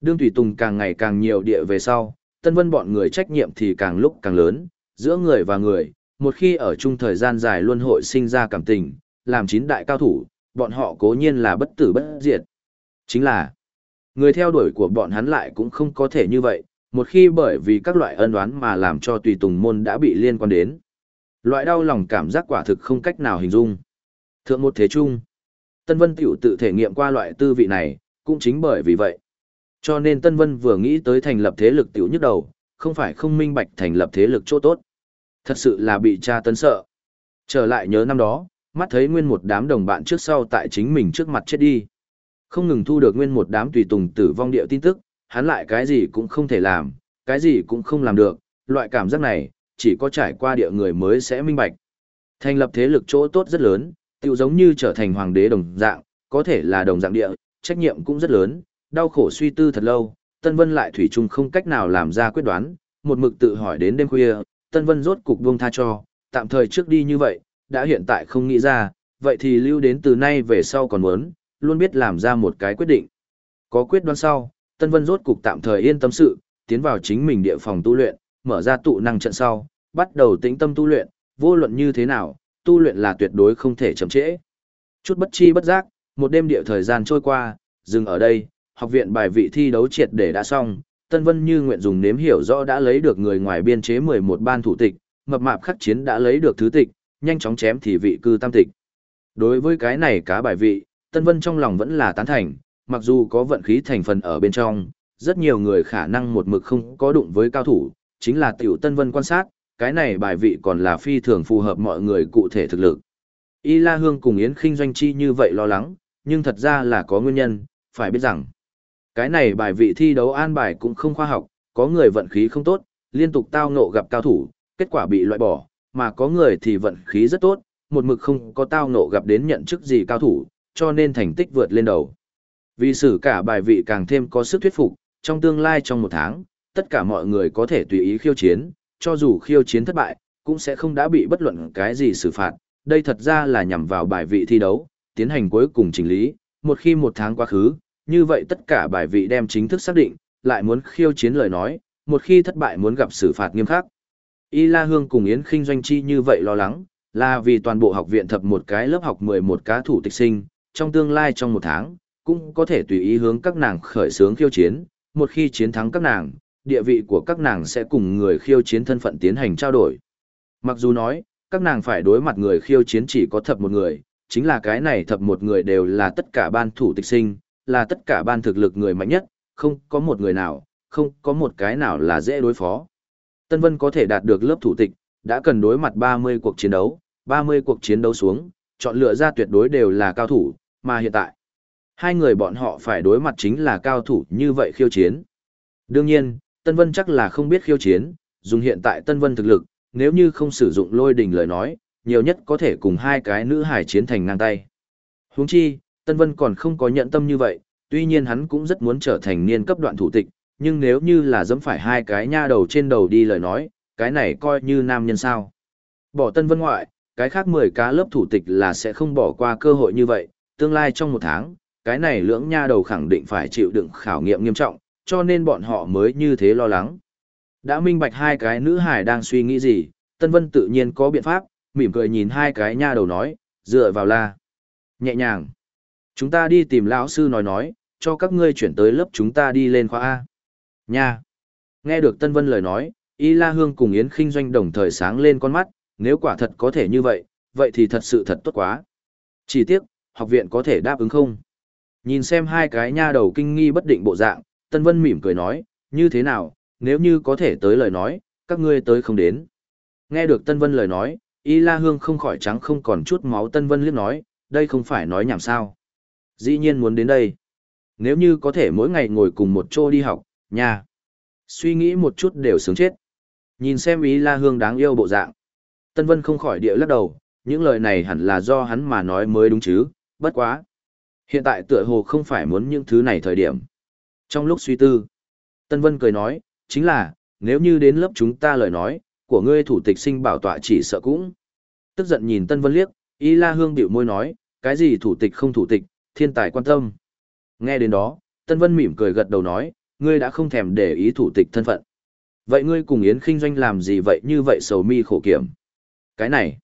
Đương Tùy Tùng càng ngày càng nhiều địa về sau, Tân Vân bọn người trách nhiệm thì càng lúc càng lớn, giữa người và người, một khi ở chung thời gian dài luôn hội sinh ra cảm tình, làm chín đại cao thủ, bọn họ cố nhiên là bất tử bất diệt. Chính là, người theo đuổi của bọn hắn lại cũng không có thể như vậy, một khi bởi vì các loại ân oán mà làm cho tùy tùng môn đã bị liên quan đến. Loại đau lòng cảm giác quả thực không cách nào hình dung. Thượng một thế chung, Tân Vân tiểu tự thể nghiệm qua loại tư vị này, cũng chính bởi vì vậy. Cho nên Tân Vân vừa nghĩ tới thành lập thế lực tiểu nhức đầu, không phải không minh bạch thành lập thế lực chỗ tốt. Thật sự là bị cha tấn sợ. Trở lại nhớ năm đó, mắt thấy nguyên một đám đồng bạn trước sau tại chính mình trước mặt chết đi. Không ngừng thu được nguyên một đám tùy tùng tử vong địa tin tức, hắn lại cái gì cũng không thể làm, cái gì cũng không làm được, loại cảm giác này, chỉ có trải qua địa người mới sẽ minh bạch. Thành lập thế lực chỗ tốt rất lớn, tiểu giống như trở thành hoàng đế đồng dạng, có thể là đồng dạng địa, trách nhiệm cũng rất lớn, đau khổ suy tư thật lâu, Tân Vân lại thủy chung không cách nào làm ra quyết đoán, một mực tự hỏi đến đêm khuya, Tân Vân rốt cục buông tha cho, tạm thời trước đi như vậy, đã hiện tại không nghĩ ra, vậy thì lưu đến từ nay về sau còn muốn, luôn biết làm ra một cái quyết định. Có quyết đoán sau, Tân Vân rốt cục tạm thời yên tâm sự, tiến vào chính mình địa phòng tu luyện, mở ra tụ năng trận sau, bắt đầu tĩnh tâm tu luyện, vô luận như thế nào, tu luyện là tuyệt đối không thể chậm trễ. Chút bất chi bất giác, một đêm địa thời gian trôi qua, dừng ở đây, học viện bài vị thi đấu triệt để đã xong, Tân Vân như nguyện dùng nếm hiểu rõ đã lấy được người ngoài biên chế 11 ban thủ tịch, mập mạp khắc chiến đã lấy được thứ tịch, nhanh chóng chém thì vị cư tam tịch. Đối với cái này cá bài vị, Tân Vân trong lòng vẫn là tán thành, mặc dù có vận khí thành phần ở bên trong, rất nhiều người khả năng một mực không có đụng với cao thủ, chính là tiểu Tân Vân quan sát, cái này bài vị còn là phi thường phù hợp mọi người cụ thể thực lực. Y La Hương cùng Yến Kinh Doanh Chi như vậy lo lắng, nhưng thật ra là có nguyên nhân, phải biết rằng, cái này bài vị thi đấu an bài cũng không khoa học, có người vận khí không tốt, liên tục tao ngộ gặp cao thủ, kết quả bị loại bỏ, mà có người thì vận khí rất tốt, một mực không có tao ngộ gặp đến nhận chức gì cao thủ, cho nên thành tích vượt lên đầu. Vì sử cả bài vị càng thêm có sức thuyết phục, trong tương lai trong một tháng, tất cả mọi người có thể tùy ý khiêu chiến, cho dù khiêu chiến thất bại, cũng sẽ không đã bị bất luận cái gì xử phạt. Đây thật ra là nhằm vào bài vị thi đấu, tiến hành cuối cùng chỉnh lý, một khi một tháng quá khứ, như vậy tất cả bài vị đem chính thức xác định, lại muốn khiêu chiến lời nói, một khi thất bại muốn gặp xử phạt nghiêm khắc. Y La Hương cùng Yến Kinh Doanh Chi như vậy lo lắng, là vì toàn bộ học viện thập một cái lớp học 11 cá thủ tịch sinh, trong tương lai trong một tháng, cũng có thể tùy ý hướng các nàng khởi xướng khiêu chiến, một khi chiến thắng các nàng, địa vị của các nàng sẽ cùng người khiêu chiến thân phận tiến hành trao đổi. Mặc dù nói, các nàng phải đối mặt người khiêu chiến chỉ có thập một người, chính là cái này thập một người đều là tất cả ban thủ tịch sinh, là tất cả ban thực lực người mạnh nhất, không có một người nào, không có một cái nào là dễ đối phó. Tân Vân có thể đạt được lớp thủ tịch, đã cần đối mặt 30 cuộc chiến đấu, 30 cuộc chiến đấu xuống, chọn lựa ra tuyệt đối đều là cao thủ, mà hiện tại, hai người bọn họ phải đối mặt chính là cao thủ như vậy khiêu chiến. Đương nhiên, Tân Vân chắc là không biết khiêu chiến, dùng hiện tại Tân Vân thực lực, nếu như không sử dụng lôi đình lời nói, nhiều nhất có thể cùng hai cái nữ hải chiến thành ngang tay. Huống chi, Tân Vân còn không có nhận tâm như vậy, tuy nhiên hắn cũng rất muốn trở thành niên cấp đoạn thủ tịch, nhưng nếu như là dẫm phải hai cái nha đầu trên đầu đi lời nói, cái này coi như nam nhân sao. Bỏ Tân Vân ngoại, cái khác 10 cá lớp thủ tịch là sẽ không bỏ qua cơ hội như vậy, tương lai trong một tháng, cái này lưỡng nha đầu khẳng định phải chịu đựng khảo nghiệm nghiêm trọng, cho nên bọn họ mới như thế lo lắng. Đã minh bạch hai cái nữ hải đang suy nghĩ gì, Tân Vân tự nhiên có biện pháp, mỉm cười nhìn hai cái nha đầu nói, dựa vào la. Nhẹ nhàng. Chúng ta đi tìm lão sư nói nói, cho các ngươi chuyển tới lớp chúng ta đi lên khoa A. Nha. Nghe được Tân Vân lời nói, Y La Hương cùng Yến Kinh Doanh đồng thời sáng lên con mắt, nếu quả thật có thể như vậy, vậy thì thật sự thật tốt quá. Chỉ tiếc, học viện có thể đáp ứng không? Nhìn xem hai cái nha đầu kinh nghi bất định bộ dạng, Tân Vân mỉm cười nói, như thế nào, nếu như có thể tới lời nói, các ngươi tới không đến. Nghe được Tân Vân lời nói, Y La Hương không khỏi trắng không còn chút máu Tân Vân liếc nói, đây không phải nói nhảm sao. Dĩ nhiên muốn đến đây. Nếu như có thể mỗi ngày ngồi cùng một chỗ đi học, nha. Suy nghĩ một chút đều sướng chết. Nhìn xem ý la hương đáng yêu bộ dạng. Tân Vân không khỏi địa lắc đầu, những lời này hẳn là do hắn mà nói mới đúng chứ, bất quá. Hiện tại tựa hồ không phải muốn những thứ này thời điểm. Trong lúc suy tư, Tân Vân cười nói, chính là, nếu như đến lớp chúng ta lời nói, của ngươi thủ tịch sinh bảo tọa chỉ sợ cũng. Tức giận nhìn Tân Vân liếc, Y La Hương biểu môi nói, cái gì thủ tịch không thủ tịch, thiên tài quan tâm. Nghe đến đó, Tân Vân mỉm cười gật đầu nói, ngươi đã không thèm để ý thủ tịch thân phận. Vậy ngươi cùng Yến Kinh Doanh làm gì vậy như vậy sầu mi khổ kiểm? Cái này,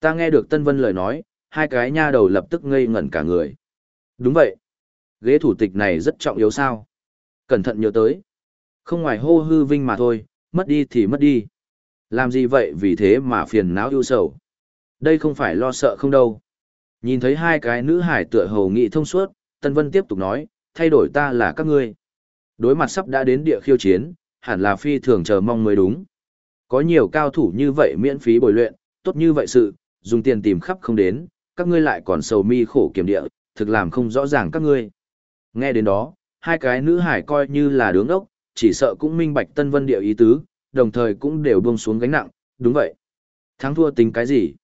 ta nghe được Tân Vân lời nói, hai cái nha đầu lập tức ngây ngẩn cả người. Đúng vậy. Ghế thủ tịch này rất trọng yếu sao? Cẩn thận nhớ tới. Không ngoài hô hư vinh mà thôi, mất đi thì mất đi. Làm gì vậy vì thế mà phiền não ưu sầu. Đây không phải lo sợ không đâu. Nhìn thấy hai cái nữ hải tựa hầu nghị thông suốt, Tân Vân tiếp tục nói, thay đổi ta là các ngươi. Đối mặt sắp đã đến địa khiêu chiến, hẳn là phi thường chờ mong mới đúng. Có nhiều cao thủ như vậy miễn phí bồi luyện, tốt như vậy sự, dùng tiền tìm khắp không đến, các ngươi lại còn sầu mi khổ kiểm địa, thực làm không rõ ràng các ngươi. Nghe đến đó, hai cái nữ hải coi như là đứng ốc, chỉ sợ cũng minh bạch Tân Vân địa ý tứ, đồng thời cũng đều buông xuống gánh nặng, đúng vậy. Thắng thua tính cái gì?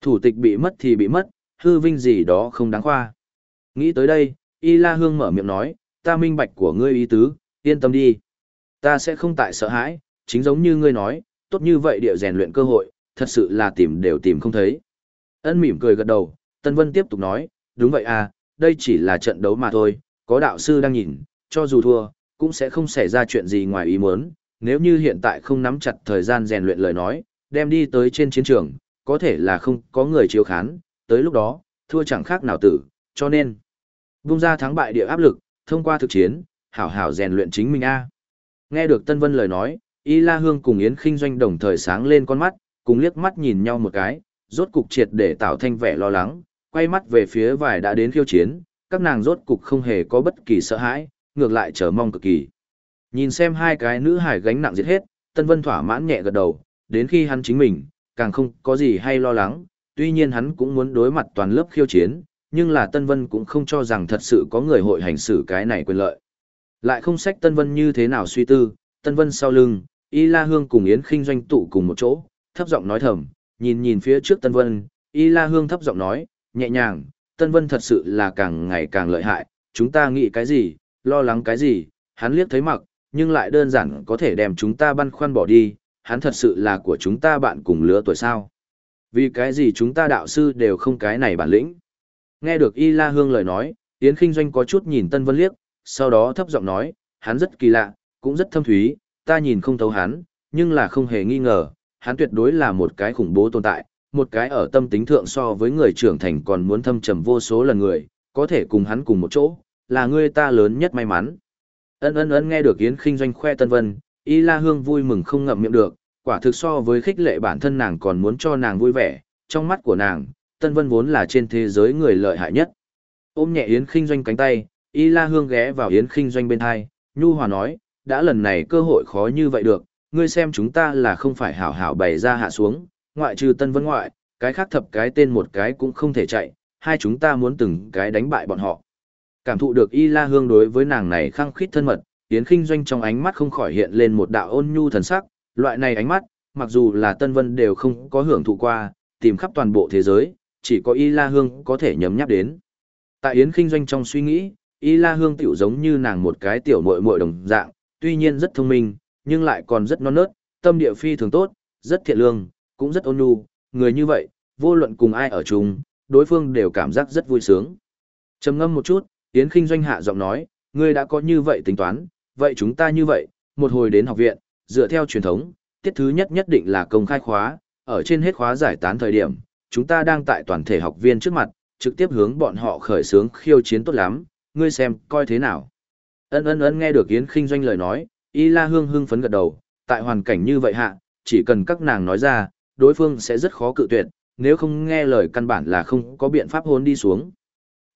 Thủ tịch bị mất thì bị mất, hư vinh gì đó không đáng khoa. Nghĩ tới đây, Y La Hương mở miệng nói, ta minh bạch của ngươi ý tứ, yên tâm đi. Ta sẽ không tại sợ hãi, chính giống như ngươi nói, tốt như vậy địa rèn luyện cơ hội, thật sự là tìm đều tìm không thấy. Ân mỉm cười gật đầu, Tân Vân tiếp tục nói, đúng vậy à, đây chỉ là trận đấu mà thôi, có đạo sư đang nhìn, cho dù thua, cũng sẽ không xảy ra chuyện gì ngoài ý muốn. Nếu như hiện tại không nắm chặt thời gian rèn luyện lời nói, đem đi tới trên chiến trường, có thể là không có người chiếu khán, tới lúc đó, thua chẳng khác nào tử, cho nên, vung ra thắng bại địa áp lực, thông qua thực chiến, hảo hảo rèn luyện chính mình a. Nghe được Tân Vân lời nói, Y La Hương cùng Yến Kinh Doanh đồng thời sáng lên con mắt, cùng liếc mắt nhìn nhau một cái, rốt cục triệt để tạo thanh vẻ lo lắng, quay mắt về phía vài đã đến khiêu chiến, các nàng rốt cục không hề có bất kỳ sợ hãi, ngược lại chờ mong cực kỳ. Nhìn xem hai cái nữ hải gánh nặng giết hết, Tân Vân thỏa mãn nhẹ gật đầu, đến khi hắn chính mình, càng không có gì hay lo lắng, tuy nhiên hắn cũng muốn đối mặt toàn lớp khiêu chiến, nhưng là Tân Vân cũng không cho rằng thật sự có người hội hành xử cái này quyền lợi. Lại không sách Tân Vân như thế nào suy tư, Tân Vân sau lưng, Y La Hương cùng Yến Kinh doanh tụ cùng một chỗ, thấp giọng nói thầm, nhìn nhìn phía trước Tân Vân, Y La Hương thấp giọng nói, nhẹ nhàng, Tân Vân thật sự là càng ngày càng lợi hại, chúng ta nghĩ cái gì, lo lắng cái gì, hắn liếc thấy mặc, nhưng lại đơn giản có thể đem chúng ta băn khoăn bỏ đi, hắn thật sự là của chúng ta bạn cùng lứa tuổi sao. Vì cái gì chúng ta đạo sư đều không cái này bản lĩnh. Nghe được Y La Hương lời nói, Yến Kinh Doanh có chút nhìn Tân Vân liếc, sau đó thấp giọng nói, hắn rất kỳ lạ, cũng rất thâm thúy, ta nhìn không thấu hắn, nhưng là không hề nghi ngờ, hắn tuyệt đối là một cái khủng bố tồn tại, một cái ở tâm tính thượng so với người trưởng thành còn muốn thâm trầm vô số lần người, có thể cùng hắn cùng một chỗ, là người ta lớn nhất may mắn. Ân ân ân nghe được Yến Kinh Doanh khoe Tân Vân, Y La Hương vui mừng không ngậm miệng được, quả thực so với khích lệ bản thân nàng còn muốn cho nàng vui vẻ, trong mắt của nàng, Tân Vân vốn là trên thế giới người lợi hại nhất. Ôm nhẹ Yến Kinh Doanh cánh tay, Y La Hương ghé vào Yến Kinh Doanh bên hai, nhu hòa nói, đã lần này cơ hội khó như vậy được, ngươi xem chúng ta là không phải hảo hảo bày ra hạ xuống, ngoại trừ Tân Vân ngoại, cái khác thập cái tên một cái cũng không thể chạy, hai chúng ta muốn từng cái đánh bại bọn họ. Cảm thụ được Y La Hương đối với nàng này khăng khít thân mật, Yến Kinh Doanh trong ánh mắt không khỏi hiện lên một đạo ôn nhu thần sắc, loại này ánh mắt, mặc dù là Tân Vân đều không có hưởng thụ qua, tìm khắp toàn bộ thế giới, chỉ có Y La Hương có thể nhấm nháp đến. Tại Yến Kinh Doanh trong suy nghĩ, Y La Hương tiểu giống như nàng một cái tiểu muội muội đồng dạng, tuy nhiên rất thông minh, nhưng lại còn rất non nớt, tâm địa phi thường tốt, rất thiện lương, cũng rất ôn nhu, người như vậy, vô luận cùng ai ở chung, đối phương đều cảm giác rất vui sướng. Trầm ngâm một chút, Yến Kinh Doanh hạ giọng nói, ngươi đã có như vậy tính toán, vậy chúng ta như vậy, một hồi đến học viện, dựa theo truyền thống, tiết thứ nhất nhất định là công khai khóa, ở trên hết khóa giải tán thời điểm, chúng ta đang tại toàn thể học viên trước mặt, trực tiếp hướng bọn họ khởi xướng khiêu chiến tốt lắm, ngươi xem, coi thế nào. Ân ân ân nghe được Yến Kinh Doanh lời nói, Y La Hương hưng phấn gật đầu, tại hoàn cảnh như vậy hạ, chỉ cần các nàng nói ra, đối phương sẽ rất khó cự tuyệt, nếu không nghe lời căn bản là không có biện pháp hôn đi xuống.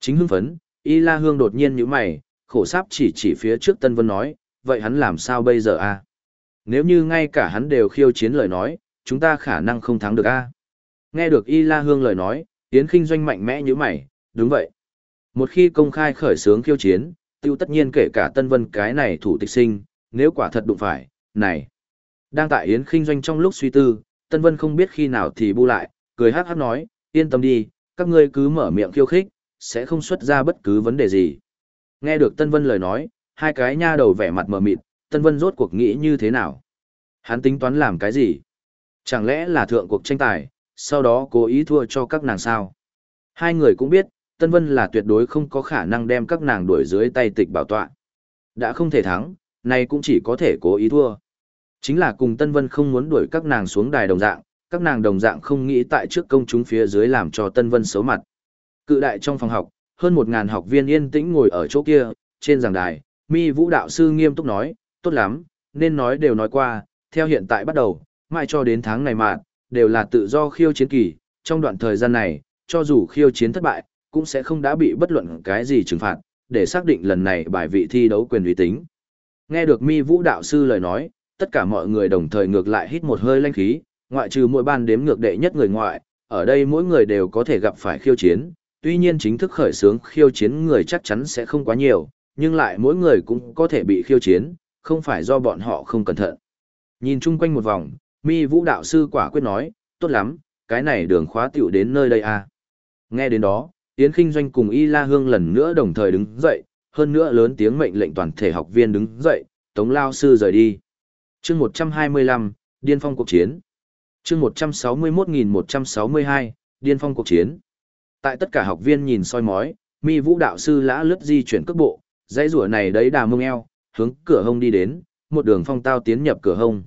Chính hưng phấn, Y La Hương đột nhiên nhíu mày, khổ sáp chỉ chỉ phía trước Tân Vân nói, vậy hắn làm sao bây giờ a? Nếu như ngay cả hắn đều khiêu chiến lời nói, chúng ta khả năng không thắng được a. Nghe được Y La Hương lời nói, Yến Kinh Doanh mạnh mẽ như mày, đúng vậy. Một khi công khai khởi xướng khiêu chiến, tiêu tất nhiên kể cả Tân Vân cái này thủ tịch sinh, nếu quả thật đụng phải, này. Đang tại Yến Kinh Doanh trong lúc suy tư, Tân Vân không biết khi nào thì bu lại, cười hát hát nói, yên tâm đi, các ngươi cứ mở miệng khiêu khích, sẽ không xuất ra bất cứ vấn đề gì. Nghe được Tân Vân lời nói, hai cái nha đầu vẻ mặt mờ mịt, Tân Vân rốt cuộc nghĩ như thế nào? Hắn tính toán làm cái gì? Chẳng lẽ là thượng cuộc tranh tài, sau đó cố ý thua cho các nàng sao? Hai người cũng biết, Tân Vân là tuyệt đối không có khả năng đem các nàng đuổi dưới tay tịch bảo tọa. Đã không thể thắng, nay cũng chỉ có thể cố ý thua. Chính là cùng Tân Vân không muốn đuổi các nàng xuống đài đồng dạng, các nàng đồng dạng không nghĩ tại trước công chúng phía dưới làm cho Tân Vân xấu mặt. Cự đại trong phòng học, hơn một ngàn học viên yên tĩnh ngồi ở chỗ kia, trên giảng đài, mi vũ đạo sư nghiêm túc nói, tốt lắm, nên nói đều nói qua, theo hiện tại bắt đầu, mãi cho đến tháng này mà, đều là tự do khiêu chiến kỳ, trong đoạn thời gian này, cho dù khiêu chiến thất bại, cũng sẽ không đã bị bất luận cái gì trừng phạt, để xác định lần này bài vị thi đấu quyền uy tín. Nghe được mi vũ đạo sư lời nói, tất cả mọi người đồng thời ngược lại hít một hơi lanh khí, ngoại trừ mỗi ban đếm ngược đệ nhất người ngoại, ở đây mỗi người đều có thể gặp phải khiêu chiến, tuy nhiên chính thức khởi xướng khiêu chiến người chắc chắn sẽ không quá nhiều, nhưng lại mỗi người cũng có thể bị khiêu chiến, không phải do bọn họ không cẩn thận. Nhìn chung quanh một vòng, mi vũ đạo sư quả quyết nói, tốt lắm, cái này đường khóa tiểu đến nơi đây à. Nghe đến đó, Yến Kinh Doanh cùng Y La Hương lần nữa đồng thời đứng dậy, hơn nữa lớn tiếng mệnh lệnh toàn thể học viên đứng dậy, Tống Lao Sư rời đi. chương 125, Điên phong cuộc chiến. chương 161.162, Điên phong cuộc chiến. Tại tất cả học viên nhìn soi mói, mi vũ đạo sư lã lướt di chuyển cước bộ, dãy rùa này đấy đà mông eo, hướng cửa hông đi đến, một đường phong tao tiến nhập cửa hông.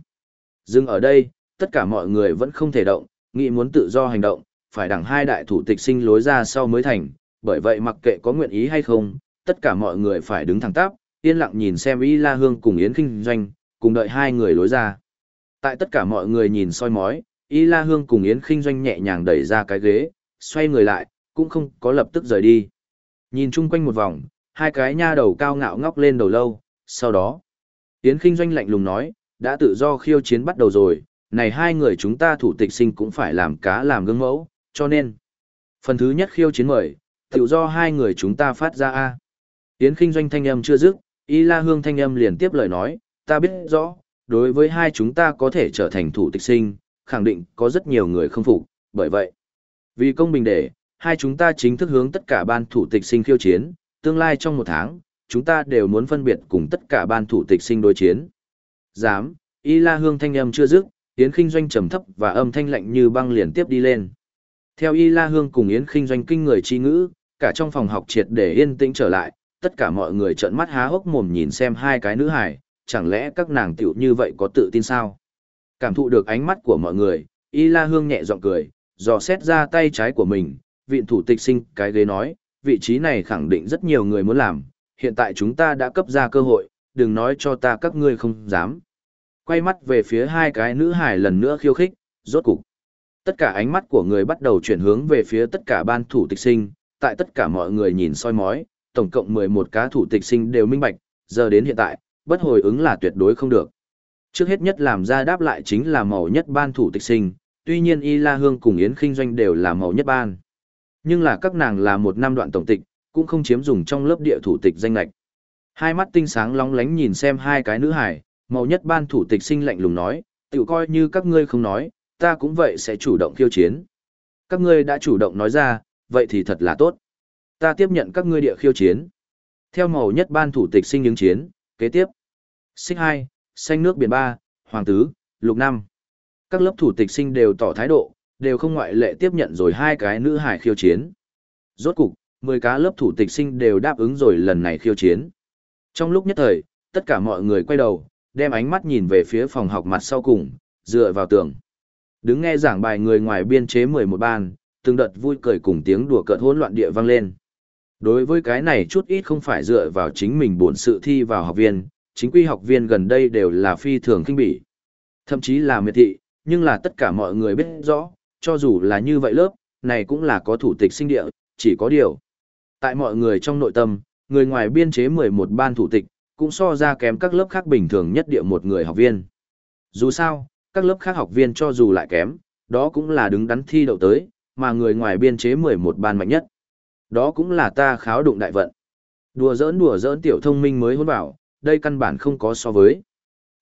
Dừng ở đây, tất cả mọi người vẫn không thể động, nghĩ muốn tự do hành động, phải đẳng hai đại thủ tịch sinh lối ra sau mới thành, bởi vậy mặc kệ có nguyện ý hay không, tất cả mọi người phải đứng thẳng tắp, yên lặng nhìn xem Y La Hương cùng Yến Kinh Doanh, cùng đợi hai người lối ra. Tại tất cả mọi người nhìn soi mói, Y La Hương cùng Yến Kinh Doanh nhẹ nhàng đẩy ra cái ghế, xoay người lại, cũng không có lập tức rời đi. Nhìn chung quanh một vòng, hai cái nha đầu cao ngạo ngóc lên đầu lâu, sau đó, Yến Kinh Doanh lạnh lùng nói, đã tự do khiêu chiến bắt đầu rồi, này hai người chúng ta thủ tịch sinh cũng phải làm cá làm gương mẫu, cho nên, phần thứ nhất khiêu chiến mời, tự do hai người chúng ta phát ra A. Yến Kinh Doanh thanh âm chưa dứt, Y La Hương thanh âm liền tiếp lời nói, ta biết rõ, đối với hai chúng ta có thể trở thành thủ tịch sinh, khẳng định có rất nhiều người không phục, bởi vậy, vì công bình để, hai chúng ta chính thức hướng tất cả ban thủ tịch sinh khiêu chiến, tương lai trong một tháng, chúng ta đều muốn phân biệt cùng tất cả ban thủ tịch sinh đối chiến. Dám, Y La Hương thanh âm chưa dứt, Yến Kinh Doanh trầm thấp và âm thanh lạnh như băng liền tiếp đi lên. Theo Y La Hương cùng Yến Kinh Doanh kinh người chi ngữ, cả trong phòng học triệt để yên tĩnh trở lại, tất cả mọi người trợn mắt há hốc mồm nhìn xem hai cái nữ hài, chẳng lẽ các nàng tiểu như vậy có tự tin sao? Cảm thụ được ánh mắt của mọi người, Y La Hương nhẹ giọng cười, dò xét ra tay trái của mình, viện thủ tịch sinh cái ghế nói, vị trí này khẳng định rất nhiều người muốn làm, hiện tại chúng ta đã cấp ra cơ hội, đừng nói cho ta các ngươi không dám. Quay mắt về phía hai cái nữ hài lần nữa khiêu khích, rốt cục. Tất cả ánh mắt của người bắt đầu chuyển hướng về phía tất cả ban thủ tịch sinh, tại tất cả mọi người nhìn soi mói, tổng cộng 11 cá thủ tịch sinh đều minh bạch, giờ đến hiện tại, bất hồi ứng là tuyệt đối không được. Trước hết nhất làm ra đáp lại chính là màu nhất ban thủ tịch sinh, tuy nhiên Y La Hương cùng Yến Kinh Doanh đều là màu nhất ban. Nhưng là các nàng là một năm đoạn tổng tịch, cũng không chiếm dùng trong lớp địa thủ tịch danh lệch. Hai mắt tinh sáng long lánh nhìn xem hai cái nữ hải, màu nhất ban thủ tịch sinh lạnh lùng nói, tự coi như các ngươi không nói, ta cũng vậy sẽ chủ động khiêu chiến. Các ngươi đã chủ động nói ra, vậy thì thật là tốt. Ta tiếp nhận các ngươi địa khiêu chiến. Theo màu nhất ban thủ tịch sinh ứng chiến, kế tiếp. Xích 2, xanh nước biển 3, hoàng tứ, lục 5. Các lớp thủ tịch sinh đều tỏ thái độ, đều không ngoại lệ tiếp nhận rồi hai cái nữ hải khiêu chiến. Rốt cục, 10 cá lớp thủ tịch sinh đều đáp ứng rồi lần này khiêu chiến. Trong lúc nhất thời, tất cả mọi người quay đầu, đem ánh mắt nhìn về phía phòng học mặt sau cùng, dựa vào tường. Đứng nghe giảng bài người ngoài biên chế 11 ban, từng đợt vui cười cùng tiếng đùa cợt hỗn loạn địa vang lên. Đối với cái này chút ít không phải dựa vào chính mình bổn sự thi vào học viên, chính quy học viên gần đây đều là phi thường kinh bỉ. Thậm chí là miệt thị, nhưng là tất cả mọi người biết rõ, cho dù là như vậy lớp, này cũng là có thủ tịch sinh địa, chỉ có điều. Tại mọi người trong nội tâm, người ngoài biên chế 11 ban thủ tịch, cũng so ra kém các lớp khác bình thường nhất địa một người học viên. Dù sao, các lớp khác học viên cho dù lại kém, đó cũng là đứng đắn thi đậu tới, mà người ngoài biên chế 11 ban mạnh nhất. Đó cũng là ta kháo đụng đại vận. Đùa giỡn đùa giỡn tiểu thông minh mới hôn bảo, đây căn bản không có so với.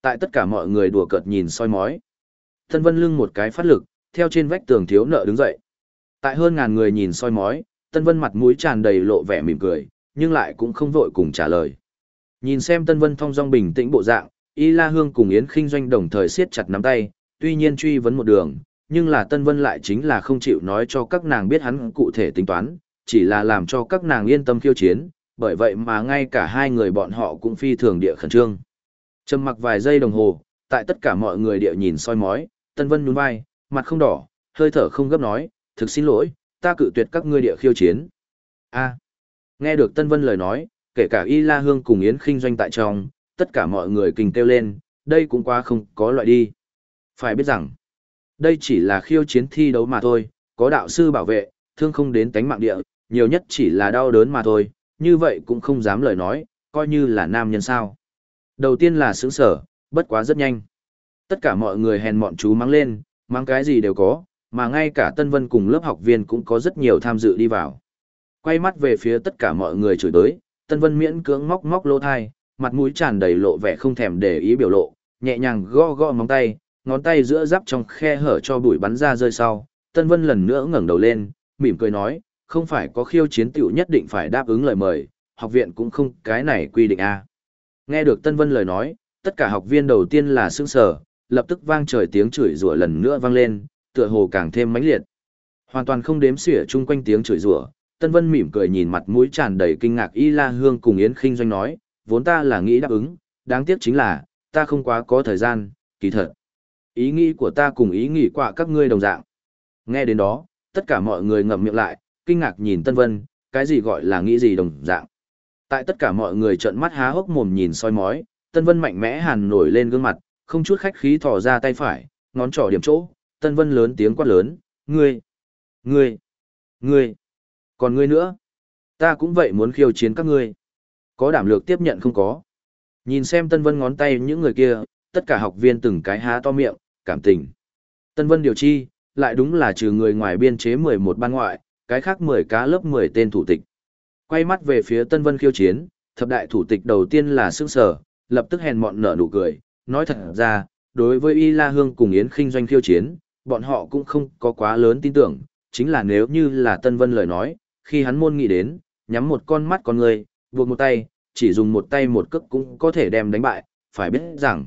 Tại tất cả mọi người đùa cợt nhìn soi mói. Thân vân lưng một cái phát lực, theo trên vách tường thiếu nợ đứng dậy. Tại hơn ngàn người nhìn soi mói, Tân Vân mặt mũi tràn đầy lộ vẻ mỉm cười, nhưng lại cũng không vội cùng trả lời. Nhìn xem Tân Vân thong dong bình tĩnh bộ dạng, Y La Hương cùng Yến Kinh Doanh đồng thời siết chặt nắm tay, tuy nhiên truy vấn một đường, nhưng là Tân Vân lại chính là không chịu nói cho các nàng biết hắn cụ thể tính toán, chỉ là làm cho các nàng yên tâm khiêu chiến, bởi vậy mà ngay cả hai người bọn họ cũng phi thường địa khẩn trương. Trầm mặc vài giây đồng hồ, tại tất cả mọi người địa nhìn soi mói, Tân Vân nhún vai, mặt không đỏ, hơi thở không gấp nói, thực xin lỗi, ta cự tuyệt các ngươi địa khiêu chiến. A. Nghe được Tân Vân lời nói, kể cả Y La Hương cùng Yến Kinh doanh tại trong, tất cả mọi người kinh kêu lên, đây cũng quá không có loại đi. Phải biết rằng, đây chỉ là khiêu chiến thi đấu mà thôi, có đạo sư bảo vệ, thương không đến tánh mạng địa, nhiều nhất chỉ là đau đớn mà thôi, như vậy cũng không dám lời nói, coi như là nam nhân sao. Đầu tiên là sướng sở, bất quá rất nhanh. Tất cả mọi người hèn mọn chú mắng lên, mắng cái gì đều có, mà ngay cả Tân Vân cùng lớp học viên cũng có rất nhiều tham dự đi vào. Quay mắt về phía tất cả mọi người chửi tới, Tân Vân miễn cưỡng móc móc lỗ thai, mặt mũi tràn đầy lộ vẻ không thèm để ý biểu lộ, nhẹ nhàng gõ gõ móng tay, ngón tay giữa giáp trong khe hở cho bụi bắn ra rơi sau. Tân Vân lần nữa ngẩng đầu lên, mỉm cười nói, không phải có khiêu chiến tiểu nhất định phải đáp ứng lời mời, học viện cũng không cái này quy định a. Nghe được Tân Vân lời nói, tất cả học viên đầu tiên là sững sờ, lập tức vang trời tiếng chửi rủa lần nữa vang lên, tựa hồ càng thêm mãnh liệt. Hoàn toàn không đếm xỉa chung quanh tiếng chửi rủa, Tân Vân mỉm cười nhìn mặt mũi tràn đầy kinh ngạc Y La Hương cùng Yến Khinh Doanh nói, vốn ta là nghĩ đáp ứng, đáng tiếc chính là, ta không quá có thời gian, kỳ thật. Ý nghĩ của ta cùng ý nghĩ của các ngươi đồng dạng. Nghe đến đó, tất cả mọi người ngậm miệng lại, kinh ngạc nhìn Tân Vân, cái gì gọi là nghĩ gì đồng dạng. Tại tất cả mọi người trợn mắt há hốc mồm nhìn soi mói, Tân Vân mạnh mẽ hàn nổi lên gương mặt, không chút khách khí thò ra tay phải, ngón trỏ điểm chỗ, Tân Vân lớn tiếng quát lớn, ngươi, ngươi, ngươi, còn ngươi nữa, ta cũng vậy muốn khiêu chiến các ngươi. Có đảm lược tiếp nhận không có. Nhìn xem Tân Vân ngón tay những người kia, tất cả học viên từng cái há to miệng, cảm tình. Tân Vân điều chi, lại đúng là trừ người ngoài biên chế 11 ban ngoại, cái khác 10 cá lớp 10 tên thủ tịch. Quay mắt về phía Tân Vân khiêu chiến, thập đại thủ tịch đầu tiên là sương sở, lập tức hèn mọn nở nụ cười, nói thật ra, đối với Y La Hương cùng Yến Kinh doanh khiêu chiến, bọn họ cũng không có quá lớn tin tưởng, chính là nếu như là Tân Vân lời nói, khi hắn môn nghĩ đến, nhắm một con mắt con người, buộc một tay, chỉ dùng một tay một cước cũng có thể đem đánh bại, phải biết rằng,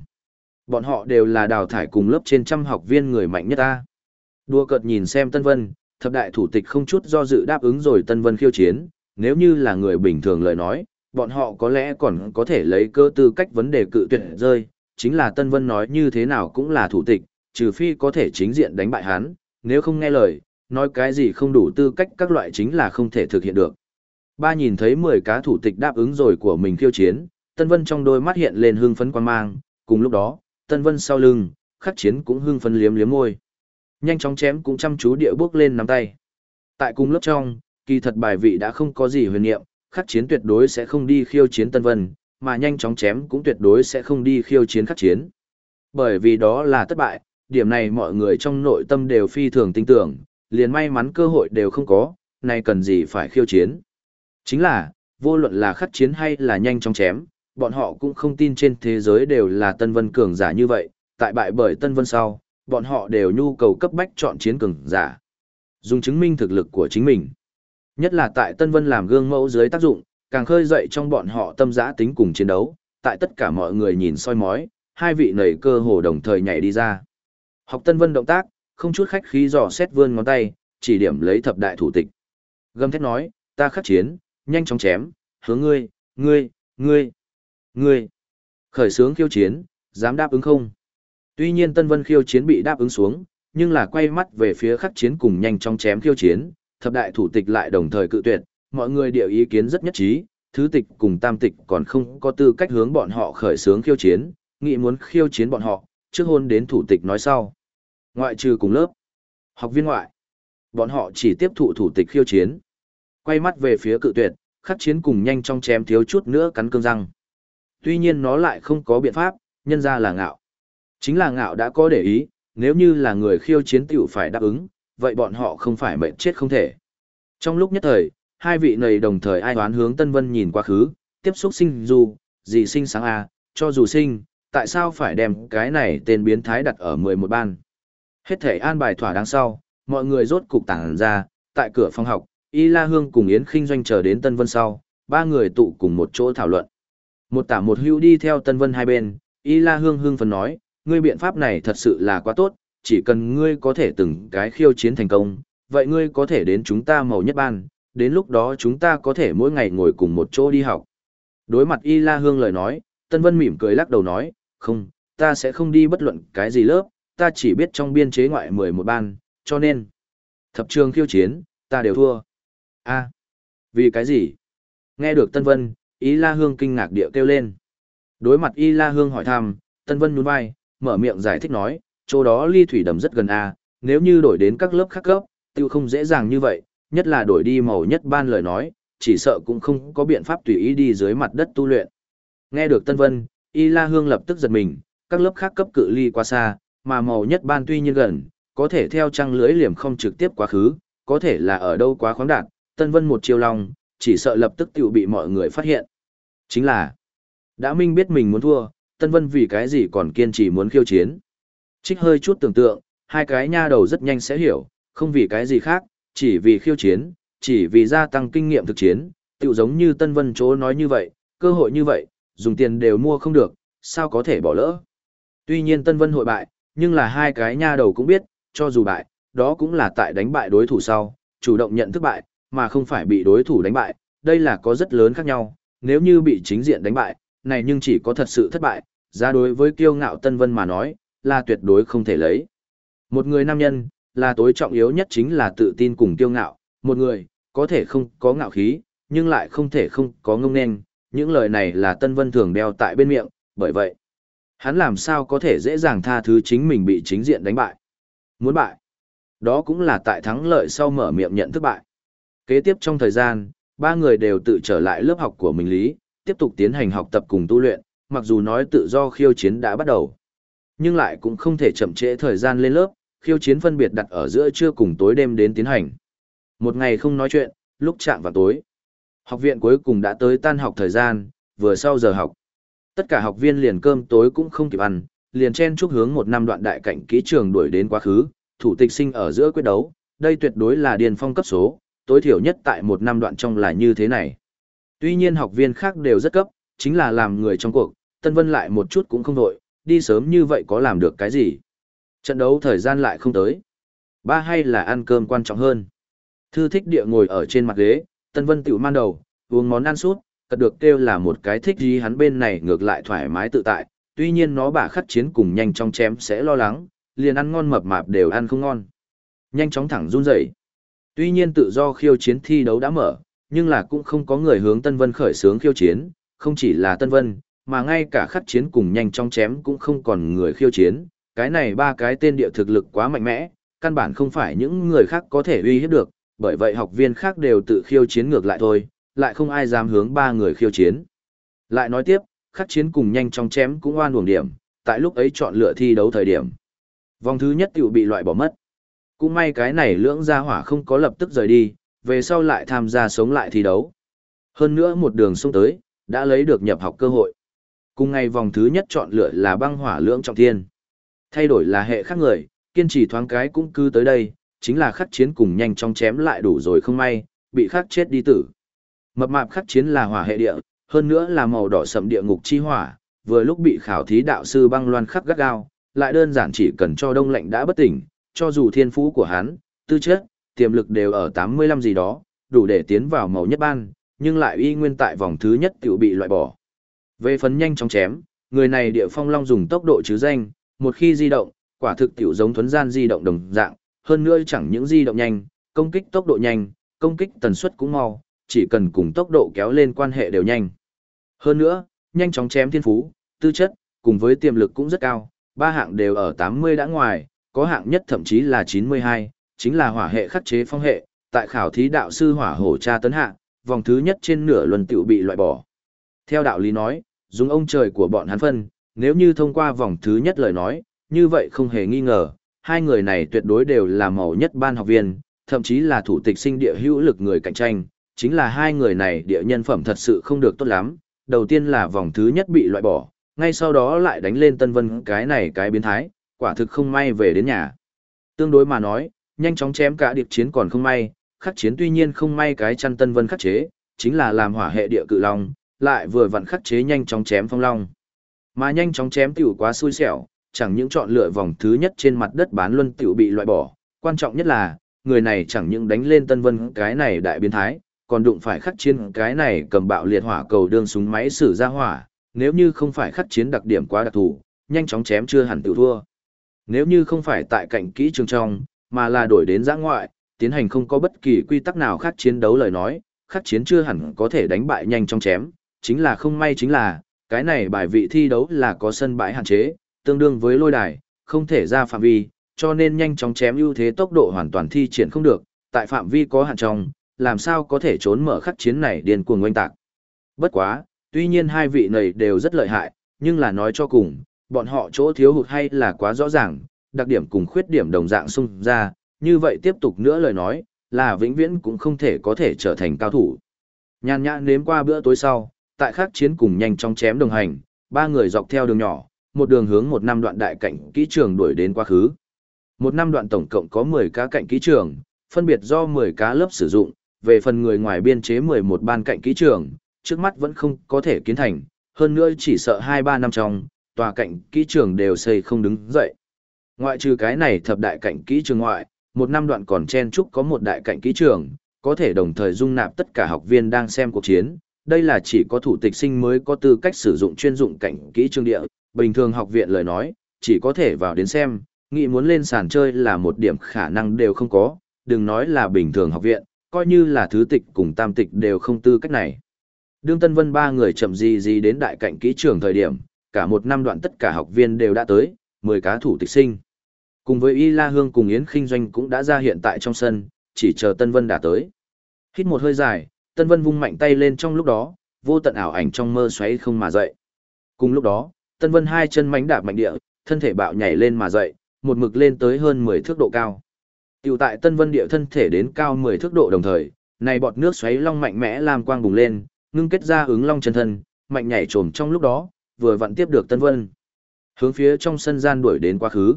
bọn họ đều là đào thải cùng lớp trên trăm học viên người mạnh nhất ta. Đua cợt nhìn xem Tân Vân, thập đại thủ tịch không chút do dự đáp ứng rồi Tân Vân khiêu chiến, nếu như là người bình thường lời nói, bọn họ có lẽ còn có thể lấy cơ tư cách vấn đề cự tuyệt rơi, chính là Tân Vân nói như thế nào cũng là thủ tịch, trừ phi có thể chính diện đánh bại hắn, nếu không nghe lời, nói cái gì không đủ tư cách các loại chính là không thể thực hiện được. Ba nhìn thấy 10 cá thủ tịch đáp ứng rồi của mình khiêu chiến, Tân Vân trong đôi mắt hiện lên hưng phấn quan mang, cùng lúc đó, Tân Vân sau lưng, khắc chiến cũng hưng phấn liếm liếm môi. Nhanh chóng chém cũng chăm chú địa bước lên nắm tay. Tại cùng lớp trong, kỳ thật bài vị đã không có gì huyền niệm, khắc chiến tuyệt đối sẽ không đi khiêu chiến Tân Vân, mà nhanh chóng chém cũng tuyệt đối sẽ không đi khiêu chiến khắc chiến. Bởi vì đó là thất bại, điểm này mọi người trong nội tâm đều phi thường tin tưởng, liền may mắn cơ hội đều không có, này cần gì phải khiêu chiến. Chính là, vô luận là khắc chiến hay là nhanh chóng chém, bọn họ cũng không tin trên thế giới đều là Tân Vân cường giả như vậy, tại bại bởi Tân Vân sau, bọn họ đều nhu cầu cấp bách chọn chiến cường giả. Dùng chứng minh thực lực của chính mình. Nhất là tại Tân Vân làm gương mẫu dưới tác dụng, càng khơi dậy trong bọn họ tâm giã tính cùng chiến đấu, tại tất cả mọi người nhìn soi mói, hai vị nảy cơ hồ đồng thời nhảy đi ra. Học Tân Vân động tác, không chút khách khí dò xét vươn ngón tay, chỉ điểm lấy thập đại thủ tịch. Gầm thét nói, ta khắc chiến, nhanh chóng chém, hướng ngươi, ngươi, ngươi, ngươi. Khởi sướng khiêu chiến, dám đáp ứng không? Tuy nhiên Tân Vân khiêu chiến bị đáp ứng xuống, nhưng là quay mắt về phía khắc chiến cùng nhanh chóng chém khiêu chiến, thập đại thủ tịch lại đồng thời cự tuyệt, mọi người đều ý kiến rất nhất trí, thứ tịch cùng tam tịch còn không có tư cách hướng bọn họ khởi sướng khiêu chiến, nghị muốn khiêu chiến bọn họ, trước hôn đến thủ tịch nói sau. Ngoại trừ cùng lớp, học viên ngoại, bọn họ chỉ tiếp thụ thủ tịch khiêu chiến. Quay mắt về phía cự tuyệt, khắc chiến cùng nhanh trong chém thiếu chút nữa cắn cương răng. Tuy nhiên nó lại không có biện pháp, nhân ra là ngạo. Chính là ngạo đã có để ý, nếu như là người khiêu chiến tiểu phải đáp ứng, vậy bọn họ không phải mệnh chết không thể. Trong lúc nhất thời, hai vị này đồng thời ai đoán hướng Tân Vân nhìn quá khứ, tiếp xúc sinh dù, gì sinh sáng A, à, cho dù sinh, tại sao phải đem cái này tên biến thái đặt ở 11 ban. Hết thể an bài thỏa đáng sau, mọi người rốt cục tản ra, tại cửa phòng học, Y La Hương cùng Yến Kinh Doanh chờ đến Tân Vân sau, ba người tụ cùng một chỗ thảo luận. Một tả một hữu đi theo Tân Vân hai bên, Y La Hương hương phần nói, ngươi biện pháp này thật sự là quá tốt, chỉ cần ngươi có thể từng cái khiêu chiến thành công, vậy ngươi có thể đến chúng ta màu nhất ban, đến lúc đó chúng ta có thể mỗi ngày ngồi cùng một chỗ đi học. Đối mặt Y La Hương lời nói, Tân Vân mỉm cười lắc đầu nói, không, ta sẽ không đi bất luận cái gì lớp, ta chỉ biết trong biên chế ngoại 11 ban, cho nên, thập trường khiêu chiến, ta đều thua. a vì cái gì? Nghe được Tân Vân, Ý La Hương kinh ngạc địa kêu lên. Đối mặt Y La Hương hỏi thăm, Tân Vân nhún vai, mở miệng giải thích nói, chỗ đó ly thủy đầm rất gần a, nếu như đổi đến các lớp khác cấp, tiêu không dễ dàng như vậy, nhất là đổi đi màu nhất ban lời nói, chỉ sợ cũng không có biện pháp tùy ý đi dưới mặt đất tu luyện. Nghe được Tân Vân, Y La Hương lập tức giật mình, các lớp khác cấp cự ly quá xa, mà màu nhất ban tuy nhiên gần, có thể theo trăng lưới liềm không trực tiếp quá khứ, có thể là ở đâu quá khoáng đạt, Tân Vân một chiêu lòng, chỉ sợ lập tức tiểu bị mọi người phát hiện. Chính là, đã minh biết mình muốn thua, Tân Vân vì cái gì còn kiên trì muốn khiêu chiến. Trích hơi chút tưởng tượng, hai cái nha đầu rất nhanh sẽ hiểu, không vì cái gì khác, chỉ vì khiêu chiến, chỉ vì gia tăng kinh nghiệm thực chiến, tiểu giống như Tân Vân chỗ nói như vậy, cơ hội như vậy, dùng tiền đều mua không được, sao có thể bỏ lỡ. Tuy nhiên Tân Vân hội bại, nhưng là hai cái nha đầu cũng biết, cho dù bại, đó cũng là tại đánh bại đối thủ sau, chủ động nhận thất bại, mà không phải bị đối thủ đánh bại, đây là có rất lớn khác nhau, nếu như bị chính diện đánh bại, này nhưng chỉ có thật sự thất bại, ra đối với kiêu ngạo Tân Vân mà nói, là tuyệt đối không thể lấy. Một người nam nhân, là tối trọng yếu nhất chính là tự tin cùng kiêu ngạo, một người, có thể không có ngạo khí, nhưng lại không thể không có ngông nên, những lời này là Tân Vân thường đeo tại bên miệng, bởi vậy, hắn làm sao có thể dễ dàng tha thứ chính mình bị chính diện đánh bại. Muốn bại, đó cũng là tại thắng lợi sau mở miệng nhận thất bại. Kế tiếp trong thời gian, ba người đều tự trở lại lớp học của mình lý, tiếp tục tiến hành học tập cùng tu luyện, mặc dù nói tự do khiêu chiến đã bắt đầu. Nhưng lại cũng không thể chậm trễ thời gian lên lớp, khiêu chiến phân biệt đặt ở giữa trưa cùng tối đêm đến tiến hành. Một ngày không nói chuyện, lúc chạm vào tối. Học viện cuối cùng đã tới tan học thời gian, vừa sau giờ học. Tất cả học viên liền cơm tối cũng không kịp ăn, liền chen chúc hướng một năm đoạn đại cảnh kỹ trường đuổi đến quá khứ, thủ tịch sinh ở giữa quyết đấu, đây tuyệt đối là điền phong cấp số, tối thiểu nhất tại một năm đoạn trong là như thế này. Tuy nhiên học viên khác đều rất cấp, chính là làm người trong cuộc, Tân Vân lại một chút cũng không đội, đi sớm như vậy có làm được cái gì. Trận đấu thời gian lại không tới. Ba hay là ăn cơm quan trọng hơn. Thư thích địa ngồi ở trên mặt ghế, Tân Vân tiểu man đầu, uống món ăn sút, cật được kêu là một cái thích gì hắn bên này ngược lại thoải mái tự tại, tuy nhiên nó bả khắc chiến cùng nhanh chóng chém sẽ lo lắng, liền ăn ngon mập mạp đều ăn không ngon. Nhanh chóng thẳng run rẩy. Tuy nhiên tự do khiêu chiến thi đấu đã mở, nhưng là cũng không có người hướng Tân Vân khởi xướng khiêu chiến, không chỉ là Tân Vân, mà ngay cả khắc chiến cùng nhanh chóng chém cũng không còn người khiêu chiến, cái này ba cái tên địa thực lực quá mạnh mẽ, căn bản không phải những người khác có thể uy hiếp được, bởi vậy học viên khác đều tự khiêu chiến ngược lại thôi, lại không ai dám hướng ba người khiêu chiến. Lại nói tiếp, khắc chiến cùng nhanh chóng chém cũng oan uổng điểm, tại lúc ấy chọn lựa thi đấu thời điểm. Vòng thứ nhất tiểu bị loại bỏ mất. Cũng may cái này lưỡng gia hỏa không có lập tức rời đi, về sau lại tham gia sống lại thi đấu. Hơn nữa một đường xuống tới, đã lấy được nhập học cơ hội. Cùng ngày vòng thứ nhất chọn lựa là băng hỏa lưỡng trọng thiên. Thay đổi là hệ khác người, kiên trì thoáng cái cũng cứ tới đây, chính là khắc chiến cùng nhanh chóng chém lại đủ rồi không may, bị khắc chết đi tử. Mập mạp khắc chiến là hỏa hệ địa, hơn nữa là màu đỏ sậm địa ngục chi hỏa, vừa lúc bị khảo thí đạo sư băng loan khắc gắt gao, lại đơn giản chỉ cần cho đông lạnh đã bất tỉnh, cho dù thiên phú của hắn, tư chất, tiềm lực đều ở 85 gì đó, đủ để tiến vào màu nhất ban, nhưng lại y nguyên tại vòng thứ nhất tiểu bị loại bỏ. Về phần nhanh chóng chém, người này địa phong long dùng tốc độ chứ danh, một khi di động, quả thực tiểu giống thuấn gian di động đồng dạng, hơn nữa chẳng những di động nhanh, công kích tốc độ nhanh, công kích tần suất cũng mau, chỉ cần cùng tốc độ kéo lên quan hệ đều nhanh. Hơn nữa, nhanh chóng chém thiên phú, tư chất, cùng với tiềm lực cũng rất cao, ba hạng đều ở 80 đã ngoài, có hạng nhất thậm chí là 92, chính là hỏa hệ khắc chế phong hệ, tại khảo thí đạo sư hỏa hổ tra tấn hạng, vòng thứ nhất trên nửa luân tiểu bị loại bỏ. Theo đạo lý nói, dùng ông trời của bọn hắn phân, nếu như thông qua vòng thứ nhất lời nói, như vậy không hề nghi ngờ, hai người này tuyệt đối đều là màu nhất ban học viên, thậm chí là thủ tịch sinh địa hữu lực người cạnh tranh, chính là hai người này địa nhân phẩm thật sự không được tốt lắm, đầu tiên là vòng thứ nhất bị loại bỏ, ngay sau đó lại đánh lên Tân Vân cái này cái biến thái, quả thực không may về đến nhà. Tương đối mà nói, nhanh chóng chém cả điệp chiến còn không may, khắc chiến tuy nhiên không may cái chăn Tân Vân khắc chế, chính là làm hỏa hệ địa cự long, lại vừa vặn khắc chế nhanh chóng chém phong long. Mà nhanh chóng chém tiểu quá xui xẻo, chẳng những chọn lựa vòng thứ nhất trên mặt đất bán luân tiểu bị loại bỏ, quan trọng nhất là, người này chẳng những đánh lên Tân Vân cái này đại biến thái, còn đụng phải khắc chiến cái này cầm bạo liệt hỏa cầu đương súng máy sử ra hỏa, nếu như không phải khắc chiến đặc điểm quá đặc thù, nhanh chóng chém chưa hẳn tự thua. Nếu như không phải tại cạnh kỹ trường trong, mà là đổi đến giã ngoại, tiến hành không có bất kỳ quy tắc nào khác chiến đấu lời nói, khắc chiến chưa hẳn có thể đánh bại nhanh chóng chém, chính là không may chính là, cái này bài vị thi đấu là có sân bãi hạn chế, tương đương với lôi đài, không thể ra phạm vi, cho nên nhanh chóng chém ưu thế tốc độ hoàn toàn thi triển không được, tại phạm vi có hạn trong, làm sao có thể trốn mở khắc chiến này điên cuồng oanh tạc. Bất quá, tuy nhiên hai vị này đều rất lợi hại, nhưng là nói cho cùng, bọn họ chỗ thiếu hụt hay là quá rõ ràng, đặc điểm cùng khuyết điểm đồng dạng xung ra, như vậy tiếp tục nữa lời nói, là vĩnh viễn cũng không thể có thể trở thành cao thủ. Nhàn nhã nếm qua bữa tối sau, tại khắc chiến cùng nhanh chóng chém đồng hành, ba người dọc theo đường nhỏ, một đường hướng một năm đoạn đại cảnh kỹ trường đuổi đến quá khứ. Một năm đoạn tổng cộng có 10 cá cạnh kỹ trường, phân biệt do 10 cá lớp sử dụng, về phần người ngoài biên chế 11 ban cạnh kỹ trường, trước mắt vẫn không có thể kiến thành, hơn nữa chỉ sợ 2-3 năm trong, tòa cạnh kỹ trường đều xây không đứng dậy. Ngoại trừ cái này thập đại cạnh kỹ trường ngoại, một năm đoạn còn chen chúc có một đại cạnh kỹ trường, có thể đồng thời dung nạp tất cả học viên đang xem cuộc chiến. Đây là chỉ có thủ tịch sinh mới có tư cách sử dụng chuyên dụng cạnh kỹ trường địa, bình thường học viện lời nói, chỉ có thể vào đến xem, nghĩ muốn lên sàn chơi là một điểm khả năng đều không có, đừng nói là bình thường học viện, coi như là thứ tịch cùng tam tịch đều không tư cách này. Đương Tân Vân ba người chậm gì gì đến đại cạnh kỹ trường thời điểm, cả một năm đoạn tất cả học viên đều đã tới, 10 cá thủ tịch sinh. Cùng với Y La Hương cùng Yến Kinh Doanh cũng đã ra hiện tại trong sân, chỉ chờ Tân Vân đã tới. Hít một hơi dài, Tân Vân vung mạnh tay lên trong lúc đó, vô tận ảo ảnh trong mơ xoáy không mà dậy. Cùng lúc đó, Tân Vân hai chân mánh đạp mạnh địa, thân thể bạo nhảy lên mà dậy, một mực lên tới hơn 10 thước độ cao. Tiểu tại Tân Vân địa thân thể đến cao 10 thước độ đồng thời, này bọt nước xoáy long mạnh mẽ làm quang bùng lên, ngưng kết ra ứng long chân thân, mạnh nhảy trồm trong lúc đó, vừa vặn tiếp được Tân Vân. Hướng phía trong sân gian đuổi đến quá khứ.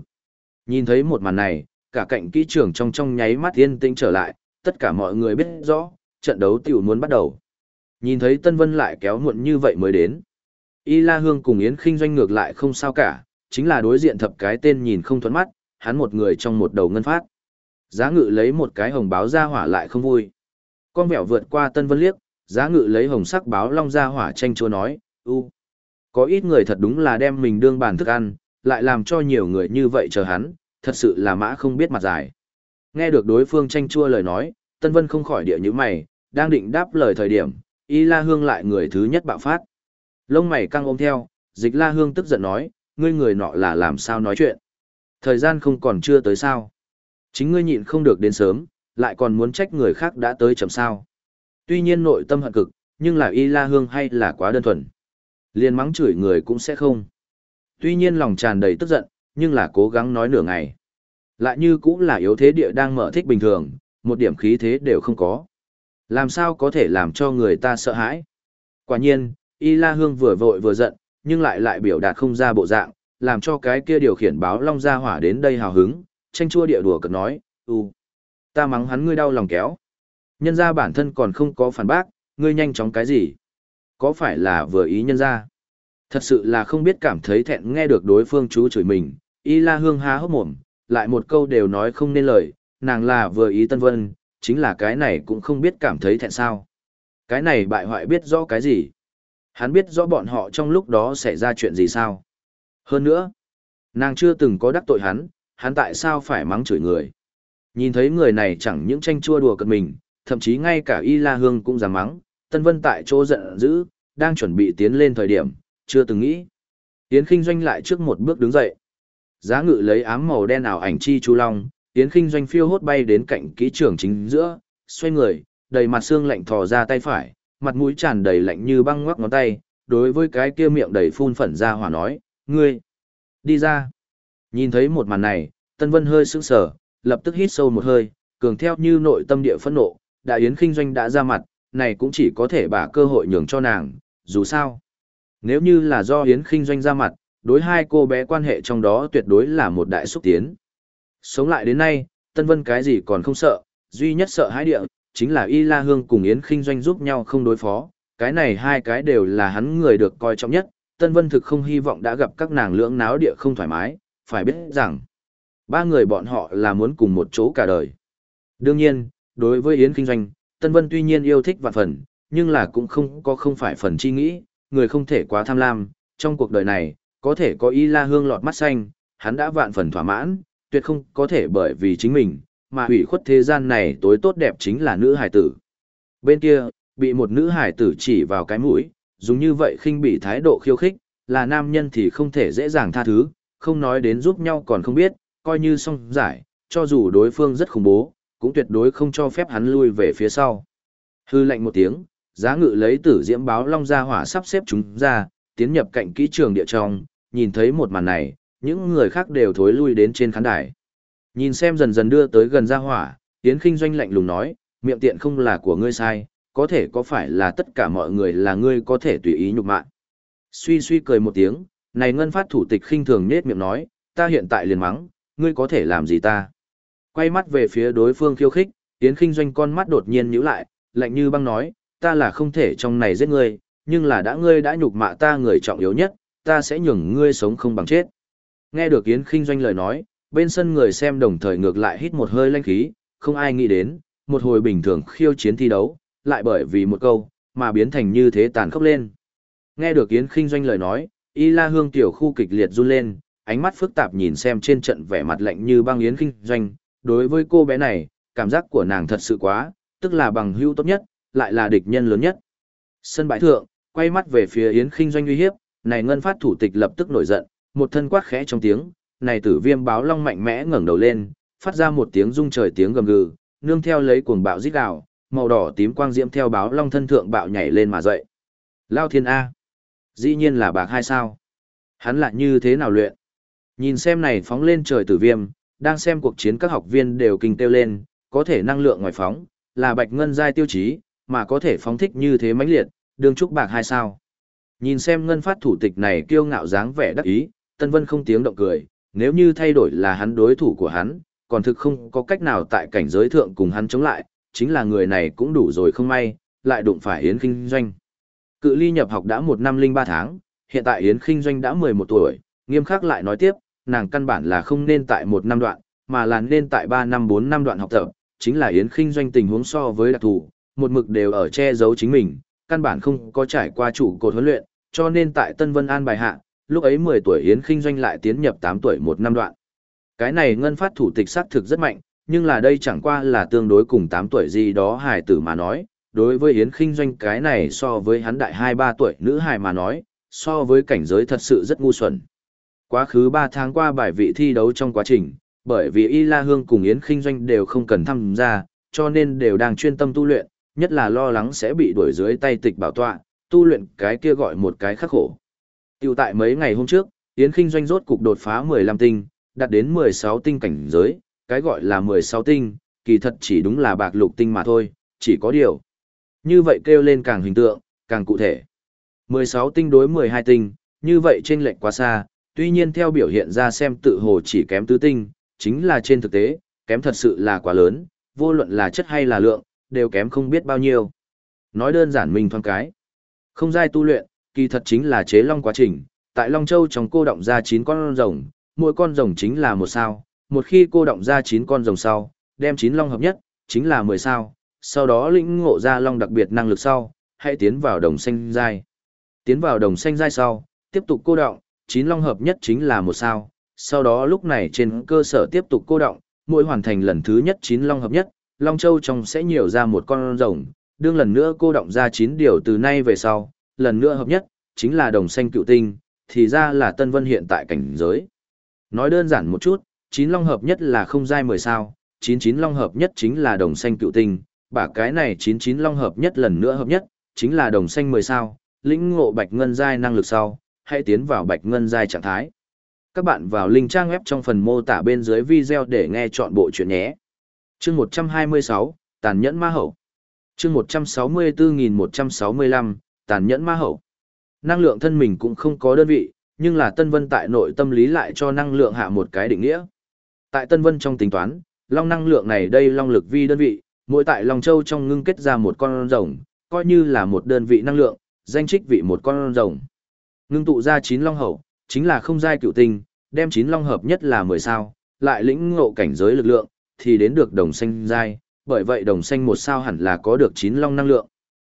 Nhìn thấy một màn này, cả cạnh kỹ trưởng trong trong nháy mắt yên tĩnh trở lại, tất cả mọi người biết rõ, trận đấu tiểu muốn bắt đầu. Nhìn thấy Tân Vân lại kéo muộn như vậy mới đến. Y La Hương cùng Yến Kinh doanh ngược lại không sao cả, chính là đối diện thập cái tên nhìn không thuẫn mắt, hắn một người trong một đầu ngân phát. Giá ngự lấy một cái hồng báo ra hỏa lại không vui. Con vẹo vượt qua Tân Vân liếc, giá ngự lấy hồng sắc báo long ra hỏa tranh chúa nói, u. Có ít người thật đúng là đem mình đương bàn thức ăn, lại làm cho nhiều người như vậy chờ hắn, thật sự là mã không biết mặt dài. Nghe được đối phương tranh chua lời nói, Tân Vân không khỏi địa như mày, đang định đáp lời thời điểm, Y La Hương lại người thứ nhất bạo phát. Lông mày căng ôm theo, dịch La Hương tức giận nói, ngươi người nọ là làm sao nói chuyện. Thời gian không còn chưa tới sao. Chính ngươi nhịn không được đến sớm, lại còn muốn trách người khác đã tới chậm sao. Tuy nhiên nội tâm hận cực, nhưng là Y La Hương hay là quá đơn thuần. liền mắng chửi người cũng sẽ không. Tuy nhiên lòng tràn đầy tức giận, nhưng là cố gắng nói nửa ngày. Lại như cũng là yếu thế địa đang mở thích bình thường, một điểm khí thế đều không có. Làm sao có thể làm cho người ta sợ hãi? Quả nhiên, Y La Hương vừa vội vừa giận, nhưng lại lại biểu đạt không ra bộ dạng, làm cho cái kia điều khiển báo long ra hỏa đến đây hào hứng, tranh chua địa đùa cợt nói, u, ta mắng hắn ngươi đau lòng kéo. Nhân ra bản thân còn không có phản bác, ngươi nhanh chóng cái gì? Có phải là vừa ý nhân ra? Thật sự là không biết cảm thấy thẹn nghe được đối phương chú chửi mình, y la hương há hốc mồm, lại một câu đều nói không nên lời, nàng là vừa ý Tân Vân, chính là cái này cũng không biết cảm thấy thẹn sao. Cái này bại hoại biết rõ cái gì. Hắn biết rõ bọn họ trong lúc đó xảy ra chuyện gì sao. Hơn nữa, nàng chưa từng có đắc tội hắn, hắn tại sao phải mắng chửi người. Nhìn thấy người này chẳng những tranh chua đùa cợt mình, thậm chí ngay cả Y La Hương cũng dám mắng, Tân Vân tại chỗ giận dữ, đang chuẩn bị tiến lên thời điểm, chưa từng nghĩ. Yến Kinh Doanh lại trước một bước đứng dậy. Giá ngự lấy ám màu đen ảo ảnh chi chú long, Yến Kinh Doanh phiêu hốt bay đến cạnh kỹ trưởng chính giữa, xoay người, đầy mặt xương lạnh thò ra tay phải, mặt mũi tràn đầy lạnh như băng ngoắc ngón tay, đối với cái kia miệng đầy phun phẩn ra hỏa nói, ngươi, đi ra. Nhìn thấy một màn này, Tân Vân hơi sững sờ, lập tức hít sâu một hơi, cường theo như nội tâm địa phẫn nộ, đại yến kinh doanh đã ra mặt, này cũng chỉ có thể bả cơ hội nhường cho nàng, dù sao. Nếu như là do Yến Kinh Doanh ra mặt, đối hai cô bé quan hệ trong đó tuyệt đối là một đại xúc tiến. Sống lại đến nay, Tân Vân cái gì còn không sợ, duy nhất sợ hãi địa, chính là Y La Hương cùng Yến Kinh Doanh giúp nhau không đối phó, cái này hai cái đều là hắn người được coi trọng nhất, Tân Vân thực không hy vọng đã gặp các nàng lưỡng náo địa không thoải mái, phải biết rằng, ba người bọn họ là muốn cùng một chỗ cả đời. Đương nhiên, đối với Yến Kinh Doanh, Tân Vân tuy nhiên yêu thích vạn phần, nhưng là cũng không có không phải phần chi nghĩ, người không thể quá tham lam, trong cuộc đời này, có thể có y la hương lọt mắt xanh, hắn đã vạn phần thỏa mãn, tuyệt không có thể bởi vì chính mình, mà hủy khuất thế gian này tối tốt đẹp chính là nữ hải tử. Bên kia, bị một nữ hải tử chỉ vào cái mũi, dùng như vậy khinh bị thái độ khiêu khích, là nam nhân thì không thể dễ dàng tha thứ, không nói đến giúp nhau còn không biết, coi như xong giải, cho dù đối phương rất khủng bố, cũng tuyệt đối không cho phép hắn lui về phía sau. Hư lệnh một tiếng, giá ngự lấy tử diễm báo long ra hỏa sắp xếp chúng ra, tiến nhập cạnh kỹ trường địa trong, nhìn thấy một màn này, những người khác đều thối lui đến trên khán đài. Nhìn xem dần dần đưa tới gần ra hỏa, Yến Kinh doanh lạnh lùng nói, miệng tiện không là của ngươi sai, có thể có phải là tất cả mọi người là ngươi có thể tùy ý nhục mạ. Suy suy cười một tiếng, này ngân phát thủ tịch khinh thường nết miệng nói, ta hiện tại liền mắng, ngươi có thể làm gì ta. Quay mắt về phía đối phương khiêu khích, Yến Kinh doanh con mắt đột nhiên nhíu lại, lạnh như băng nói, ta là không thể trong này giết ngươi, nhưng là đã ngươi đã nhục mạ ta người trọng yếu nhất, ta sẽ nhường ngươi sống không bằng chết. Nghe được Yến Kinh doanh lời nói, bên sân người xem đồng thời ngược lại hít một hơi lanh khí, không ai nghĩ đến, một hồi bình thường khiêu chiến thi đấu, lại bởi vì một câu, mà biến thành như thế tàn khốc lên. Nghe được Yến Kinh doanh lời nói, Y La Hương tiểu khu kịch liệt run lên, ánh mắt phức tạp nhìn xem trên trận vẻ mặt lạnh như băng Yến Kinh doanh, đối với cô bé này, cảm giác của nàng thật sự quá, tức là bằng hữu tốt nhất, lại là địch nhân lớn nhất. Sân bãi thượng, quay mắt về phía Yến Kinh doanh uy hiếp, này ngân phát thủ tịch lập tức nổi giận, một thân quát khẽ trong tiếng, này tử viêm báo long mạnh mẽ ngẩng đầu lên, phát ra một tiếng rung trời tiếng gầm gừ, nương theo lấy cuồng bạo rít gào, màu đỏ tím quang diễm theo báo long thân thượng bạo nhảy lên mà dậy. Lao thiên A. Dĩ nhiên là bạc hai sao. Hắn lại như thế nào luyện? Nhìn xem này phóng lên trời tử viêm, đang xem cuộc chiến các học viên đều kinh tiêu lên, có thể năng lượng ngoài phóng, là bạch ngân giai tiêu chí, mà có thể phóng thích như thế mãnh liệt, đương trúc bạc hai sao. Nhìn xem ngân phát thủ tịch này kiêu ngạo dáng vẻ đắc ý, Tân Vân không tiếng động cười, nếu như thay đổi là hắn đối thủ của hắn, còn thực không có cách nào tại cảnh giới thượng cùng hắn chống lại, chính là người này cũng đủ rồi không may, lại đụng phải Yến Kinh Doanh. Cự ly nhập học đã một năm linh ba tháng, hiện tại Yến Kinh Doanh đã 11 tuổi, nghiêm khắc lại nói tiếp, nàng căn bản là không nên tại một năm đoạn, mà là nên tại ba năm bốn năm đoạn học tập, chính là Yến Kinh Doanh tình huống so với đặc thù, một mực đều ở che giấu chính mình, căn bản không có trải qua chủ cột huấn luyện, cho nên tại Tân Vân An bài hạ, lúc ấy 10 tuổi Yến Kinh Doanh lại tiến nhập 8 tuổi một năm đoạn. Cái này ngân phát thủ tịch xác thực rất mạnh, nhưng là đây chẳng qua là tương đối cùng 8 tuổi gì đó hài tử mà nói, đối với Yến Kinh Doanh cái này so với hắn đại 2-3 tuổi nữ hài mà nói, so với cảnh giới thật sự rất ngu xuẩn. Quá khứ 3 tháng qua bài vị thi đấu trong quá trình, bởi vì Y La Hương cùng Yến Kinh Doanh đều không cần tham gia, cho nên đều đang chuyên tâm tu luyện, nhất là lo lắng sẽ bị đuổi dưới tay tịch bảo tọa, tu luyện cái kia gọi một cái khắc khổ. Tiểu tại mấy ngày hôm trước, Yến Kinh Doanh rốt cục đột phá 15 tinh, đạt đến 16 tinh cảnh giới, cái gọi là 16 tinh, kỳ thật chỉ đúng là bạc lục tinh mà thôi, chỉ có điều. Như vậy kêu lên càng hình tượng, càng cụ thể. 16 tinh đối 12 tinh, như vậy trên lệnh quá xa, tuy nhiên theo biểu hiện ra xem tự hồ chỉ kém tứ tinh, chính là trên thực tế, kém thật sự là quá lớn, vô luận là chất hay là lượng, đều kém không biết bao nhiêu. Nói đơn giản mình thoáng cái. Không dai tu luyện, kỳ thật chính là chế long quá trình, tại Long Châu trong cô động ra 9 con rồng, mỗi con rồng chính là một sao, một khi cô động ra 9 con rồng sau, đem 9 long hợp nhất, chính là 10 sao, sau đó lĩnh ngộ ra long đặc biệt năng lực sau, hãy tiến vào đồng xanh giai. Tiến vào đồng xanh giai sau, tiếp tục cô động, chín long hợp nhất chính là một sao, sau đó lúc này trên cơ sở tiếp tục cô động, mỗi hoàn thành lần thứ nhất chín long hợp nhất, Long Châu trong sẽ nhiều ra một con rồng, đương lần nữa cô động ra chín điều từ nay về sau, lần nữa hợp nhất, chính là đồng xanh cựu tinh, thì ra là Tân Vân hiện tại cảnh giới. Nói đơn giản một chút, chín long hợp nhất là không giai 10 sao, 99 long hợp nhất chính là đồng xanh cựu tinh, bả cái này 99 long hợp nhất lần nữa hợp nhất, chính là đồng xanh 10 sao, lĩnh ngộ bạch ngân giai năng lực sau, hãy tiến vào bạch ngân giai trạng thái. Các bạn vào link trang web trong phần mô tả bên dưới video để nghe chọn bộ chuyện nhé. Chương 126, Tàn nhẫn ma hậu. Chương 164165, Tàn nhẫn ma hậu. Năng lượng thân mình cũng không có đơn vị, nhưng là Tân Vân tại nội tâm lý lại cho năng lượng hạ một cái định nghĩa. Tại Tân Vân trong tính toán, long năng lượng này đây long lực vi đơn vị, mỗi tại Long Châu trong ngưng kết ra một con rồng, coi như là một đơn vị năng lượng, danh trích vị một con rồng. Ngưng tụ ra chín long hậu, chính là không giai cựu tinh, đem chín long hợp nhất là 10 sao, lại lĩnh ngộ cảnh giới lực lượng, thì đến được đồng xanh giai, bởi vậy đồng xanh một sao hẳn là có được chín long năng lượng.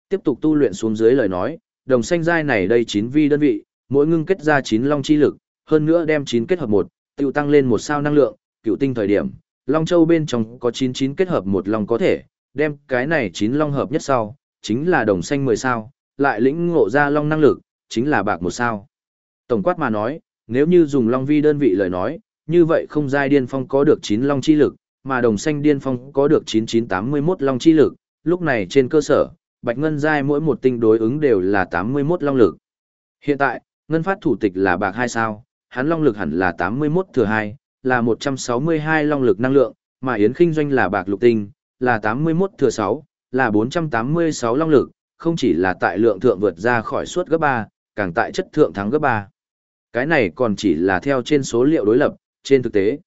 Tiếp tục tu luyện xuống dưới lời nói, đồng xanh giai này đây chín vi đơn vị, mỗi ngưng kết ra chín long chi lực, hơn nữa đem chín kết hợp một, tiêu tăng lên một sao năng lượng, cựu tinh thời điểm, Long Châu bên trong có 99 kết hợp một long có thể, đem cái này 9 long hợp nhất sau, chính là đồng xanh 10 sao, lại lĩnh ngộ ra long năng lực, chính là bạc một sao. Tổng quát mà nói, nếu như dùng long vi đơn vị lời nói, như vậy không giai điên phong có được 9 long chi lực, mà đồng xanh điên phong có được 9981 long chi lực, lúc này trên cơ sở, bạch ngân giai mỗi một tinh đối ứng đều là 81 long lực. Hiện tại, ngân phát thủ tịch là bạc 2 sao, hắn long lực hẳn là 81 thừa 2, là 162 long lực năng lượng, mà Yến Kinh Doanh là bạc lục tinh, là 81 thừa 6, là 486 long lực, không chỉ là tại lượng thượng vượt ra khỏi suốt gấp 3, càng tại chất thượng thắng gấp 3. Cái này còn chỉ là theo trên số liệu đối lập, trên thực tế.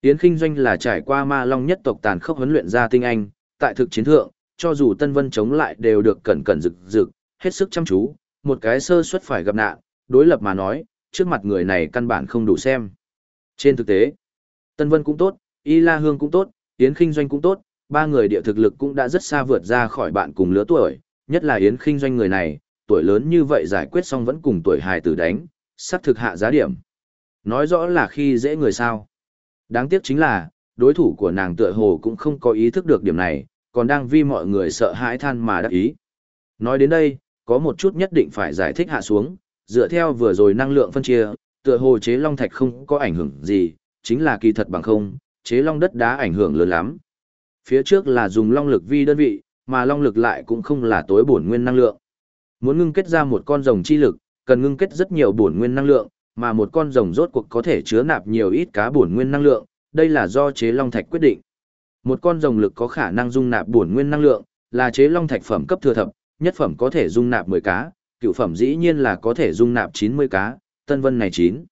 Yến Kinh Doanh là trải qua ma long nhất tộc tàn khốc huấn luyện ra tinh anh, tại thực chiến thượng, cho dù Tân Vân chống lại đều được cẩn cẩn rực rực, hết sức chăm chú, một cái sơ suất phải gặp nạn, đối lập mà nói, trước mặt người này căn bản không đủ xem. Trên thực tế, Tân Vân cũng tốt, Y La Hương cũng tốt, Yến Kinh Doanh cũng tốt, ba người địa thực lực cũng đã rất xa vượt ra khỏi bạn cùng lứa tuổi, nhất là Yến Kinh Doanh người này, tuổi lớn như vậy giải quyết xong vẫn cùng tuổi hài tử đánh, sắp thực hạ giá điểm. Nói rõ là khi dễ người sao. Đáng tiếc chính là, đối thủ của nàng tựa hồ cũng không có ý thức được điểm này, còn đang vì mọi người sợ hãi than mà đắc ý. Nói đến đây, có một chút nhất định phải giải thích hạ xuống, dựa theo vừa rồi năng lượng phân chia, tựa hồ chế long thạch không có ảnh hưởng gì, chính là kỳ thật bằng không, chế long đất đá ảnh hưởng lớn lắm. Phía trước là dùng long lực vi đơn vị, mà long lực lại cũng không là tối bổn nguyên năng lượng. Muốn ngưng kết ra một con rồng chi lực, cần ngưng kết rất nhiều bổn nguyên năng lượng, mà một con rồng rốt cuộc có thể chứa nạp nhiều ít cá bổn nguyên năng lượng, đây là do chế long thạch quyết định. Một con rồng lực có khả năng dung nạp bổn nguyên năng lượng, là chế long thạch phẩm cấp thừa thập, nhất phẩm có thể dung nạp 10 cá, cựu phẩm dĩ nhiên là có thể dung nạp 90 cá, tân vân này 9.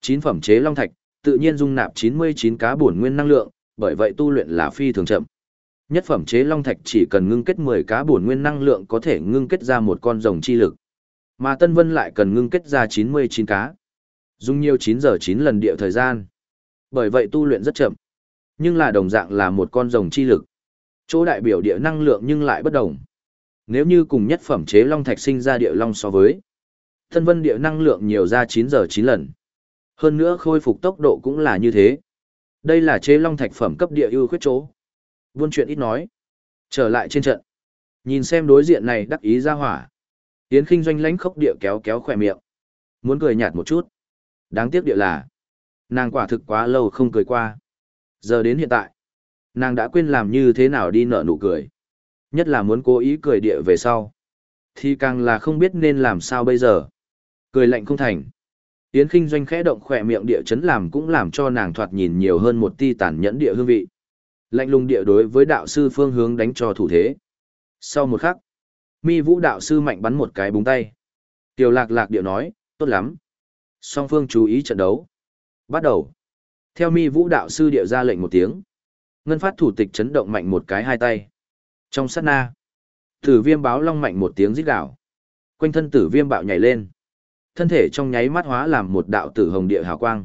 9 phẩm chế long thạch, tự nhiên dung nạp 99 cá bổn nguyên năng lượng, bởi vậy tu luyện là phi thường chậm. Nhất phẩm chế long thạch chỉ cần ngưng kết 10 cá bổn nguyên năng lượng có thể ngưng kết ra một con rồng chi lực. Mà Tân Vân lại cần ngưng kết ra 99 cá. Dùng nhiều 9 giờ 9 lần địa thời gian. Bởi vậy tu luyện rất chậm. Nhưng là đồng dạng là một con rồng chi lực. Chỗ đại biểu địa năng lượng nhưng lại bất đồng. Nếu như cùng nhất phẩm chế long thạch sinh ra địa long so với thân Vân địa năng lượng nhiều ra 9 giờ 9 lần. Hơn nữa khôi phục tốc độ cũng là như thế. Đây là chế long thạch phẩm cấp địa ưu khuyết chỗ. Buôn chuyện ít nói. Trở lại trên trận. Nhìn xem đối diện này đắc ý ra hỏa. Yến khinh doanh lánh khốc địa kéo kéo khỏe miệng. Muốn cười nhạt một chút. Đáng tiếc địa là. Nàng quả thực quá lâu không cười qua. Giờ đến hiện tại. Nàng đã quên làm như thế nào đi nợ nụ cười. Nhất là muốn cố ý cười địa về sau. Thì càng là không biết nên làm sao bây giờ. Cười lạnh không thành. Yến kinh doanh khẽ động khỏe miệng địa chấn làm cũng làm cho nàng thoạt nhìn nhiều hơn một ti tàn nhẫn địa hương vị. Lạnh lùng địa đối với đạo sư phương hướng đánh cho thủ thế. Sau một khắc, mi vũ đạo sư mạnh bắn một cái búng tay. Tiểu lạc lạc địa nói, tốt lắm. Song phương chú ý trận đấu. Bắt đầu. Theo mi vũ đạo sư địa ra lệnh một tiếng. Ngân phát thủ tịch chấn động mạnh một cái hai tay. Trong sát na, tử viêm báo long mạnh một tiếng rít gạo. Quanh thân tử viêm bạo nhảy lên. Thân thể trong nháy mắt hóa làm một đạo tử hồng địa hào quang.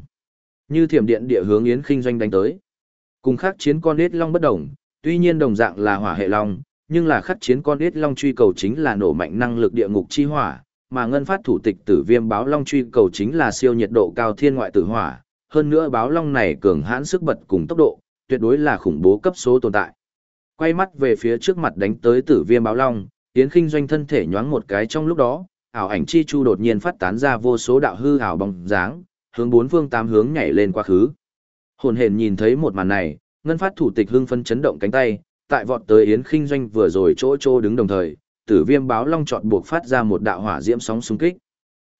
Như thiểm điện địa hướng yến khinh doanh đánh tới. Cùng khắc chiến con ít long bất đồng, tuy nhiên đồng dạng là hỏa hệ long, nhưng là khắc chiến con ít long truy cầu chính là nổ mạnh năng lực địa ngục chi hỏa, mà ngân phát thủ tịch tử viêm báo long truy cầu chính là siêu nhiệt độ cao thiên ngoại tử hỏa, hơn nữa báo long này cường hãn sức bật cùng tốc độ, tuyệt đối là khủng bố cấp số tồn tại. Quay mắt về phía trước mặt đánh tới tử viêm báo long, yến khinh doanh thân thể nhoáng một cái trong lúc đó, ảo ảnh chi chu đột nhiên phát tán ra vô số đạo hư ảo bóng dáng, hướng bốn phương tám hướng nhảy lên quá khứ. Hồn hển nhìn thấy một màn này, ngân phát thủ tịch hưng phân chấn động cánh tay, tại vọt tới Yến Khinh Doanh vừa rồi chỗ chỗ đứng đồng thời, Tử Viêm báo long chọn buộc phát ra một đạo hỏa diễm sóng xung kích.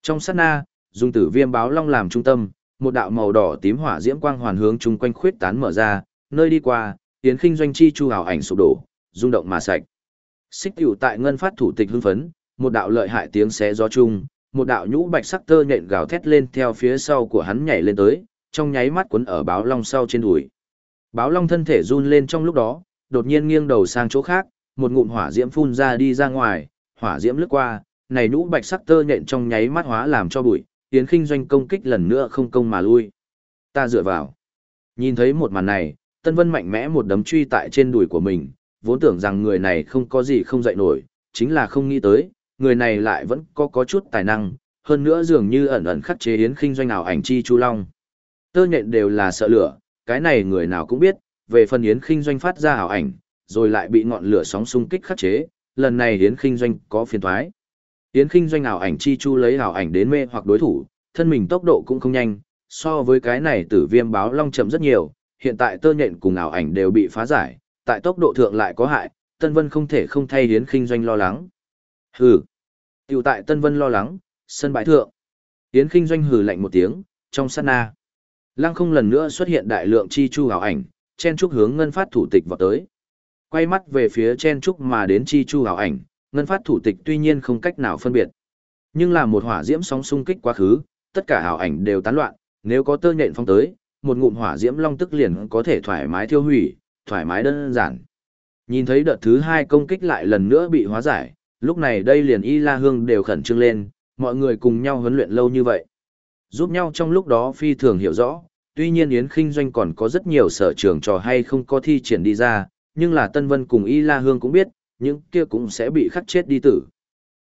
Trong sát na, dùng Tử Viêm báo long làm trung tâm, một đạo màu đỏ tím hỏa diễm quang hoàn hướng chung quanh khuyết tán mở ra, nơi đi qua, Yến Khinh Doanh chi chu ảo ảnh sụp đổ, rung động mà sạch. Xích tiểu tại ngân phát thủ tịch hưng phấn, một đạo lợi hại tiếng xé gió chung, một đạo nhũ bạch sắc tơ nhện gào thét lên theo phía sau của hắn nhảy lên tới, trong nháy mắt cuốn ở báo long sau trên đùi. Báo long thân thể run lên trong lúc đó, đột nhiên nghiêng đầu sang chỗ khác, một ngụm hỏa diễm phun ra đi ra ngoài, hỏa diễm lướt qua, này nhũ bạch sắc tơ nhện trong nháy mắt hóa làm cho bụi, tiến khinh doanh công kích lần nữa không công mà lui. Ta dựa vào. Nhìn thấy một màn này, Tân Vân mạnh mẽ một đấm truy tại trên đùi của mình, vốn tưởng rằng người này không có gì không dậy nổi, chính là không nghĩ tới, người này lại vẫn có có chút tài năng, hơn nữa dường như ẩn ẩn khắc chế yến khinh doanh ảo ảnh chi chu long. Tơ nhện đều là sợ lửa, cái này người nào cũng biết, về phần yến khinh doanh phát ra ảo ảnh, rồi lại bị ngọn lửa sóng xung kích khắc chế, lần này yến khinh doanh có phiền toái. Yến khinh doanh ảo ảnh chi chu lấy ảo ảnh đến mê hoặc đối thủ, thân mình tốc độ cũng không nhanh, so với cái này tử viêm báo long chậm rất nhiều, hiện tại tơ nhện cùng ảo ảnh đều bị phá giải, tại tốc độ thượng lại có hại, Tân Vân không thể không thay Yến Kinh Doanh lo lắng. Hừ. Tiểu tại Tân Vân lo lắng, sân bãi thượng. Yến Kinh Doanh hừ lạnh một tiếng, trong sát na. Lăng không lần nữa xuất hiện đại lượng chi chu ảo ảnh, chen trúc hướng ngân phát thủ tịch vào tới. Quay mắt về phía chen trúc mà đến chi chu ảo ảnh, ngân phát thủ tịch tuy nhiên không cách nào phân biệt. Nhưng là một hỏa diễm sóng xung kích quá khứ, tất cả ảo ảnh đều tán loạn, nếu có tơ nhện phong tới, một ngụm hỏa diễm long tức liền có thể thoải mái thiêu hủy, thoải mái đơn giản. Nhìn thấy đợt thứ hai công kích lại lần nữa bị hóa giải, lúc này đây liền y la hương đều khẩn trương lên, mọi người cùng nhau huấn luyện lâu như vậy. Giúp nhau trong lúc đó phi thường hiểu rõ, tuy nhiên Yến Kinh Doanh còn có rất nhiều sở trường trò hay không có thi triển đi ra, nhưng là Tân Vân cùng Y La Hương cũng biết, những kia cũng sẽ bị khắc chết đi tử.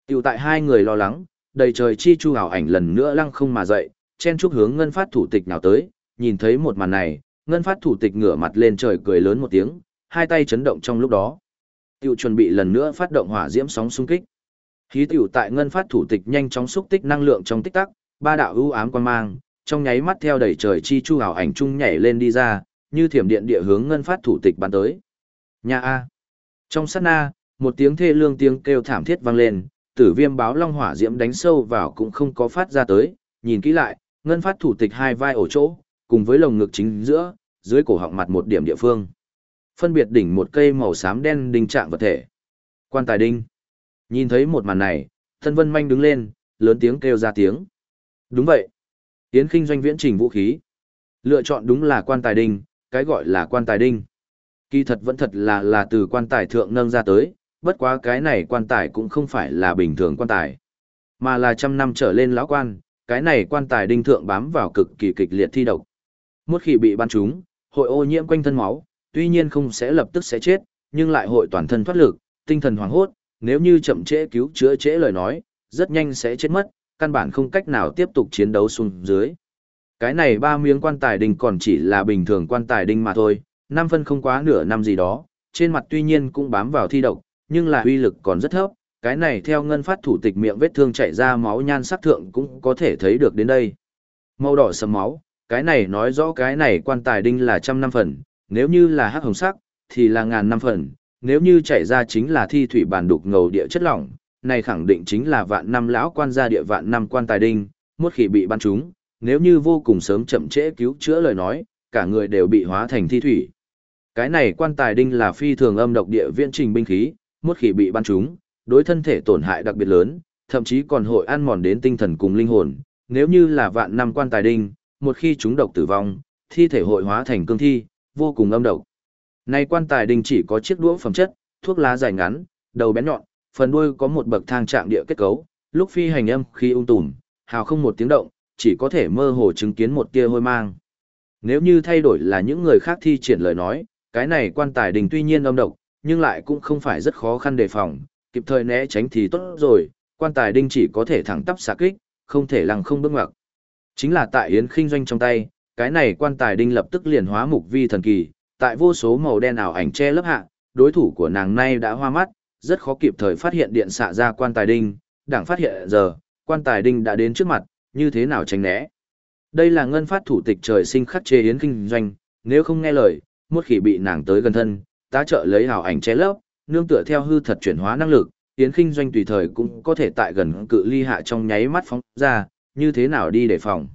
Tiểu tại hai người lo lắng, đầy trời chi chu ảo ảnh lần nữa lăng không mà dậy, chen chúc hướng ngân phát thủ tịch nào tới, nhìn thấy một màn này, ngân phát thủ tịch ngửa mặt lên trời cười lớn một tiếng, hai tay chấn động trong lúc đó. Tiểu chuẩn bị lần nữa phát động hỏa diễm sóng xung kích. Khí tiểu tại ngân phát thủ tịch nhanh chóng xúc tích năng lượng trong tích tắc, ba đạo ưu ám quan mang, trong nháy mắt theo đẩy trời chi chu ảo ảnh trung nhảy lên đi ra, như thiểm điện địa hướng ngân phát thủ tịch bắn tới. Nhà A. Trong sát na, một tiếng thê lương tiếng kêu thảm thiết vang lên, tử viêm báo long hỏa diễm đánh sâu vào cũng không có phát ra tới, nhìn kỹ lại, ngân phát thủ tịch hai vai ổ chỗ, cùng với lồng ngực chính giữa, dưới cổ họng mặt một điểm địa phương. Phân biệt đỉnh một cây màu xám đen đinh trạng vật thể. Quan tài đinh. Nhìn thấy một màn này, thân vân manh đứng lên, lớn tiếng kêu ra tiếng. Đúng vậy. Yến khinh doanh viễn trình vũ khí. Lựa chọn đúng là quan tài đinh, cái gọi là quan tài đinh. Kỳ thật vẫn thật là là từ quan tài thượng nâng ra tới, bất quá cái này quan tài cũng không phải là bình thường quan tài, mà là trăm năm trở lên lão quan, cái này quan tài đinh thượng bám vào cực kỳ kịch liệt thi độc. Một khi bị ban trúng, hội ô nhiễm quanh thân máu, tuy nhiên không sẽ lập tức sẽ chết, nhưng lại hội toàn thân thoát lực, tinh thần hoảng hốt, nếu như chậm trễ cứu chữa trễ lời nói, rất nhanh sẽ chết mất, căn bản không cách nào tiếp tục chiến đấu xuống dưới. Cái này ba miếng quan tài đinh còn chỉ là bình thường quan tài đinh mà thôi, năm phân không quá nửa năm gì đó, trên mặt tuy nhiên cũng bám vào thi độc, nhưng là uy lực còn rất thấp, cái này theo ngân phát thủ tịch miệng vết thương chảy ra máu nhan sắc thượng cũng có thể thấy được đến đây. Màu đỏ sầm máu, cái này nói rõ cái này quan tài đinh là trăm năm phần, nếu như là hắc hồng sắc, thì là ngàn năm phần, nếu như chảy ra chính là thi thủy bản đục ngầu địa chất lỏng, này khẳng định chính là vạn năm lão quan gia địa vạn năm quan tài đinh, một khi bị bắn trúng, nếu như vô cùng sớm chậm trễ cứu chữa lời nói, cả người đều bị hóa thành thi thủy. Cái này quan tài đinh là phi thường âm độc địa viễn trình binh khí, một khi bị bắn trúng, đối thân thể tổn hại đặc biệt lớn, thậm chí còn hội ăn mòn đến tinh thần cùng linh hồn, nếu như là vạn năm quan tài đinh, một khi chúng độc tử vong, thi thể hội hóa thành cương thi, vô cùng âm độc. Này quan tài đình chỉ có chiếc đũa phẩm chất, thuốc lá dài ngắn, đầu bén nhọn, phần đuôi có một bậc thang trạng địa kết cấu, lúc phi hành âm khi ung tùm, hào không một tiếng động, chỉ có thể mơ hồ chứng kiến một tia hôi mang. Nếu như thay đổi là những người khác thi triển lời nói, cái này quan tài đình tuy nhiên âm độc, nhưng lại cũng không phải rất khó khăn đề phòng, kịp thời né tránh thì tốt rồi, quan tài đinh chỉ có thể thẳng tắp xạ kích, không thể lăng không bước ngoặc. Chính là tại Yến Kinh Doanh trong tay, cái này quan tài đinh lập tức liền hóa mục vi thần kỳ, tại vô số màu đen ảo ảnh che lấp hạ, đối thủ của nàng nay đã hoa mắt, rất khó kịp thời phát hiện điện xạ ra quan tài đinh, đảng phát hiện giờ, quan tài đinh đã đến trước mặt, như thế nào tránh né. Đây là ngân phát thủ tịch trời sinh khắc chế Yến Kinh Doanh, nếu không nghe lời, một khi bị nàng tới gần thân, tá trợ lấy ảo ảnh che lấp, nương tựa theo hư thật chuyển hóa năng lực, Yến Kinh Doanh tùy thời cũng có thể tại gần cự ly hạ trong nháy mắt phóng ra, như thế nào đi để phòng.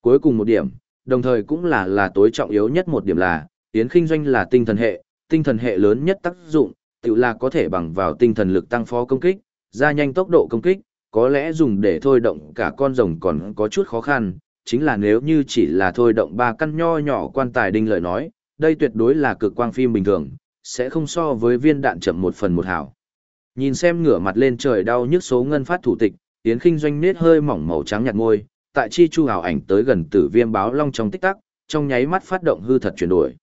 Cuối cùng một điểm, đồng thời cũng là là tối trọng yếu nhất một điểm là, Yến Kinh Doanh là tinh thần hệ, tinh thần hệ lớn nhất tác dụng, tự là có thể bằng vào tinh thần lực tăng phó công kích, gia nhanh tốc độ công kích, có lẽ dùng để thôi động cả con rồng còn có chút khó khăn, chính là nếu như chỉ là thôi động ba căn nho nhỏ quan tài đinh lời nói, đây tuyệt đối là cực quang phim bình thường, sẽ không so với viên đạn chậm một phần một hảo. Nhìn xem ngửa mặt lên trời đau nhức số ngân phát thủ tịch, Yến Kinh doanh nết hơi mỏng màu trắng nhạt môi, tại chi chu hào ảnh tới gần tử viêm báo long trong tích tắc, trong nháy mắt phát động hư thật chuyển đổi.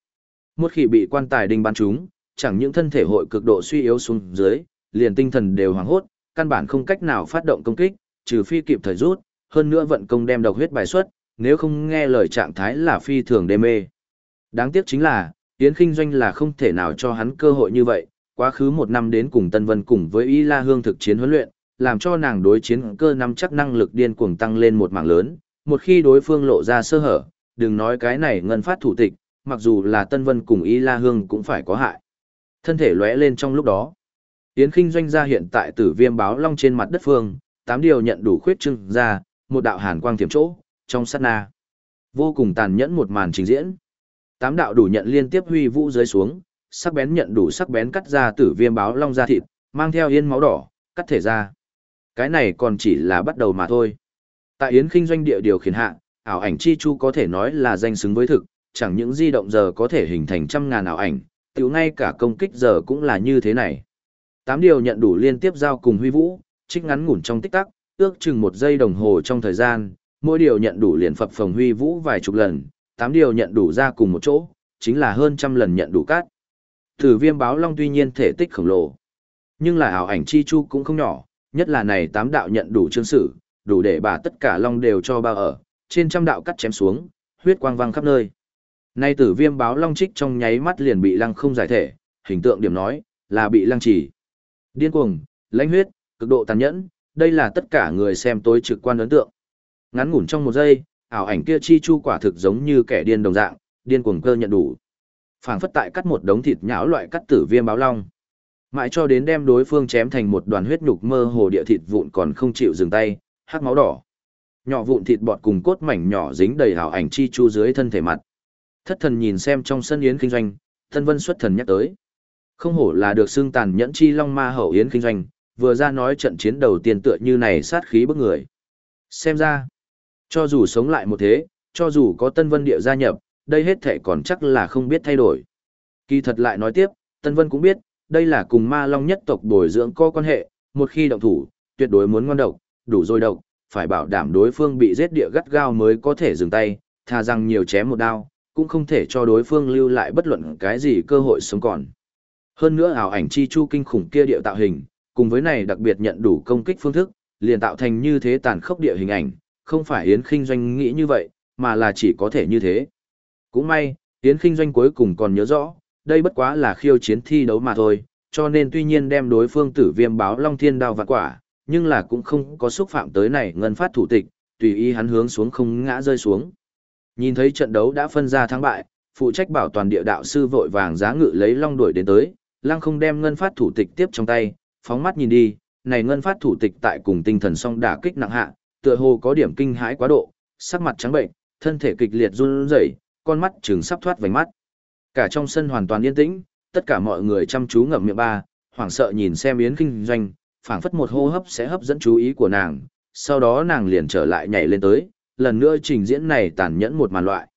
Một khi bị quan tài đinh bắn trúng, chẳng những thân thể hội cực độ suy yếu xuống dưới, liền tinh thần đều hoảng hốt, căn bản không cách nào phát động công kích, trừ phi kịp thời rút, hơn nữa vận công đem độc huyết bài xuất, nếu không nghe lời trạng thái là phi thường đê mê. Đáng tiếc chính là, Yến Kinh Doanh là không thể nào cho hắn cơ hội như vậy, quá khứ một năm đến cùng Tân Vân cùng với Y La Hương thực chiến huấn luyện, làm cho nàng đối chiến cơ nắm chắc năng lực điên cuồng tăng lên một mảng lớn, một khi đối phương lộ ra sơ hở, đừng nói cái này ngân phát thủ tịch, mặc dù là Tân Vân cùng Y La Hương cũng phải có hại. Thân thể lóe lên trong lúc đó. Yến Kinh Doanh gia hiện tại tử viêm báo long trên mặt đất phương, tám điều nhận đủ khuyết trưng ra, một đạo hàn quang tiềm chỗ, trong sát na. Vô cùng tàn nhẫn một màn trình diễn. Tám đạo đủ nhận liên tiếp huy vũ dưới xuống, sắc bén nhận đủ sắc bén cắt ra tử viêm báo long ra thịt, mang theo yên máu đỏ, cắt thể ra. Cái này còn chỉ là bắt đầu mà thôi. Tại Yến Kinh doanh địa điều khiển hạ, ảo ảnh chi chu có thể nói là danh xứng với thực, chẳng những di động giờ có thể hình thành trăm ngàn ảo ảnh, tiểu ngay cả công kích giờ cũng là như thế này. Tám điều nhận đủ liên tiếp giao cùng huy vũ, trích ngắn ngủn trong tích tắc, ước chừng một giây đồng hồ trong thời gian, mỗi điều nhận đủ liền phập phồng huy vũ vài chục lần, tám điều nhận đủ ra cùng một chỗ, chính là hơn trăm lần nhận đủ cát. Thử viêm báo long tuy nhiên thể tích khổng lồ, nhưng là ảo ảnh chi chu cũng không nhỏ, nhất là này tám đạo nhận đủ chương sử, đủ để bà tất cả long đều cho bao ở, trên trăm đạo cắt chém xuống, huyết quang vang khắp nơi. Nay tử viêm báo long trích trong nháy mắt liền bị lăng không giải thể, hình tượng điểm nói, là bị lăng chỉ Điên cuồng, lãnh huyết, cực độ tàn nhẫn, đây là tất cả người xem tối trực quan ấn tượng. Ngắn ngủn trong một giây, ảo ảnh kia chi chu quả thực giống như kẻ điên đồng dạng, điên cuồng cơ nhận đủ. Phảng phất tại cắt một đống thịt nhão loại cắt tử viêm báo long. Mãi cho đến đem đối phương chém thành một đoàn huyết nhục mơ hồ địa thịt vụn còn không chịu dừng tay, hắc máu đỏ. Nhỏ vụn thịt bọt cùng cốt mảnh nhỏ dính đầy hào ảnh chi chu dưới thân thể mặt. Thất thần nhìn xem trong sân yến kinh doanh, Tân Vân xuất thần nhắc tới. Không hổ là được xương tàn nhẫn chi long ma hậu yến kinh doanh, vừa ra nói trận chiến đầu tiên tựa như này sát khí bức người. Xem ra, cho dù sống lại một thế, cho dù có Tân Vân địa gia nhập, đây hết thể còn chắc là không biết thay đổi. Kỳ thật lại nói tiếp, Tân Vân cũng biết, đây là cùng ma long nhất tộc bồi dưỡng có quan hệ, một khi động thủ, tuyệt đối muốn ngon độc, đủ rồi độc, phải bảo đảm đối phương bị giết địa gắt gao mới có thể dừng tay, thà rằng nhiều chém một đao, cũng không thể cho đối phương lưu lại bất luận cái gì cơ hội sống còn. Hơn nữa ảo ảnh chi chu kinh khủng kia địa tạo hình, cùng với này đặc biệt nhận đủ công kích phương thức, liền tạo thành như thế tàn khốc địa hình ảnh, không phải Yến Kinh Doanh nghĩ như vậy, mà là chỉ có thể như thế. Cũng may, Yến Kinh Doanh cuối cùng còn nhớ rõ, đây bất quá là khiêu chiến thi đấu mà thôi, cho nên tuy nhiên đem đối phương tử viêm báo Long Thiên đao vạn quả, nhưng là cũng không có xúc phạm tới này ngân phát thủ tịch, tùy ý hắn hướng xuống không ngã rơi xuống. Nhìn thấy trận đấu đã phân ra thắng bại, phụ trách bảo toàn địa đạo sư vội vàng giá ngự lấy long đuổi đến tới, lăng không đem ngân phát thủ tịch tiếp trong tay, phóng mắt nhìn đi, này ngân phát thủ tịch tại cùng tinh thần song đả kích nặng hạ, tựa hồ có điểm kinh hãi quá độ, sắc mặt trắng bệnh, thân thể kịch liệt run rẩy, con mắt trừng sắp thoát vành mắt. Cả trong sân hoàn toàn yên tĩnh, tất cả mọi người chăm chú ngậm miệng ba, hoảng sợ nhìn xem Yến Kinh Doanh, phảng phất một hô hấp sẽ hấp dẫn chú ý của nàng, sau đó nàng liền trở lại nhảy lên tới, lần nữa trình diễn này tàn nhẫn một màn loại.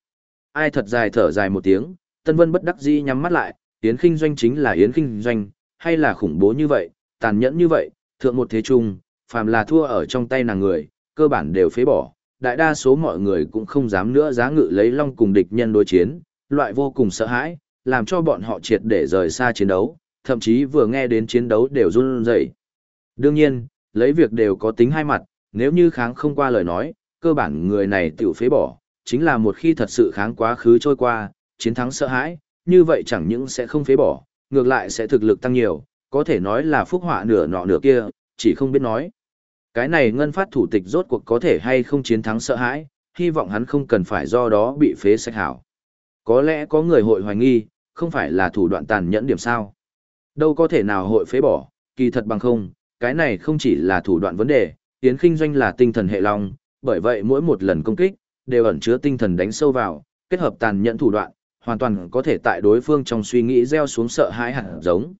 Ai thật dài thở dài một tiếng, Tân Vân bất đắc dĩ nhắm mắt lại, Yến Kinh Doanh chính là Yến Kinh Doanh, hay là khủng bố như vậy, tàn nhẫn như vậy, thượng một thế trung, phàm là thua ở trong tay nàng người, cơ bản đều phế bỏ, đại đa số mọi người cũng không dám nữa giá ngự lấy long cùng địch nhân đối chiến, loại vô cùng sợ hãi, làm cho bọn họ triệt để rời xa chiến đấu, thậm chí vừa nghe đến chiến đấu đều run rẩy. Đương nhiên, lấy việc đều có tính hai mặt, nếu như kháng không qua lời nói, cơ bản người này tiểu phế bỏ, chính là một khi thật sự kháng quá khứ trôi qua, chiến thắng sợ hãi, như vậy chẳng những sẽ không phế bỏ, ngược lại sẽ thực lực tăng nhiều, có thể nói là phúc họa nửa nọ nửa kia, chỉ không biết nói. Cái này ngân phát thủ tịch rốt cuộc có thể hay không chiến thắng sợ hãi, hy vọng hắn không cần phải do đó bị phế sạch hảo. Có lẽ có người hội hoài nghi, không phải là thủ đoạn tàn nhẫn điểm sao. Đâu có thể nào hội phế bỏ, kỳ thật bằng không, cái này không chỉ là thủ đoạn vấn đề, tiến kinh doanh là tinh thần hệ long, bởi vậy mỗi một lần công kích, đều ẩn chứa tinh thần đánh sâu vào, kết hợp tàn nhẫn thủ đoạn, hoàn toàn có thể tại đối phương trong suy nghĩ gieo xuống sợ hãi hẳn giống.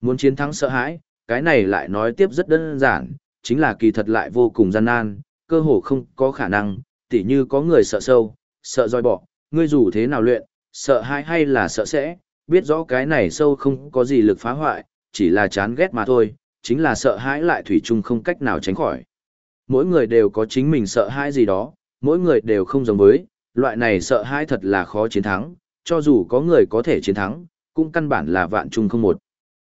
Muốn chiến thắng sợ hãi, cái này lại nói tiếp rất đơn giản, chính là kỳ thật lại vô cùng gian nan, cơ hồ không có khả năng, tỉ như có người sợ sâu, sợ roi bỏ, ngươi dù thế nào luyện, sợ hãi hay là sợ sẽ, biết rõ cái này sâu không có gì lực phá hoại, chỉ là chán ghét mà thôi, chính là sợ hãi lại thủy chung không cách nào tránh khỏi. Mỗi người đều có chính mình sợ hãi gì đó, mỗi người đều không giống với, loại này sợ hãi thật là khó chiến thắng, cho dù có người có thể chiến thắng, cũng căn bản là vạn chung không một.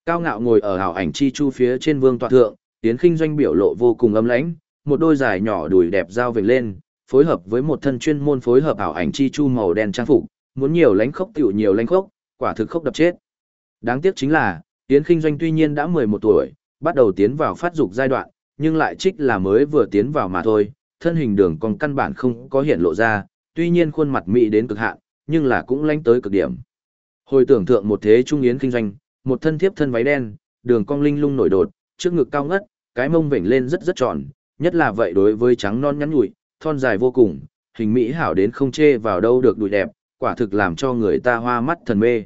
Cao ngạo ngồi ở hào ảnh chi chu phía trên vương tọa thượng, tiến Kinh doanh biểu lộ vô cùng âm lãnh, một đôi dài nhỏ đùi đẹp dao vểnh lên, phối hợp với một thân chuyên môn phối hợp ảo ảnh chi chu màu đen trang phục, muốn nhiều lánh khốc tiểu nhiều lánh khốc, quả thực khốc đập chết. Đáng tiếc chính là, Yến Kinh Doanh tuy nhiên đã 11 tuổi, bắt đầu tiến vào phát dục giai đoạn, nhưng lại trích là mới vừa tiến vào mà thôi, thân hình đường còn căn bản không có hiện lộ ra, tuy nhiên khuôn mặt mỹ đến cực hạn, nhưng là cũng lánh tới cực điểm. Hồi tưởng thượng một thế trung Yến Kinh Doanh, một thân thiếp thân váy đen, đường cong linh lung nổi đột, trước ngực cao ngất, cái mông vểnh lên rất rất tròn, nhất là vậy đối với trắng non nhắn nhủi, thon dài vô cùng, hình mỹ hảo đến không chê vào đâu được đùi đẹp, quả thực làm cho người ta hoa mắt thần mê.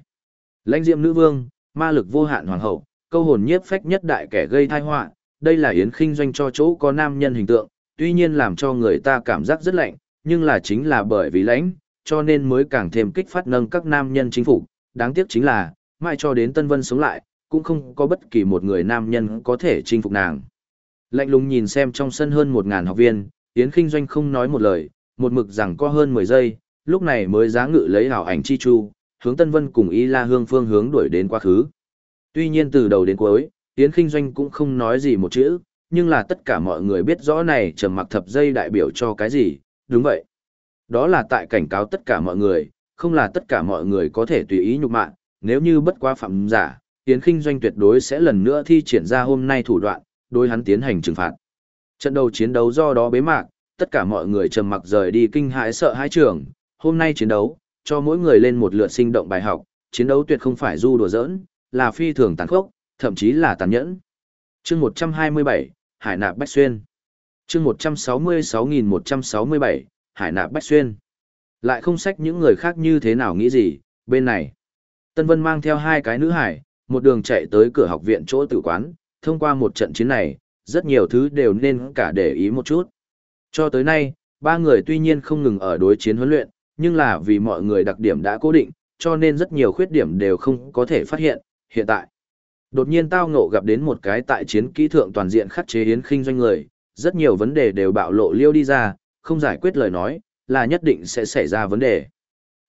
Lãnh diệm nữ vương, ma lực vô hạn hoàng hậu, câu hồn nhiếp phách nhất đại kẻ gây tai họa, đây là yến khinh doanh cho chỗ có nam nhân hình tượng, tuy nhiên làm cho người ta cảm giác rất lạnh, nhưng là chính là bởi vì lãnh, cho nên mới càng thêm kích phát nâng các nam nhân chính phủ, đáng tiếc chính là, mai cho đến Tân Vân sống lại, cũng không có bất kỳ một người nam nhân có thể chinh phục nàng. Lạnh lùng nhìn xem trong sân hơn một ngàn học viên, Yến Kinh Doanh không nói một lời, một mực rằng có hơn 10 giây, lúc này mới giá ngự lấy hảo ảnh chi chu, hướng Tân Vân cùng Y La Hương phương hướng đuổi đến quá khứ. Tuy nhiên từ đầu đến cuối, Yến Kinh Doanh cũng không nói gì một chữ, nhưng là tất cả mọi người biết rõ này trầm mặc thập giây đại biểu cho cái gì, đúng vậy. Đó là tại cảnh cáo tất cả mọi người, không là tất cả mọi người có thể tùy ý nhục mạ, nếu như bất quá phạm giả, Yến Kinh Doanh tuyệt đối sẽ lần nữa thi triển ra hôm nay thủ đoạn, đối hắn tiến hành trừng phạt. Trận đầu chiến đấu do đó bế mạc, tất cả mọi người trầm mặc rời đi kinh hãi sợ hãi trường, hôm nay chiến đấu, cho mỗi người lên một lượt sinh động bài học, chiến đấu tuyệt không phải du đùa giỡn, là phi thường tàn khốc, thậm chí là tàn nhẫn. Chương 127, Hải Nạp Bách Xuyên. Chương 166167, Hải Nạp Bách Xuyên. Lại không sách những người khác như thế nào nghĩ gì, bên này. Tân Vân mang theo hai cái nữ hải, một đường chạy tới cửa học viện chỗ tử quán, thông qua một trận chiến này, rất nhiều thứ đều nên cả để ý một chút. Cho tới nay, ba người tuy nhiên không ngừng ở đối chiến huấn luyện, nhưng là vì mọi người đặc điểm đã cố định, cho nên rất nhiều khuyết điểm đều không có thể phát hiện, hiện tại. Đột nhiên tao ngộ gặp đến một cái tại chiến kỹ thượng toàn diện khắc chế yến khinh doanh người, rất nhiều vấn đề đều bạo lộ liêu đi ra, không giải quyết lời nói, là nhất định sẽ xảy ra vấn đề.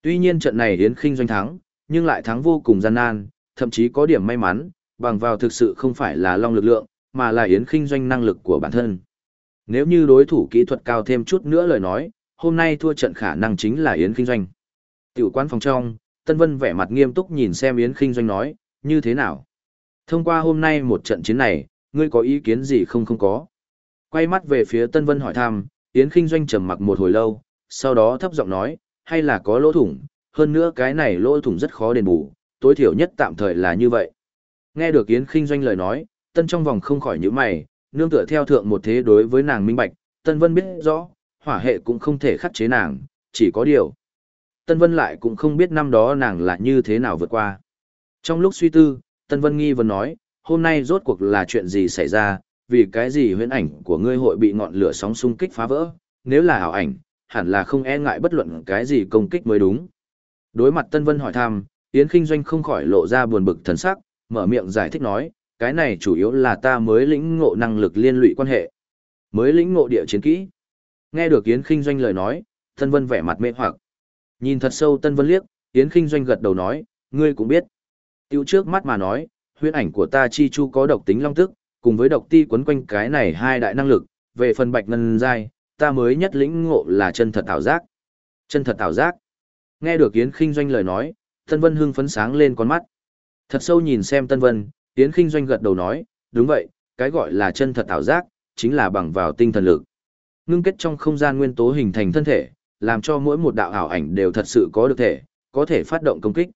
Tuy nhiên trận này yến khinh doanh thắng, nhưng lại thắng vô cùng gian nan, thậm chí có điểm may mắn, bằng vào thực sự không phải là long lực lượng, mà là yến khinh doanh năng lực của bản thân. Nếu như đối thủ kỹ thuật cao thêm chút nữa lời nói, hôm nay thua trận khả năng chính là Yến Kinh Doanh. Tiểu quan phòng trong, Tân Vân vẻ mặt nghiêm túc nhìn xem Yến Kinh Doanh nói, như thế nào? Thông qua hôm nay một trận chiến này, ngươi có ý kiến gì không không có? Quay mắt về phía Tân Vân hỏi thăm, Yến Kinh Doanh trầm mặc một hồi lâu, sau đó thấp giọng nói, hay là có lỗ thủng, hơn nữa cái này lỗ thủng rất khó đền bù, tối thiểu nhất tạm thời là như vậy. Nghe được Yến Kinh Doanh lời nói, Tân trong vòng không khỏi nhíu mày, nương tựa theo thượng một thế đối với nàng minh bạch, Tân Vân biết rõ, hỏa hệ cũng không thể khắc chế nàng, chỉ có điều. Tân Vân lại cũng không biết năm đó nàng là như thế nào vượt qua. Trong lúc suy tư, Tân Vân nghi vấn nói, hôm nay rốt cuộc là chuyện gì xảy ra, vì cái gì huyễn ảnh của ngươi hội bị ngọn lửa sóng xung kích phá vỡ, nếu là ảo ảnh, hẳn là không e ngại bất luận cái gì công kích mới đúng. Đối mặt Tân Vân hỏi thăm, Yến Kinh Doanh không khỏi lộ ra buồn bực thần sắc, mở miệng giải thích nói, cái này chủ yếu là ta mới lĩnh ngộ năng lực liên lụy quan hệ. Mới lĩnh ngộ địa chiến kỹ. Nghe được Yến Kinh Doanh lời nói, Tân Vân vẻ mặt mê hoặc. Nhìn thật sâu Tân Vân liếc, Yến Kinh Doanh gật đầu nói, ngươi cũng biết. Tiêu trước mắt mà nói, huyết ảnh của ta chi chu có độc tính long tức, cùng với độc ti quấn quanh cái này hai đại năng lực, về phần bạch ngân giai, ta mới nhất lĩnh ngộ là chân thật ảo giác. Chân thật ảo giác. Nghe được Yến Kinh Doanh lời nói, Tân Vân hưng phấn sáng lên con mắt. Thật sâu nhìn xem Tân Vân, Yến Kinh Doanh gật đầu nói, đúng vậy, cái gọi là chân thật ảo giác, chính là bằng vào tinh thần lực. Ngưng kết trong không gian nguyên tố hình thành thân thể, làm cho mỗi một đạo ảo ảnh đều thật sự có được thể, có thể phát động công kích.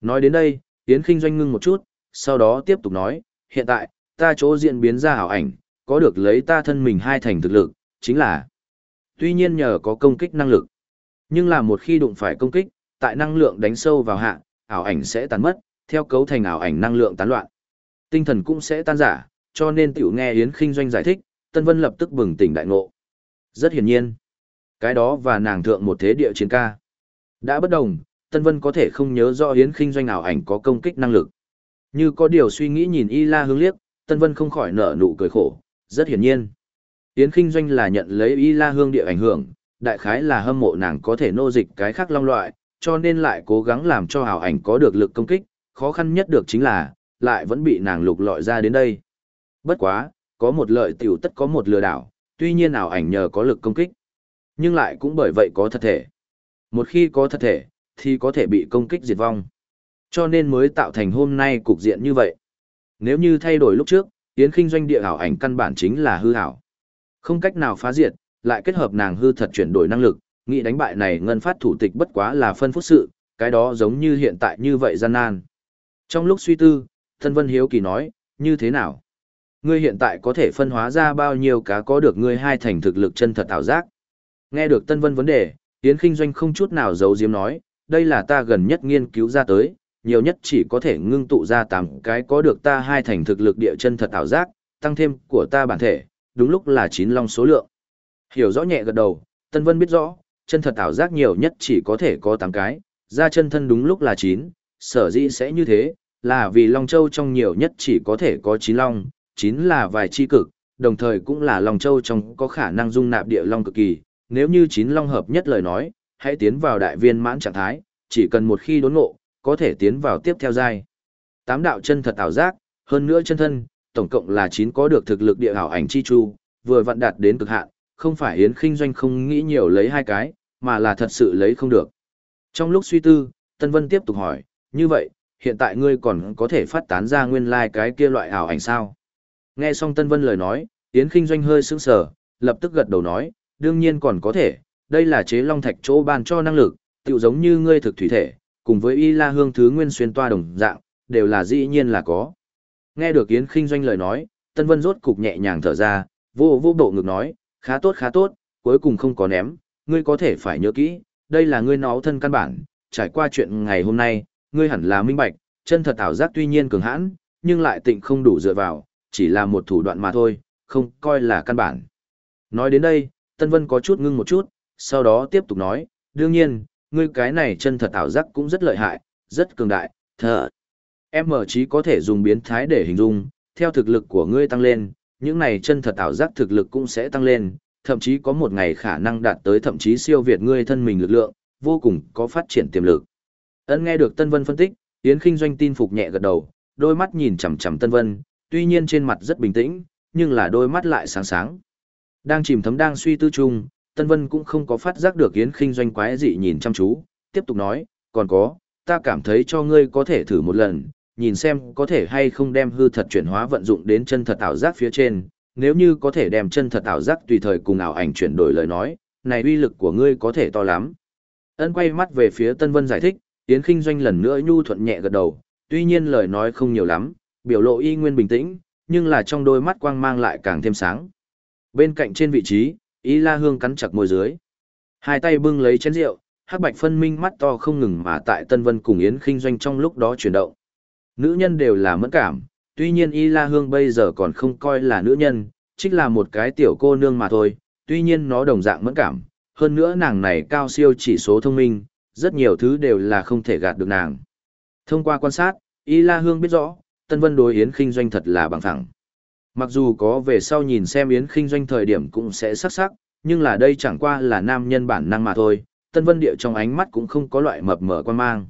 Nói đến đây, Yến Kinh Doanh ngưng một chút, sau đó tiếp tục nói, hiện tại, ta chỗ diễn biến ra ảo ảnh, có được lấy ta thân mình hai thành thực lực, chính là tuy nhiên nhờ có công kích năng lực. Nhưng là một khi đụng phải công kích, tại năng lượng đánh sâu vào hạ, ảo ảnh sẽ tàn mất, theo cấu thành ảo ảnh năng lượng tán loạn tinh thần cũng sẽ tan giả, cho nên tiểu nghe Yến Kinh Doanh giải thích, Tân Vân lập tức bừng tỉnh đại ngộ. Rất hiển nhiên, cái đó và nàng thượng một thế địa chiến ca. Đã bất đồng, Tân Vân có thể không nhớ rõ Yến Kinh Doanh nào ảnh có công kích năng lực. Như có điều suy nghĩ nhìn Y La hướng liếc, Tân Vân không khỏi nở nụ cười khổ, rất hiển nhiên. Yến Kinh Doanh là nhận lấy Y La hương địa ảnh hưởng, đại khái là hâm mộ nàng có thể nô dịch cái khác long loại, cho nên lại cố gắng làm cho hào ảnh có được lực công kích, khó khăn nhất được chính là, lại vẫn bị nàng lục lọi ra đến đây. Bất quá, có một lợi tiểu tất có một lừa đảo, tuy nhiên ảo ảnh nhờ có lực công kích, nhưng lại cũng bởi vậy có thật thể. Một khi có thật thể, thì có thể bị công kích diệt vong. Cho nên mới tạo thành hôm nay cục diện như vậy. Nếu như thay đổi lúc trước, Yến Kinh doanh địa ảo ảnh căn bản chính là hư ảo. Không cách nào phá diệt, lại kết hợp nàng hư thật chuyển đổi năng lực, nghĩ đánh bại này ngân phát thủ tịch bất quá là phân phút sự, cái đó giống như hiện tại như vậy gian nan. Trong lúc suy tư, Tân Vân Hiếu Kỳ nói, như thế nào? Ngươi hiện tại có thể phân hóa ra bao nhiêu cá có được ngươi hai thành thực lực chân thật ảo giác? Nghe được Tân Vân vấn đề, Yến Kinh Doanh không chút nào giấu giếm nói, đây là ta gần nhất nghiên cứu ra tới, nhiều nhất chỉ có thể ngưng tụ ra tám cái có được ta hai thành thực lực địa chân thật ảo giác, tăng thêm của ta bản thể, đúng lúc là chín long số lượng. Hiểu rõ nhẹ gật đầu, Tân Vân biết rõ, chân thật ảo giác nhiều nhất chỉ có thể có tám cái, ra chân thân đúng lúc là chín, sở dĩ sẽ như thế, là vì Long Châu trong nhiều nhất chỉ có thể có 9 long, 9 là vài chi cực, đồng thời cũng là Long Châu trong có khả năng dung nạp địa long cực kỳ, nếu như 9 long hợp nhất lời nói, hãy tiến vào đại viên mãn trạng thái, chỉ cần một khi đốn ngộ, có thể tiến vào tiếp theo giai. Tám đạo chân thật ảo giác, hơn nữa chân thân, tổng cộng là 9 có được thực lực địa ảo ảnh chi chu, vừa vặn đạt đến cực hạn, không phải Yến Kinh Doanh không nghĩ nhiều lấy hai cái, mà là thật sự lấy không được. Trong lúc suy tư, Tân Vân tiếp tục hỏi, như vậy, hiện tại ngươi còn có thể phát tán ra nguyên lai like cái kia loại ảo ảnh sao? Nghe xong Tân Vân lời nói, Yến Kinh Doanh hơi sững sờ, lập tức gật đầu nói, đương nhiên còn có thể, đây là chế long thạch chỗ ban cho năng lực, tựu giống như ngươi thực thủy thể, cùng với y la hương thứ nguyên xuyên toa đồng dạng, đều là dĩ nhiên là có. Nghe được Yến Kinh Doanh lời nói, Tân Vân rốt cục nhẹ nhàng thở ra, vô vô bộ ngực nói, khá tốt khá tốt, cuối cùng không có ném, ngươi có thể phải nhớ kỹ, đây là ngươi nó thân căn bản, trải qua chuyện ngày hôm nay, ngươi hẳn là minh bạch, chân thật ảo giác tuy nhiên cường hãn, nhưng lại tịnh không đủ dựa vào, chỉ là một thủ đoạn mà thôi, không coi là căn bản. Nói đến đây, Tân Vân có chút ngưng một chút, sau đó tiếp tục nói, đương nhiên, ngươi cái này chân thật ảo giác cũng rất lợi hại, rất cường đại, thở. Em mở chí có thể dùng biến thái để hình dung, theo thực lực của ngươi tăng lên, những này chân thật ảo giác thực lực cũng sẽ tăng lên, thậm chí có một ngày khả năng đạt tới thậm chí siêu việt ngươi thân mình lực lượng, vô cùng có phát triển tiềm lực. Ân nghe được Tân Vân phân tích, Yến Kinh Doanh tin phục nhẹ gật đầu, đôi mắt nhìn chằm chằm Tân Vân, tuy nhiên trên mặt rất bình tĩnh, nhưng là đôi mắt lại sáng sáng. Đang chìm thấm đang suy tư chung, Tân Vân cũng không có phát giác được Yến Kinh Doanh quái dị nhìn chăm chú, tiếp tục nói, còn có, ta cảm thấy cho ngươi có thể thử một lần, nhìn xem có thể hay không đem hư thật chuyển hóa vận dụng đến chân thật ảo giác phía trên, nếu như có thể đem chân thật ảo giác tùy thời cùng ảo ảnh chuyển đổi lời nói, này uy lực của ngươi có thể to lắm. Ân quay mắt về phía Tân Vân giải thích, Yến Kinh Doanh lần nữa nhu thuận nhẹ gật đầu, tuy nhiên lời nói không nhiều lắm, biểu lộ y nguyên bình tĩnh, nhưng là trong đôi mắt quang mang lại càng thêm sáng. Bên cạnh trên vị trí, Y La Hương cắn chặt môi dưới. Hai tay bưng lấy chén rượu, hắc bạch phân minh mắt to không ngừng mà tại Tân Vân cùng Yến Kinh Doanh trong lúc đó chuyển động. Nữ nhân đều là mẫn cảm, tuy nhiên Y La Hương bây giờ còn không coi là nữ nhân, chính là một cái tiểu cô nương mà thôi, tuy nhiên nó đồng dạng mẫn cảm, hơn nữa nàng này cao siêu chỉ số thông minh, rất nhiều thứ đều là không thể gạt được nàng. Thông qua quan sát, Y La Hương biết rõ, Tân Vân đối Yến Kinh Doanh thật là bằng thẳng. Mặc dù có về sau nhìn xem Yến Kinh Doanh thời điểm cũng sẽ sắc sắc, nhưng là đây chẳng qua là nam nhân bản năng mà thôi, Tân Vân Địa trong ánh mắt cũng không có loại mập mờ quan mang.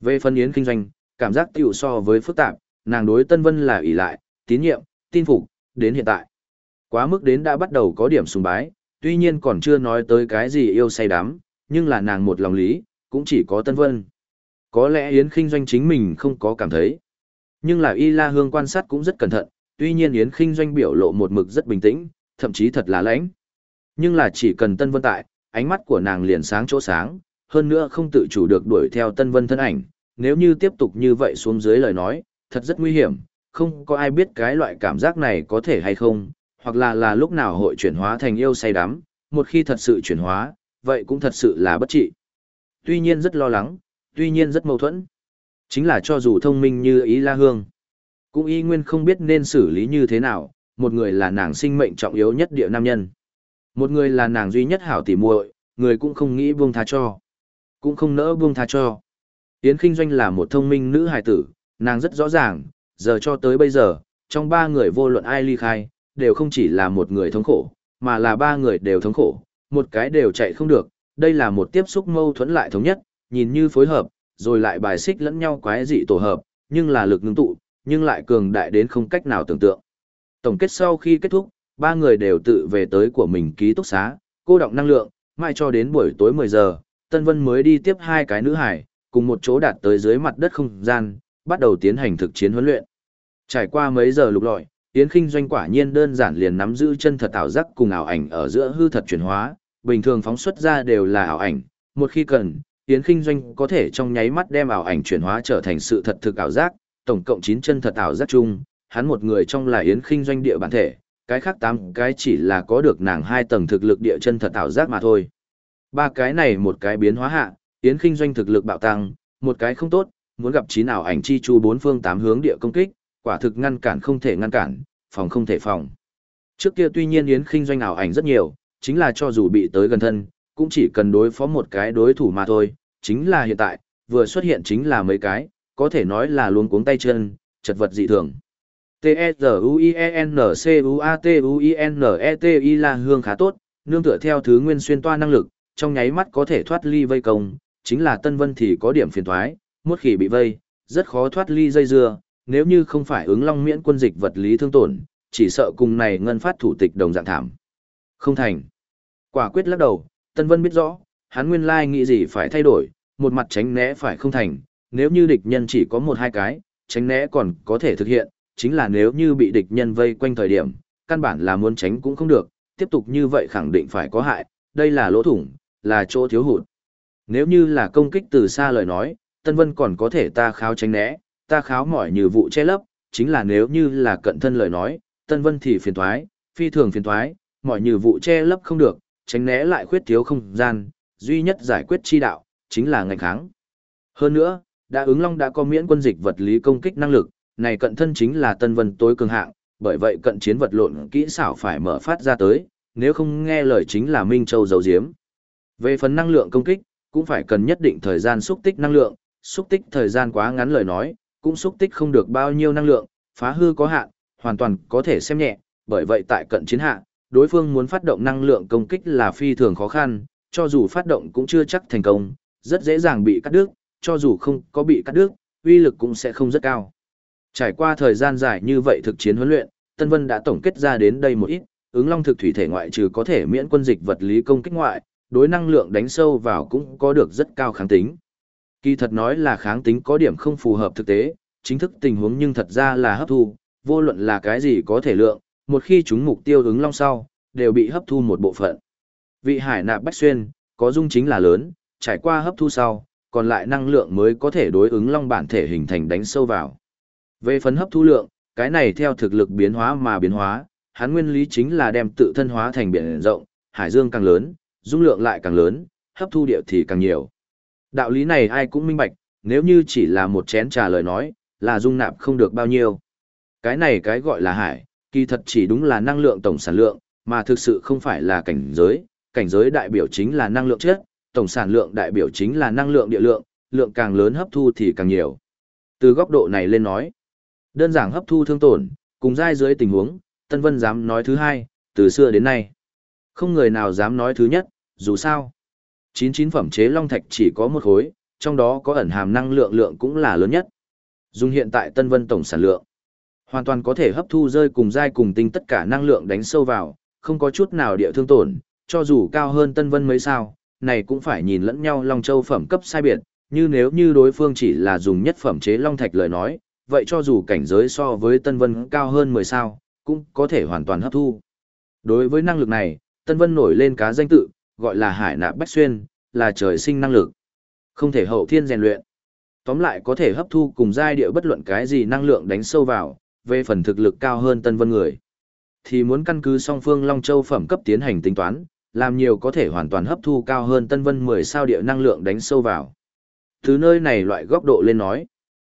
Về phần Yến Kinh Doanh, cảm giác tiểu so với phức tạp, nàng đối Tân Vân là ỷ lại, tín nhiệm, tin phục, đến hiện tại. Quá mức đến đã bắt đầu có điểm sùng bái, tuy nhiên còn chưa nói tới cái gì yêu say đắm, nhưng là nàng một lòng lý, cũng chỉ có Tân Vân. Có lẽ Yến Kinh Doanh chính mình không có cảm thấy. Nhưng là Y La Hương quan sát cũng rất cẩn thận, tuy nhiên Yến Kinh Doanh biểu lộ một mực rất bình tĩnh, thậm chí thật là lãnh. Nhưng là chỉ cần Tân Vân tại, ánh mắt của nàng liền sáng chỗ sáng, hơn nữa không tự chủ được đuổi theo Tân Vân thân ảnh, nếu như tiếp tục như vậy xuống dưới lời nói, thật rất nguy hiểm, không có ai biết cái loại cảm giác này có thể hay không, hoặc là là lúc nào hội chuyển hóa thành yêu say đắm, một khi thật sự chuyển hóa, vậy cũng thật sự là bất trị. Tuy nhiên rất lo lắng, tuy nhiên rất mâu thuẫn. Chính là cho dù thông minh như ý la hương, cũng y nguyên không biết nên xử lý như thế nào, một người là nàng sinh mệnh trọng yếu nhất địa nam nhân. Một người là nàng duy nhất hảo tỉ muội, người cũng không nghĩ buông tha cho. Cũng không nỡ buông tha cho. Yến Kinh Doanh là một thông minh nữ hài tử, nàng rất rõ ràng, giờ cho tới bây giờ, trong ba người vô luận ai ly khai, đều không chỉ là một người thống khổ, mà là ba người đều thống khổ, một cái đều chạy không được, đây là một tiếp xúc mâu thuẫn lại thống nhất, nhìn như phối hợp, rồi lại bài xích lẫn nhau quái dị tổ hợp, nhưng là lực ngưng tụ, nhưng lại cường đại đến không cách nào tưởng tượng. Tổng kết sau khi kết thúc, ba người đều tự về tới của mình ký túc xá, cô động năng lượng, mai cho đến buổi tối 10 giờ, Tân Vân mới đi tiếp hai cái nữ hải, cùng một chỗ đạt tới dưới mặt đất không gian, bắt đầu tiến hành thực chiến huấn luyện. Trải qua mấy giờ lục lọi, Yến Kinh doanh quả nhiên đơn giản liền nắm giữ chân thật ảo giác cùng ảo ảnh ở giữa hư thật chuyển hóa, bình thường phóng xuất ra đều là ảo ảnh, một khi cần, Yến Kinh doanh có thể trong nháy mắt đem ảo ảnh chuyển hóa trở thành sự thật thực ảo giác, tổng cộng 9 chân thật ảo giác chung, hắn một người trong là Yến Kinh doanh địa bản thể, cái khác 8 cái chỉ là có được nàng hai tầng thực lực địa chân thật ảo giác mà thôi. Ba cái này một cái biến hóa hạ, Yến Kinh doanh thực lực bạo tăng, một cái không tốt, muốn gặp chín ảo ảnh chi chu bốn phương tám hướng địa công kích, quả thực ngăn cản không thể ngăn cản, phòng không thể phòng. Trước kia tuy nhiên Yến Kinh doanh ảo ảnh rất nhiều, chính là cho dù bị tới gần thân, cũng chỉ cần đối phó một cái đối thủ mà thôi, chính là hiện tại, vừa xuất hiện chính là mấy cái, có thể nói là luôn cuống tay chân, chật vật dị thường. T-E-Z-U-I-E-N-C-U-A-T-U-I-N-E-T-I là hương khá tốt, nương tựa theo thứ nguyên xuyên toa năng lực, trong nháy mắt có thể thoát ly vây công, chính là Tân Vân thì có điểm phiền thoái, một khi bị vây, rất khó thoát ly dây dưa, nếu như không phải ứng long miễn quân dịch vật lý thương tổn, chỉ sợ cùng này ngân phát thủ tịch đồng dạng thảm. Không thành. Quả quyết lắc đầu, Tân Vân biết rõ, hắn nguyên lai nghĩ gì phải thay đổi, một mặt tránh né phải không thành, nếu như địch nhân chỉ có một hai cái, tránh né còn có thể thực hiện, chính là nếu như bị địch nhân vây quanh thời điểm, căn bản là muốn tránh cũng không được, tiếp tục như vậy khẳng định phải có hại, đây là lỗ thủng, là chỗ thiếu hụt. Nếu như là công kích từ xa lời nói, Tân Vân còn có thể ta kháo tránh né, ta kháo mỏi như vụ che lấp, chính là nếu như là cận thân lời nói, Tân Vân thì phiền thoái, phi thường phiền thoái, mọi như vụ che lấp không được, tránh né lại khuyết thiếu không gian, duy nhất giải quyết chi đạo, chính là ngành kháng. Hơn nữa, đã ứng long đã có miễn quân dịch vật lý công kích năng lực, này cận thân chính là Tân Vân tối cường hạng, bởi vậy cận chiến vật lộn kỹ xảo phải mở phát ra tới, nếu không nghe lời chính là Minh Châu dấu diếm. Về phần năng lượng công kích, cũng phải cần nhất định thời gian xúc tích năng lượng, xúc tích thời gian quá ngắn lời nói, cũng xúc tích không được bao nhiêu năng lượng, phá hư có hạn, hoàn toàn có thể xem nhẹ, bởi vậy tại cận chiến hạ, đối phương muốn phát động năng lượng công kích là phi thường khó khăn, cho dù phát động cũng chưa chắc thành công, rất dễ dàng bị cắt đứt, cho dù không có bị cắt đứt, uy lực cũng sẽ không rất cao. Trải qua thời gian dài như vậy thực chiến huấn luyện, Tân Vân đã tổng kết ra đến đây một ít, ứng long thực thủy thể ngoại trừ có thể miễn quân dịch vật lý công kích ngoại, đối năng lượng đánh sâu vào cũng có được rất cao kháng tính. Kỳ thật nói là kháng tính có điểm không phù hợp thực tế, chính thức tình huống nhưng thật ra là hấp thu, vô luận là cái gì có thể lượng, một khi chúng mục tiêu ứng long sau, đều bị hấp thu một bộ phận. Vị hải nạp bách xuyên, có dung chính là lớn, trải qua hấp thu sau, còn lại năng lượng mới có thể đối ứng long bản thể hình thành đánh sâu vào. Về phần hấp thu lượng, cái này theo thực lực biến hóa mà biến hóa, hắn nguyên lý chính là đem tự thân hóa thành biển rộng, hải dương càng lớn, dung lượng lại càng lớn, hấp thu địa thì càng nhiều. Đạo lý này ai cũng minh bạch, nếu như chỉ là một chén trà lời nói, là dung nạp không được bao nhiêu. Cái này cái gọi là hải, kỳ thật chỉ đúng là năng lượng tổng sản lượng, mà thực sự không phải là cảnh giới, cảnh giới đại biểu chính là năng lượng chất, tổng sản lượng đại biểu chính là năng lượng địa lượng, lượng càng lớn hấp thu thì càng nhiều. Từ góc độ này lên nói, đơn giản hấp thu thương tổn, cùng giai dưới tình huống, Tân Vân dám nói thứ hai, từ xưa đến nay. Không người nào dám nói thứ nhất, dù sao. 99 phẩm chế long thạch chỉ có một khối, trong đó có ẩn hàm năng lượng lượng cũng là lớn nhất. Dùng hiện tại Tân Vân tổng sản lượng, hoàn toàn có thể hấp thu rơi cùng dai cùng tinh tất cả năng lượng đánh sâu vào, không có chút nào địa thương tổn, cho dù cao hơn Tân Vân mấy sao, này cũng phải nhìn lẫn nhau Long Châu phẩm cấp sai biệt, như nếu như đối phương chỉ là dùng nhất phẩm chế Long Thạch lời nói, vậy cho dù cảnh giới so với Tân Vân cao hơn 10 sao, cũng có thể hoàn toàn hấp thu. Đối với năng lực này, Tân Vân nổi lên cá danh tự, gọi là hải nạp bách xuyên, là trời sinh năng lực. Không thể hậu thiên rèn luyện. Tóm lại có thể hấp thu cùng giai địa bất luận cái gì năng lượng đánh sâu vào, về phần thực lực cao hơn Tân Vân người. Thì muốn căn cứ song phương Long Châu phẩm cấp tiến hành tính toán, làm nhiều có thể hoàn toàn hấp thu cao hơn Tân Vân 10 sao địa năng lượng đánh sâu vào. Từ nơi này loại góc độ lên nói,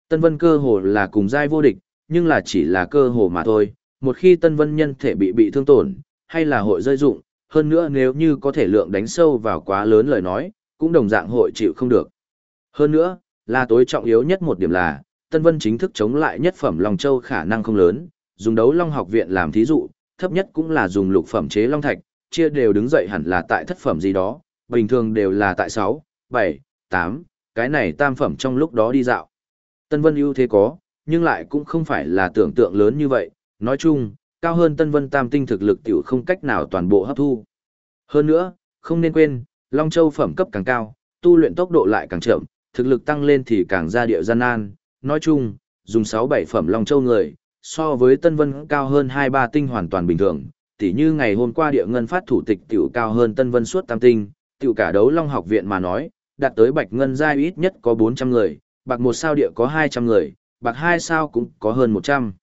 Tân Vân cơ hồ là cùng giai vô địch, nhưng là chỉ là cơ hồ mà thôi, một khi Tân Vân nhân thể bị bị thương tổn, hay là hội rơi dụng, hơn nữa nếu như có thể lượng đánh sâu vào quá lớn lời nói, cũng đồng dạng hội chịu không được. Hơn nữa, là tối trọng yếu nhất một điểm là, Tân Vân chính thức chống lại nhất phẩm Long Châu khả năng không lớn, dùng đấu Long học viện làm thí dụ, thấp nhất cũng là dùng lục phẩm chế Long Thạch, chia đều đứng dậy hẳn là tại thất phẩm gì đó, bình thường đều là tại 6, 7, 8, cái này tam phẩm trong lúc đó đi dạo. Tân Vân ưu thế có, nhưng lại cũng không phải là tưởng tượng lớn như vậy, nói chung, cao hơn Tân Vân Tam tinh thực lực tiểu không cách nào toàn bộ hấp thu. Hơn nữa, không nên quên, Long Châu phẩm cấp càng cao, tu luyện tốc độ lại càng chậm, thực lực tăng lên thì càng ra địa gian nan. Nói chung, dùng 6-7 phẩm Long Châu người, so với Tân Vân cao hơn 2-3 tinh hoàn toàn bình thường, tỉ như ngày hôm qua địa ngân phát thủ tịch tiểu cao hơn Tân Vân suốt tam tinh, tiểu cả đấu Long học viện mà nói, đạt tới bạch ngân giai ít nhất có 400 người, bạc một sao địa có 200 người, bạc hai sao cũng có hơn 100.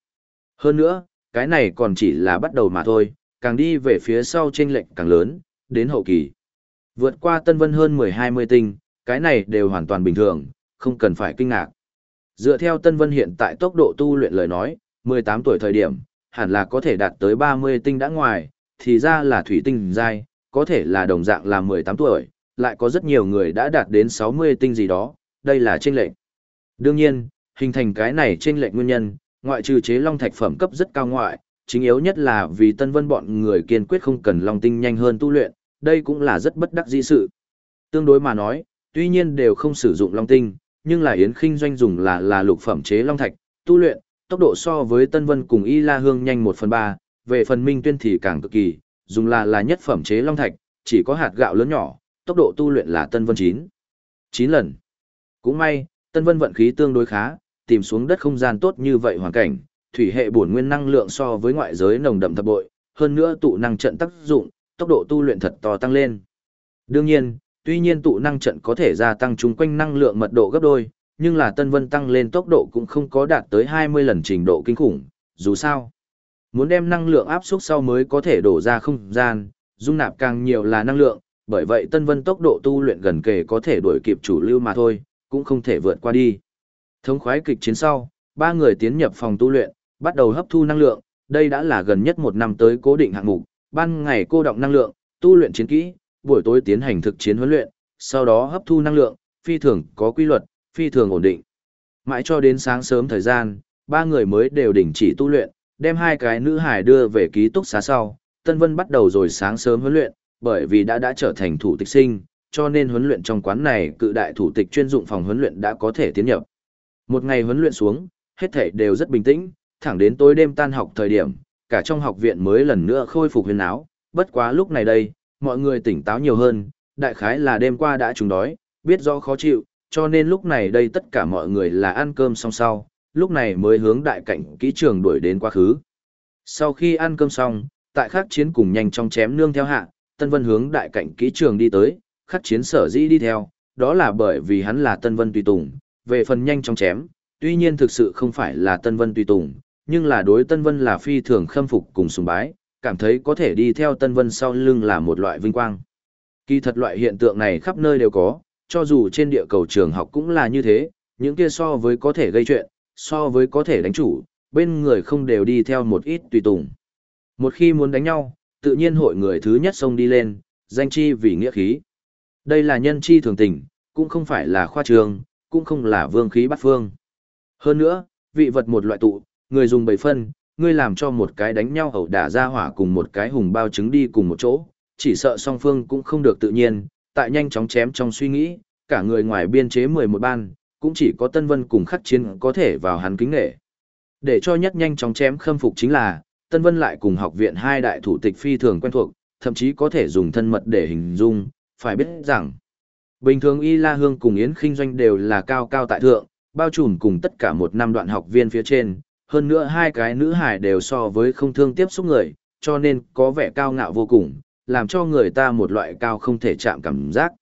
Hơn nữa, cái này còn chỉ là bắt đầu mà thôi, càng đi về phía sau chênh lệch càng lớn, đến hậu kỳ. Vượt qua Tân Vân hơn 10-20 tinh, cái này đều hoàn toàn bình thường, không cần phải kinh ngạc. Dựa theo Tân Vân hiện tại tốc độ tu luyện lời nói, 18 tuổi thời điểm, hẳn là có thể đạt tới 30 tinh đã ngoài, thì ra là thủy tinh dai, có thể là đồng dạng là 18 tuổi, lại có rất nhiều người đã đạt đến 60 tinh gì đó, đây là chênh lệch. Đương nhiên, hình thành cái này chênh lệch nguyên nhân, ngoại trừ chế long thạch phẩm cấp rất cao ngoại, chính yếu nhất là vì Tân Vân bọn người kiên quyết không cần long tinh nhanh hơn tu luyện, đây cũng là rất bất đắc dĩ sự. Tương đối mà nói, tuy nhiên đều không sử dụng long tinh, nhưng là Yến Khinh doanh dùng là là lục phẩm chế long thạch, tu luyện, tốc độ so với Tân Vân cùng Y La Hương nhanh 1 phần 3, về phần Minh Tuyên thì càng cực kỳ, dùng là là nhất phẩm chế long thạch, chỉ có hạt gạo lớn nhỏ, tốc độ tu luyện là Tân Vân 9. 9 lần. Cũng may, Tân Vân vận khí tương đối khá, tìm xuống đất không gian tốt như vậy hoàn cảnh, thủy hệ bổn nguyên năng lượng so với ngoại giới nồng đậm thập bội, hơn nữa tụ năng trận tác dụng, tốc độ tu luyện thật to tăng lên. Đương nhiên, tuy nhiên tụ năng trận có thể gia tăng chung quanh năng lượng mật độ gấp đôi, nhưng là Tân Vân tăng lên tốc độ cũng không có đạt tới 20 lần trình độ kinh khủng, dù sao. Muốn đem năng lượng áp suất sau mới có thể đổ ra không gian, dung nạp càng nhiều là năng lượng, bởi vậy Tân Vân tốc độ tu luyện gần kề có thể đuổi kịp chủ lưu mà thôi, cũng không thể vượt qua đi. Thống khoái kịch chiến sau, ba người tiến nhập phòng tu luyện, bắt đầu hấp thu năng lượng, đây đã là gần nhất một năm tới cố định hạng mục, ban ngày cô động năng lượng, tu luyện chiến kỹ, buổi tối tiến hành thực chiến huấn luyện, sau đó hấp thu năng lượng, phi thường có quy luật, phi thường ổn định. Mãi cho đến sáng sớm thời gian, ba người mới đều đình chỉ tu luyện, đem hai cái nữ hải đưa về ký túc xá sau, Tân Vân bắt đầu rồi sáng sớm huấn luyện, bởi vì đã đã trở thành thủ tịch sinh, cho nên huấn luyện trong quán này cự đại thủ tịch chuyên dụng phòng huấn luyện đã có thể tiến nhập. Một ngày huấn luyện xuống, hết thảy đều rất bình tĩnh, thẳng đến tối đêm tan học thời điểm, cả trong học viện mới lần nữa khôi phục huyền áo, bất quá lúc này đây, mọi người tỉnh táo nhiều hơn, đại khái là đêm qua đã trùng đói, biết rõ khó chịu, cho nên lúc này đây tất cả mọi người là ăn cơm xong sau, lúc này mới hướng đại cảnh kỹ trường đuổi đến quá khứ. Sau khi ăn cơm xong, tại khắc chiến cùng nhanh trong chém nương theo hạ, Tân Vân hướng đại cảnh kỹ trường đi tới, khắc chiến sở dĩ đi theo, đó là bởi vì hắn là Tân Vân tùy tùng, về phần nhanh trong chém, tuy nhiên thực sự không phải là Tân Vân tùy tùng, nhưng là đối Tân Vân là phi thường khâm phục cùng sùng bái, cảm thấy có thể đi theo Tân Vân sau lưng là một loại vinh quang. Kỳ thật loại hiện tượng này khắp nơi đều có, cho dù trên địa cầu trường học cũng là như thế, những kia so với có thể gây chuyện, so với có thể đánh chủ, bên người không đều đi theo một ít tùy tùng. Một khi muốn đánh nhau, tự nhiên hội người thứ nhất xông đi lên, danh chi vì nghĩa khí. Đây là nhân chi thường tình, cũng không phải là khoa trường, cũng không là vương khí bắt phương. Hơn nữa, vị vật một loại tụ, người dùng bảy phân, ngươi làm cho một cái đánh nhau ẩu đả ra hỏa cùng một cái hùng bao trứng đi cùng một chỗ, chỉ sợ song phương cũng không được tự nhiên, tại nhanh chóng chém trong suy nghĩ, cả người ngoài biên chế 11 ban, cũng chỉ có Tân Vân cùng khắc chiến có thể vào hắn kính nghệ. Để cho nhất nhanh chóng chém khâm phục chính là, Tân Vân lại cùng học viện hai đại thủ tịch phi thường quen thuộc, thậm chí có thể dùng thân mật để hình dung, phải biết rằng, bình thường Y La Hương cùng Yến Kinh Doanh đều là cao cao tại thượng, bao trùm cùng tất cả một năm đoạn học viên phía trên, hơn nữa hai cái nữ hải đều so với không thương tiếp xúc người, cho nên có vẻ cao ngạo vô cùng, làm cho người ta một loại cao không thể chạm cảm giác.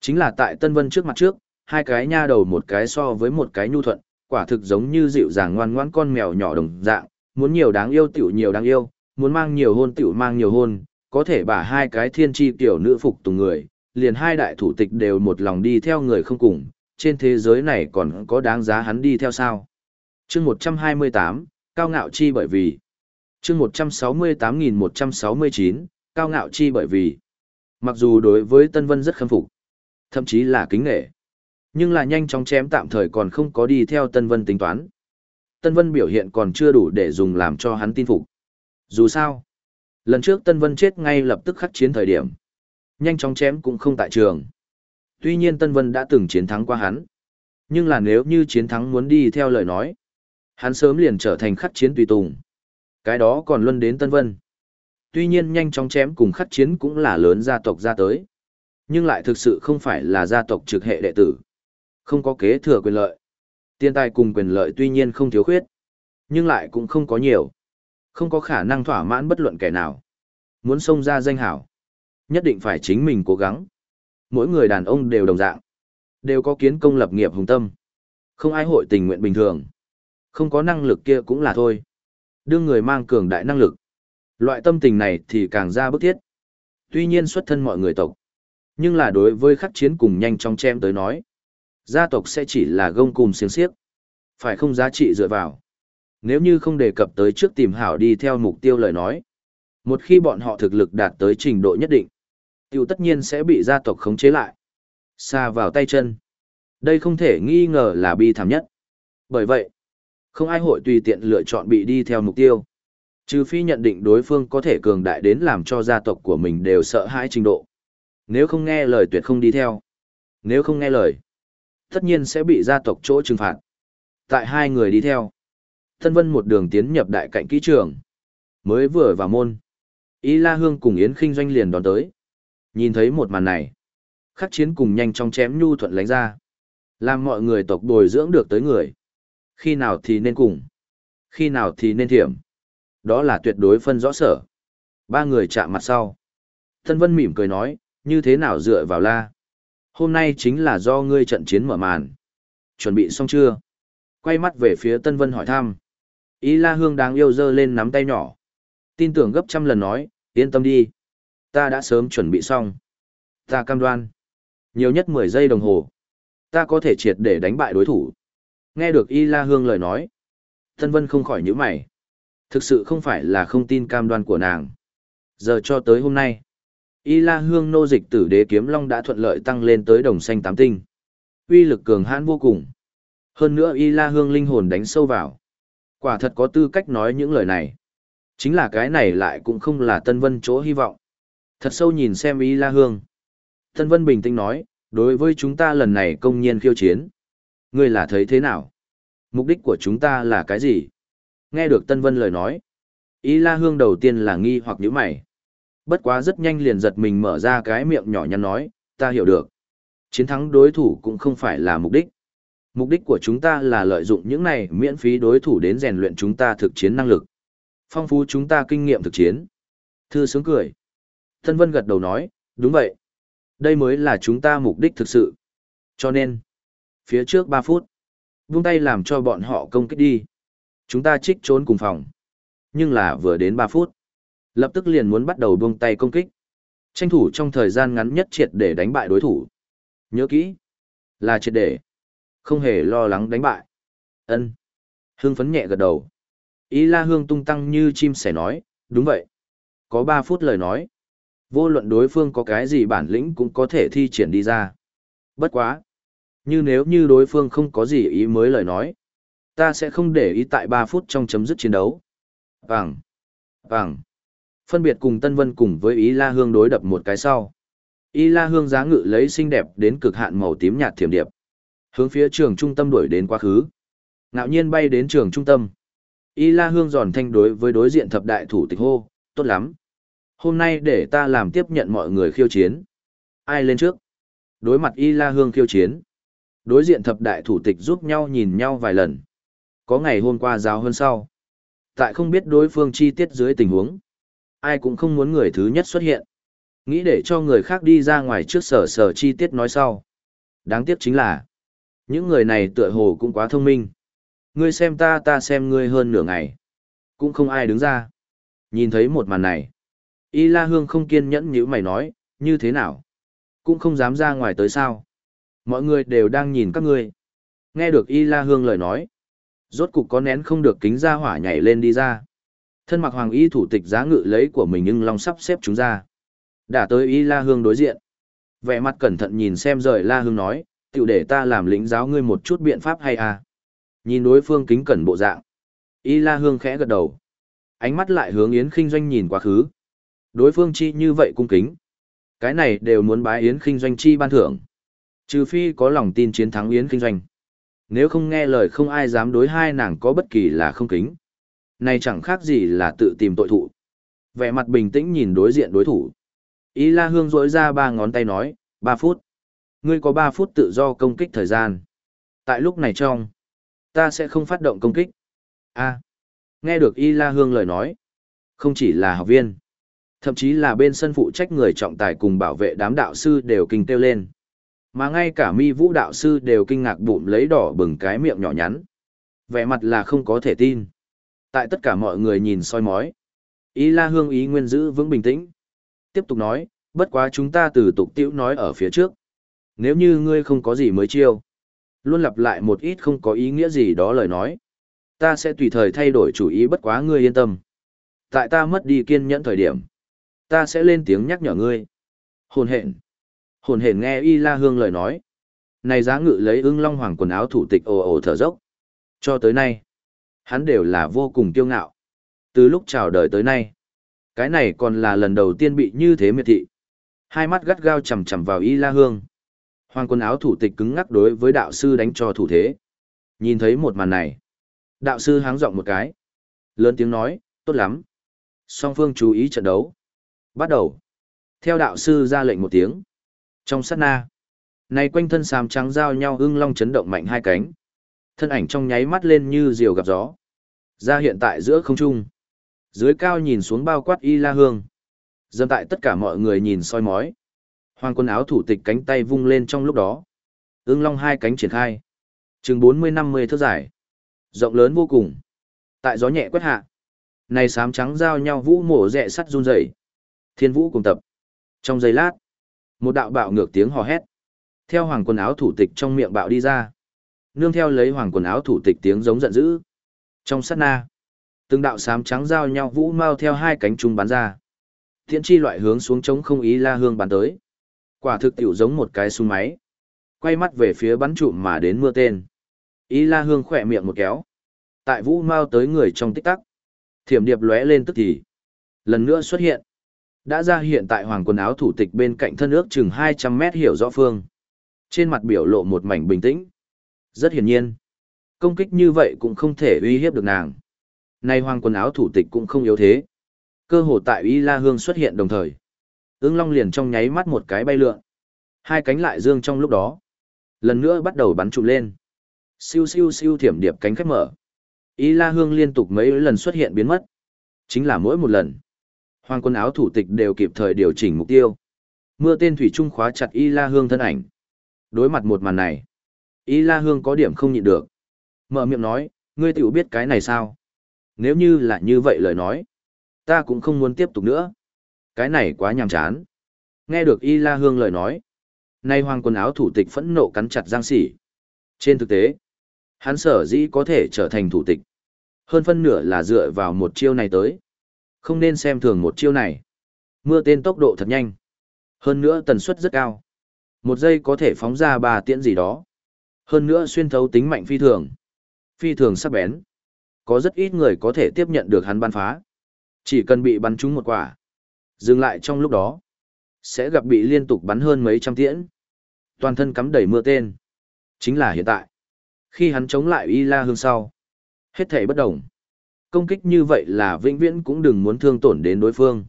Chính là tại Tân Vân trước mặt trước, hai cái nha đầu một cái so với một cái nhu thuận, quả thực giống như dịu dàng ngoan ngoãn con mèo nhỏ đồng dạng, muốn nhiều đáng yêu tiểu nhiều đáng yêu, muốn mang nhiều hôn tiểu mang nhiều hôn, có thể bả hai cái thiên tri tiểu nữ phục tùng người, liền hai đại thủ tịch đều một lòng đi theo người không cùng, trên thế giới này còn có đáng giá hắn đi theo sao chương 128, cao ngạo chi bởi vì. chương 168.169, cao ngạo chi bởi vì. Mặc dù đối với Tân Vân rất khâm phục, thậm chí là kính nghệ. Nhưng là nhanh chóng chém tạm thời còn không có đi theo Tân Vân tính toán. Tân Vân biểu hiện còn chưa đủ để dùng làm cho hắn tin phục. Dù sao, lần trước Tân Vân chết ngay lập tức khắc chiến thời điểm. Nhanh chóng chém cũng không tại trường. Tuy nhiên Tân Vân đã từng chiến thắng qua hắn. Nhưng là nếu như chiến thắng muốn đi theo lời nói, hắn sớm liền trở thành khắc chiến tùy tùng. Cái đó còn luân đến Tân Vân. Tuy nhiên nhanh chóng chém cùng khắc chiến cũng là lớn gia tộc ra tới. Nhưng lại thực sự không phải là gia tộc trực hệ đệ tử. Không có kế thừa quyền lợi. Tiền tài cùng quyền lợi tuy nhiên không thiếu khuyết. Nhưng lại cũng không có nhiều. Không có khả năng thỏa mãn bất luận kẻ nào. Muốn xông ra danh hảo. Nhất định phải chính mình cố gắng. Mỗi người đàn ông đều đồng dạng. Đều có kiến công lập nghiệp hùng tâm. Không ai hội tình nguyện bình thường. Không có năng lực kia cũng là thôi. Đương người mang cường đại năng lực. Loại tâm tình này thì càng ra bức thiết. Tuy nhiên xuất thân mọi người tộc. Nhưng là đối với khắc chiến cùng nhanh trong chém tới nói. Gia tộc sẽ chỉ là gông cùng xiềng xiếc. Phải không giá trị dựa vào. Nếu như không đề cập tới trước tìm hảo đi theo mục tiêu lời nói. Một khi bọn họ thực lực đạt tới trình độ nhất định. Tiêu tất nhiên sẽ bị gia tộc khống chế lại. Xa vào tay chân. Đây không thể nghi ngờ là bi thảm nhất. Bởi vậy, không ai hội tùy tiện lựa chọn bị đi theo mục tiêu. Trừ phi nhận định đối phương có thể cường đại đến làm cho gia tộc của mình đều sợ hãi trình độ. Nếu không nghe lời tuyệt không đi theo. Nếu không nghe lời, tất nhiên sẽ bị gia tộc chỗ trừng phạt. Tại hai người đi theo. Thân Vân một đường tiến nhập đại cạnh kỹ trường. Mới vừa vào môn. Y La Hương cùng Yến Kinh Doanh liền đón tới. Nhìn thấy một màn này. Khắc chiến cùng nhanh chóng chém nhu thuận lánh ra. Làm mọi người tộc bồi dưỡng được tới người. Khi nào thì nên cùng. Khi nào thì nên thiểm. Đó là tuyệt đối phân rõ sở. Ba người chạm mặt sau. Thân Vân mỉm cười nói, như thế nào dựa vào la. Hôm nay chính là do ngươi trận chiến mở màn. Chuẩn bị xong chưa? Quay mắt về phía Tân Vân hỏi thăm. Ý La Hương đáng yêu dơ lên nắm tay nhỏ. Tin tưởng gấp trăm lần nói, yên tâm đi. Ta đã sớm chuẩn bị xong. Ta cam đoan. Nhiều nhất 10 giây đồng hồ. Ta có thể triệt để đánh bại đối thủ. Nghe được Y La Hương lời nói. Tân Vân không khỏi nhíu mày. Thực sự không phải là không tin cam đoan của nàng. Giờ cho tới hôm nay. Y La Hương nô dịch tử đế kiếm long đã thuận lợi tăng lên tới đồng xanh tám tinh. Uy lực cường hãn vô cùng. Hơn nữa Y La Hương linh hồn đánh sâu vào. Quả thật có tư cách nói những lời này. Chính là cái này lại cũng không là Tân Vân chỗ hy vọng. Thật sâu nhìn xem Y La Hương. Tân Vân bình tĩnh nói, đối với chúng ta lần này công nhiên khiêu chiến. Ngươi là thấy thế nào? Mục đích của chúng ta là cái gì? Nghe được Tân Vân lời nói. Y La Hương đầu tiên là nghi hoặc nhíu mày. Bất quá rất nhanh liền giật mình mở ra cái miệng nhỏ nhắn nói, ta hiểu được. Chiến thắng đối thủ cũng không phải là mục đích. Mục đích của chúng ta là lợi dụng những này miễn phí đối thủ đến rèn luyện chúng ta thực chiến năng lực. Phong phú chúng ta kinh nghiệm thực chiến. Thư sướng cười. Tân Vân gật đầu nói, đúng vậy. Đây mới là chúng ta mục đích thực sự. Cho nên, phía trước 3 phút, vung tay làm cho bọn họ công kích đi. Chúng ta trích trốn cùng phòng. Nhưng là vừa đến 3 phút, lập tức liền muốn bắt đầu buông tay công kích. Tranh thủ trong thời gian ngắn nhất triệt để đánh bại đối thủ. Nhớ kỹ, là triệt để. Không hề lo lắng đánh bại. Ân. Hương phấn nhẹ gật đầu. Ý la hương tung tăng như chim sẻ nói, đúng vậy. Có 3 phút lời nói. Vô luận đối phương có cái gì bản lĩnh cũng có thể thi triển đi ra. Bất quá. Như nếu như đối phương không có gì ý mới lời nói. Ta sẽ không để ý tại 3 phút trong chấm dứt chiến đấu. Vàng. Vàng. Phân biệt cùng Tân Vân cùng với Ý La Hương đối đập một cái sau. Ý La Hương giá ngự lấy xinh đẹp đến cực hạn màu tím nhạt thiểm điệp. Hướng phía trường trung tâm đuổi đến quá khứ. Ngạo nhiên bay đến trường trung tâm. Y La Hương giòn thanh đối với đối diện thập đại thủ tịch hô, tốt lắm. Hôm nay để ta làm tiếp nhận mọi người khiêu chiến. Ai lên trước? Đối mặt Y La Hương khiêu chiến. Đối diện thập đại thủ tịch giúp nhau nhìn nhau vài lần. Có ngày hôm qua giáo hơn sau. Tại không biết đối phương chi tiết dưới tình huống. Ai cũng không muốn người thứ nhất xuất hiện. Nghĩ để cho người khác đi ra ngoài trước sở sở chi tiết nói sau. Đáng tiếc chính là. Những người này tựa hồ cũng quá thông minh. Ngươi xem ta ta xem ngươi hơn nửa ngày. Cũng không ai đứng ra. Nhìn thấy một màn này. Y La Hương không kiên nhẫn như mày nói, như thế nào? Cũng không dám ra ngoài tới sao? Mọi người đều đang nhìn các ngươi. Nghe được Y La Hương lời nói. Rốt cục có nén không được kính ra hỏa nhảy lên đi ra. Thân mặc hoàng y thủ tịch giá ngự lấy của mình nhưng long sắp xếp chúng ra. Đã tới Y La Hương đối diện. Vẻ mặt cẩn thận nhìn xem rời La Hương nói, tiểu để ta làm lĩnh giáo ngươi một chút biện pháp hay à? Nhìn đối phương kính cẩn bộ dạng. Y La Hương khẽ gật đầu. Ánh mắt lại hướng Yến Kinh Doanh nhìn quá khứ. Đối phương chi như vậy cung kính. Cái này đều muốn bái Yến Kinh Doanh chi ban thưởng. Trừ phi có lòng tin chiến thắng Yến Kinh Doanh. Nếu không nghe lời không ai dám đối hai nàng có bất kỳ là không kính. Này chẳng khác gì là tự tìm tội thụ. Vẻ mặt bình tĩnh nhìn đối diện đối thủ. Ý La Hương rỗi ra ba ngón tay nói, ba phút. Ngươi có ba phút tự do công kích thời gian. Tại lúc này trong, ta sẽ không phát động công kích. A. nghe được Y La Hương lời nói. Không chỉ là học viên, thậm chí là bên sân phụ trách người trọng tài cùng bảo vệ đám đạo sư đều kinh têu lên. Mà ngay cả mi vũ đạo sư đều kinh ngạc bụng lấy đỏ bừng cái miệng nhỏ nhắn. Vẻ mặt là không có thể tin. Tại tất cả mọi người nhìn soi mói. Ý la hương ý nguyên giữ vững bình tĩnh. Tiếp tục nói, bất quá chúng ta từ tục tiễu nói ở phía trước. Nếu như ngươi không có gì mới chiêu. Luôn lặp lại một ít không có ý nghĩa gì đó lời nói. Ta sẽ tùy thời thay đổi chủ ý bất quá ngươi yên tâm. Tại ta mất đi kiên nhẫn thời điểm. Ta sẽ lên tiếng nhắc nhở ngươi. Hồn hện. Hồn hển nghe Y La Hương lời nói. Này giá ngự lấy ưng long hoàng quần áo thủ tịch ồ ồ thở dốc. Cho tới nay, hắn đều là vô cùng kiêu ngạo. Từ lúc chào đời tới nay, cái này còn là lần đầu tiên bị như thế miệt thị. Hai mắt gắt gao chằm chằm vào Y La Hương. Hoàng quần áo thủ tịch cứng ngắc đối với đạo sư đánh cho thủ thế. Nhìn thấy một màn này, đạo sư háng giọng một cái. Lớn tiếng nói, tốt lắm. Song phương chú ý trận đấu. Bắt đầu. Theo đạo sư ra lệnh một tiếng. Trong sát na, này quanh thân sám trắng giao nhau ưng long chấn động mạnh hai cánh. Thân ảnh trong nháy mắt lên như diều gặp gió. Ra hiện tại giữa không trung. Dưới cao nhìn xuống bao quát y la hương. Dâm tại tất cả mọi người nhìn soi mói. Hoàng quân áo thủ tịch cánh tay vung lên trong lúc đó. Ưng long hai cánh triển khai. chừng mươi năm mươi thước dài. Rộng lớn vô cùng. Tại gió nhẹ quét hạ. Này sám trắng giao nhau vũ mổ rẹ sắt run rẩy. Thiên vũ cùng tập. Trong giây lát, một đạo bạo ngược tiếng hò hét. Theo hoàng quần áo thủ tịch trong miệng bạo đi ra. Nương theo lấy hoàng quần áo thủ tịch tiếng giống giận dữ. Trong sát na, từng đạo sám trắng giao nhau vũ mau theo hai cánh trung bắn ra. Tiễn chi loại hướng xuống chống không ý la hương bắn tới. Quả thực tiểu giống một cái súng máy. Quay mắt về phía bắn trụm mà đến mưa tên. Ý la hương khỏe miệng một kéo. Tại vũ mau tới người trong tích tắc. Thiểm điệp lóe lên tức thì. Lần nữa xuất hiện. Đã ra hiện tại hoàng quần áo thủ tịch bên cạnh thân ước chừng 200 mét hiểu rõ phương. Trên mặt biểu lộ một mảnh bình tĩnh. Rất hiển nhiên. Công kích như vậy cũng không thể uy hiếp được nàng. Nay hoàng quần áo thủ tịch cũng không yếu thế. Cơ hồ tại Y La Hương xuất hiện đồng thời. Ưng Long liền trong nháy mắt một cái bay lượn. Hai cánh lại dương trong lúc đó. Lần nữa bắt đầu bắn trụm lên. Siêu siêu siêu thiểm điệp cánh khép mở. Y La Hương liên tục mấy lần xuất hiện biến mất. Chính là mỗi một lần. Hoàng quân áo thủ tịch đều kịp thời điều chỉnh mục tiêu. Mưa tên thủy trung khóa chặt Y La Hương thân ảnh. Đối mặt một màn này, Y La Hương có điểm không nhịn được. Mở miệng nói, ngươi tiểu biết cái này sao? Nếu như là như vậy lời nói, ta cũng không muốn tiếp tục nữa. Cái này quá nhàm chán. Nghe được Y La Hương lời nói, nay hoàng quân áo thủ tịch phẫn nộ cắn chặt giang sỉ. Trên thực tế, hắn sở dĩ có thể trở thành thủ tịch. Hơn phân nửa là dựa vào một chiêu này tới. Không nên xem thường một chiêu này. Mưa tên tốc độ thật nhanh. Hơn nữa tần suất rất cao. Một giây có thể phóng ra ba tiễn gì đó. Hơn nữa xuyên thấu tính mạnh phi thường. Phi thường sắc bén. Có rất ít người có thể tiếp nhận được hắn bắn phá. Chỉ cần bị bắn trúng một quả. Dừng lại trong lúc đó. Sẽ gặp bị liên tục bắn hơn mấy trăm tiễn. Toàn thân cắm đầy mưa tên. Chính là hiện tại. Khi hắn chống lại Y La Hương sau. Hết thể bất đồng công kích như vậy là vĩnh viễn cũng đừng muốn thương tổn đến đối phương.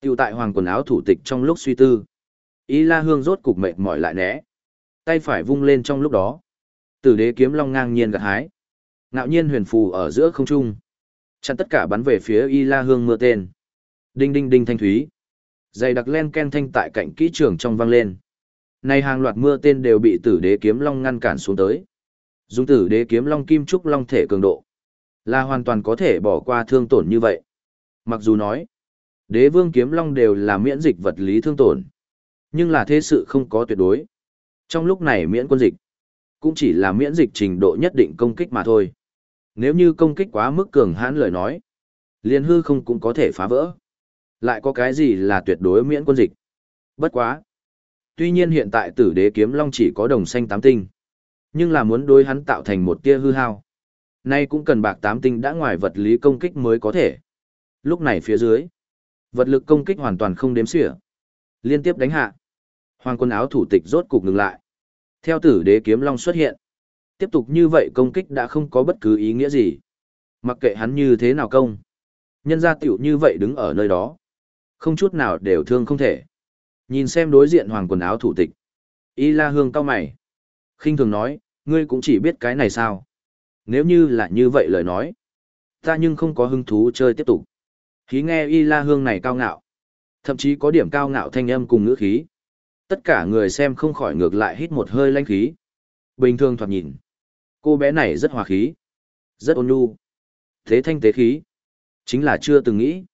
Tiểu tại hoàng quần áo thủ tịch trong lúc suy tư. Y la hương rốt cục mệt mỏi lại né. Tay phải vung lên trong lúc đó. Tử đế kiếm long ngang nhiên gạt hái. Ngạo nhiên huyền phù ở giữa không trung. Chặn tất cả bắn về phía y la hương mưa tên. Đinh đinh đinh thanh thúy. Dày đặc len ken thanh tại cạnh kỹ trường trong vang lên. Này hàng loạt mưa tên đều bị tử đế kiếm long ngăn cản xuống tới. Dùng tử đế kiếm long kim trúc long thể cường độ là hoàn toàn có thể bỏ qua thương tổn như vậy. Mặc dù nói, đế vương kiếm long đều là miễn dịch vật lý thương tổn, nhưng là thế sự không có tuyệt đối. Trong lúc này miễn quân dịch, cũng chỉ là miễn dịch trình độ nhất định công kích mà thôi. Nếu như công kích quá mức cường hãn lời nói, liên hư không cũng có thể phá vỡ. Lại có cái gì là tuyệt đối miễn quân dịch? Bất quá. Tuy nhiên hiện tại tử đế kiếm long chỉ có đồng xanh tám tinh, nhưng là muốn đối hắn tạo thành một tia hư hao. Nay cũng cần bạc tám tinh đã ngoài vật lý công kích mới có thể. Lúc này phía dưới, vật lực công kích hoàn toàn không đếm xỉa. Liên tiếp đánh hạ. Hoàng quân áo thủ tịch rốt cục ngừng lại. Theo tử đế kiếm long xuất hiện. Tiếp tục như vậy công kích đã không có bất cứ ý nghĩa gì. Mặc kệ hắn như thế nào công. Nhân gia tiểu như vậy đứng ở nơi đó. Không chút nào đều thương không thể. Nhìn xem đối diện hoàng quần áo thủ tịch. Y la hương cao mày. khinh thường nói, ngươi cũng chỉ biết cái này sao. Nếu như là như vậy lời nói. Ta nhưng không có hứng thú chơi tiếp tục. Khí nghe y la hương này cao ngạo. Thậm chí có điểm cao ngạo thanh âm cùng ngữ khí. Tất cả người xem không khỏi ngược lại hít một hơi lanh khí. Bình thường thoạt nhìn. Cô bé này rất hòa khí. Rất ôn nhu. Thế thanh tế khí. Chính là chưa từng nghĩ.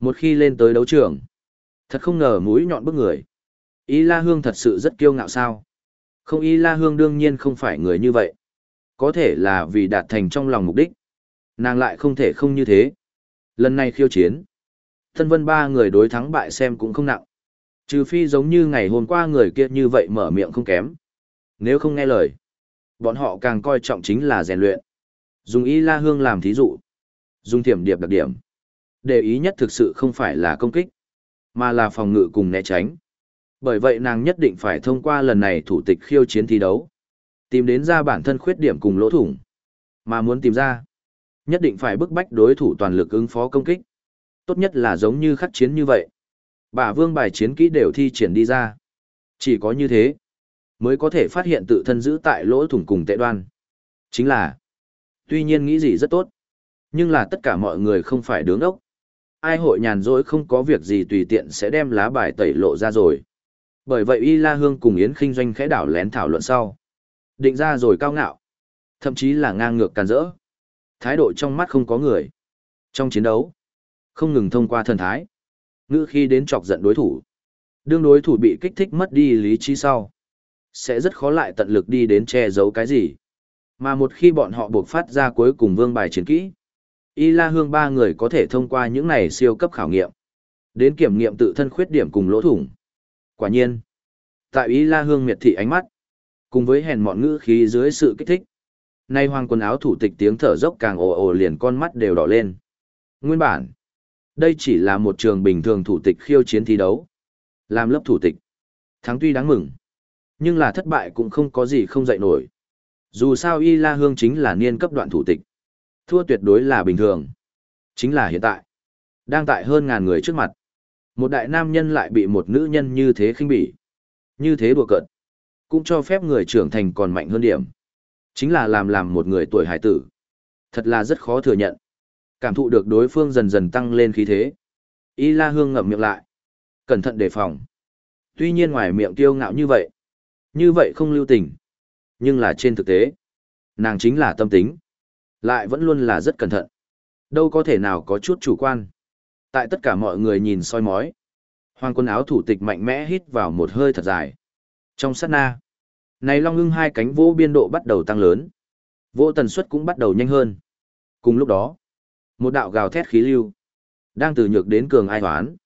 Một khi lên tới đấu trường. Thật không ngờ mũi nhọn bức người. Y La Hương thật sự rất kiêu ngạo sao. Không, Y La Hương đương nhiên không phải người như vậy. Có thể là vì đạt thành trong lòng mục đích. Nàng lại không thể không như thế. Lần này khiêu chiến. Thân vân ba người đối thắng bại xem cũng không nặng. Trừ phi giống như ngày hôm qua người kia như vậy mở miệng không kém. Nếu không nghe lời, bọn họ càng coi trọng chính là rèn luyện. Dùng y la hương làm thí dụ. Dùng thiểm điệp đặc điểm. Để ý nhất thực sự không phải là công kích, mà là phòng ngự cùng né tránh. Bởi vậy nàng nhất định phải thông qua lần này thủ tịch khiêu chiến thi đấu. Tìm đến ra bản thân khuyết điểm cùng lỗ thủng. Mà muốn tìm ra, nhất định phải bức bách đối thủ toàn lực ứng phó công kích. Tốt nhất là giống như khắc chiến như vậy. Bà vương bài chiến kỹ đều thi triển đi ra. Chỉ có như thế, mới có thể phát hiện tự thân giữ tại lỗ thủng cùng tệ đoan. Chính là, tuy nhiên nghĩ gì rất tốt, nhưng là tất cả mọi người không phải đứng ốc. Ai hội nhàn rỗi không có việc gì tùy tiện sẽ đem lá bài tẩy lộ ra rồi. Bởi vậy Y La Hương cùng Yến Kinh Doanh khẽ đảo lén thảo luận sau. Định ra rồi cao ngạo, thậm chí là ngang ngược càn rỡ. Thái độ trong mắt không có người. Trong chiến đấu, không ngừng thông qua thần thái. Ngữ khi đến chọc giận đối thủ. Đương đối thủ bị kích thích mất đi lý trí sau. Sẽ rất khó lại tận lực đi đến che giấu cái gì. Mà một khi bọn họ buộc phát ra cuối cùng vương bài chiến kỹ. Y La Hương ba người có thể thông qua những này siêu cấp khảo nghiệm. Đến kiểm nghiệm tự thân khuyết điểm cùng lỗ thủng. Quả nhiên. Tại Y La Hương miệt thị ánh mắt. Cùng với hèn mọn ngữ khí dưới sự kích thích. Nay hoàng quần áo thủ tịch tiếng thở dốc càng ồ ồ liền con mắt đều đỏ lên. Nguyên bản. Đây chỉ là một trường bình thường thủ tịch khiêu chiến thi đấu. Làm lớp thủ tịch. Thắng tuy đáng mừng. Nhưng là thất bại cũng không có gì không dậy nổi. Dù sao Y La Hương chính là niên cấp đoạn thủ tịch. Thua tuyệt đối là bình thường. Chính là hiện tại. Đang tại hơn ngàn người trước mặt. Một đại nam nhân lại bị một nữ nhân như thế khinh bỉ. Như thế đùa cợt. Cũng cho phép người trưởng thành còn mạnh hơn điểm. Chính là làm làm một người tuổi hải tử. Thật là rất khó thừa nhận. Cảm thụ được đối phương dần dần tăng lên khí thế. Y La Hương ngậm miệng lại. Cẩn thận đề phòng. Tuy nhiên ngoài miệng kiêu ngạo như vậy. Như vậy không lưu tình. Nhưng là trên thực tế. Nàng chính là tâm tính. Lại vẫn luôn là rất cẩn thận. Đâu có thể nào có chút chủ quan. Tại tất cả mọi người nhìn soi mói. Hoàng quân áo thủ tịch mạnh mẽ hít vào một hơi thật dài. Trong sát na. Này long ưng hai cánh vỗ biên độ bắt đầu tăng lớn. Vỗ tần suất cũng bắt đầu nhanh hơn. Cùng lúc đó. Một đạo gào thét khí lưu. Đang từ nhược đến cường ai hoán.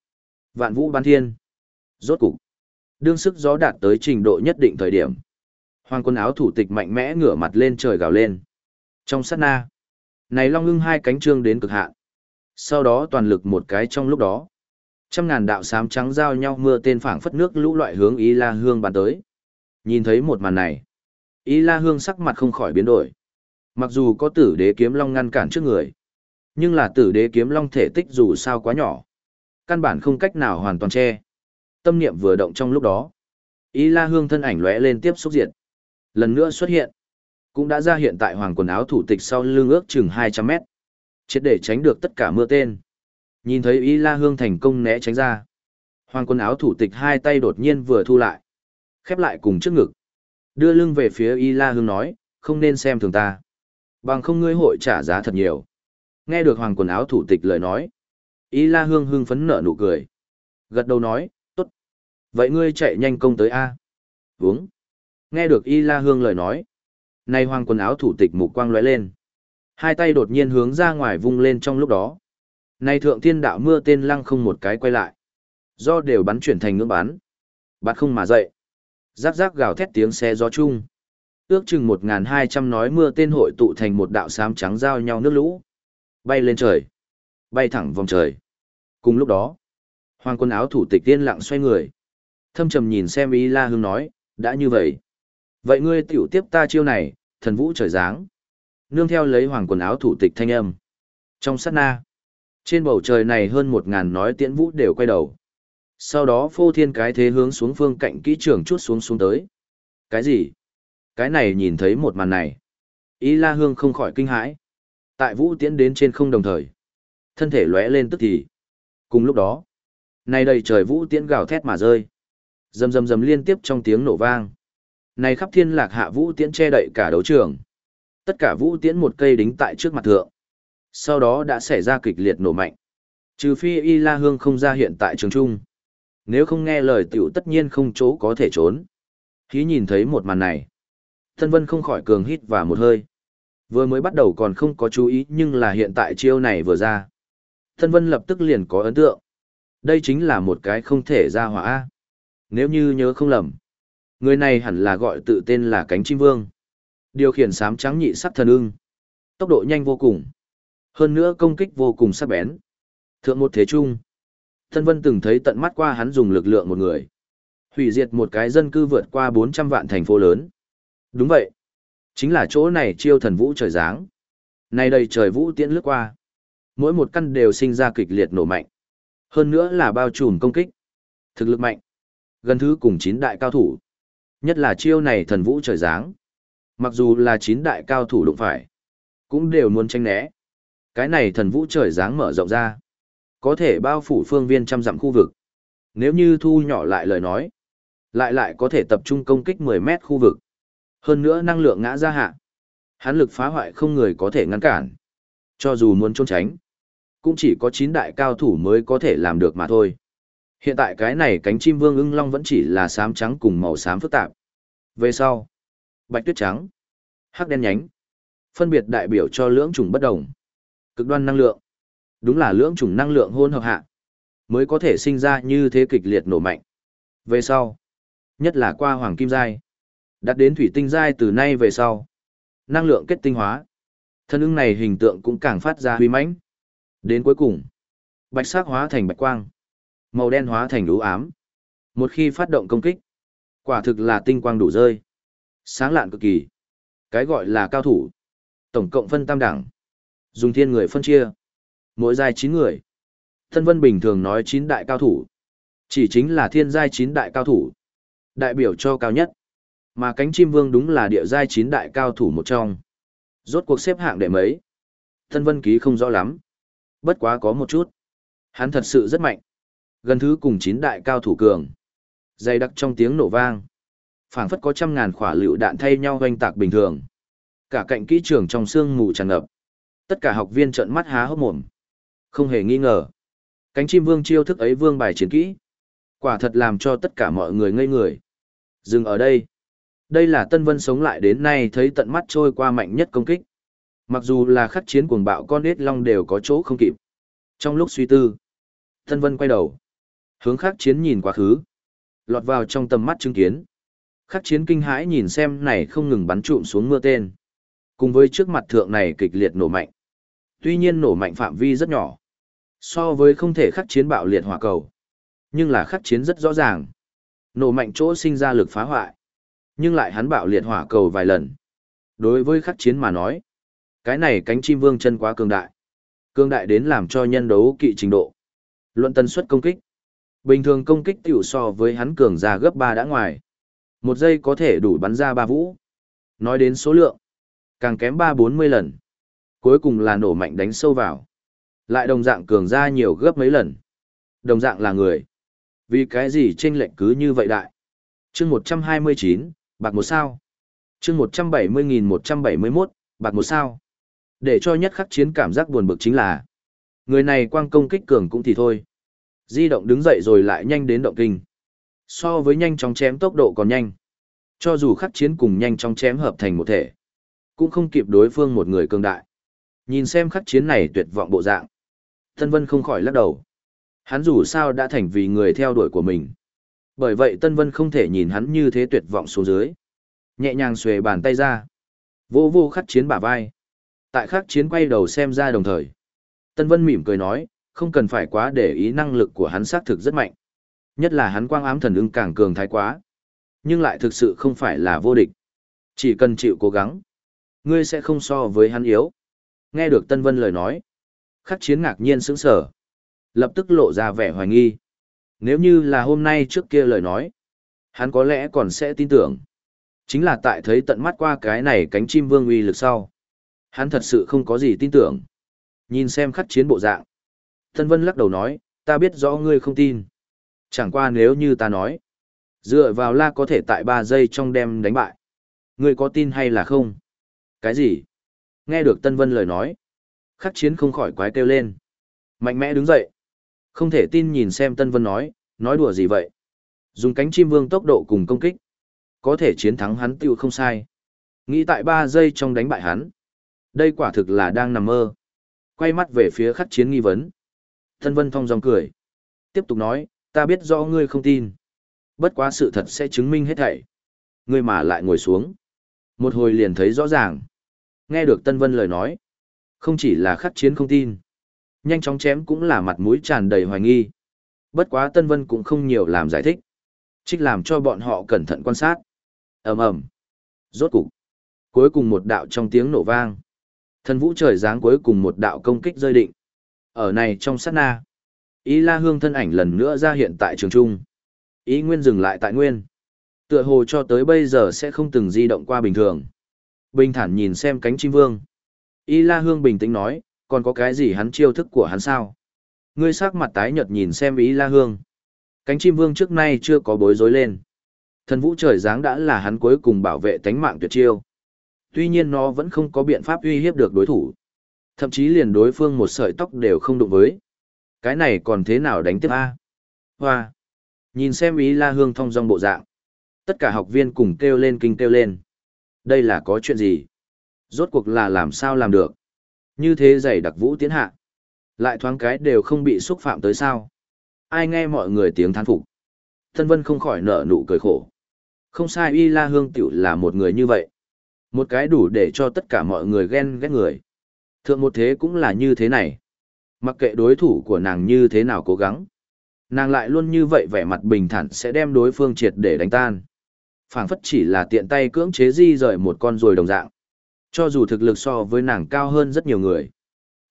Vạn vũ ban thiên. Rốt cục. Đương sức gió đạt tới trình độ nhất định thời điểm. Hoàng quân áo thủ tịch mạnh mẽ ngửa mặt lên trời gào lên. Trong sát na, này long ưng hai cánh trương đến cực hạn. Sau đó toàn lực một cái trong lúc đó. Trăm ngàn đạo sám trắng giao nhau mưa tên phảng phất nước lũ loại hướng ý La Hương bàn tới. Nhìn thấy một màn này, Y La Hương sắc mặt không khỏi biến đổi. Mặc dù có tử đế kiếm long ngăn cản trước người, nhưng là tử đế kiếm long thể tích dù sao quá nhỏ. Căn bản không cách nào hoàn toàn che. Tâm niệm vừa động trong lúc đó. Y La Hương thân ảnh lóe lên tiếp xúc diệt. Lần nữa xuất hiện cũng đã ra hiện tại hoàng quần áo thủ tịch sau lưng ước chừng 200 mét. Chết để tránh được tất cả mưa tên. Nhìn thấy Y La Hương thành công né tránh ra. Hoàng quần áo thủ tịch hai tay đột nhiên vừa thu lại. Khép lại cùng trước ngực. Đưa lưng về phía Y La Hương nói, không nên xem thường ta. Bằng không ngươi hội trả giá thật nhiều. Nghe được hoàng quần áo thủ tịch lời nói. Y La Hương hưng phấn nở nụ cười. Gật đầu nói, tốt. Vậy ngươi chạy nhanh công tới A. Vúng. Nghe được Y La Hương lời nói. Nay hoàng quần áo thủ tịch mục quang lóe lên. Hai tay đột nhiên hướng ra ngoài vung lên trong lúc đó. Nay thượng thiên đạo mưa tên lăng không một cái quay lại. Do đều bắn chuyển thành ngưỡng bắn. Bắt không mà dậy. Rác rác gào thét tiếng xe gió chung. Ước chừng một hai trăm nói mưa tên hội tụ thành một đạo xám trắng giao nhau nước lũ. Bay lên trời. Bay thẳng vòng trời. Cùng lúc đó, hoàng quân áo thủ tịch tiên lặng xoay người. Thâm trầm nhìn xem ý la hương nói, đã như vậy. Vậy ngươi tiểu tiếp ta chiêu này, thần vũ trời giáng. Nương theo lấy hoàng quần áo thủ tịch thanh âm. Trong sát na, trên bầu trời này hơn một ngàn nói tiễn vũ đều quay đầu. Sau đó phô thiên cái thế hướng xuống phương cạnh kỹ trường chút xuống xuống tới. Cái gì? Cái này nhìn thấy một màn này. Ý la hương không khỏi kinh hãi. Tại vũ tiễn đến trên không đồng thời. Thân thể lóe lên tức thì. Cùng lúc đó, này đầy trời vũ tiễn gào thét mà rơi. Rầm rầm rầm liên tiếp trong tiếng nổ vang. Này khắp thiên lạc hạ vũ tiễn che đậy cả đấu trường. Tất cả vũ tiễn một cây đính tại trước mặt thượng. Sau đó đã xảy ra kịch liệt nổ mạnh. Trừ phi Y La Hương không ra hiện tại trường trung. Nếu không nghe lời tiểu tất nhiên không chỗ có thể trốn. Khí nhìn thấy một màn này. Thân Vân không khỏi cường hít và một hơi. Vừa mới bắt đầu còn không có chú ý nhưng là hiện tại chiêu này vừa ra. Thân Vân lập tức liền có ấn tượng. Đây chính là một cái không thể ra hỏa. Nếu như nhớ không lầm. Người này hẳn là gọi tự tên là cánh chim vương. Điều khiển sám trắng nhị sắc thần ưng. Tốc độ nhanh vô cùng. Hơn nữa công kích vô cùng sắc bén. Thượng một thế trung. Thân Vân từng thấy tận mắt qua hắn dùng lực lượng một người. Hủy diệt một cái dân cư vượt qua 400 vạn thành phố lớn. Đúng vậy. Chính là chỗ này chiêu thần vũ trời giáng. Nay đây trời vũ tiễn lướt qua. Mỗi một căn đều sinh ra kịch liệt nổ mạnh. Hơn nữa là bao trùm công kích. Thực lực mạnh. Gần thứ cùng chín đại cao thủ. Nhất là chiêu này thần vũ trời giáng. Mặc dù là chín đại cao thủ đụng phải. Cũng đều muốn tranh né. Cái này thần vũ trời giáng mở rộng ra. Có thể bao phủ phương viên trăm dặm khu vực. Nếu như thu nhỏ lại lời nói. Lại lại có thể tập trung công kích 10 mét khu vực. Hơn nữa năng lượng ngã ra hạ. Hán lực phá hoại không người có thể ngăn cản. Cho dù muốn trốn tránh. Cũng chỉ có 9 đại cao thủ mới có thể làm được mà thôi. Hiện tại cái này cánh chim vương ưng long vẫn chỉ là xám trắng cùng màu xám phức tạp. Về sau, bạch tuyết trắng, hắc đen nhánh, phân biệt đại biểu cho lưỡng chủng bất đồng. Cực đoan năng lượng, đúng là lưỡng chủng năng lượng hôn hợp hạ, mới có thể sinh ra như thế kịch liệt nổ mạnh. Về sau, nhất là qua hoàng kim giai, đặt đến thủy tinh giai từ nay về sau, năng lượng kết tinh hóa. Thân ưng này hình tượng cũng càng phát ra huy mãnh. Đến cuối cùng, bạch sắc hóa thành bạch quang, màu đen hóa thành lũ ám. Một khi phát động công kích, quả thực là tinh quang đủ rơi. Sáng lạn cực kỳ. Cái gọi là cao thủ. Tổng cộng phân tam đẳng. Dùng thiên người phân chia. Mỗi giai 9 người. Thân Vân bình thường nói 9 đại cao thủ. Chỉ chính là thiên giai 9 đại cao thủ. Đại biểu cho cao nhất. Mà cánh chim vương đúng là địa giai 9 đại cao thủ một trong. Rốt cuộc xếp hạng đệ mấy. Thân Vân ký không rõ lắm. Bất quá có một chút. Hắn thật sự rất mạnh. Gần thứ cùng 9 đại cao thủ cường. Dày đặc trong tiếng nổ vang. phảng phất có trăm ngàn khỏa lựu đạn thay nhau hoanh tạc bình thường. Cả cạnh kỹ trường trong xương mù tràn ngập. Tất cả học viên trợn mắt há hốc mồm. Không hề nghi ngờ. Cánh chim vương chiêu thức ấy vương bài chiến kỹ. Quả thật làm cho tất cả mọi người ngây người. Dừng ở đây. Đây là Tân Vân sống lại đến nay thấy tận mắt trôi qua mạnh nhất công kích. Mặc dù là khắc chiến cuồng bạo con ếch long đều có chỗ không kịp. Trong lúc suy tư, Tân Vân quay đầu. Hướng khắc chiến nhìn quá khứ. Lọt vào trong tầm mắt chứng kiến. Khắc chiến kinh hãi nhìn xem này không ngừng bắn trụm xuống mưa tên. Cùng với trước mặt thượng này kịch liệt nổ mạnh. Tuy nhiên nổ mạnh phạm vi rất nhỏ. So với không thể khắc chiến bạo liệt hỏa cầu. Nhưng là khắc chiến rất rõ ràng. Nổ mạnh chỗ sinh ra lực phá hoại. Nhưng lại hắn bạo liệt hỏa cầu vài lần. Đối với khắc chiến mà nói. Cái này cánh chim vương chân quá cường đại. Cường đại đến làm cho nhân đấu kỵ trình độ. Luận tần suất công kích. Bình thường công kích tiểu so với hắn cường ra gấp 3 đã ngoài. Một giây có thể đủ bắn ra 3 vũ. Nói đến số lượng, càng kém 3-40 lần. Cuối cùng là nổ mạnh đánh sâu vào. Lại đồng dạng cường ra nhiều gấp mấy lần. Đồng dạng là người. Vì cái gì chênh lệnh cứ như vậy đại. chương 129, bạc một sao. chương 170.171, bạc một sao. Để cho nhất khắc chiến cảm giác buồn bực chính là, người này quang công kích cường cũng thì thôi. Di động đứng dậy rồi lại nhanh đến động kinh. So với nhanh chóng chém tốc độ còn nhanh. Cho dù khắc chiến cùng nhanh chóng chém hợp thành một thể, cũng không kịp đối phương một người cường đại. Nhìn xem khắc chiến này tuyệt vọng bộ dạng. Tân Vân không khỏi lắc đầu. Hắn dù sao đã thành vì người theo đuổi của mình. Bởi vậy Tân Vân không thể nhìn hắn như thế tuyệt vọng xuống dưới. Nhẹ nhàng xuề bàn tay ra. Vô vô khắc chiến bả vai. Tại khắc chiến quay đầu xem ra đồng thời. Tân Vân mỉm cười nói, không cần phải quá để ý năng lực của hắn xác thực rất mạnh. Nhất là hắn quang ám thần ưng càng cường thái quá. Nhưng lại thực sự không phải là vô địch. Chỉ cần chịu cố gắng, ngươi sẽ không so với hắn yếu. Nghe được Tân Vân lời nói. Khắc chiến ngạc nhiên sững sờ, lập tức lộ ra vẻ hoài nghi. Nếu như là hôm nay trước kia lời nói, hắn có lẽ còn sẽ tin tưởng. Chính là tại thấy tận mắt qua cái này cánh chim vương uy lực sau. Hắn thật sự không có gì tin tưởng. Nhìn xem khắc chiến bộ dạng. Tân Vân lắc đầu nói, ta biết rõ ngươi không tin. Chẳng qua nếu như ta nói, dựa vào la có thể tại 3 giây trong đêm đánh bại. Ngươi có tin hay là không? Cái gì? Nghe được Tân Vân lời nói. Khắc chiến không khỏi quái kêu lên. Mạnh mẽ đứng dậy. Không thể tin nhìn xem Tân Vân nói, nói đùa gì vậy? Dùng cánh chim vương tốc độ cùng công kích. Có thể chiến thắng hắn tiêu không sai. Nghĩ tại 3 giây trong đánh bại hắn. Đây quả thực là đang nằm mơ. Quay mắt về phía khắc chiến nghi vấn. Tân Vân thong dòng cười. Tiếp tục nói, ta biết rõ ngươi không tin. Bất quá sự thật sẽ chứng minh hết thảy. Ngươi mà lại ngồi xuống. Một hồi liền thấy rõ ràng. Nghe được Tân Vân lời nói. Không chỉ là khắc chiến không tin. Nhanh chóng chém cũng là mặt mũi tràn đầy hoài nghi. Bất quá Tân Vân cũng không nhiều làm giải thích. Trích làm cho bọn họ cẩn thận quan sát. ầm ầm Rốt cục. Cuối cùng một đạo trong tiếng nổ vang. Thần vũ trời giáng cuối cùng một đạo công kích rơi định. Ở này trong sát na. Ý la hương thân ảnh lần nữa ra hiện tại trường trung. Ý nguyên dừng lại tại nguyên. Tựa hồ cho tới bây giờ sẽ không từng di động qua bình thường. Bình thản nhìn xem cánh chim vương. Y La Hương bình tĩnh nói, còn có cái gì hắn chiêu thức của hắn sao? Ngươi sắc mặt tái nhợt nhìn xem Y La Hương. Cánh chim vương trước nay chưa có bối rối lên. Thần vũ trời giáng đã là hắn cuối cùng bảo vệ tánh mạng tuyệt chiêu. Tuy nhiên nó vẫn không có biện pháp uy hiếp được đối thủ. Thậm chí liền đối phương một sợi tóc đều không đụng với. Cái này còn thế nào đánh tiếp A? Hoa! Nhìn xem ý la hương thong dong bộ dạng. Tất cả học viên cùng kêu lên kinh kêu lên. Đây là có chuyện gì? Rốt cuộc là làm sao làm được? Như thế giày đặc vũ tiến hạ. Lại thoáng cái đều không bị xúc phạm tới sao? Ai nghe mọi người tiếng thán phục? Thân vân không khỏi nở nụ cười khổ. Không sai, y la hương tiểu là một người như vậy. Một cái đủ để cho tất cả mọi người ghen ghét người. Thượng một thế cũng là như thế này. Mặc kệ đối thủ của nàng như thế nào cố gắng. Nàng lại luôn như vậy vẻ mặt bình thản sẽ đem đối phương triệt để đánh tan. phảng phất chỉ là tiện tay cưỡng chế di rời một con rồi đồng dạng. Cho dù thực lực so với nàng cao hơn rất nhiều người.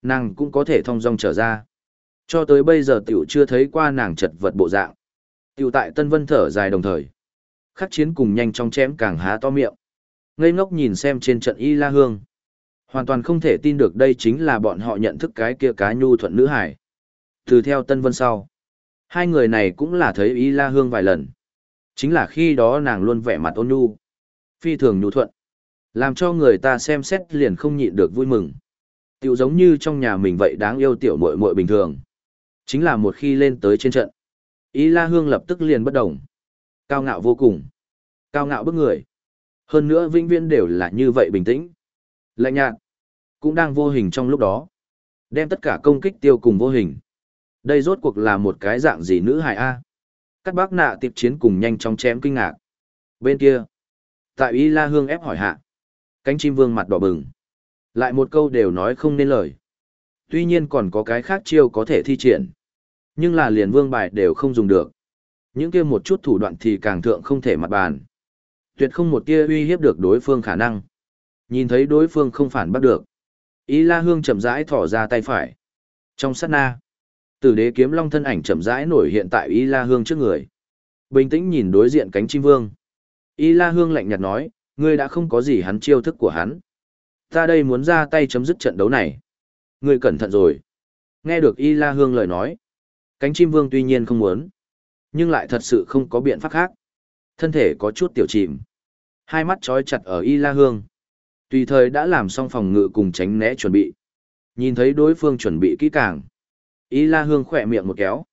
Nàng cũng có thể thông dong trở ra. Cho tới bây giờ tiểu chưa thấy qua nàng chật vật bộ dạng. Tiểu tại Tân Vân thở dài đồng thời. Khắc chiến cùng nhanh chóng chém càng há to miệng. Ngây ngốc nhìn xem trên trận Y La Hương. Hoàn toàn không thể tin được đây chính là bọn họ nhận thức cái kia cá nhu thuận nữ hải. Từ theo Tân Vân sau. Hai người này cũng là thấy Y La Hương vài lần. Chính là khi đó nàng luôn vẻ mặt ôn nhu. Phi thường nhu thuận. Làm cho người ta xem xét liền không nhịn được vui mừng. Tiểu giống như trong nhà mình vậy đáng yêu tiểu muội muội bình thường. Chính là một khi lên tới trên trận. ý La Hương lập tức liền bất động. Cao ngạo vô cùng. Cao ngạo bức người. Hơn nữa vĩnh viễn đều là như vậy bình tĩnh. Lạnh nhạt. Cũng đang vô hình trong lúc đó. Đem tất cả công kích tiêu cùng vô hình. Đây rốt cuộc là một cái dạng gì nữ hài A. Các bác nạ tiệp chiến cùng nhanh chóng chém kinh ngạc. Bên kia. Tại Y La Hương ép hỏi hạ. Cánh chim vương mặt đỏ bừng. Lại một câu đều nói không nên lời. Tuy nhiên còn có cái khác chiêu có thể thi triển. Nhưng là liền vương bài đều không dùng được. Những kia một chút thủ đoạn thì càng thượng không thể mặt bàn. Tuyệt không một kia uy hiếp được đối phương khả năng. Nhìn thấy đối phương không phản bắt được. Ý la hương chậm rãi thỏ ra tay phải. Trong sát na, tử đế kiếm long thân ảnh chậm rãi nổi hiện tại ý la hương trước người. Bình tĩnh nhìn đối diện cánh chim vương. Ý la hương lạnh nhạt nói, ngươi đã không có gì hắn chiêu thức của hắn. Ta đây muốn ra tay chấm dứt trận đấu này. Ngươi cẩn thận rồi. Nghe được Y La Hương lời nói. Cánh chim vương tuy nhiên không muốn. Nhưng lại thật sự không có biện pháp khác. Thân thể có chút tiểu chìm. Hai mắt trói chặt ở Y La Hương. Tùy thời đã làm xong phòng ngự cùng tránh né chuẩn bị. Nhìn thấy đối phương chuẩn bị kỹ càng. Y La Hương khỏe miệng một kéo.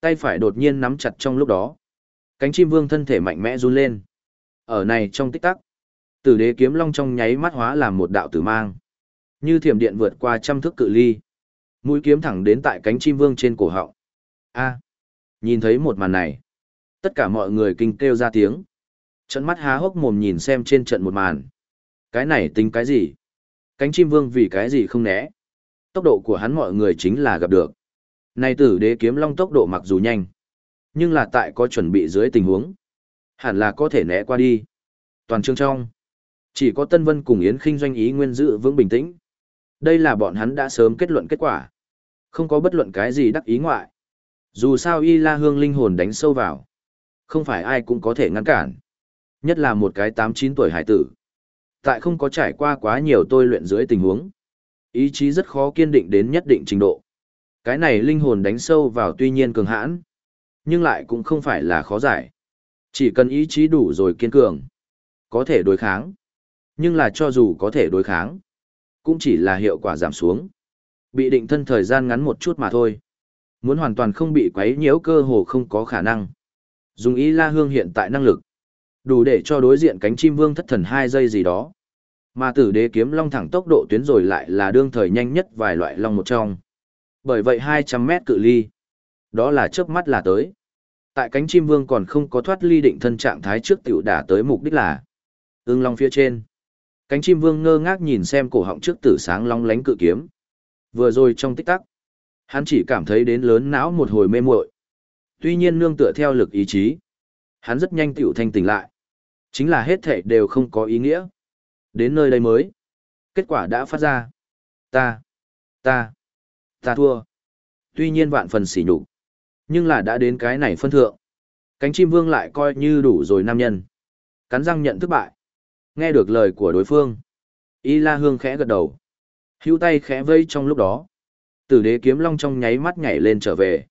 Tay phải đột nhiên nắm chặt trong lúc đó. Cánh chim vương thân thể mạnh mẽ run lên. Ở này trong tích tắc. Tử đế kiếm long trong nháy mắt hóa làm một đạo tử mang. Như thiểm điện vượt qua trăm thước cự ly. Mũi kiếm thẳng đến tại cánh chim vương trên cổ họng. A. nhìn thấy một màn này. Tất cả mọi người kinh kêu ra tiếng. Trận mắt há hốc mồm nhìn xem trên trận một màn. Cái này tính cái gì? Cánh chim vương vì cái gì không né? Tốc độ của hắn mọi người chính là gặp được. Này tử đế kiếm long tốc độ mặc dù nhanh. Nhưng là tại có chuẩn bị dưới tình huống. Hẳn là có thể né qua đi. Toàn trường trong. Chỉ có Tân Vân cùng Yến Kinh doanh ý nguyên giữ vững bình tĩnh. Đây là bọn hắn đã sớm kết luận kết quả. Không có bất luận cái gì đắc ý ngoại. Dù sao Y La Hương linh hồn đánh sâu vào. Không phải ai cũng có thể ngăn cản. Nhất là một cái 8-9 tuổi hải tử. Tại không có trải qua quá nhiều tôi luyện dưới tình huống. Ý chí rất khó kiên định đến nhất định trình độ. Cái này linh hồn đánh sâu vào tuy nhiên cường hãn. Nhưng lại cũng không phải là khó giải. Chỉ cần ý chí đủ rồi kiên cường. Có thể đối kháng. Nhưng là cho dù có thể đối kháng. Cũng chỉ là hiệu quả giảm xuống. Bị định thân thời gian ngắn một chút mà thôi. Muốn hoàn toàn không bị quấy nhiễu cơ hồ không có khả năng. Dùng ý la hương hiện tại năng lực. Đủ để cho đối diện cánh chim vương thất thần hai giây gì đó. Mà tử đế kiếm long thẳng tốc độ tuyến rồi lại là đương thời nhanh nhất vài loại long một trong. Bởi vậy 200 mét cự ly. Đó là chớp mắt là tới. Tại cánh chim vương còn không có thoát ly định thân trạng thái trước tiểu đả tới mục đích là ương long phía trên. Cánh chim vương ngơ ngác nhìn xem cổ họng trước tử sáng long lánh cự kiếm. Vừa rồi trong tích tắc, hắn chỉ cảm thấy đến lớn não một hồi mê muội. Tuy nhiên nương tựa theo lực ý chí, hắn rất nhanh tiểu thanh tỉnh lại. Chính là hết thảy đều không có ý nghĩa. Đến nơi đây mới. Kết quả đã phát ra. Ta, ta, ta thua. Tuy nhiên vạn phần sỉ nhục, nhưng là đã đến cái này phân thượng. Cánh chim vương lại coi như đủ rồi nam nhân. Cắn răng nhận thất bại. Nghe được lời của đối phương. Y La Hương khẽ gật đầu. Hữu tay khẽ vây trong lúc đó. Tử đế kiếm long trong nháy mắt nhảy lên trở về.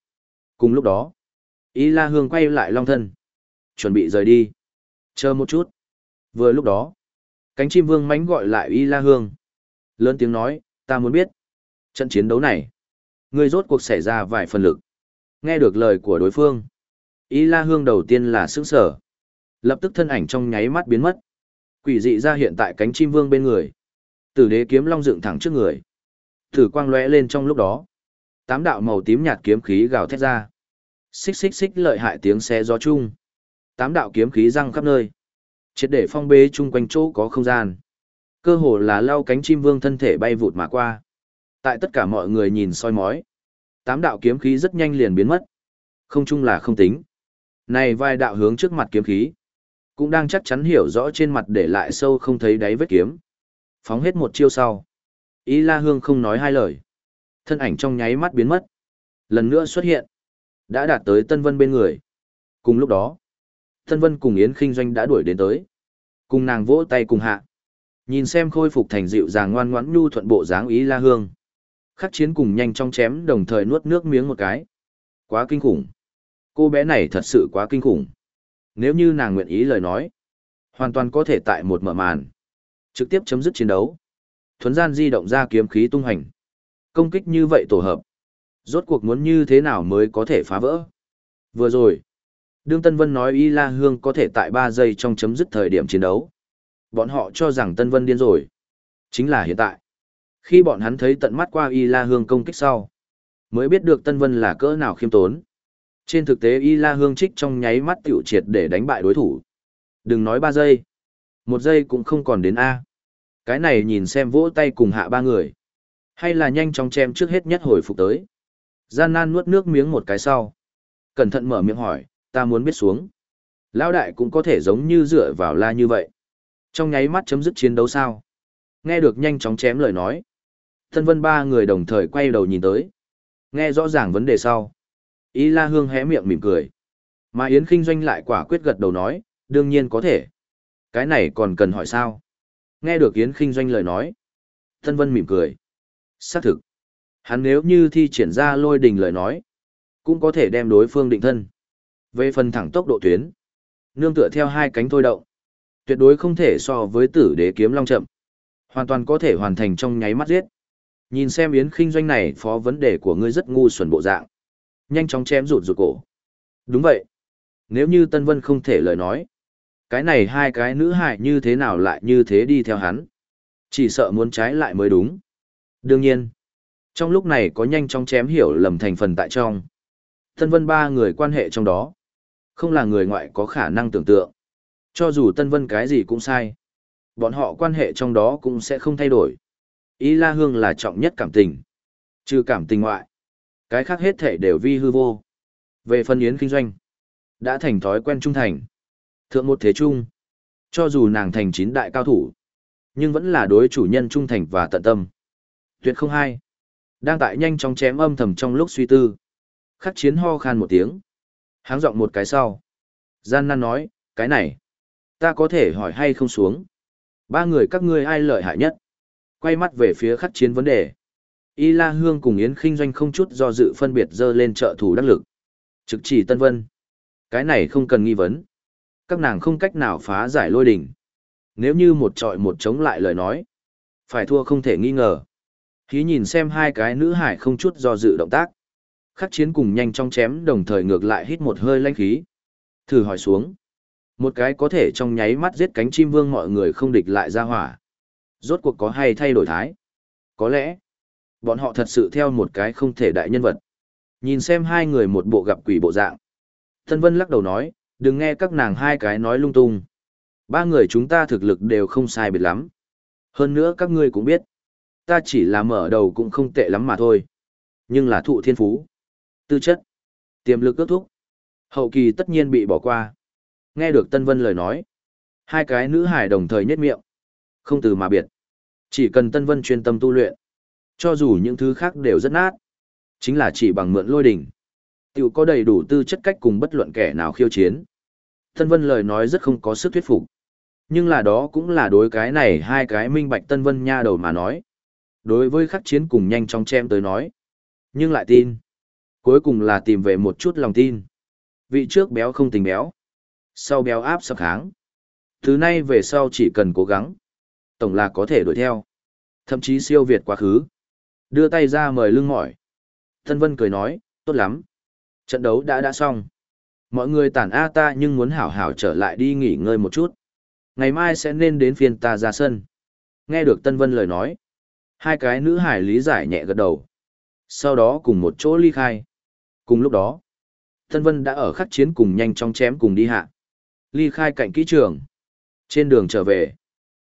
Cùng lúc đó. Y La Hương quay lại long thân. Chuẩn bị rời đi. Chờ một chút. Vừa lúc đó. Cánh chim vương mánh gọi lại Y La Hương. Lớn tiếng nói, ta muốn biết. Trận chiến đấu này. Người rốt cuộc xảy ra vài phần lực. Nghe được lời của đối phương. Y La Hương đầu tiên là sững sở. Lập tức thân ảnh trong nháy mắt biến mất. Quỷ dị ra hiện tại cánh chim vương bên người. Tử đế kiếm long dựng thẳng trước người. Thử quang lóe lên trong lúc đó. Tám đạo màu tím nhạt kiếm khí gào thét ra. Xích xích xích lợi hại tiếng xe gió chung. Tám đạo kiếm khí răng khắp nơi. Triệt để phong bế chung quanh chỗ có không gian. Cơ hồ là lau cánh chim vương thân thể bay vụt mà qua. Tại tất cả mọi người nhìn soi mói. Tám đạo kiếm khí rất nhanh liền biến mất. Không chung là không tính. Này vài đạo hướng trước mặt kiếm khí. Cũng đang chắc chắn hiểu rõ trên mặt để lại sâu không thấy đáy vết kiếm. Phóng hết một chiêu sau. Y La Hương không nói hai lời. Thân ảnh trong nháy mắt biến mất. Lần nữa xuất hiện. Đã đạt tới Tân Vân bên người. Cùng lúc đó, Tân Vân cùng Yến Kinh Doanh đã đuổi đến tới. Cùng nàng vỗ tay cùng hạ. Nhìn xem khôi phục thành dịu dàng ngoan ngoãn nhu thuận bộ dáng ý La Hương. Khắc chiến cùng nhanh trong chém đồng thời nuốt nước miếng một cái. Quá kinh khủng. Cô bé này thật sự quá kinh khủng. Nếu như nàng nguyện ý lời nói, hoàn toàn có thể tại một mở màn. Trực tiếp chấm dứt chiến đấu. Thuấn gian di động ra kiếm khí tung hành. Công kích như vậy tổ hợp. Rốt cuộc muốn như thế nào mới có thể phá vỡ. Vừa rồi, Đương Tân Vân nói Y La Hương có thể tại 3 giây trong chấm dứt thời điểm chiến đấu. Bọn họ cho rằng Tân Vân điên rồi. Chính là hiện tại. Khi bọn hắn thấy tận mắt qua Y La Hương công kích sau, mới biết được Tân Vân là cỡ nào khiêm tốn. Trên thực tế Y La Hương trích trong nháy mắt tiểu triệt để đánh bại đối thủ. Đừng nói 3 giây. Một giây cũng không còn đến A. Cái này nhìn xem vỗ tay cùng hạ ba người. Hay là nhanh chóng chém trước hết nhất hồi phục tới. Gian nan nuốt nước miếng một cái sau. Cẩn thận mở miệng hỏi, ta muốn biết xuống. Lão đại cũng có thể giống như dựa vào la như vậy. Trong nháy mắt chấm dứt chiến đấu sao. Nghe được nhanh chóng chém lời nói. Thân vân ba người đồng thời quay đầu nhìn tới. Nghe rõ ràng vấn đề sau. Y la hương hé miệng mỉm cười. Mà Yến kinh doanh lại quả quyết gật đầu nói, đương nhiên có thể. Cái này còn cần hỏi sao? Nghe được Yến kinh doanh lời nói. Tân vân mỉm cười. Xác thực. Hắn nếu như thi triển ra lôi đình lời nói, cũng có thể đem đối phương định thân. Về phần thẳng tốc độ tuyến, nương tựa theo hai cánh thôi động, tuyệt đối không thể so với tử đế kiếm long chậm. Hoàn toàn có thể hoàn thành trong nháy mắt giết. Nhìn xem yến Kinh doanh này phó vấn đề của ngươi rất ngu xuẩn bộ dạng. Nhanh chóng chém rụt rụt cổ. Đúng vậy. Nếu như Tân Vân không thể lời nói, cái này hai cái nữ hại như thế nào lại như thế đi theo hắn. Chỉ sợ muốn trái lại mới đúng. Đương nhiên, trong lúc này có nhanh chóng chém hiểu lầm thành phần tại trong. Tân Vân ba người quan hệ trong đó. Không là người ngoại có khả năng tưởng tượng. Cho dù Tân Vân cái gì cũng sai. Bọn họ quan hệ trong đó cũng sẽ không thay đổi. Ý La Hương là trọng nhất cảm tình. Trừ cảm tình ngoại. Cái khác hết thể đều vi hư vô. Về phân yến kinh doanh. Đã thành thói quen trung thành. Thượng một thế trung. Cho dù nàng thành chín đại cao thủ. Nhưng vẫn là đối chủ nhân trung thành và tận tâm. Tuyệt không hai. Đang tại nhanh chóng chém âm thầm trong lúc suy tư. Khắc chiến ho khan một tiếng. Háng giọng một cái sau. Gian nan nói, cái này. Ta có thể hỏi hay không xuống. Ba người các ngươi ai lợi hại nhất? Quay mắt về phía khắc chiến vấn đề. Y La Hương cùng Yến Kinh Doanh không chút do dự phân biệt dơ lên trợ thủ đắc lực. Trực chỉ Tân Vân. Cái này không cần nghi vấn. Các nàng không cách nào phá giải lôi đỉnh. Nếu như một trọi một chống lại lời nói. Phải thua không thể nghi ngờ. Khí nhìn xem hai cái nữ hải không chút do dự động tác. Khắc chiến cùng nhanh trong chém đồng thời ngược lại hít một hơi lanh khí. Thử hỏi xuống. Một cái có thể trong nháy mắt giết cánh chim vương mọi người không địch lại ra hỏa. Rốt cuộc có hay thay đổi thái? Có lẽ, bọn họ thật sự theo một cái không thể đại nhân vật. Nhìn xem hai người một bộ gặp quỷ bộ dạng. Thân Vân lắc đầu nói, đừng nghe các nàng hai cái nói lung tung. Ba người chúng ta thực lực đều không sai biệt lắm. Hơn nữa các ngươi cũng biết. Ta chỉ là mở đầu cũng không tệ lắm mà thôi. Nhưng là thụ thiên phú. Tư chất. Tiềm lực ước thúc. Hậu kỳ tất nhiên bị bỏ qua. Nghe được Tân Vân lời nói. Hai cái nữ hải đồng thời nhất miệng. Không từ mà biệt. Chỉ cần Tân Vân chuyên tâm tu luyện. Cho dù những thứ khác đều rất nát. Chính là chỉ bằng mượn lôi đỉnh. Tiểu có đầy đủ tư chất cách cùng bất luận kẻ nào khiêu chiến. Tân Vân lời nói rất không có sức thuyết phục. Nhưng là đó cũng là đối cái này hai cái minh bạch Tân Vân nha đầu mà nói. Đối với khắc chiến cùng nhanh chóng chém tới nói. Nhưng lại tin. Cuối cùng là tìm về một chút lòng tin. Vị trước béo không tình béo. Sau béo áp sập kháng. Thứ nay về sau chỉ cần cố gắng. Tổng là có thể đuổi theo. Thậm chí siêu việt quá khứ. Đưa tay ra mời lưng mỏi. Tân Vân cười nói, tốt lắm. Trận đấu đã đã xong. Mọi người tản A ta nhưng muốn hảo hảo trở lại đi nghỉ ngơi một chút. Ngày mai sẽ nên đến phiên ta ra sân. Nghe được Tân Vân lời nói. Hai cái nữ hải lý giải nhẹ gật đầu. Sau đó cùng một chỗ ly khai. Cùng lúc đó, Tân Vân đã ở khắc chiến cùng nhanh chóng chém cùng đi hạ. Ly khai cạnh kỹ trường. Trên đường trở về,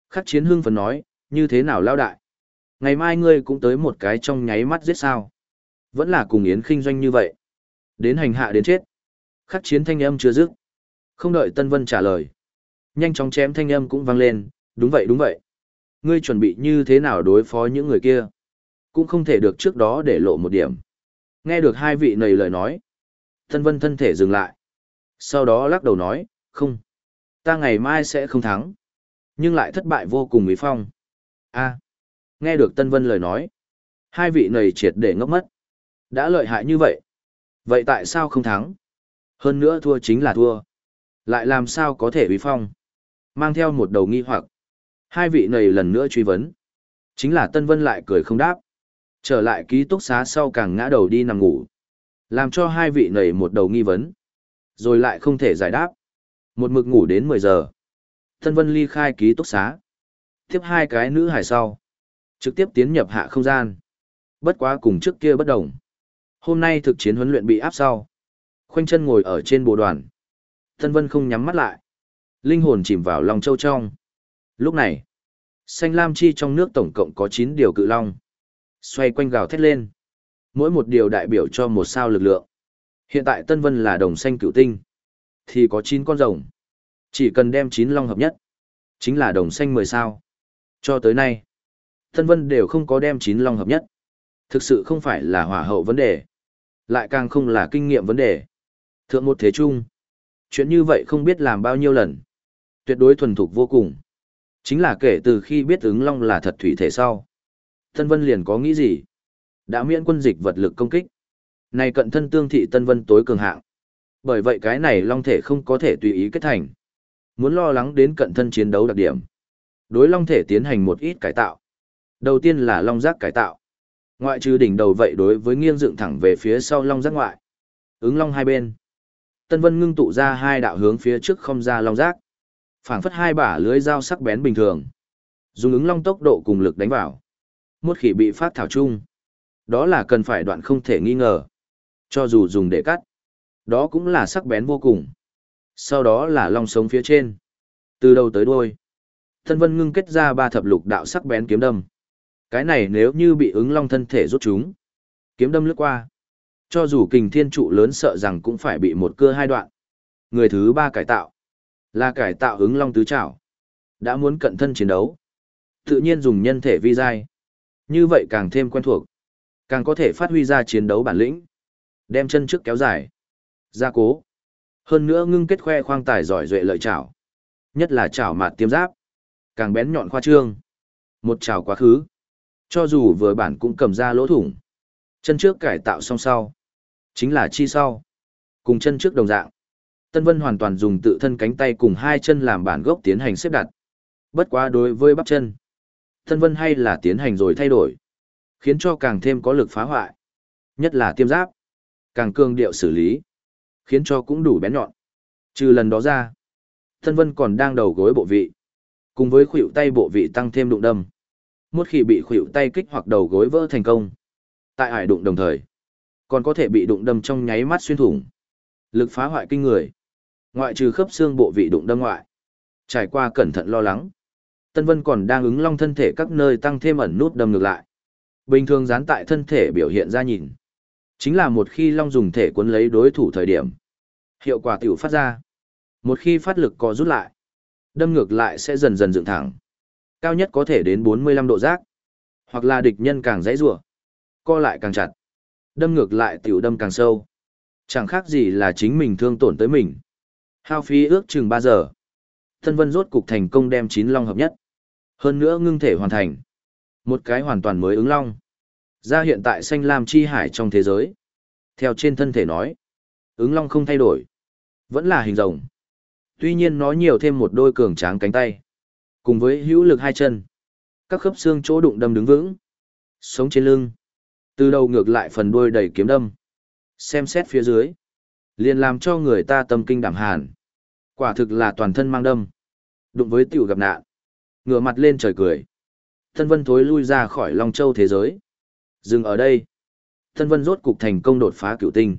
khắc chiến hưng phấn nói, như thế nào lao đại? Ngày mai ngươi cũng tới một cái trong nháy mắt giết sao. Vẫn là cùng Yến kinh doanh như vậy. Đến hành hạ đến chết. Khắc chiến thanh âm chưa dứt. Không đợi Tân Vân trả lời. Nhanh chóng chém thanh âm cũng vang lên, đúng vậy đúng vậy. Ngươi chuẩn bị như thế nào đối phó những người kia? Cũng không thể được trước đó để lộ một điểm. Nghe được hai vị này lời nói. Tân Vân thân thể dừng lại. Sau đó lắc đầu nói, không. Ta ngày mai sẽ không thắng. Nhưng lại thất bại vô cùng mỹ phong. a nghe được Tân Vân lời nói. Hai vị này triệt để ngốc mất. Đã lợi hại như vậy. Vậy tại sao không thắng? Hơn nữa thua chính là thua. Lại làm sao có thể uy phong? Mang theo một đầu nghi hoặc. Hai vị này lần nữa truy vấn. Chính là Tân Vân lại cười không đáp. Trở lại ký túc xá sau càng ngã đầu đi nằm ngủ. Làm cho hai vị này một đầu nghi vấn. Rồi lại không thể giải đáp. Một mực ngủ đến 10 giờ. Tân Vân ly khai ký túc xá. Tiếp hai cái nữ hải sau. Trực tiếp tiến nhập hạ không gian. Bất quá cùng trước kia bất đồng. Hôm nay thực chiến huấn luyện bị áp sau. Khoanh chân ngồi ở trên bộ đoàn. Tân Vân không nhắm mắt lại. Linh hồn chìm vào lòng châu trong. Lúc này, xanh lam chi trong nước tổng cộng có 9 điều cự long. Xoay quanh gào thét lên. Mỗi một điều đại biểu cho một sao lực lượng. Hiện tại Tân Vân là đồng xanh cựu tinh. Thì có 9 con rồng. Chỉ cần đem 9 long hợp nhất. Chính là đồng xanh 10 sao. Cho tới nay, Tân Vân đều không có đem chín long hợp nhất. Thực sự không phải là hỏa hậu vấn đề. Lại càng không là kinh nghiệm vấn đề. Thượng một thế chung. Chuyện như vậy không biết làm bao nhiêu lần. Tuyệt đối thuần thục vô cùng. Chính là kể từ khi biết ứng long là thật thủy thể sau. Tân Vân liền có nghĩ gì? Đã miễn quân dịch vật lực công kích. Này cận thân tương thị Tân Vân tối cường hạng. Bởi vậy cái này long thể không có thể tùy ý kết thành. Muốn lo lắng đến cận thân chiến đấu đặc điểm. Đối long thể tiến hành một ít cải tạo. Đầu tiên là long giác cải tạo. Ngoại trừ đỉnh đầu vậy đối với nghiêng dựng thẳng về phía sau long giác ngoại. Ứng long hai bên. Tân Vân ngưng tụ ra hai đạo hướng phía trước không ra long giác. phảng phất hai bả lưới dao sắc bén bình thường. Dùng ứng long tốc độ cùng lực đánh vào. Một khỉ bị phát thảo chung. Đó là cần phải đoạn không thể nghi ngờ. Cho dù dùng để cắt. Đó cũng là sắc bén vô cùng. Sau đó là long sống phía trên. Từ đầu tới đuôi. Tân Vân ngưng kết ra ba thập lục đạo sắc bén kiếm đâm. Cái này nếu như bị ứng long thân thể rút chúng. Kiếm đâm lướt qua. Cho dù kình thiên trụ lớn sợ rằng cũng phải bị một cưa hai đoạn. Người thứ ba cải tạo. Là cải tạo ứng long tứ trảo. Đã muốn cận thân chiến đấu. Tự nhiên dùng nhân thể vi giai. Như vậy càng thêm quen thuộc. Càng có thể phát huy ra chiến đấu bản lĩnh. Đem chân trước kéo dài. Gia cố. Hơn nữa ngưng kết khoe khoang tài giỏi duệ lợi chảo. Nhất là chảo mạt tiêm giáp. Càng bén nhọn khoa trương. Một chảo quá khứ. Cho dù vừa bản cũng cầm ra lỗ thủng. Chân trước cải tạo xong sau. Chính là chi sau. Cùng chân trước đồng dạng. Tân Vân hoàn toàn dùng tự thân cánh tay cùng hai chân làm bản gốc tiến hành xếp đặt. Bất quá đối với bắp chân. Tân Vân hay là tiến hành rồi thay đổi. Khiến cho càng thêm có lực phá hoại. Nhất là tiêm giáp. Càng cương điệu xử lý. Khiến cho cũng đủ bén nhọn. Trừ lần đó ra. Tân Vân còn đang đầu gối bộ vị. Cùng với khuỷu tay bộ vị tăng thêm đụng đâm. Một khi bị khuỵu tay kích hoặc đầu gối vỡ thành công. Tại ải đụng đồng thời. Còn có thể bị đụng đâm trong nháy mắt xuyên thủng. Lực phá hoại kinh người. Ngoại trừ khớp xương bộ vị đụng đâm ngoại. Trải qua cẩn thận lo lắng. Tân Vân còn đang ứng long thân thể các nơi tăng thêm ẩn nút đâm ngược lại. Bình thường dán tại thân thể biểu hiện ra nhìn. Chính là một khi long dùng thể cuốn lấy đối thủ thời điểm. Hiệu quả tiểu phát ra. Một khi phát lực có rút lại. Đâm ngược lại sẽ dần dần dựng thẳng. Cao nhất có thể đến 45 độ giác. Hoặc là địch nhân càng dãy rủa Co lại càng chặt. Đâm ngược lại tiểu đâm càng sâu. Chẳng khác gì là chính mình thương tổn tới mình. Hao phí ước chừng 3 giờ. thân Vân rốt cục thành công đem chín long hợp nhất. Hơn nữa ngưng thể hoàn thành. Một cái hoàn toàn mới ứng long. Ra hiện tại xanh lam chi hải trong thế giới. Theo trên thân thể nói, ứng long không thay đổi. Vẫn là hình rồng. Tuy nhiên nó nhiều thêm một đôi cường tráng cánh tay. Cùng với hữu lực hai chân. Các khớp xương chỗ đụng đâm đứng vững. Sống trên lưng. Từ đầu ngược lại phần đuôi đầy kiếm đâm. Xem xét phía dưới. Liền làm cho người ta tâm kinh đảm hàn. Quả thực là toàn thân mang đâm. Đụng với tiểu gặp nạn. Ngửa mặt lên trời cười. Thân vân thối lui ra khỏi Long Châu thế giới. Dừng ở đây. Thân vân rốt cục thành công đột phá cựu tinh.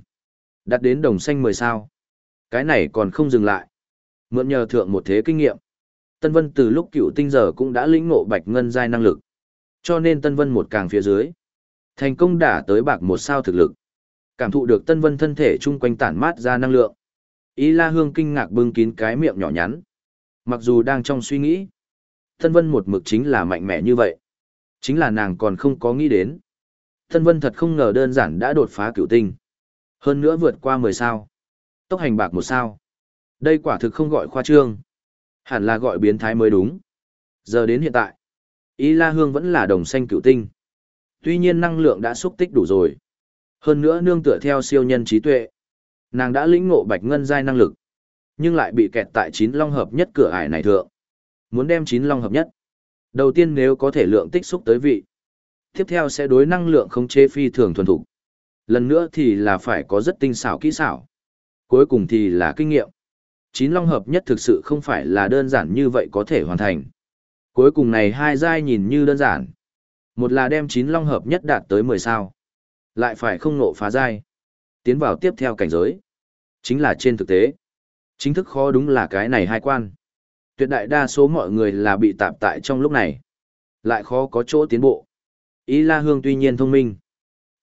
Đặt đến đồng xanh 10 sao. Cái này còn không dừng lại. Mượn nhờ thượng một thế kinh nghiệm. Tân Vân từ lúc cựu tinh giờ cũng đã lĩnh ngộ bạch ngân giai năng lực. Cho nên Tân Vân một càng phía dưới. Thành công đả tới bạc một sao thực lực. Cảm thụ được Tân Vân thân thể chung quanh tản mát ra năng lượng. Ý La Hương kinh ngạc bưng kín cái miệng nhỏ nhắn. Mặc dù đang trong suy nghĩ. Tân Vân một mực chính là mạnh mẽ như vậy. Chính là nàng còn không có nghĩ đến. Tân Vân thật không ngờ đơn giản đã đột phá cựu tinh. Hơn nữa vượt qua 10 sao. Tốc hành bạc một sao. Đây quả thực không gọi khoa trương. Hẳn là gọi biến thái mới đúng. Giờ đến hiện tại. Y La Hương vẫn là đồng xanh cửu tinh. Tuy nhiên năng lượng đã xúc tích đủ rồi. Hơn nữa nương tựa theo siêu nhân trí tuệ. Nàng đã lĩnh ngộ bạch ngân giai năng lực. Nhưng lại bị kẹt tại chín long hợp nhất cửa ải này thượng. Muốn đem chín long hợp nhất. Đầu tiên nếu có thể lượng tích xúc tới vị. Tiếp theo sẽ đối năng lượng không chế phi thường thuần thục. Lần nữa thì là phải có rất tinh xảo kỹ xảo. Cuối cùng thì là kinh nghiệm. Chín long hợp nhất thực sự không phải là đơn giản như vậy có thể hoàn thành. Cuối cùng này hai giai nhìn như đơn giản. Một là đem chín long hợp nhất đạt tới 10 sao. Lại phải không nộ phá giai. Tiến vào tiếp theo cảnh giới. Chính là trên thực tế. Chính thức khó đúng là cái này hai quan. Tuyệt đại đa số mọi người là bị tạp tại trong lúc này. Lại khó có chỗ tiến bộ. Ý La Hương tuy nhiên thông minh.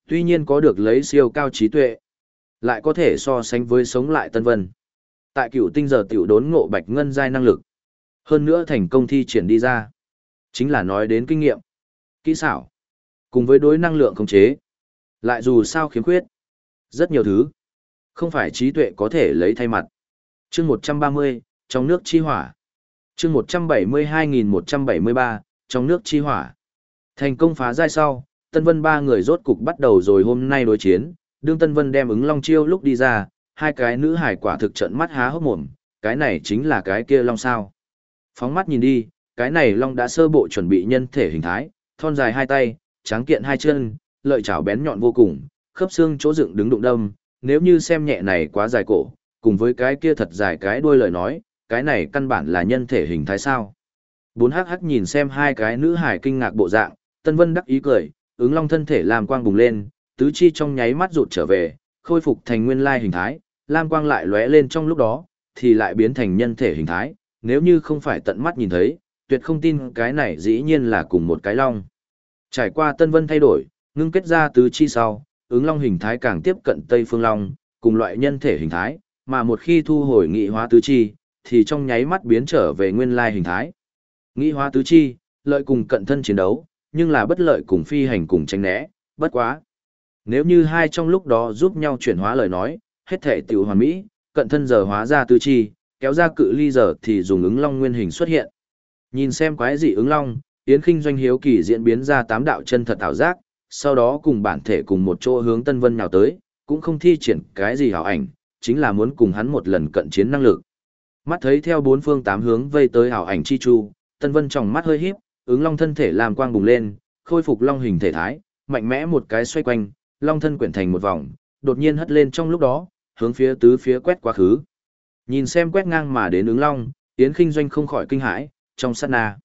Tuy nhiên có được lấy siêu cao trí tuệ. Lại có thể so sánh với sống lại Tân Vân. Tại cựu tinh giờ tiểu đốn ngộ bạch ngân giai năng lực. Hơn nữa thành công thi triển đi ra. Chính là nói đến kinh nghiệm, kỹ xảo, cùng với đối năng lượng khống chế. Lại dù sao khiếm khuyết. Rất nhiều thứ. Không phải trí tuệ có thể lấy thay mặt. chương 130, trong nước chi hỏa. chương 172.173, trong nước chi hỏa. Thành công phá giai sau, Tân Vân ba người rốt cục bắt đầu rồi hôm nay đối chiến. Đương Tân Vân đem ứng long chiêu lúc đi ra, hai cái nữ hải quả thực trận mắt há hốc mồm, cái này chính là cái kia long sao. Phóng mắt nhìn đi, cái này long đã sơ bộ chuẩn bị nhân thể hình thái, thon dài hai tay, tráng kiện hai chân, lợi chảo bén nhọn vô cùng, khớp xương chỗ dựng đứng đụng đâm, nếu như xem nhẹ này quá dài cổ, cùng với cái kia thật dài cái đuôi lời nói, cái này căn bản là nhân thể hình thái sao. Bốn hắc hắc nhìn xem hai cái nữ hải kinh ngạc bộ dạng, Tân Vân đắc ý cười, ứng long thân thể làm quang bùng lên, tứ chi trong nháy mắt rụt trở về, khôi phục thành nguyên lai hình thái, lam quang lại lóe lên trong lúc đó, thì lại biến thành nhân thể hình thái, nếu như không phải tận mắt nhìn thấy, tuyệt không tin cái này dĩ nhiên là cùng một cái long. Trải qua Tân Vân thay đổi, ngưng kết ra tứ chi sau, ứng long hình thái càng tiếp cận Tây Phương Long, cùng loại nhân thể hình thái, mà một khi thu hồi nghị hóa tứ chi, thì trong nháy mắt biến trở về nguyên lai hình thái. Nghị hóa tứ chi, lợi cùng cận thân chiến đấu, nhưng là bất lợi cùng phi hành cùng tranh né, bất quá. Nếu như hai trong lúc đó giúp nhau chuyển hóa lời nói, hết thể tiểu hoàn mỹ, cận thân giờ hóa ra tứ chi, kéo ra cự ly giờ thì dùng ứng long nguyên hình xuất hiện. Nhìn xem quái dị ứng long, Yến Kinh doanh hiếu kỳ diễn biến ra tám đạo chân thật ảo giác, sau đó cùng bản thể cùng một chỗ hướng Tân Vân nhào tới, cũng không thi triển cái gì hảo ảnh, chính là muốn cùng hắn một lần cận chiến năng lực. Mắt thấy theo bốn phương tám hướng vây tới hảo ảnh chi chu, Tân Vân trong mắt hơi híp, ứng long thân thể làm quang bùng lên, khôi phục long hình thể thái, mạnh mẽ một cái xoay quanh, long thân quyển thành một vòng, đột nhiên hất lên trong lúc đó, hướng phía tứ phía quét quá khứ. Nhìn xem quét ngang mà đến ứng long, Yến Kinh doanh không khỏi kinh hãi, trong sát na.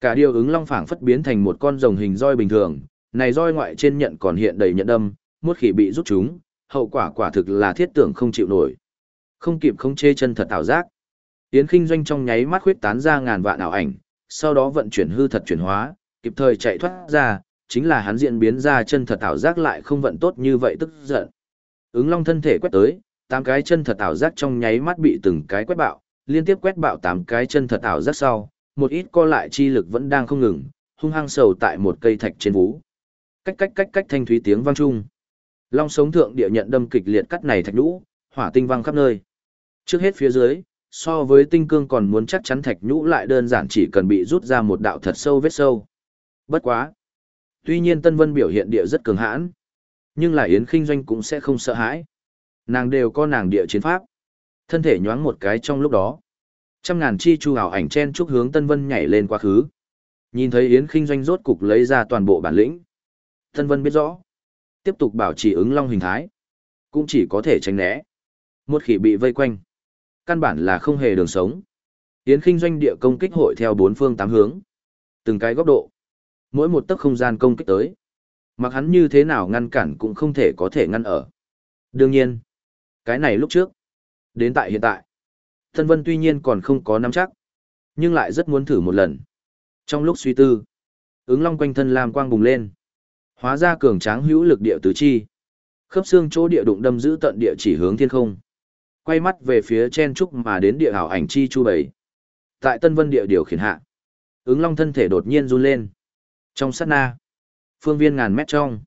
Cả điều ứng long phảng phất biến thành một con rồng hình roi bình thường, này roi ngoại trên nhận còn hiện đầy nhận đâm, muốt khỉ bị rút chúng, hậu quả quả thực là thiết tưởng không chịu nổi. Không kịp không chê chân thật ảo giác. Yến Kinh doanh trong nháy mắt khuyết tán ra ngàn vạn ảo ảnh, sau đó vận chuyển hư thật chuyển hóa, kịp thời chạy thoát ra, chính là hắn diễn biến ra chân thật ảo giác lại không vận tốt như vậy tức giận. Ứng long thân thể quét tới, tám cái chân thật ảo giác trong nháy mắt bị từng cái quét bạo, liên tiếp quét bạo tám cái chân thật ảo giác sau, một ít co lại chi lực vẫn đang không ngừng, hung hăng sầu tại một cây thạch trên vú. Cách cách cách cách thanh thúy tiếng vang chung Long sống thượng địa nhận đâm kịch liệt cắt này thạch nhũ, hỏa tinh vang khắp nơi. Trước hết phía dưới, so với tinh cương còn muốn chắc chắn thạch nhũ lại đơn giản chỉ cần bị rút ra một đạo thật sâu vết sâu. Bất quá. Tuy nhiên Tân Vân biểu hiện địa rất cường hãn, nhưng là Yến Kinh Doanh cũng sẽ không sợ hãi. Nàng đều có nàng địa chiến pháp. Thân thể nhoáng một cái trong lúc đó. Trăm ngàn chi chu ảo ảnh chen chúc hướng Tân Vân nhảy lên quá khứ. Nhìn thấy Yến Kinh Doanh rốt cục lấy ra toàn bộ bản lĩnh. Tân Vân biết rõ. Tiếp tục bảo trì ứng long hình thái. Cũng chỉ có thể tránh né. Một khi bị vây quanh. Căn bản là không hề đường sống. Yến Kinh Doanh địa công kích hội theo bốn phương tám hướng. Từng cái góc độ. Mỗi một tấc không gian công kích tới. Mặc hắn như thế nào ngăn cản cũng không thể có thể ngăn ở. Đương nhiên. Cái này lúc trước. Đến tại hiện tại. Tân Vân tuy nhiên còn không có nắm chắc, nhưng lại rất muốn thử một lần. Trong lúc suy tư, ứng long quanh thân làm quang bùng lên. Hóa ra cường tráng hữu lực địa tứ chi. Khớp xương chỗ địa đụng đâm giữ tận địa chỉ hướng thiên không. Quay mắt về phía chen trúc mà đến địa hảo ảnh chi chu bảy. Tại Tân Vân địa điều khiển hạ, ứng long thân thể đột nhiên run lên. Trong sát na, phương viên ngàn mét trong,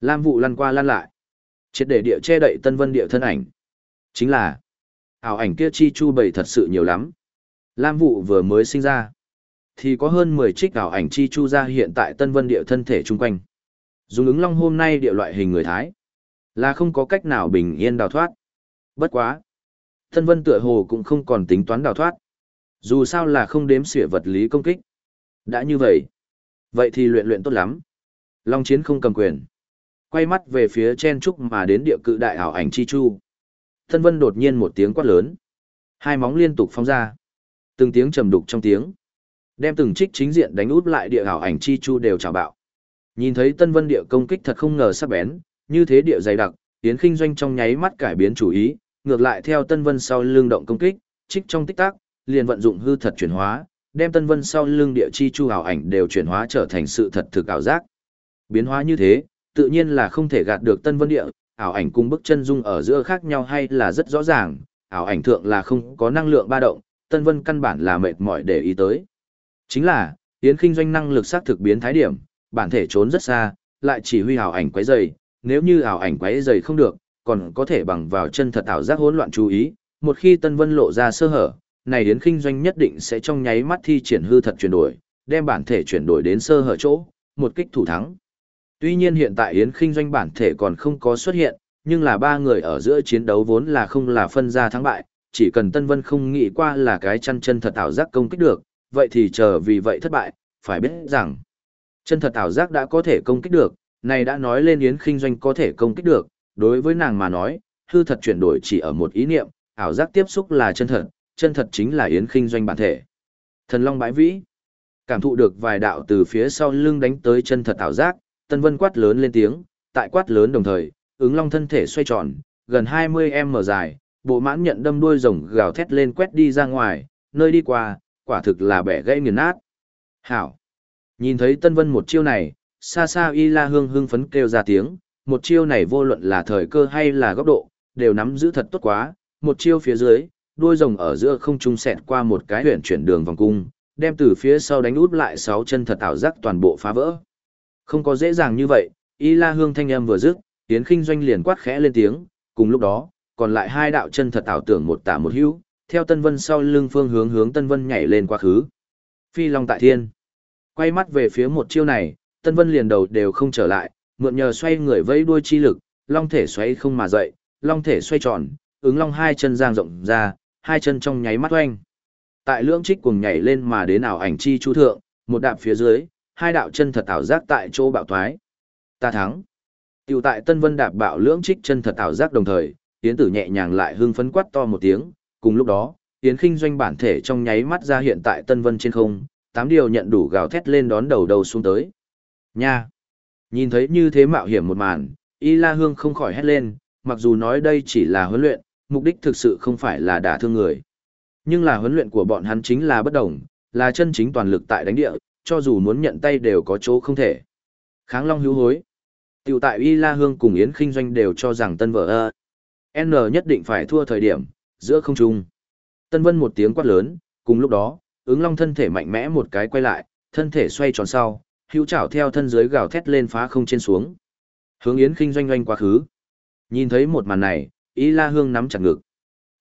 lam vụ lăn qua lăn lại. Triệt để địa che đậy Tân Vân địa thân ảnh. Chính là ảo ảnh kia chi chu bầy thật sự nhiều lắm. Lam vụ vừa mới sinh ra, thì có hơn 10 trích ảo ảnh chi chu ra hiện tại Tân Vân địa thân thể chung quanh. Dùng ứng long hôm nay địa loại hình người Thái, là không có cách nào bình yên đào thoát. Bất quá. Tân Vân tựa hồ cũng không còn tính toán đào thoát. Dù sao là không đếm xỉa vật lý công kích. Đã như vậy. Vậy thì luyện luyện tốt lắm. Long chiến không cầm quyền. Quay mắt về phía chen trúc mà đến địa cự đại ảo ảnh chi chu. Thân Vân đột nhiên một tiếng quát lớn. Hai móng liên tục phóng ra. Từng tiếng trầm đục trong tiếng. Đem từng trích chính diện đánh út lại địa ảo ảnh chi chu đều trào bạo. Nhìn thấy Tân Vân địa công kích thật không ngờ sắc bén, như thế địa dày đặc, Yến Kinh Doanh trong nháy mắt cải biến chủ ý, ngược lại theo Tân Vân sau lưng động công kích, trích trong tích tắc, liền vận dụng hư thật chuyển hóa, đem Tân Vân sau lưng địa chi chu ảo ảnh đều chuyển hóa trở thành sự thật thực ảo giác. Biến hóa như thế, tự nhiên là không thể gạt được Tân Vân địa, ảo ảnh cùng bức chân dung ở giữa khác nhau hay là rất rõ ràng, ảo ảnh thượng là không có năng lượng ba động, Tân Vân căn bản là mệt mỏi để ý tới. Chính là, Yến Kinh doanh năng lực xác thực biến thái điểm, bản thể trốn rất xa, lại chỉ huy ảo ảnh quấy dày, nếu như ảo ảnh quấy dày không được, còn có thể bằng vào chân thật ảo giác hỗn loạn chú ý, một khi Tân Vân lộ ra sơ hở, này Yến Kinh doanh nhất định sẽ trong nháy mắt thi triển hư thật chuyển đổi, đem bản thể chuyển đổi đến sơ hở chỗ, một kích thủ thắng. Tuy nhiên hiện tại Yến Kinh doanh bản thể còn không có xuất hiện, nhưng là ba người ở giữa chiến đấu vốn là không là phân ra thắng bại, chỉ cần Tân Vân không nghĩ qua là cái chăn chân thật ảo giác công kích được, vậy thì chờ vì vậy thất bại, phải biết rằng chân thật ảo giác đã có thể công kích được, này đã nói lên Yến Kinh doanh có thể công kích được, đối với nàng mà nói, hư thật chuyển đổi chỉ ở một ý niệm, ảo giác tiếp xúc là chân thật, chân thật chính là Yến Kinh doanh bản thể. Thần Long bãi vĩ, cảm thụ được vài đạo từ phía sau lưng đánh tới chân thật ảo giác, Tân Vân quát lớn lên tiếng, tại quát lớn đồng thời, ứng long thân thể xoay tròn, gần 20m dài, bộ mãn nhận đâm đuôi rồng gào thét lên quét đi ra ngoài, nơi đi qua, quả thực là bẻ gãy nghiền nát. Hảo! Nhìn thấy Tân Vân một chiêu này, xa xa y la hương hưng phấn kêu ra tiếng, một chiêu này vô luận là thời cơ hay là góc độ, đều nắm giữ thật tốt quá, một chiêu phía dưới, đuôi rồng ở giữa không trung xẹt qua một cái huyển chuyển đường vòng cung, đem từ phía sau đánh út lại sáu chân thật ảo giác toàn bộ phá vỡ. Không có dễ dàng như vậy, Y La Hương thanh âm vừa dứt, tiến Kinh Doanh liền quát khẽ lên tiếng, cùng lúc đó, còn lại hai đạo chân thật ảo tưởng một tả một hữu, theo Tân Vân sau lưng phương hướng hướng Tân Vân nhảy lên quá khứ. Phi Long tại thiên. Quay mắt về phía một chiêu này, Tân Vân liền đầu đều không trở lại, mượn nhờ xoay người vẫy đuôi chi lực, long thể xoay không mà dậy, long thể xoay tròn, ứng long hai chân giang rộng ra, hai chân trong nháy mắt oanh. Tại lưỡng trích cùng nhảy lên mà đến ảo ảnh chi chu thượng, một đạp phía dưới, hai đạo chân thật ảo giác tại chỗ bạo thoái. Ta thắng. Tiểu tại Tân Vân đạp bạo lưỡng trích chân thật ảo giác đồng thời, Yến Tử nhẹ nhàng lại hưng phấn quát to một tiếng, cùng lúc đó, Yến Khinh doanh bản thể trong nháy mắt ra hiện tại Tân Vân trên không, tám điều nhận đủ gào thét lên đón đầu đầu xuống tới. Nha! Nhìn thấy như thế mạo hiểm một màn, Y La Hương không khỏi hét lên, mặc dù nói đây chỉ là huấn luyện, mục đích thực sự không phải là đả thương người. Nhưng là huấn luyện của bọn hắn chính là bất đồng, là chân chính toàn lực tại đánh địa, cho dù muốn nhận tay đều có chỗ không thể. Kháng Long hữu hối. Tiểu tại Y La Hương cùng Yến Kinh Doanh đều cho rằng tân vợ ơ. N nhất định phải thua thời điểm, giữa không trung. Tân Vân một tiếng quát lớn, cùng lúc đó, ứng long thân thể mạnh mẽ một cái quay lại, thân thể xoay tròn sau, hữu chảo theo thân dưới gào thét lên phá không trên xuống. Hướng Yến Kinh doanh doanh quá khứ. Nhìn thấy một màn này, Y La Hương nắm chặt ngực.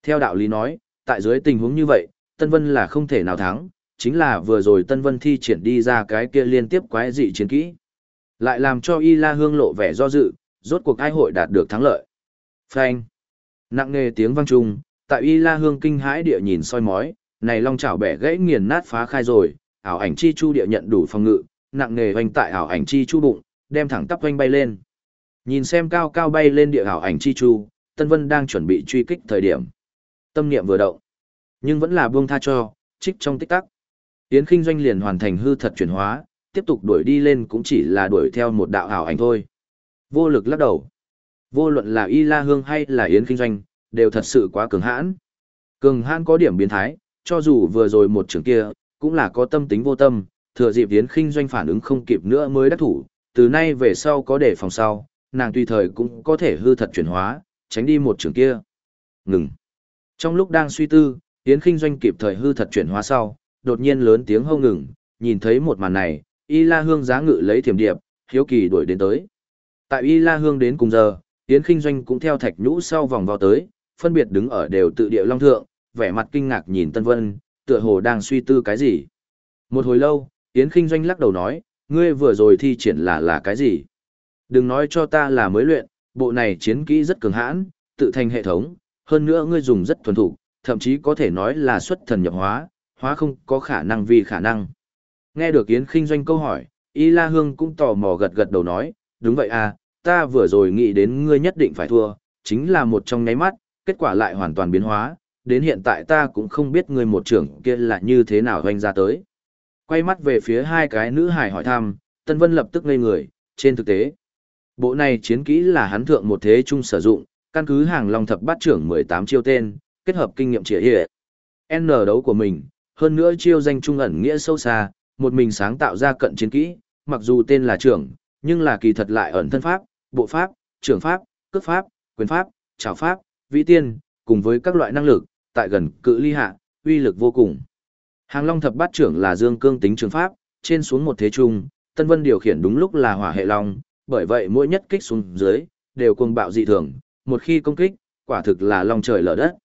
Theo đạo lý nói, tại dưới tình huống như vậy, Tân Vân là không thể nào thắng, chính là vừa rồi Tân Vân thi triển đi ra cái kia liên tiếp quái dị chiến kỹ. Lại làm cho Y La Hương lộ vẻ do dự, rốt cuộc ai hội đạt được thắng lợi. Phanh. Nặng nề tiếng vang trung, tại Y La Hương kinh hãi địa nhìn soi mói, này long chảo bẻ gãy nghiền nát phá khai rồi, ảo ảnh chi chu địa nhận đủ phòng ngự, nặng nề hoành tại ảo ảnh chi chu bụng, đem thẳng tắp hoành bay lên. Nhìn xem cao cao bay lên địa ảo ảnh chi chu, Tân Vân đang chuẩn bị truy kích thời điểm. Tâm niệm vừa động, nhưng vẫn là buông tha cho, trích trong tích tắc. Yến Kinh doanh liền hoàn thành hư thật chuyển hóa, tiếp tục đuổi đi lên cũng chỉ là đuổi theo một đạo ảo ảnh thôi. Vô lực lắc đầu. Vô luận là Y La Hương hay là Yến Kinh doanh, đều thật sự quá cường hãn. Cường hãn có điểm biến thái, cho dù vừa rồi một trường kia, cũng là có tâm tính vô tâm, thừa dịp Yến Kinh doanh phản ứng không kịp nữa mới đắc thủ, từ nay về sau có để phòng sau, nàng tùy thời cũng có thể hư thật chuyển hóa, tránh đi một trường kia. Ngừng. Trong lúc đang suy tư, Yến Kinh doanh kịp thời hư thật chuyển hóa sau, đột nhiên lớn tiếng hô ngừng, nhìn thấy một màn này, Y La Hương giá ngự lấy thiểm điệp, hiếu kỳ đuổi đến tới. Tại Y La Hương đến cùng giờ, Yến Kinh doanh cũng theo thạch nhũ sau vòng vào tới, phân biệt đứng ở đều tự địa long thượng, vẻ mặt kinh ngạc nhìn Tân Vân, tựa hồ đang suy tư cái gì. Một hồi lâu, Yến Kinh Doanh lắc đầu nói, ngươi vừa rồi thi triển là là cái gì? Đừng nói cho ta là mới luyện, bộ này chiến kỹ rất cường hãn, tự thành hệ thống, hơn nữa ngươi dùng rất thuần thục, thậm chí có thể nói là xuất thần nhập hóa, hóa không có khả năng vì khả năng. Nghe được Yến Kinh Doanh câu hỏi, Y La Hương cũng tò mò gật gật đầu nói, đúng vậy à, ta vừa rồi nghĩ đến ngươi nhất định phải thua, chính là một trong nháy mắt, kết quả lại hoàn toàn biến hóa, đến hiện tại ta cũng không biết ngươi một trưởng kia là như thế nào hoành ra tới. Quay mắt về phía hai cái nữ hài hỏi thăm, Tân Vân lập tức ngây người, trên thực tế. Bộ này chiến kỹ là hắn thượng một thế chung sử dụng, căn cứ hàng long thập bát trưởng 18 chiêu tên, kết hợp kinh nghiệm trịa hệ. N đấu của mình, hơn nữa chiêu danh trung ẩn nghĩa sâu xa, một mình sáng tạo ra cận chiến kỹ, mặc dù tên là trưởng, nhưng là kỳ thật lại ẩn thân pháp, bộ pháp, trưởng pháp, cước pháp, quyền pháp, trảo pháp, vĩ tiên, cùng với các loại năng lực, tại gần cự ly hạ, uy lực vô cùng. Hàng Long thập bát trưởng là dương cương tính trường pháp, trên xuống một thế trung, Tân Vân điều khiển đúng lúc là hỏa hệ long, bởi vậy mỗi nhất kích xuống dưới, đều cuồng bạo dị thường, một khi công kích, quả thực là long trời lở đất.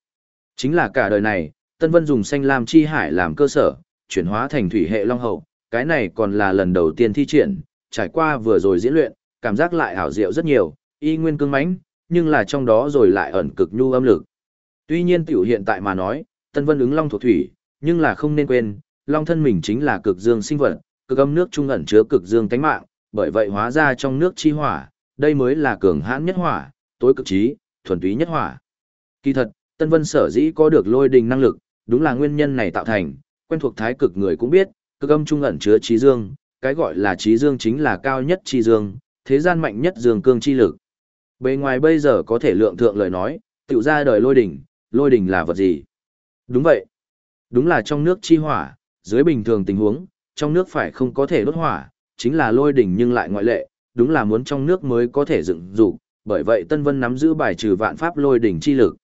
Chính là cả đời này, Tân Vân dùng xanh lam chi hải làm cơ sở, chuyển hóa thành thủy hệ long hậu, cái này còn là lần đầu tiên thi triển, trải qua vừa rồi diễn luyện, cảm giác lại hảo diệu rất nhiều, y nguyên cứng mãnh, nhưng là trong đó rồi lại ẩn cực nhu âm lực. Tuy nhiên tiểu hiện tại mà nói, Tân Vân ứng long thuộc thủy, nhưng là không nên quên, long thân mình chính là cực dương sinh vật, cực âm nước trung ẩn chứa cực dương tánh mạng, bởi vậy hóa ra trong nước chi hỏa, đây mới là cường hãn nhất hỏa, tối cực trí, thuần túy nhất hỏa. Kỳ thật, Tân Vân sở dĩ có được lôi đình năng lực, đúng là nguyên nhân này tạo thành, quen thuộc thái cực người cũng biết, cực âm trung ẩn chứa trí dương, cái gọi là trí dương chính là cao nhất chi dương, thế gian mạnh nhất dương cương chi lực. Bề ngoài bây giờ có thể lượng thượng lời nói, tiểu ra đời lôi đỉnh, lôi đỉnh là vật gì? Đúng vậy. Đúng là trong nước chi hỏa, dưới bình thường tình huống, trong nước phải không có thể đốt hỏa, chính là lôi đỉnh nhưng lại ngoại lệ, đúng là muốn trong nước mới có thể dựng dục, bởi vậy Tân Vân nắm giữ bài trừ vạn pháp lôi đỉnh chi lực.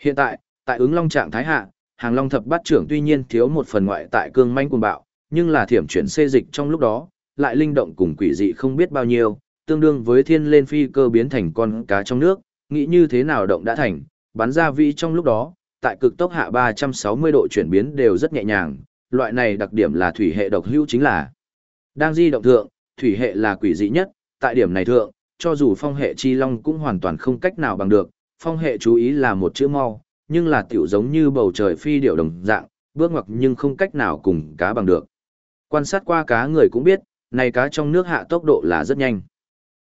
Hiện tại, tại ứng long trạng thái hạ, hàng long thập bát trưởng tuy nhiên thiếu một phần ngoại tại cương manh cuồng bạo, nhưng là thiểm chuyển xê dịch trong lúc đó, lại linh động cùng quỷ dị không biết bao nhiêu, tương đương với thiên lên phi cơ biến thành con cá trong nước, nghĩ như thế nào động đã thành, bắn ra vĩ trong lúc đó, tại cực tốc hạ 360 độ chuyển biến đều rất nhẹ nhàng, loại này đặc điểm là thủy hệ độc hữu chính là đang di động thượng, thủy hệ là quỷ dị nhất, tại điểm này thượng, cho dù phong hệ chi long cũng hoàn toàn không cách nào bằng được, phong hệ chú ý là một chữ mau, nhưng là tiểu giống như bầu trời phi điệu đồng dạng, bước ngoặc nhưng không cách nào cùng cá bằng được. Quan sát qua cá người cũng biết, này cá trong nước hạ tốc độ là rất nhanh.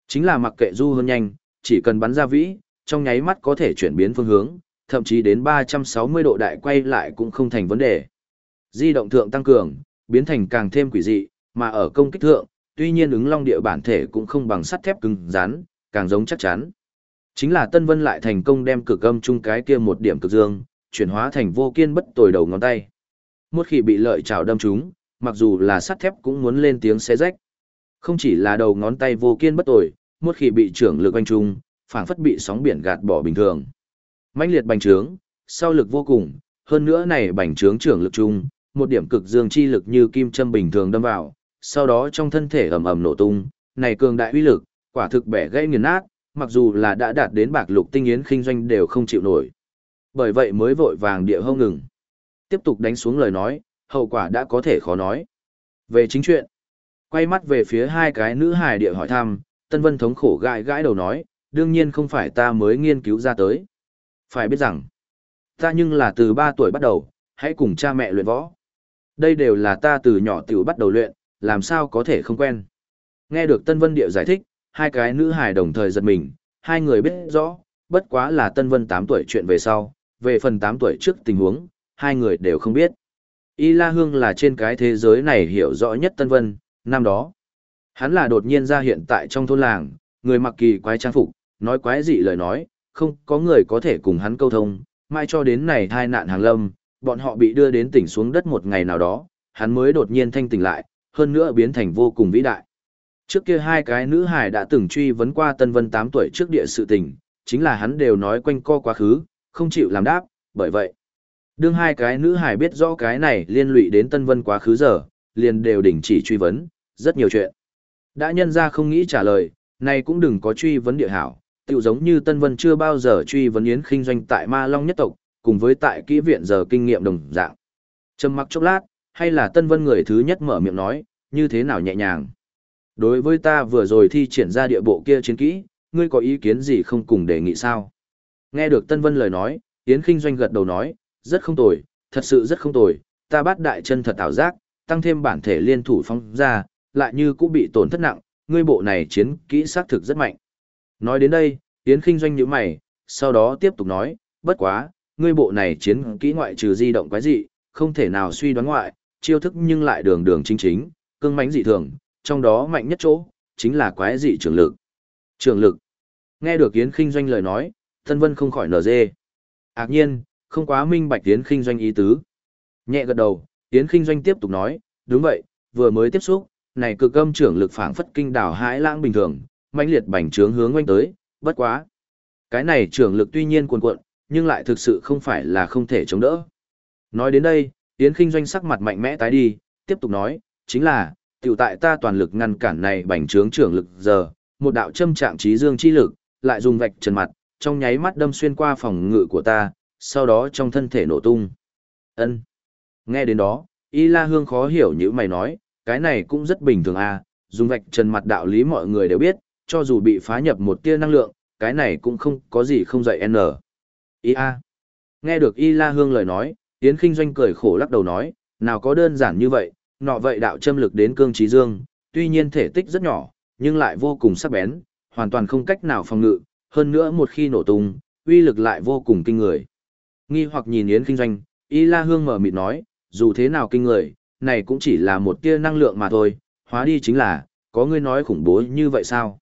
Chính là mặc kệ du hơn nhanh, chỉ cần bắn ra vĩ, trong nháy mắt có thể chuyển biến phương hướng, thậm chí đến 360 độ đại quay lại cũng không thành vấn đề. Di động thượng tăng cường, biến thành càng thêm quỷ dị, mà ở công kích thượng, tuy nhiên ứng long địa bản thể cũng không bằng sắt thép cứng rắn, càng giống chắc chắn. Chính là Tân Vân lại thành công đem cực âm chung cái kia một điểm cực dương, chuyển hóa thành vô kiên bất tồi đầu ngón tay. Một khi bị lợi chảo đâm trúng, mặc dù là sắt thép cũng muốn lên tiếng xé rách. Không chỉ là đầu ngón tay vô kiên bất tồi, một khi bị trưởng lực anh trung, phảng phất bị sóng biển gạt bỏ bình thường. mãnh liệt bành trướng, sau lực vô cùng, hơn nữa này bành trướng trưởng lực chung, một điểm cực dương chi lực như kim châm bình thường đâm vào, sau đó trong thân thể ầm ầm nổ tung, này cường đại uy lực, quả thực bẻ gãy nghiền nát, mặc dù là đã đạt đến bạc lục tinh yến khinh doanh đều không chịu nổi. Bởi vậy mới vội vàng địa hông ngừng. Tiếp tục đánh xuống lời nói, hậu quả đã có thể khó nói. Về chính chuyện, quay mắt về phía hai cái nữ hài địa hỏi thăm, Tân Vân thống khổ gãi gãi đầu nói, đương nhiên không phải ta mới nghiên cứu ra tới. Phải biết rằng, ta nhưng là từ 3 tuổi bắt đầu, hãy cùng cha mẹ luyện võ. Đây đều là ta từ nhỏ tiểu bắt đầu luyện, làm sao có thể không quen. Nghe được Tân Vân Điệu giải thích, hai cái nữ hài đồng thời giật mình, hai người biết rõ, bất quá là Tân Vân 8 tuổi chuyện về sau, về phần 8 tuổi trước tình huống, hai người đều không biết. Y La Hương là trên cái thế giới này hiểu rõ nhất Tân Vân, năm đó. Hắn là đột nhiên ra hiện tại trong thôn làng, người mặc kỳ quái trang phục, nói quái dị lời nói, không có người có thể cùng hắn câu thông, mai cho đến này thai nạn hàng lâm, bọn họ bị đưa đến tỉnh xuống đất một ngày nào đó, hắn mới đột nhiên thanh tỉnh lại, hơn nữa biến thành vô cùng vĩ đại. Trước kia hai cái nữ hài đã từng truy vấn qua Tân Vân 8 tuổi trước địa sự tình, chính là hắn đều nói quanh co quá khứ, không chịu làm đáp, bởi vậy. Đương hai cái nữ hài biết rõ cái này liên lụy đến Tân Vân quá khứ giờ, liền đều đình chỉ truy vấn, rất nhiều chuyện. Đã nhân ra không nghĩ trả lời, này cũng đừng có truy vấn địa hảo, tự giống như Tân Vân chưa bao giờ truy vấn yến khinh doanh tại Ma Long nhất tộc, cùng với tại kỹ viện giờ kinh nghiệm đồng dạng. Trầm mặc chốc lát, hay là Tân Vân người thứ nhất mở miệng nói, như thế nào nhẹ nhàng. Đối với ta vừa rồi thi triển ra địa bộ kia chiến kỹ, ngươi có ý kiến gì không cùng đề nghị sao? Nghe được Tân Vân lời nói, Yến Kinh Doanh gật đầu nói, rất không tồi, thật sự rất không tồi, ta bắt đại chân thật ảo giác, tăng thêm bản thể liên thủ phong ra, lại như cũng bị tổn thất nặng, ngươi bộ này chiến kỹ xác thực rất mạnh. Nói đến đây, Yến Kinh Doanh nhíu mày, sau đó tiếp tục nói, bất quá, ngươi bộ này chiến kỹ ngoại trừ di động quái dị, không thể nào suy đoán ngoại, chiêu thức nhưng lại đường đường chính chính, cương mãnh dị thường, trong đó mạnh nhất chỗ, chính là quái dị trường lực. Trường lực. Nghe được Yến Kinh Doanh lời nói, Tân Vân không khỏi nở dê. Ác nhiên, không quá minh bạch Yến Kinh Doanh ý tứ. Nhẹ gật đầu, Yến Kinh Doanh tiếp tục nói, đúng vậy, vừa mới tiếp xúc, này cực âm trưởng lực phảng phất kinh đảo hãi lãng bình thường, mãnh liệt bành trướng hướng quanh tới, bất quá. Cái này trưởng lực tuy nhiên cuồn cuộn, nhưng lại thực sự không phải là không thể chống đỡ. Nói đến đây, Yến Kinh Doanh sắc mặt mạnh mẽ tái đi, tiếp tục nói, chính là, tiểu tại ta toàn lực ngăn cản này bành trướng trưởng lực giờ, một đạo châm trạng trí dương chi lực, lại dùng vạch trần mặt, trong nháy mắt đâm xuyên qua phòng ngự của ta, sau đó trong thân thể nổ tung. Ân. Nghe đến đó, Y La Hương khó hiểu như mày nói, cái này cũng rất bình thường à, dùng vạch trần mặt đạo lý mọi người đều biết, cho dù bị phá nhập một tia năng lượng, cái này cũng không có gì không dạy N. Y A. Nghe được Y La Hương lời nói, Yến Kinh Doanh cười khổ lắc đầu nói, nào có đơn giản như vậy, nọ vậy đạo châm lực đến cương trí dương, tuy nhiên thể tích rất nhỏ, nhưng lại vô cùng sắc bén, hoàn toàn không cách nào phòng ngự, hơn nữa một khi nổ tung, uy lực lại vô cùng kinh người. Nghi hoặc nhìn Yến Kinh Doanh, Y La Hương mở mịt nói, dù thế nào kinh người, này cũng chỉ là một tia năng lượng mà thôi, hóa đi chính là, có người nói khủng bố như vậy sao?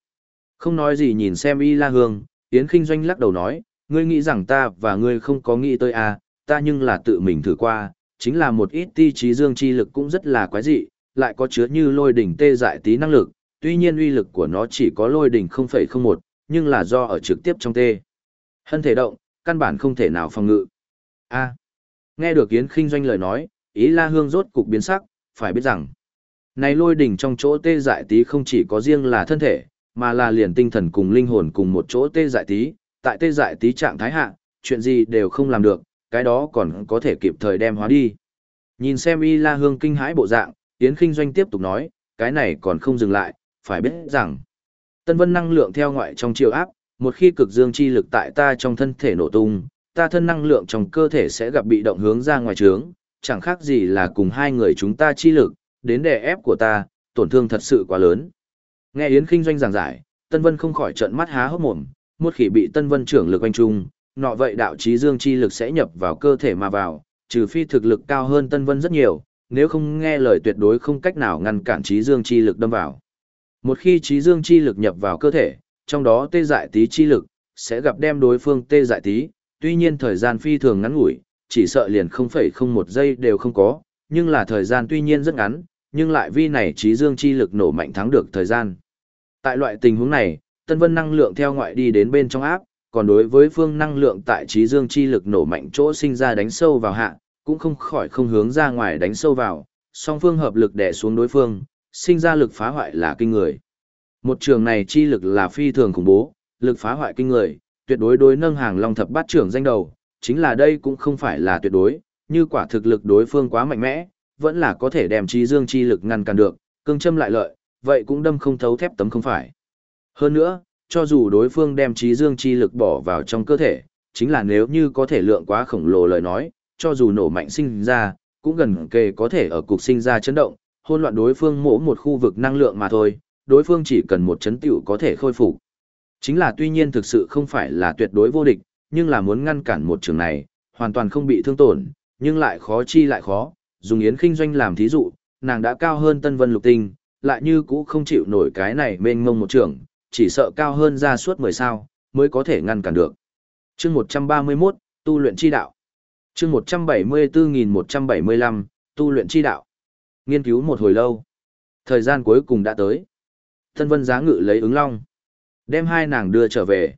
Không nói gì nhìn xem Y La Hương, Yến Kinh Doanh lắc đầu nói, ngươi nghĩ rằng ta và ngươi không có nghĩ tới à, ta nhưng là tự mình thử qua, chính là một ít ti trí dương chi lực cũng rất là quái dị, lại có chứa như lôi đỉnh tê dại tí năng lực, tuy nhiên uy lực của nó chỉ có lôi đỉnh 0,01, nhưng là do ở trực tiếp trong tê. Hân thể động, căn bản không thể nào phòng ngự. A. nghe được Yến Kinh Doanh lời nói, ý La Hương rốt cục biến sắc, phải biết rằng, này lôi đỉnh trong chỗ tê dại tí không chỉ có riêng là thân thể, mà là liền tinh thần cùng linh hồn cùng một chỗ tê dại tí, tại tê dại tí trạng thái hạ, chuyện gì đều không làm được, cái đó còn có thể kịp thời đem hóa đi. Nhìn xem Y La Hương kinh hãi bộ dạng, Yến Kinh Doanh tiếp tục nói, cái này còn không dừng lại, phải biết rằng, tân vân năng lượng theo ngoại trong chiều áp, một khi cực dương chi lực tại ta trong thân thể nổ tung, ta thân năng lượng trong cơ thể sẽ gặp bị động hướng ra ngoài trướng, chẳng khác gì là cùng hai người chúng ta chi lực, đến đè ép của ta, tổn thương thật sự quá lớn. Nghe Yến Kinh Doanh giảng giải, Tân Vân không khỏi trợn mắt há hốc mồm, một khi bị Tân Vân trưởng lực anh trung, nọ vậy đạo trí dương chi lực sẽ nhập vào cơ thể mà vào, trừ phi thực lực cao hơn Tân Vân rất nhiều, nếu không nghe lời tuyệt đối không cách nào ngăn cản trí dương chi lực đâm vào. Một khi trí dương chi lực nhập vào cơ thể, trong đó tê dại tí chi lực, sẽ gặp đem đối phương tê dại tí, tuy nhiên thời gian phi thường ngắn ngủi, chỉ sợ liền 0,01 giây đều không có, nhưng là thời gian tuy nhiên rất ngắn, nhưng lại vi này trí dương chi lực nổ mạnh thắng được thời gian. Tại loại tình huống này, tân vân năng lượng theo ngoại đi đến bên trong áp, còn đối với phương năng lượng tại trí dương chi lực nổ mạnh chỗ sinh ra đánh sâu vào hạ, cũng không khỏi không hướng ra ngoài đánh sâu vào, song phương hợp lực đè xuống đối phương, sinh ra lực phá hoại là kinh người. Một trường này chi lực là phi thường khủng bố, lực phá hoại kinh người, tuyệt đối đối nâng hàng long thập bát trưởng danh đầu, chính là đây cũng không phải là tuyệt đối, như quả thực lực đối phương quá mạnh mẽ, vẫn là có thể đem trí dương chi lực ngăn cản được, cương châm lại lợi, vậy cũng đâm không thấu thép tấm không phải. Hơn nữa, cho dù đối phương đem trí dương chi lực bỏ vào trong cơ thể, chính là nếu như có thể lượng quá khổng lồ lời nói, cho dù nổ mạnh sinh ra, cũng gần kề có thể ở cục sinh ra chấn động, hôn loạn đối phương mổ một khu vực năng lượng mà thôi, đối phương chỉ cần một chấn tiểu có thể khôi phục. Chính là tuy nhiên thực sự không phải là tuyệt đối vô địch, nhưng là muốn ngăn cản một trường này, hoàn toàn không bị thương tổn, nhưng lại khó chi lại khó, dùng Yến Kinh Doanh làm thí dụ, nàng đã cao hơn Tân Vân Lục Tinh, lại như cũ không chịu nổi cái này mênh mông một trường, chỉ sợ cao hơn ra suốt 10 sao, mới có thể ngăn cản được. chương 131, Tu luyện chi đạo. chương 174.175, Tu luyện chi đạo. Nghiên cứu một hồi lâu. Thời gian cuối cùng đã tới. thân Vân giá ngự lấy ứng long. Đem hai nàng đưa trở về.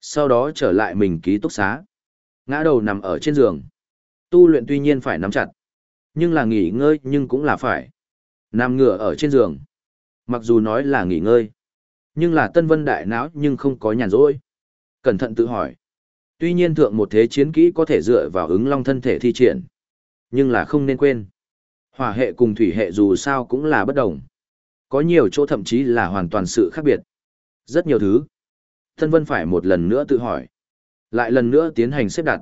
Sau đó trở lại mình ký túc xá. Ngã đầu nằm ở trên giường. Tu luyện tuy nhiên phải nắm chặt. Nhưng là nghỉ ngơi nhưng cũng là phải. Nằm ngửa ở trên giường. Mặc dù nói là nghỉ ngơi. Nhưng là tân vân đại não nhưng không có nhàn rỗi. Cẩn thận tự hỏi. Tuy nhiên thượng một thế chiến kỹ có thể dựa vào ứng long thân thể thi triển. Nhưng là không nên quên. Hỏa hệ cùng thủy hệ dù sao cũng là bất đồng. Có nhiều chỗ thậm chí là hoàn toàn sự khác biệt. Rất nhiều thứ. Tân vân phải một lần nữa tự hỏi. Lại lần nữa tiến hành xếp đặt.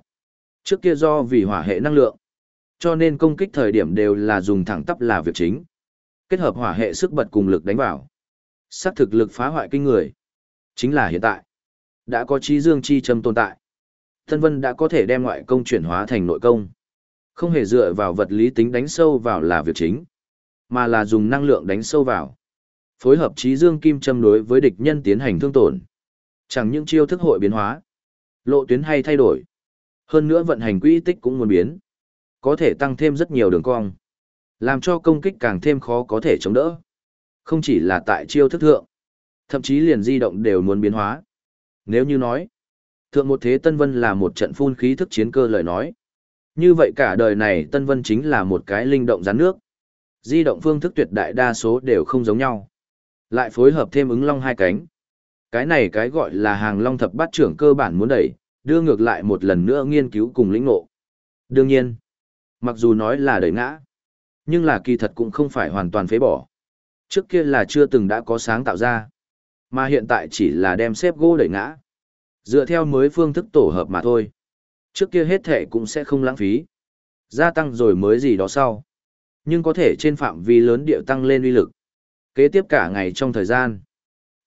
Trước kia do vì hỏa hệ năng lượng. Cho nên công kích thời điểm đều là dùng thẳng tắp là việc chính. Kết hợp hỏa hệ sức bật cùng lực đánh vào. Sắc thực lực phá hoại kinh người. Chính là hiện tại. Đã có trí dương chi châm tồn tại. Thân vân đã có thể đem ngoại công chuyển hóa thành nội công. Không hề dựa vào vật lý tính đánh sâu vào là việc chính. Mà là dùng năng lượng đánh sâu vào. Phối hợp trí dương kim châm đối với địch nhân tiến hành thương tổn. Chẳng những chiêu thức hội biến hóa. Lộ tuyến hay thay đổi. Hơn nữa vận hành quỹ tích cũng muốn biến. Có thể tăng thêm rất nhiều đường cong. Làm cho công kích càng thêm khó có thể chống đỡ. Không chỉ là tại chiêu thức thượng, thậm chí liền di động đều muốn biến hóa. Nếu như nói, thượng một thế Tân Vân là một trận phun khí thức chiến cơ lời nói. Như vậy cả đời này Tân Vân chính là một cái linh động rắn nước. Di động phương thức tuyệt đại đa số đều không giống nhau. Lại phối hợp thêm ứng long hai cánh. Cái này cái gọi là hàng long thập bát trưởng cơ bản muốn đẩy, đưa ngược lại một lần nữa nghiên cứu cùng lĩnh ngộ. Đương nhiên, mặc dù nói là đẩy ngã, nhưng là kỳ thật cũng không phải hoàn toàn phế bỏ. Trước kia là chưa từng đã có sáng tạo ra, mà hiện tại chỉ là đem xếp gỗ đẩy ngã. Dựa theo mới phương thức tổ hợp mà thôi. Trước kia hết thể cũng sẽ không lãng phí. Gia tăng rồi mới gì đó sau. Nhưng có thể trên phạm vi lớn điệu tăng lên uy lực. Kế tiếp cả ngày trong thời gian.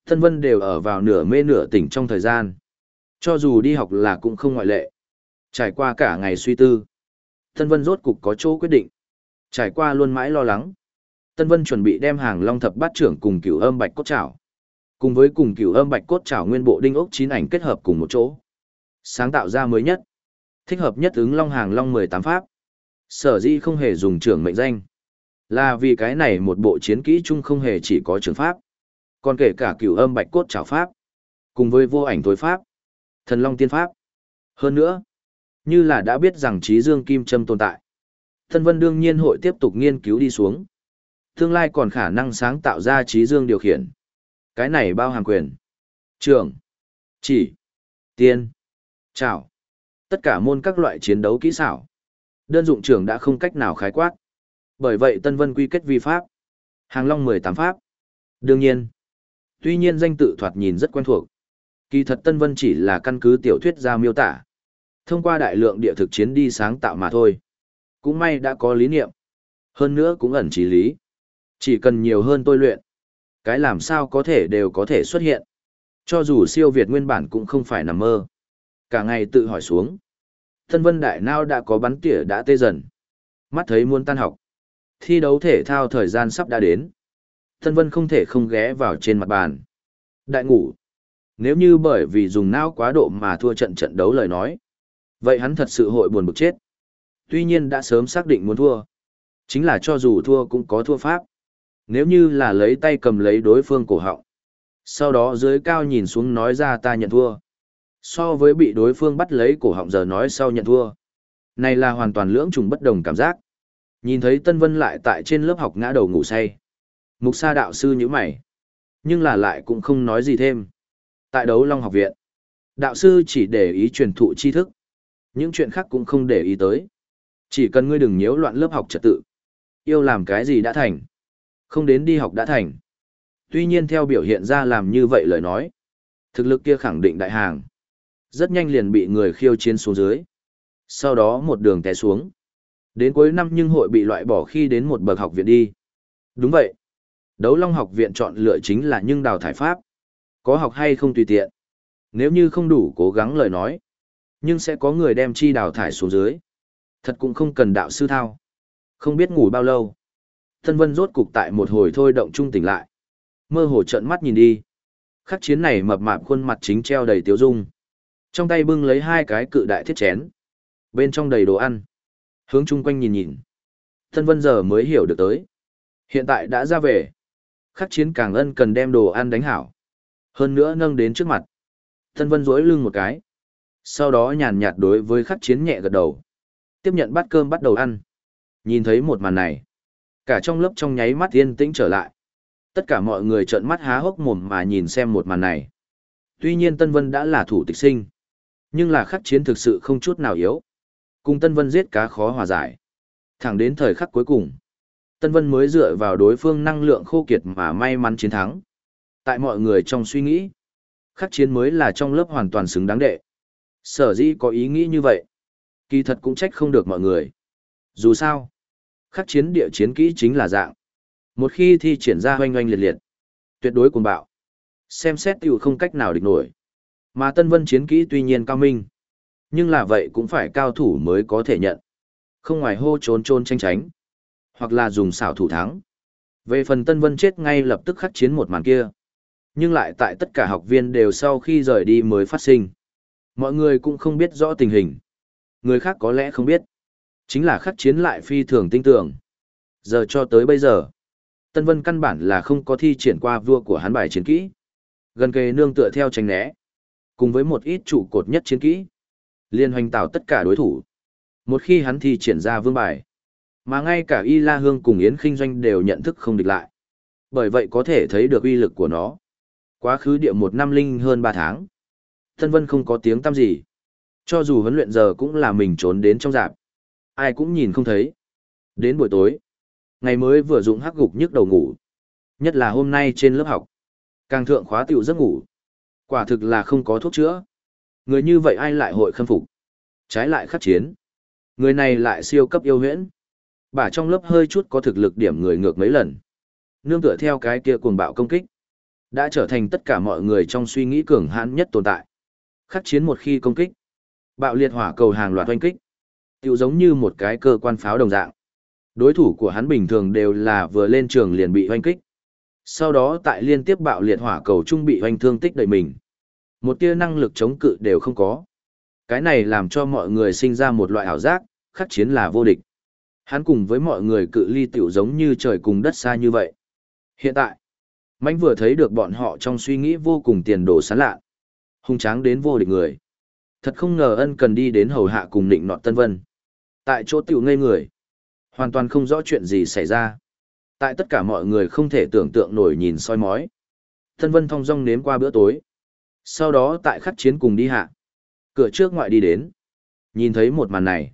Thân vân đều ở vào nửa mê nửa tỉnh trong thời gian. Cho dù đi học là cũng không ngoại lệ. Trải qua cả ngày suy tư. Thân vân rốt cục có chỗ quyết định. Trải qua luôn mãi lo lắng. Tân Vân chuẩn bị đem hàng long thập bát trưởng cùng cửu âm bạch cốt trảo. Cùng với cùng cửu âm bạch cốt trảo nguyên bộ đinh ốc chín ảnh kết hợp cùng một chỗ. Sáng tạo ra mới nhất. Thích hợp nhất ứng long hàng long 18 pháp. Sở dĩ không hề dùng trưởng mệnh danh. Là vì cái này một bộ chiến kỹ chung không hề chỉ có trưởng pháp. Còn kể cả cửu âm bạch cốt trảo pháp. Cùng với vô ảnh tối pháp. Thần long tiên pháp. Hơn nữa, như là đã biết rằng trí dương kim châm tồn tại. Tân Vân đương nhiên hội tiếp tục nghiên cứu đi xuống. Tương lai còn khả năng sáng tạo ra trí dương điều khiển. Cái này bao hàm quyền. Trường. Chỉ. Tiên. chào, Tất cả môn các loại chiến đấu kỹ xảo. Đơn dụng trưởng đã không cách nào khái quát. Bởi vậy Tân Vân quy kết vi pháp. Hàng Long 18 pháp. Đương nhiên. Tuy nhiên danh tự thoạt nhìn rất quen thuộc. Kỳ thật Tân Vân chỉ là căn cứ tiểu thuyết ra miêu tả. Thông qua đại lượng địa thực chiến đi sáng tạo mà thôi. Cũng may đã có lý niệm. Hơn nữa cũng ẩn trí lý. Chỉ cần nhiều hơn tôi luyện. Cái làm sao có thể đều có thể xuất hiện. Cho dù siêu Việt nguyên bản cũng không phải nằm mơ. Cả ngày tự hỏi xuống. thân Vân Đại Nao đã có bắn tỉa đã tê dần. Mắt thấy muốn tan học. Thi đấu thể thao thời gian sắp đã đến. thân Vân không thể không ghé vào trên mặt bàn. Đại ngủ. Nếu như bởi vì dùng não quá độ mà thua trận trận đấu lời nói. Vậy hắn thật sự hội buồn bực chết. Tuy nhiên đã sớm xác định muốn thua. Chính là cho dù thua cũng có thua pháp. Nếu như là lấy tay cầm lấy đối phương cổ họng. Sau đó dưới cao nhìn xuống nói ra ta nhận thua. So với bị đối phương bắt lấy cổ họng giờ nói sau nhận thua. Này là hoàn toàn lưỡng trùng bất đồng cảm giác. Nhìn thấy Tân Vân lại tại trên lớp học ngã đầu ngủ say. Mục sa đạo sư như mày. Nhưng là lại cũng không nói gì thêm. Tại đấu Long học viện, đạo sư chỉ để ý truyền thụ tri thức. Những chuyện khác cũng không để ý tới. Chỉ cần ngươi đừng nhiễu loạn lớp học trật tự. Yêu làm cái gì đã thành. Không đến đi học đã thành. Tuy nhiên theo biểu hiện ra làm như vậy lời nói. Thực lực kia khẳng định đại hàng. Rất nhanh liền bị người khiêu chiến xuống dưới. Sau đó một đường té xuống. Đến cuối năm nhưng hội bị loại bỏ khi đến một bậc học viện đi. Đúng vậy. Đấu Long học viện chọn lựa chính là nhưng đào thải pháp. Có học hay không tùy tiện. Nếu như không đủ cố gắng lời nói. Nhưng sẽ có người đem chi đào thải xuống dưới. Thật cũng không cần đạo sư thao. Không biết ngủ bao lâu. Tân Vân rốt cục tại một hồi thôi động trung tỉnh lại. Mơ hồ trợn mắt nhìn đi. Khắc chiến này mập mạp khuôn mặt chính treo đầy tiếu dung. Trong tay bưng lấy hai cái cự đại thiết chén. Bên trong đầy đồ ăn. Hướng chung quanh nhìn nhìn. Tân Vân giờ mới hiểu được tới. Hiện tại đã ra về. Khắc chiến càng ân cần đem đồ ăn đánh hảo. Hơn nữa nâng đến trước mặt. Tân Vân duỗi lưng một cái. Sau đó nhàn nhạt đối với khắc chiến nhẹ gật đầu. Tiếp nhận bát cơm bắt đầu ăn. Nhìn thấy một màn này. Cả trong lớp trong nháy mắt yên tĩnh trở lại. Tất cả mọi người trợn mắt há hốc mồm mà nhìn xem một màn này. Tuy nhiên Tân Vân đã là thủ tịch sinh. Nhưng là khắc chiến thực sự không chút nào yếu. Cùng Tân Vân giết cá khó hòa giải. Thẳng đến thời khắc cuối cùng. Tân Vân mới dựa vào đối phương năng lượng khô kiệt mà may mắn chiến thắng. Tại mọi người trong suy nghĩ, khắc chiến mới là trong lớp hoàn toàn xứng đáng đệ. Sở dĩ có ý nghĩ như vậy. Kỳ thật cũng trách không được mọi người. Dù sao, khắc chiến địa chiến kỹ chính là dạng. Một khi thi triển ra hoanh hoanh liệt liệt, tuyệt đối cuồng bạo. Xem xét tiểu không cách nào địch nổi. Mà Tân Vân chiến kỹ tuy nhiên cao minh, nhưng là vậy cũng phải cao thủ mới có thể nhận. Không ngoài hô trốn trôn tranh tránh, hoặc là dùng xảo thủ thắng. Về phần Tân Vân chết ngay lập tức khắc chiến một màn kia. Nhưng lại tại tất cả học viên đều sau khi rời đi mới phát sinh. Mọi người cũng không biết rõ tình hình. Người khác có lẽ không biết. Chính là khắc chiến lại phi thường tinh tưởng. Giờ cho tới bây giờ, Tân Vân căn bản là không có thi triển qua vua của hắn bài chiến kỹ. Gần kề nương tựa theo tránh né. Cùng với một ít trụ cột nhất chiến kỹ. Liên hoành tạo tất cả đối thủ. Một khi hắn thi triển ra vương bài. Mà ngay cả Y La Hương cùng Yến Kinh Doanh đều nhận thức không địch lại. Bởi vậy có thể thấy được uy lực của nó. Quá khứ địa một năm linh hơn ba tháng. Tân Vân không có tiếng tăm gì. Cho dù huấn luyện giờ cũng là mình trốn đến trong dạp. Ai cũng nhìn không thấy. Đến buổi tối. Ngày mới vừa dụng hắc gục nhức đầu ngủ. Nhất là hôm nay trên lớp học. Càng thượng khóa tiểu giấc ngủ. Quả thực là không có thuốc chữa. Người như vậy ai lại hội khâm phục. Trái lại khắc chiến. Người này lại siêu cấp yêu huyễn. Bà trong lớp hơi chút có thực lực điểm người ngược mấy lần. Nương tựa theo cái kia cuồng bạo công kích. Đã trở thành tất cả mọi người trong suy nghĩ cường hãn nhất tồn tại. Khắc chiến một khi công kích. Bạo liệt hỏa cầu hàng loạt oanh kích. Tiểu giống như một cái cơ quan pháo đồng dạng. Đối thủ của hắn bình thường đều là vừa lên trường liền bị hoanh kích. Sau đó tại liên tiếp bạo liệt hỏa cầu trung bị hoanh thương tích đầy mình. Một tia năng lực chống cự đều không có. Cái này làm cho mọi người sinh ra một loại ảo giác, khắc chiến là vô địch. Hắn cùng với mọi người cự ly tiểu giống như trời cùng đất xa như vậy. Hiện tại, Mạnh vừa thấy được bọn họ trong suy nghĩ vô cùng tiền đồ sán lạ. Hùng tráng đến vô địch người. Thật không ngờ ân cần đi đến hầu hạ cùng định nọt Tân Vân. Tại chỗ tiểu ngây người. Hoàn toàn không rõ chuyện gì xảy ra. Tại tất cả mọi người không thể tưởng tượng nổi nhìn soi mói. thân Vân thong dong nếm qua bữa tối. Sau đó tại khắc chiến cùng đi hạ. Cửa trước ngoại đi đến. Nhìn thấy một màn này.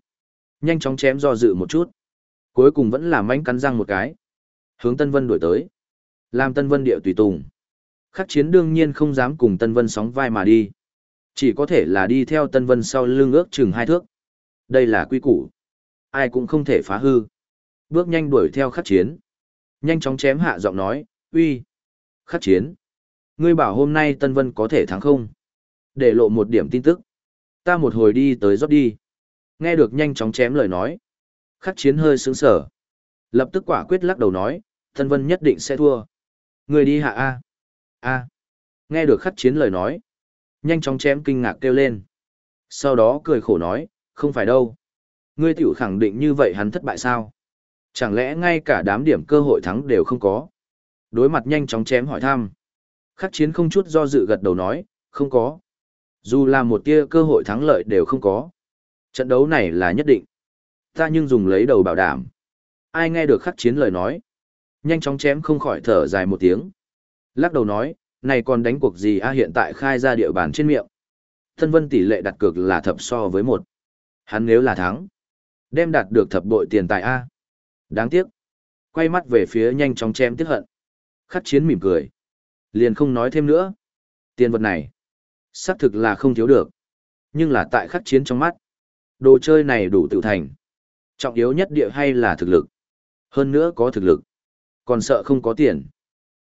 Nhanh chóng chém do dự một chút. Cuối cùng vẫn là manh cắn răng một cái. Hướng Tân Vân đuổi tới. Làm Tân Vân điệu tùy tùng. Khắc chiến đương nhiên không dám cùng Tân Vân sóng vai mà đi. Chỉ có thể là đi theo Tân Vân sau lưng ước chừng hai thước. Đây là quy củ. Ai cũng không thể phá hư. Bước nhanh đuổi theo khắc chiến. Nhanh chóng chém hạ giọng nói, uy, khắc chiến. Ngươi bảo hôm nay Tân Vân có thể thắng không? Để lộ một điểm tin tức. Ta một hồi đi tới rót đi. Nghe được nhanh chóng chém lời nói. Khắc chiến hơi sướng sở. Lập tức quả quyết lắc đầu nói, Tân Vân nhất định sẽ thua. Người đi hạ A. A. Nghe được khắc chiến lời nói. Nhanh chóng chém kinh ngạc kêu lên. Sau đó cười khổ nói, không phải đâu. Ngươi tiểu khẳng định như vậy hắn thất bại sao? Chẳng lẽ ngay cả đám điểm cơ hội thắng đều không có? Đối mặt nhanh chóng chém hỏi thăm. Khắc chiến không chút do dự gật đầu nói, không có. Dù là một tia cơ hội thắng lợi đều không có. Trận đấu này là nhất định. Ta nhưng dùng lấy đầu bảo đảm. Ai nghe được khắc chiến lời nói. Nhanh chóng chém không khỏi thở dài một tiếng. Lắc đầu nói, này còn đánh cuộc gì a hiện tại khai ra địa bàn trên miệng. Thân vân tỷ lệ đặt cược là thập so với một. Hắn nếu là thắng, đem đạt được thập bội tiền tài A. Đáng tiếc. Quay mắt về phía nhanh chóng chém tiếc hận. Khắc chiến mỉm cười. Liền không nói thêm nữa. Tiền vật này, xác thực là không thiếu được. Nhưng là tại khắc chiến trong mắt. Đồ chơi này đủ tự thành. Trọng yếu nhất địa hay là thực lực. Hơn nữa có thực lực. Còn sợ không có tiền.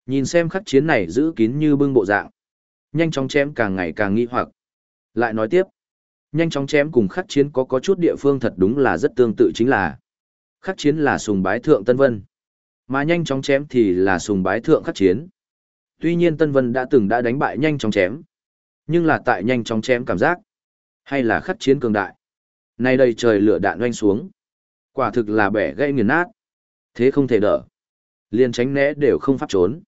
Nhìn xem khắc chiến này giữ kín như bưng bộ dạng. Nhanh chóng chém càng ngày càng nghi hoặc. Lại nói tiếp. Nhanh chóng chém cùng khắc chiến có có chút địa phương thật đúng là rất tương tự chính là. Khắc chiến là sùng bái thượng Tân Vân. Mà nhanh chóng chém thì là sùng bái thượng khắc chiến. Tuy nhiên Tân Vân đã từng đã đánh bại nhanh chóng chém. Nhưng là tại nhanh chóng chém cảm giác. Hay là khắc chiến cường đại. Nay đây trời lửa đạn oanh xuống. Quả thực là bẻ gây nghiền nát. Thế không thể đỡ. liền tránh né đều không pháp trốn.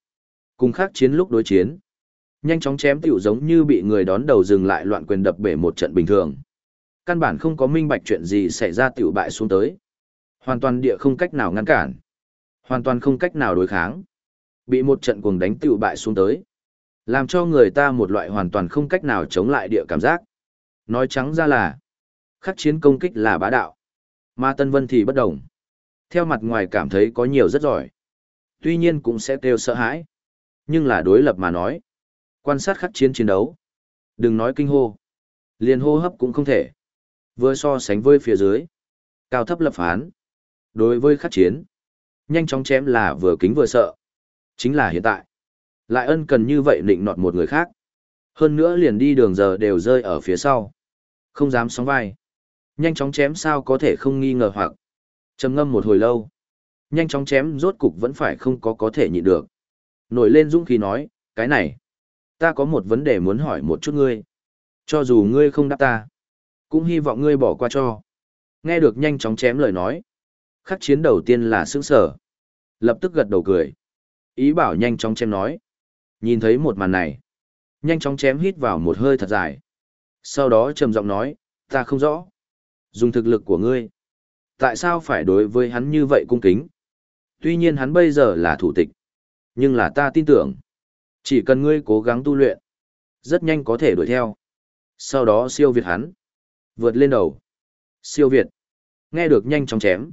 Cùng khắc chiến lúc đối chiến. Nhanh chóng chém tiểu giống như bị người đón đầu dừng lại loạn quyền đập bể một trận bình thường. Căn bản không có minh bạch chuyện gì xảy ra tiểu bại xuống tới. Hoàn toàn địa không cách nào ngăn cản. Hoàn toàn không cách nào đối kháng. Bị một trận cuồng đánh tiểu bại xuống tới. Làm cho người ta một loại hoàn toàn không cách nào chống lại địa cảm giác. Nói trắng ra là, khắc chiến công kích là bá đạo. Mà Tân Vân thì bất đồng. Theo mặt ngoài cảm thấy có nhiều rất giỏi. Tuy nhiên cũng sẽ kêu sợ hãi. Nhưng là đối lập mà nói. Quan sát khắc chiến chiến đấu. Đừng nói kinh hô. Liền hô hấp cũng không thể. Vừa so sánh với phía dưới. Cao thấp lập phán. Đối với khắc chiến. Nhanh chóng chém là vừa kính vừa sợ. Chính là hiện tại. Lại ân cần như vậy định nọt một người khác. Hơn nữa liền đi đường giờ đều rơi ở phía sau. Không dám sóng vai. Nhanh chóng chém sao có thể không nghi ngờ hoặc. trầm ngâm một hồi lâu. Nhanh chóng chém rốt cục vẫn phải không có có thể nhịn được. Nổi lên dũng khí nói, cái này. Ta có một vấn đề muốn hỏi một chút ngươi. Cho dù ngươi không đáp ta. Cũng hy vọng ngươi bỏ qua cho. Nghe được nhanh chóng chém lời nói. Khắc chiến đầu tiên là sững sở. Lập tức gật đầu cười. Ý bảo nhanh chóng chém nói. Nhìn thấy một màn này. Nhanh chóng chém hít vào một hơi thật dài. Sau đó trầm giọng nói, ta không rõ. Dùng thực lực của ngươi. Tại sao phải đối với hắn như vậy cung kính? Tuy nhiên hắn bây giờ là thủ tịch. Nhưng là ta tin tưởng. Chỉ cần ngươi cố gắng tu luyện. Rất nhanh có thể đuổi theo. Sau đó siêu việt hắn. Vượt lên đầu. Siêu việt. Nghe được nhanh chóng chém.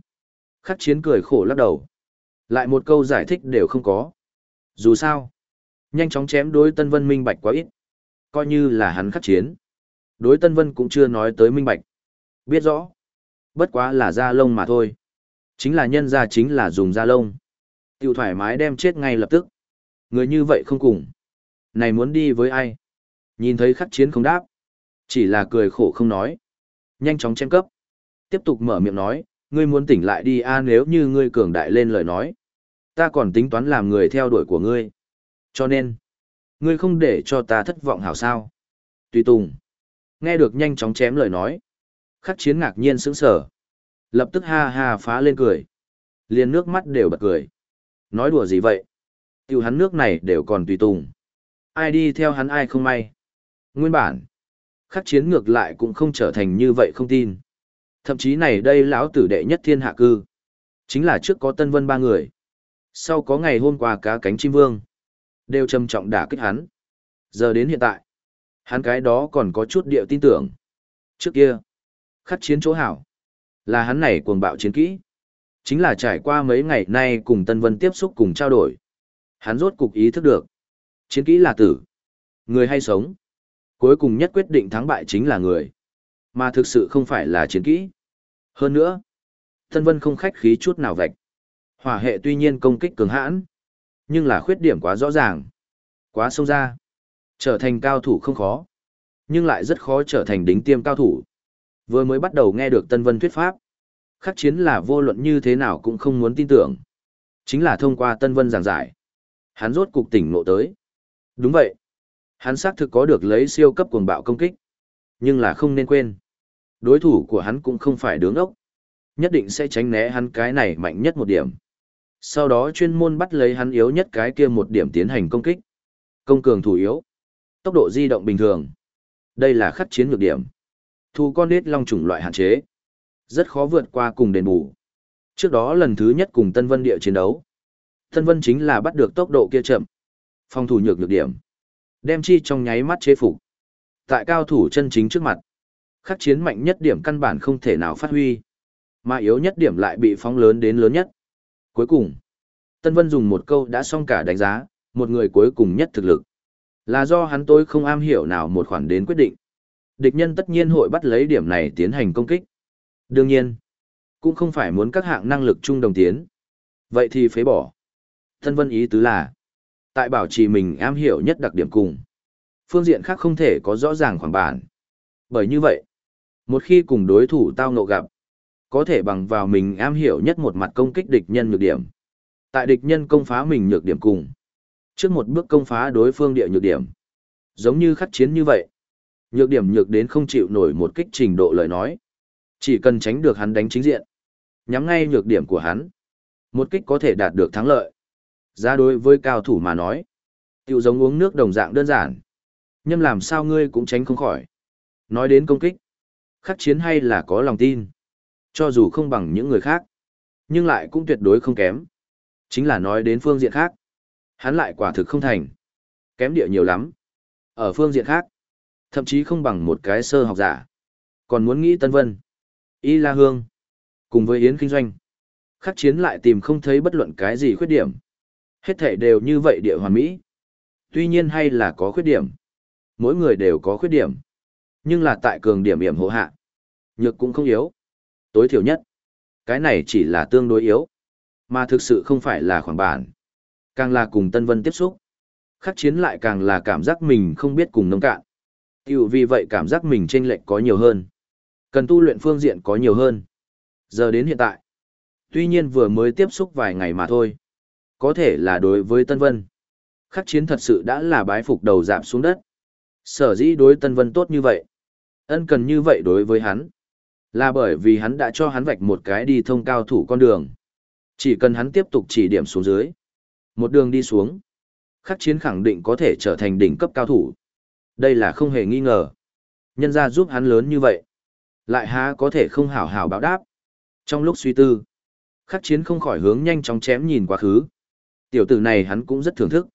Khắc chiến cười khổ lắc đầu. Lại một câu giải thích đều không có. Dù sao, nhanh chóng chém đối Tân Vân minh bạch quá ít. Coi như là hắn khắc chiến. Đối Tân Vân cũng chưa nói tới minh bạch. Biết rõ. Bất quá là da lông mà thôi. Chính là nhân ra chính là dùng da lông. Tiêu thoải mái đem chết ngay lập tức. Người như vậy không cùng. Này muốn đi với ai? Nhìn thấy khắc chiến không đáp. Chỉ là cười khổ không nói. Nhanh chóng chém cấp. Tiếp tục mở miệng nói, ngươi muốn tỉnh lại đi a nếu như ngươi cường đại lên lời nói. Ta còn tính toán làm người theo đuổi của ngươi. Cho nên, ngươi không để cho ta thất vọng hảo sao. Tùy tùng. Nghe được nhanh chóng chém lời nói. Khắc chiến ngạc nhiên sững sờ. Lập tức ha ha phá lên cười. liền nước mắt đều bật cười. Nói đùa gì vậy? Cựu hắn nước này đều còn tùy tùng. Ai đi theo hắn ai không may. Nguyên bản. Khắc chiến ngược lại cũng không trở thành như vậy không tin. Thậm chí này đây lão tử đệ nhất thiên hạ cư. Chính là trước có Tân Vân ba người. Sau có ngày hôm qua cá cánh chim vương. đều trầm trọng đả kích hắn. Giờ đến hiện tại, hắn cái đó còn có chút điệu tin tưởng. Trước kia, khắc chiến chỗ hảo, là hắn này cuồng bạo chiến kỹ. Chính là trải qua mấy ngày nay cùng Tân Vân tiếp xúc cùng trao đổi. Hắn rốt cục ý thức được. Chiến kỹ là tử. Người hay sống. Cuối cùng nhất quyết định thắng bại chính là người. Mà thực sự không phải là chiến kỹ. Hơn nữa, Tân Vân không khách khí chút nào vạch. Hỏa hệ tuy nhiên công kích cường hãn, nhưng là khuyết điểm quá rõ ràng. Quá sâu ra. Trở thành cao thủ không khó, nhưng lại rất khó trở thành đính tiêm cao thủ. Vừa mới bắt đầu nghe được Tân Vân thuyết pháp, khắc chiến là vô luận như thế nào cũng không muốn tin tưởng. Chính là thông qua Tân Vân giảng giải. Hắn rốt cục tỉnh ngộ tới. Đúng vậy. Hắn xác thực có được lấy siêu cấp cuồng bạo công kích. Nhưng là không nên quên. Đối thủ của hắn cũng không phải đứng ốc. Nhất định sẽ tránh né hắn cái này mạnh nhất một điểm. Sau đó chuyên môn bắt lấy hắn yếu nhất cái kia một điểm tiến hành công kích. Công cường thủ yếu. Tốc độ di động bình thường. Đây là khắc chiến lược điểm. Thu con nết long chủng loại hạn chế. Rất khó vượt qua cùng đền bù. Trước đó lần thứ nhất cùng Tân Vân địa chiến đấu. Tân Vân chính là bắt được tốc độ kia chậm. Phòng thủ nhược nhược điểm. Đem chi trong nháy mắt chế phục. Tại cao thủ chân chính trước mặt. Khắc chiến mạnh nhất điểm căn bản không thể nào phát huy. Mà yếu nhất điểm lại bị phóng lớn đến lớn nhất. Cuối cùng, Tân Vân dùng một câu đã xong cả đánh giá, một người cuối cùng nhất thực lực. Là do hắn tôi không am hiểu nào một khoản đến quyết định. Địch nhân tất nhiên hội bắt lấy điểm này tiến hành công kích. Đương nhiên, cũng không phải muốn các hạng năng lực chung đồng tiến. Vậy thì phế bỏ thân Vân ý tứ là, tại bảo trì mình am hiểu nhất đặc điểm cùng. Phương diện khác không thể có rõ ràng khoảng bản. Bởi như vậy, một khi cùng đối thủ tao ngộ gặp, có thể bằng vào mình am hiểu nhất một mặt công kích địch nhân nhược điểm. Tại địch nhân công phá mình nhược điểm cùng. Trước một bước công phá đối phương địa nhược điểm. Giống như khắc chiến như vậy. Nhược điểm nhược đến không chịu nổi một kích trình độ lời nói. Chỉ cần tránh được hắn đánh chính diện. Nhắm ngay nhược điểm của hắn. Một kích có thể đạt được thắng lợi. Giá đối với cao thủ mà nói. Tiểu giống uống nước đồng dạng đơn giản. Nhâm làm sao ngươi cũng tránh không khỏi. Nói đến công kích. Khắc chiến hay là có lòng tin. Cho dù không bằng những người khác, nhưng lại cũng tuyệt đối không kém. Chính là nói đến phương diện khác, hắn lại quả thực không thành. Kém địa nhiều lắm. Ở phương diện khác, thậm chí không bằng một cái sơ học giả. Còn muốn nghĩ Tân Vân, Y La Hương, cùng với Yến Kinh Doanh. Khắc chiến lại tìm không thấy bất luận cái gì khuyết điểm. Hết thể đều như vậy địa hoàn mỹ. Tuy nhiên hay là có khuyết điểm. Mỗi người đều có khuyết điểm. Nhưng là tại cường điểm hiểm hộ hạ. Nhược cũng không yếu tối thiểu nhất. Cái này chỉ là tương đối yếu, mà thực sự không phải là khoảng bản. Càng là cùng Tân Vân tiếp xúc, khắc chiến lại càng là cảm giác mình không biết cùng nông cạn. Tiểu vì vậy cảm giác mình chênh lệch có nhiều hơn. Cần tu luyện phương diện có nhiều hơn. Giờ đến hiện tại, tuy nhiên vừa mới tiếp xúc vài ngày mà thôi. Có thể là đối với Tân Vân. Khắc chiến thật sự đã là bái phục đầu dạp xuống đất. Sở dĩ đối Tân Vân tốt như vậy. Ân cần như vậy đối với hắn. Là bởi vì hắn đã cho hắn vạch một cái đi thông cao thủ con đường. Chỉ cần hắn tiếp tục chỉ điểm xuống dưới. Một đường đi xuống. Khắc chiến khẳng định có thể trở thành đỉnh cấp cao thủ. Đây là không hề nghi ngờ. Nhân ra giúp hắn lớn như vậy. Lại há có thể không hảo hảo báo đáp. Trong lúc suy tư. Khắc chiến không khỏi hướng nhanh chóng chém nhìn quá khứ. Tiểu tử này hắn cũng rất thưởng thức.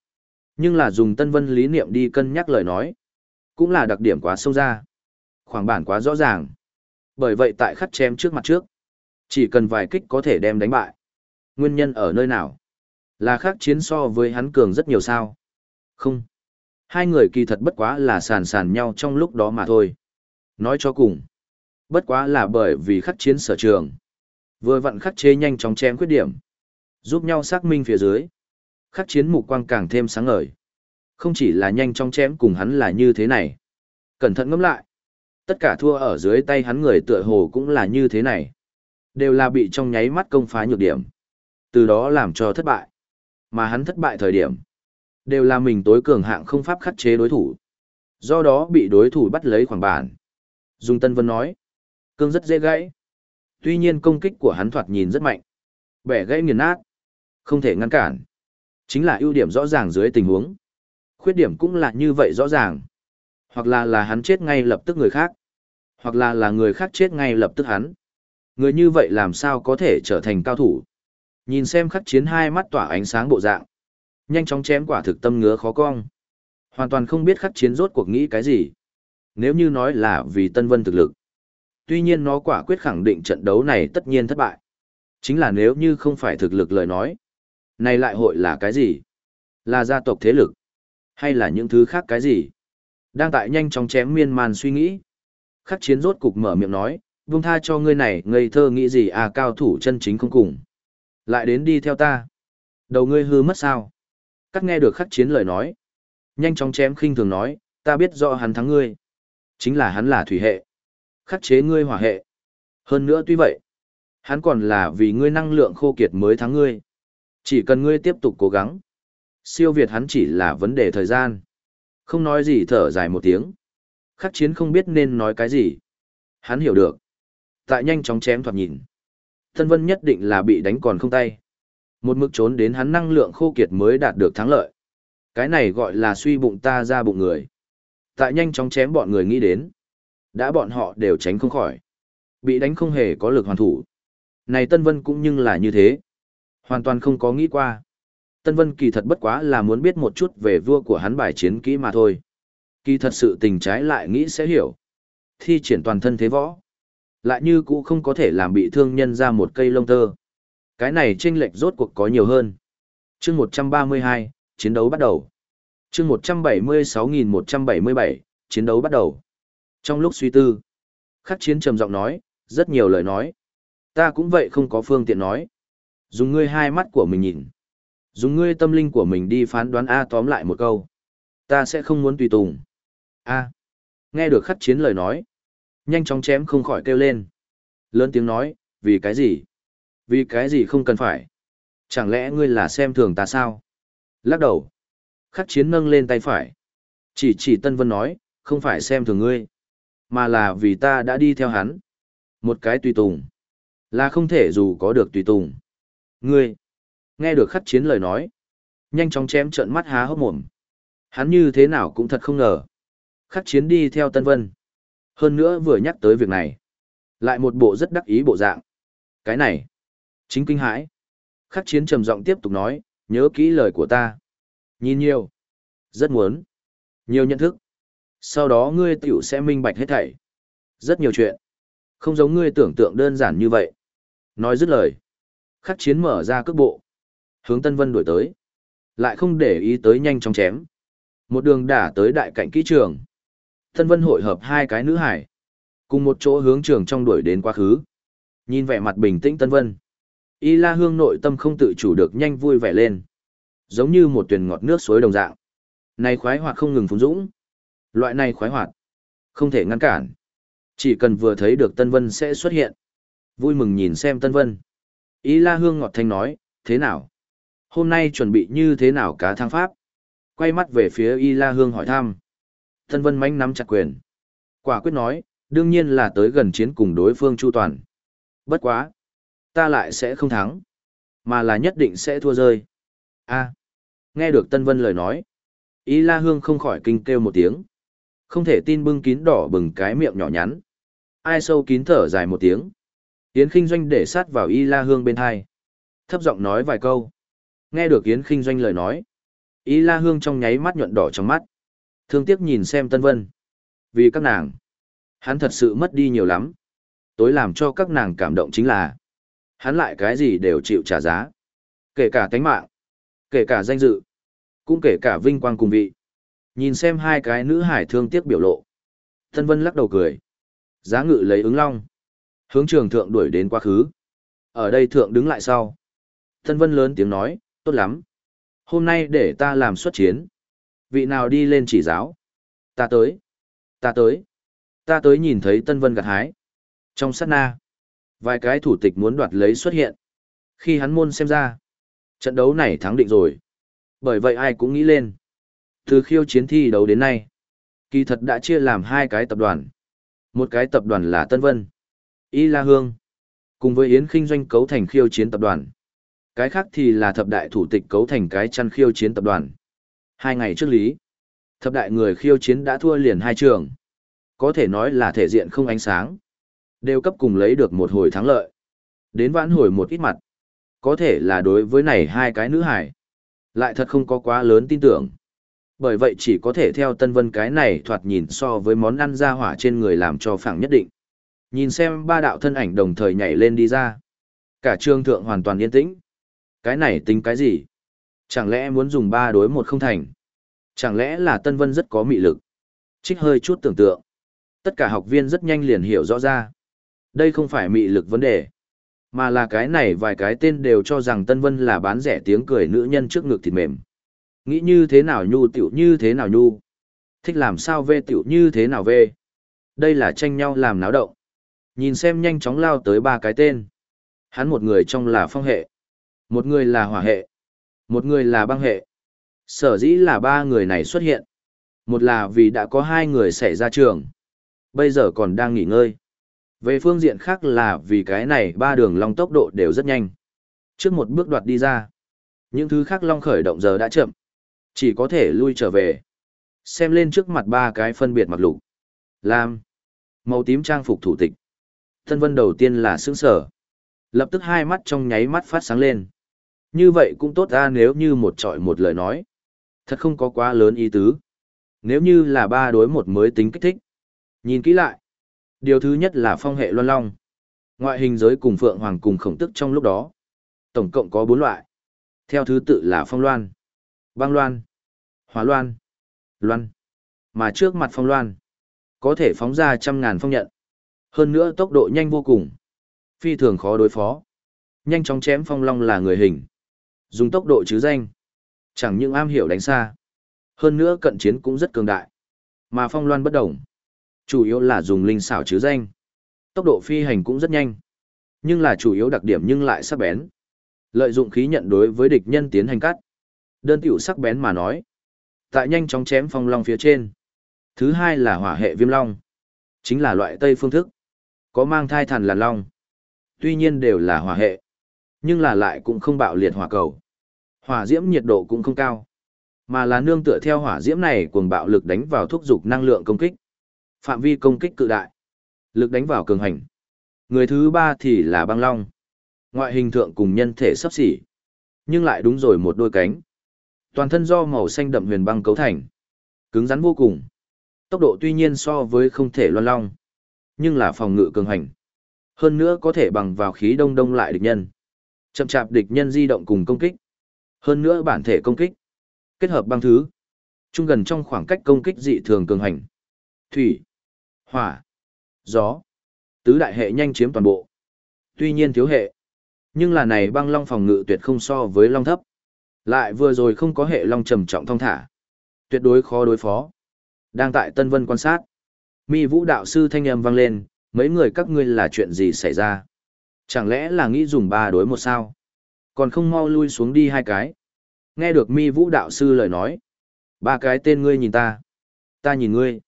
Nhưng là dùng tân vân lý niệm đi cân nhắc lời nói. Cũng là đặc điểm quá sâu ra. Khoảng bản quá rõ ràng. Bởi vậy tại khắt chém trước mặt trước, chỉ cần vài kích có thể đem đánh bại. Nguyên nhân ở nơi nào? Là khác chiến so với hắn cường rất nhiều sao? Không. Hai người kỳ thật bất quá là sàn sàn nhau trong lúc đó mà thôi. Nói cho cùng. Bất quá là bởi vì khắc chiến sở trường. Vừa vặn khắc chế nhanh chóng chém khuyết điểm. Giúp nhau xác minh phía dưới. Khắc chiến mục quang càng thêm sáng ngời. Không chỉ là nhanh chóng chém cùng hắn là như thế này. Cẩn thận ngẫm lại. Tất cả thua ở dưới tay hắn người tựa hồ cũng là như thế này. Đều là bị trong nháy mắt công phá nhược điểm. Từ đó làm cho thất bại. Mà hắn thất bại thời điểm. Đều là mình tối cường hạng không pháp khắc chế đối thủ. Do đó bị đối thủ bắt lấy khoảng bản. Dung Tân Vân nói. Cương rất dễ gãy. Tuy nhiên công kích của hắn thoạt nhìn rất mạnh. Bẻ gãy nghiền nát. Không thể ngăn cản. Chính là ưu điểm rõ ràng dưới tình huống. Khuyết điểm cũng là như vậy rõ ràng. Hoặc là là hắn chết ngay lập tức người khác. Hoặc là là người khác chết ngay lập tức hắn. Người như vậy làm sao có thể trở thành cao thủ. Nhìn xem khắc chiến hai mắt tỏa ánh sáng bộ dạng. Nhanh chóng chém quả thực tâm ngứa khó cong. Hoàn toàn không biết khắc chiến rốt cuộc nghĩ cái gì. Nếu như nói là vì Tân Vân thực lực. Tuy nhiên nó quả quyết khẳng định trận đấu này tất nhiên thất bại. Chính là nếu như không phải thực lực lời nói. Này lại hội là cái gì? Là gia tộc thế lực? Hay là những thứ khác cái gì? Đang tại nhanh chóng chém miên man suy nghĩ. Khắc chiến rốt cục mở miệng nói, vung tha cho ngươi này ngây thơ nghĩ gì à cao thủ chân chính không cùng. Lại đến đi theo ta. Đầu ngươi hư mất sao? Các nghe được khắc chiến lời nói. Nhanh chóng chém khinh thường nói, ta biết rõ hắn thắng ngươi. Chính là hắn là thủy hệ. Khắc chế ngươi hỏa hệ. Hơn nữa tuy vậy, hắn còn là vì ngươi năng lượng khô kiệt mới thắng ngươi. Chỉ cần ngươi tiếp tục cố gắng. Siêu việt hắn chỉ là vấn đề thời gian. Không nói gì thở dài một tiếng. Khắc chiến không biết nên nói cái gì. Hắn hiểu được. Tại nhanh chóng chém thoạt nhìn. Thân vân nhất định là bị đánh còn không tay. Một mức trốn đến hắn năng lượng khô kiệt mới đạt được thắng lợi. Cái này gọi là suy bụng ta ra bụng người. Tại nhanh chóng chém bọn người nghĩ đến. Đã bọn họ đều tránh không khỏi. Bị đánh không hề có lực hoàn thủ. Này Tân Vân cũng nhưng là như thế. Hoàn toàn không có nghĩ qua. Tân Vân kỳ thật bất quá là muốn biết một chút về vua của hắn bài chiến kỹ mà thôi. Kỳ thật sự tình trái lại nghĩ sẽ hiểu. Thi triển toàn thân thế võ. Lại như cũ không có thể làm bị thương nhân ra một cây lông tơ. Cái này chênh lệch rốt cuộc có nhiều hơn. chương 132, chiến đấu bắt đầu. chương 176.177, chiến đấu bắt đầu. Trong lúc suy tư, khắc chiến trầm giọng nói, rất nhiều lời nói. Ta cũng vậy không có phương tiện nói. Dùng ngươi hai mắt của mình nhìn. Dùng ngươi tâm linh của mình đi phán đoán A tóm lại một câu. Ta sẽ không muốn tùy tùng. A. Nghe được khắc chiến lời nói. Nhanh chóng chém không khỏi kêu lên. Lớn tiếng nói, vì cái gì? Vì cái gì không cần phải? Chẳng lẽ ngươi là xem thường ta sao? Lắc đầu. Khắc chiến nâng lên tay phải. Chỉ chỉ Tân Vân nói, không phải xem thường ngươi. Mà là vì ta đã đi theo hắn. Một cái tùy tùng. Là không thể dù có được tùy tùng. Ngươi. Nghe được khắc chiến lời nói. Nhanh chóng chém trợn mắt há hốc mồm. Hắn như thế nào cũng thật không ngờ. Khắc chiến đi theo Tân Vân. Hơn nữa vừa nhắc tới việc này. Lại một bộ rất đắc ý bộ dạng. Cái này. Chính kinh hãi. Khắc chiến trầm giọng tiếp tục nói, nhớ kỹ lời của ta. Nhìn nhiều. Rất muốn. Nhiều nhận thức. Sau đó ngươi tiểu sẽ minh bạch hết thảy. Rất nhiều chuyện. Không giống ngươi tưởng tượng đơn giản như vậy. Nói dứt lời. Khắc chiến mở ra cước bộ. Hướng Tân Vân đuổi tới. Lại không để ý tới nhanh chóng chém. Một đường đả tới đại cạnh kỹ trường. Tân Vân hội hợp hai cái nữ hải. Cùng một chỗ hướng trường trong đuổi đến quá khứ. Nhìn vẻ mặt bình tĩnh Tân Vân. Y La Hương nội tâm không tự chủ được nhanh vui vẻ lên. Giống như một tuyển ngọt nước suối đồng dạng. Này khoái hoạt không ngừng phun dũng. Loại này khoái hoạt. Không thể ngăn cản. Chỉ cần vừa thấy được Tân Vân sẽ xuất hiện. Vui mừng nhìn xem Tân Vân. Y La Hương ngọt thanh nói, thế nào? Hôm nay chuẩn bị như thế nào cá thang pháp? Quay mắt về phía Y La Hương hỏi thăm. Tân Vân mánh nắm chặt quyền. Quả quyết nói, đương nhiên là tới gần chiến cùng đối phương chu toàn. Bất quá. Ta lại sẽ không thắng. Mà là nhất định sẽ thua rơi. a nghe được Tân Vân lời nói. Y La Hương không khỏi kinh kêu một tiếng. Không thể tin bưng kín đỏ bừng cái miệng nhỏ nhắn. Ai sâu kín thở dài một tiếng. Yến Kinh Doanh để sát vào Y La Hương bên hai. Thấp giọng nói vài câu. Nghe được Yến Kinh Doanh lời nói. Y La Hương trong nháy mắt nhuận đỏ trong mắt. Thương tiếc nhìn xem Tân Vân. Vì các nàng. Hắn thật sự mất đi nhiều lắm. Tối làm cho các nàng cảm động chính là. Hắn lại cái gì đều chịu trả giá. Kể cả tánh mạng. Kể cả danh dự. Cũng kể cả vinh quang cùng vị. Nhìn xem hai cái nữ hải thương tiếc biểu lộ. Tân Vân lắc đầu cười. Giá ngự lấy ứng long. Hướng trường thượng đuổi đến quá khứ. Ở đây thượng đứng lại sau. Tân Vân lớn tiếng nói, tốt lắm. Hôm nay để ta làm xuất chiến. Vị nào đi lên chỉ giáo? Ta tới. Ta tới. Ta tới nhìn thấy Tân Vân gặt hái. Trong sát na, vài cái thủ tịch muốn đoạt lấy xuất hiện. Khi hắn môn xem ra, trận đấu này thắng định rồi. Bởi vậy ai cũng nghĩ lên. Từ khiêu chiến thi đấu đến nay, kỳ thật đã chia làm hai cái tập đoàn. Một cái tập đoàn là Tân Vân, Y La Hương, cùng với Yến Kinh Doanh cấu thành khiêu chiến tập đoàn. Cái khác thì là thập đại thủ tịch cấu thành cái chăn khiêu chiến tập đoàn. Hai ngày trước lý, thập đại người khiêu chiến đã thua liền hai trường. Có thể nói là thể diện không ánh sáng. Đều cấp cùng lấy được một hồi thắng lợi. Đến vãn hồi một ít mặt. Có thể là đối với này hai cái nữ hải. Lại thật không có quá lớn tin tưởng. Bởi vậy chỉ có thể theo Tân Vân cái này thoạt nhìn so với món ăn ra hỏa trên người làm cho phẳng nhất định. Nhìn xem ba đạo thân ảnh đồng thời nhảy lên đi ra. Cả trương thượng hoàn toàn yên tĩnh. Cái này tính cái gì? Chẳng lẽ muốn dùng ba đối một không thành? Chẳng lẽ là Tân Vân rất có mị lực? Trích hơi chút tưởng tượng. Tất cả học viên rất nhanh liền hiểu rõ ra. Đây không phải mị lực vấn đề. Mà là cái này vài cái tên đều cho rằng Tân Vân là bán rẻ tiếng cười nữ nhân trước ngực thịt mềm. Nghĩ như thế nào nhu, tiểu như thế nào nhu. Thích làm sao vê, tiểu như thế nào vê. Đây là tranh nhau làm náo động. Nhìn xem nhanh chóng lao tới ba cái tên. Hắn một người trong là phong hệ. Một người là hỏa hệ. Một người là băng hệ. Sở dĩ là ba người này xuất hiện. Một là vì đã có hai người xảy ra trường. Bây giờ còn đang nghỉ ngơi. Về phương diện khác là vì cái này ba đường long tốc độ đều rất nhanh. Trước một bước đoạt đi ra. Những thứ khác long khởi động giờ đã chậm. Chỉ có thể lui trở về. Xem lên trước mặt ba cái phân biệt mặc lục. Lam. Màu tím trang phục thủ tịch. Thân vân đầu tiên là sững sở. Lập tức hai mắt trong nháy mắt phát sáng lên. Như vậy cũng tốt ra nếu như một trọi một lời nói. Thật không có quá lớn ý tứ. Nếu như là ba đối một mới tính kích thích. Nhìn kỹ lại. Điều thứ nhất là phong hệ loan long. Ngoại hình giới cùng phượng hoàng cùng khổng tức trong lúc đó. Tổng cộng có bốn loại. Theo thứ tự là phong loan, băng loan, hóa loan, loan. Mà trước mặt phong loan, có thể phóng ra trăm ngàn phong nhận. Hơn nữa tốc độ nhanh vô cùng. Phi thường khó đối phó. Nhanh chóng chém phong long là người hình. Dùng tốc độ chứ danh. Chẳng những am hiểu đánh xa. Hơn nữa cận chiến cũng rất cường đại. Mà phong loan bất đồng. Chủ yếu là dùng linh xảo chứ danh. Tốc độ phi hành cũng rất nhanh. Nhưng là chủ yếu đặc điểm nhưng lại sắc bén. Lợi dụng khí nhận đối với địch nhân tiến hành cắt. Đơn tiểu sắc bén mà nói. Tại nhanh chóng chém phong long phía trên. Thứ hai là hỏa hệ viêm long. Chính là loại tây phương thức. Có mang thai thần là long. Tuy nhiên đều là hỏa hệ. Nhưng là lại cũng không bạo liệt hỏa cầu. Hỏa diễm nhiệt độ cũng không cao. Mà là nương tựa theo hỏa diễm này cuồng bạo lực đánh vào thúc dục năng lượng công kích. Phạm vi công kích cự đại. Lực đánh vào cường hành. Người thứ ba thì là băng long. Ngoại hình thượng cùng nhân thể sắp xỉ. Nhưng lại đúng rồi một đôi cánh. Toàn thân do màu xanh đậm huyền băng cấu thành. Cứng rắn vô cùng. Tốc độ tuy nhiên so với không thể loan long. Nhưng là phòng ngự cường hành. Hơn nữa có thể bằng vào khí đông đông lại địch nhân. Chậm chạp địch nhân di động cùng công kích. Hơn nữa bản thể công kích. Kết hợp băng thứ. Trung gần trong khoảng cách công kích dị thường cường hành. Thủy. Hỏa. Gió. Tứ đại hệ nhanh chiếm toàn bộ. Tuy nhiên thiếu hệ. Nhưng là này băng long phòng ngự tuyệt không so với long thấp. Lại vừa rồi không có hệ long trầm trọng thong thả. Tuyệt đối khó đối phó. Đang tại Tân Vân quan sát. Mi vũ đạo sư thanh âm vang lên, mấy người các ngươi là chuyện gì xảy ra? Chẳng lẽ là nghĩ dùng ba đối một sao? Còn không mau lui xuống đi hai cái. Nghe được mi vũ đạo sư lời nói. Ba cái tên ngươi nhìn ta. Ta nhìn ngươi.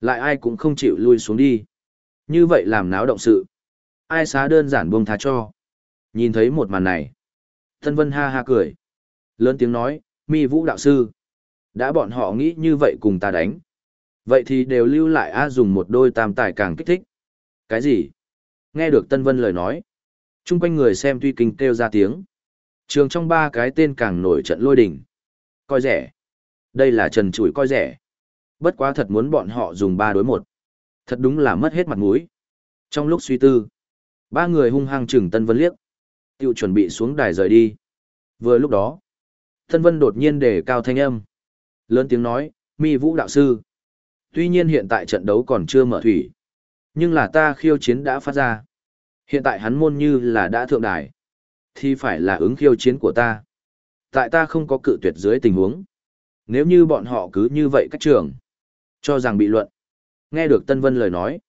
Lại ai cũng không chịu lui xuống đi. Như vậy làm náo động sự. Ai xá đơn giản buông tha cho. Nhìn thấy một màn này. Tân Vân ha ha cười. Lớn tiếng nói, mi vũ đạo sư. Đã bọn họ nghĩ như vậy cùng ta đánh. Vậy thì đều lưu lại A dùng một đôi tam tài càng kích thích. Cái gì? Nghe được Tân Vân lời nói. Trung quanh người xem tuy kinh kêu ra tiếng. Trường trong ba cái tên càng nổi trận lôi đình. Coi rẻ. Đây là trần chủi coi rẻ. Bất quá thật muốn bọn họ dùng ba đối một. Thật đúng là mất hết mặt mũi. Trong lúc suy tư, ba người hung hăng chừng Tân Vân liếc. Tiêu chuẩn bị xuống đài rời đi. Vừa lúc đó, Tân Vân đột nhiên đề cao thanh âm. Lớn tiếng nói, mi vũ đạo sư. Tuy nhiên hiện tại trận đấu còn chưa mở thủy. Nhưng là ta khiêu chiến đã phát ra. Hiện tại hắn môn như là đã thượng đài. Thì phải là ứng khiêu chiến của ta. Tại ta không có cự tuyệt dưới tình huống. Nếu như bọn họ cứ như vậy cách trường. Cho rằng bị luận. Nghe được Tân Vân lời nói.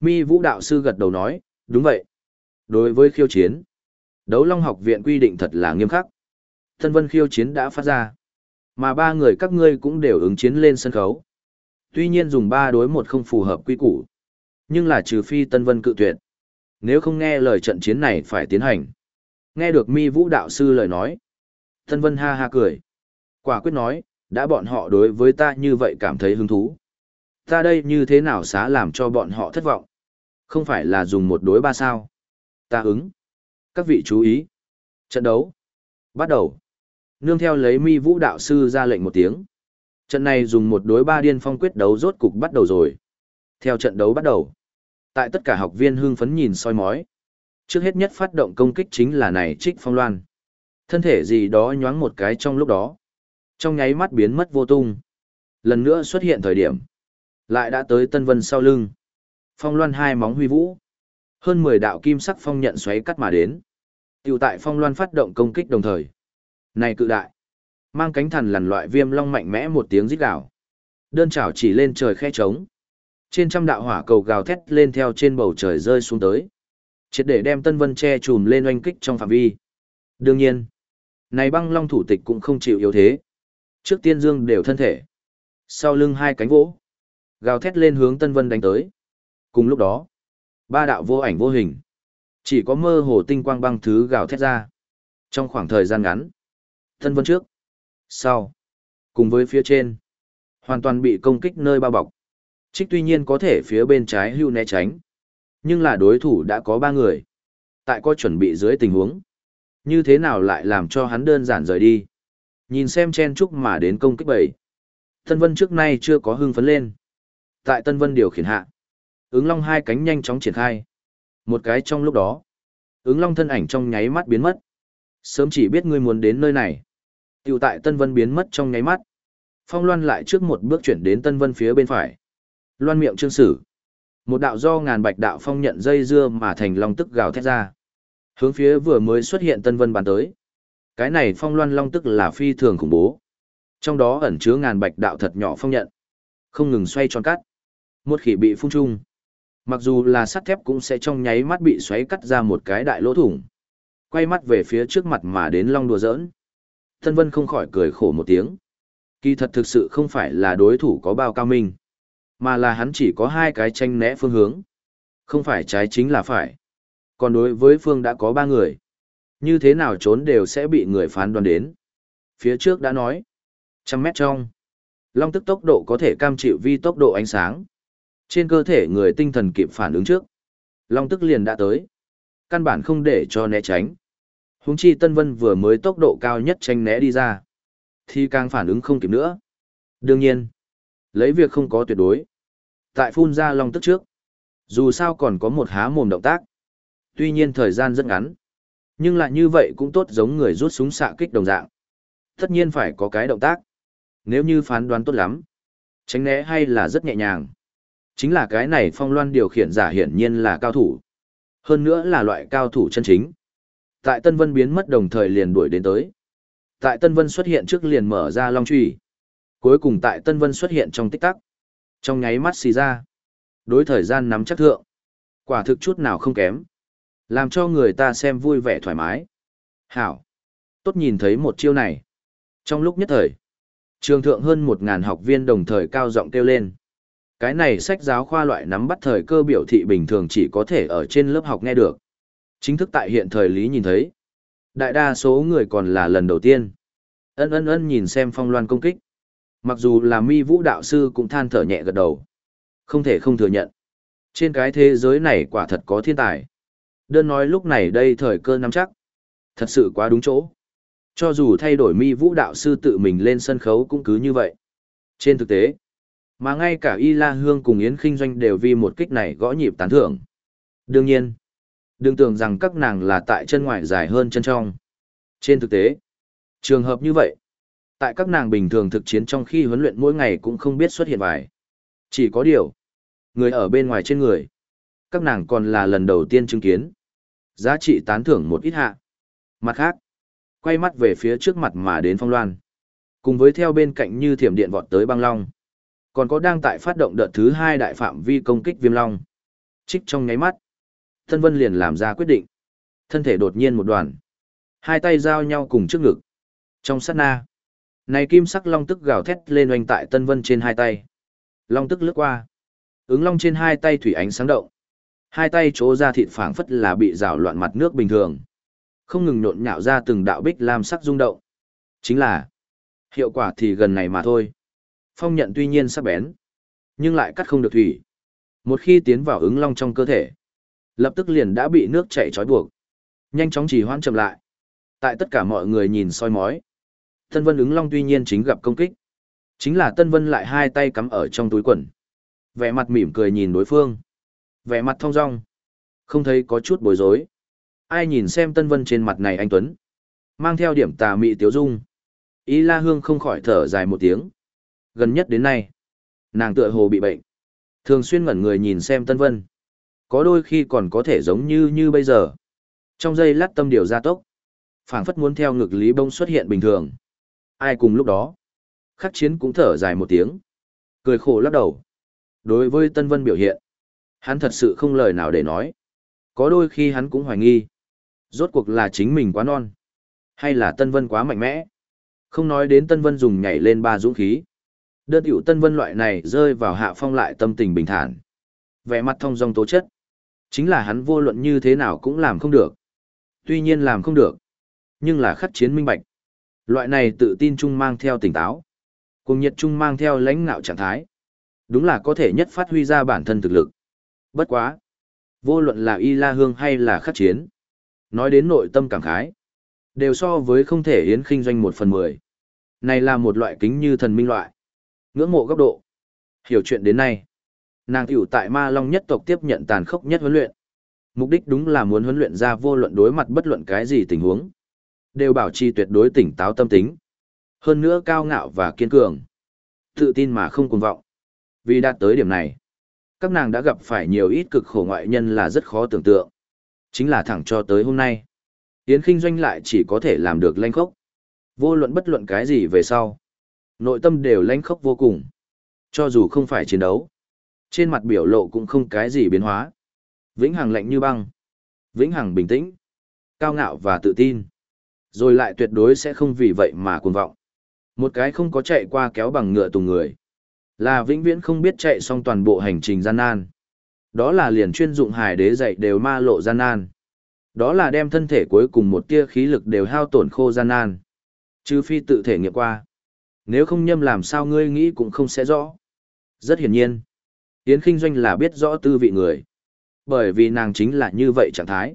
Mi vũ đạo sư gật đầu nói, đúng vậy. Đối với khiêu chiến, đấu long học viện quy định thật là nghiêm khắc. Tân Vân khiêu chiến đã phát ra. Mà ba người các ngươi cũng đều ứng chiến lên sân khấu. Tuy nhiên dùng ba đối một không phù hợp quy củ. Nhưng là trừ phi Tân Vân cự tuyệt. Nếu không nghe lời trận chiến này phải tiến hành. Nghe được mi vũ đạo sư lời nói. Tân Vân ha ha cười. Quả quyết nói, đã bọn họ đối với ta như vậy cảm thấy hứng thú. Ta đây như thế nào xá làm cho bọn họ thất vọng? Không phải là dùng một đối ba sao? Ta ứng. Các vị chú ý. Trận đấu. Bắt đầu. Nương theo lấy mi vũ đạo sư ra lệnh một tiếng. Trận này dùng một đối ba điên phong quyết đấu rốt cục bắt đầu rồi. Theo trận đấu bắt đầu. Tại tất cả học viên hưng phấn nhìn soi mói. Trước hết nhất phát động công kích chính là này trích phong loan. Thân thể gì đó nhoáng một cái trong lúc đó. Trong nháy mắt biến mất vô tung. Lần nữa xuất hiện thời điểm. Lại đã tới Tân Vân sau lưng. Phong loan hai móng huy vũ. Hơn 10 đạo kim sắc phong nhận xoáy cắt mà đến. Tiểu tại phong loan phát động công kích đồng thời. Này cự đại. Mang cánh thần lằn loại viêm long mạnh mẽ một tiếng rít gào. Đơn chảo chỉ lên trời khe trống. Trên trăm đạo hỏa cầu gào thét lên theo trên bầu trời rơi xuống tới. Triệt để đem Tân Vân che chùm lên oanh kích trong phạm vi. Đương nhiên, này băng long thủ tịch cũng không chịu yếu thế. Trước tiên dương đều thân thể. Sau lưng hai cánh vỗ. Gào thét lên hướng Tân Vân đánh tới. Cùng lúc đó, ba đạo vô ảnh vô hình. Chỉ có mơ hồ tinh quang băng thứ gào thét ra. Trong khoảng thời gian ngắn, Tân Vân trước, sau, cùng với phía trên, hoàn toàn bị công kích nơi bao bọc. Trích tuy nhiên có thể phía bên trái hưu né tránh, nhưng là đối thủ đã có ba người. Tại có chuẩn bị dưới tình huống, như thế nào lại làm cho hắn đơn giản rời đi. Nhìn xem chen chúc mà đến công kích bảy. Tân Vân trước nay chưa có hưng phấn lên. Tại Tân Vân điều khiển hạ, ứng long hai cánh nhanh chóng triển khai. Một cái trong lúc đó, ứng long thân ảnh trong nháy mắt biến mất. Sớm chỉ biết ngươi muốn đến nơi này. Tiểu tại Tân Vân biến mất trong nháy mắt. Phong Loan lại trước một bước chuyển đến Tân Vân phía bên phải. Loan miệng trương sử. Một đạo do ngàn bạch đạo phong nhận dây dưa mà thành long tức gào thét ra. Hướng phía vừa mới xuất hiện Tân Vân bàn tới. Cái này phong loan long tức là phi thường khủng bố. Trong đó ẩn chứa ngàn bạch đạo thật nhỏ phong nhận. Không ngừng xoay tròn cắt. Một khỉ bị phun trung. Mặc dù là sắt thép cũng sẽ trong nháy mắt bị xoáy cắt ra một cái đại lỗ thủng. Quay mắt về phía trước mặt mà đến long đùa giỡn. Tân Vân không khỏi cười khổ một tiếng. Kỳ thật thực sự không phải là đối thủ có bao cao minh, mà là hắn chỉ có hai cái tranh né phương hướng. Không phải trái chính là phải. Còn đối với phương đã có ba người. Như thế nào trốn đều sẽ bị người phán đoán đến. Phía trước đã nói. Trăm mét trong. Long tức tốc độ có thể cam chịu vi tốc độ ánh sáng. Trên cơ thể người tinh thần kịp phản ứng trước. Long tức liền đã tới. Căn bản không để cho né tránh. Huống chi Tân Vân vừa mới tốc độ cao nhất tranh né đi ra. Thì càng phản ứng không kịp nữa. Đương nhiên, lấy việc không có tuyệt đối. Tại phun ra long tức trước. Dù sao còn có một há mồm động tác. Tuy nhiên thời gian rất ngắn. Nhưng lại như vậy cũng tốt giống người rút súng xạ kích đồng dạng. Tất nhiên phải có cái động tác. Nếu như phán đoán tốt lắm. Tránh né hay là rất nhẹ nhàng. Chính là cái này phong loan điều khiển giả hiển nhiên là cao thủ. Hơn nữa là loại cao thủ chân chính. Tại Tân Vân biến mất đồng thời liền đuổi đến tới. Tại Tân Vân xuất hiện trước liền mở ra long trùy. Cuối cùng tại Tân Vân xuất hiện trong tích tắc. Trong nháy mắt xì ra. Đối thời gian nắm chắc thượng. Quả thực chút nào không kém. Làm cho người ta xem vui vẻ thoải mái. Hảo. Tốt nhìn thấy một chiêu này. Trong lúc nhất thời. Trường thượng hơn một ngàn học viên đồng thời cao giọng kêu lên. Cái này sách giáo khoa loại nắm bắt thời cơ biểu thị bình thường chỉ có thể ở trên lớp học nghe được. Chính thức tại hiện thời lý nhìn thấy. Đại đa số người còn là lần đầu tiên. Ân ân ân nhìn xem phong loan công kích. Mặc dù là mi vũ đạo sư cũng than thở nhẹ gật đầu. Không thể không thừa nhận. Trên cái thế giới này quả thật có thiên tài. Đơn nói lúc này đây thời cơ nắm chắc. Thật sự quá đúng chỗ. Cho dù thay đổi mi vũ đạo sư tự mình lên sân khấu cũng cứ như vậy. Trên thực tế, mà ngay cả Y La Hương cùng Yến Kinh Doanh đều vì một kích này gõ nhịp tán thưởng. Đương nhiên, đừng tưởng rằng các nàng là tại chân ngoài dài hơn chân trong. Trên thực tế, trường hợp như vậy, tại các nàng bình thường thực chiến trong khi huấn luyện mỗi ngày cũng không biết xuất hiện vài. Chỉ có điều, người ở bên ngoài trên người, các nàng còn là lần đầu tiên chứng kiến. Giá trị tán thưởng một ít hạ. Mặt khác, quay mắt về phía trước mặt mà đến phong loan. Cùng với theo bên cạnh như thiểm điện vọt tới băng long. Còn có đang tại phát động đợt thứ hai đại phạm vi công kích viêm long. Trích trong nháy mắt. Thân Vân liền làm ra quyết định. Thân thể đột nhiên một đoàn. Hai tay giao nhau cùng trước ngực. Trong sát na. Này kim sắc long tức gào thét lên oanh tại Tân Vân trên hai tay. Long tức lướt qua. Ứng long trên hai tay thủy ánh sáng động. Hai tay chỗ ra thịt phảng phất là bị rào loạn mặt nước bình thường. Không ngừng nhộn nhạo ra từng đạo bích lam sắc rung động. Chính là, hiệu quả thì gần này mà thôi. Phong nhận tuy nhiên sắc bén, nhưng lại cắt không được thủy. Một khi tiến vào ứng long trong cơ thể, lập tức liền đã bị nước chảy trói buộc. Nhanh chóng chỉ hoãn chậm lại. Tại tất cả mọi người nhìn soi mói. Tân Vân ứng long tuy nhiên chính gặp công kích. Chính là Tân Vân lại hai tay cắm ở trong túi quần. Vẻ mặt mỉm cười nhìn đối phương. Vẻ mặt thong dong. Không thấy có chút bối rối. Ai nhìn xem Tân Vân trên mặt này anh Tuấn. Mang theo điểm tà mị tiếu dung. Ý La Hương không khỏi thở dài một tiếng. Gần nhất đến nay, nàng tựa hồ bị bệnh. Thường xuyên ngẩn người nhìn xem Tân Vân. Có đôi khi còn có thể giống như như bây giờ. Trong giây lát tâm điều gia tốc. phảng phất muốn theo ngực Lý Bông xuất hiện bình thường. Ai cùng lúc đó. Khắc chiến cũng thở dài một tiếng. Cười khổ lắc đầu. Đối với Tân Vân biểu hiện, hắn thật sự không lời nào để nói. Có đôi khi hắn cũng hoài nghi. Rốt cuộc là chính mình quá non. Hay là Tân Vân quá mạnh mẽ. Không nói đến Tân Vân dùng nhảy lên ba dũng khí. Đơn tiểu Tân Vân loại này rơi vào hạ phong lại tâm tình bình thản. Vẻ mặt thông dong tố chất. Chính là hắn vô luận như thế nào cũng làm không được. Tuy nhiên làm không được. Nhưng là khắc chiến minh bạch. Loại này tự tin chung mang theo tỉnh táo. Cùng nhiệt chung mang theo lãnh ngạo trạng thái. Đúng là có thể nhất phát huy ra bản thân thực lực. Bất quá. Vô luận là Y La Hương hay là khắc chiến. Nói đến nội tâm cảm khái. Đều so với không thể yến khinh doanh một phần mười. Này là một loại kính như thần minh loại. Ngưỡng mộ góc độ. Hiểu chuyện đến nay. Nàng tiểu tại ma long nhất tộc tiếp nhận tàn khốc nhất huấn luyện. Mục đích đúng là muốn huấn luyện ra vô luận đối mặt bất luận cái gì tình huống. Đều bảo trì tuyệt đối tỉnh táo tâm tính. Hơn nữa cao ngạo và kiên cường. Tự tin mà không cuồng vọng. Vì đạt tới điểm này, các nàng đã gặp phải nhiều ít cực khổ ngoại nhân là rất khó tưởng tượng. Chính là thẳng cho tới hôm nay. Yến Kinh Doanh lại chỉ có thể làm được lanh khốc. Vô luận bất luận cái gì về sau. Nội tâm đều lanh khốc vô cùng. Cho dù không phải chiến đấu. Trên mặt biểu lộ cũng không cái gì biến hóa. Vĩnh hằng lạnh như băng. Vĩnh hằng bình tĩnh. Cao ngạo và tự tin. Rồi lại tuyệt đối sẽ không vì vậy mà cuồng vọng. Một cái không có chạy qua kéo bằng ngựa tùng người. Là vĩnh viễn không biết chạy xong toàn bộ hành trình gian nan. Đó là liền chuyên dụng hải đế dạy đều ma lộ gian nan. Đó là đem thân thể cuối cùng một tia khí lực đều hao tổn khô gian nan. Chứ phi tự thể nghiệm qua. Nếu không nhâm làm sao ngươi nghĩ cũng không sẽ rõ. Rất hiển nhiên. Yến Kinh Doanh là biết rõ tư vị người. Bởi vì nàng chính là như vậy trạng thái.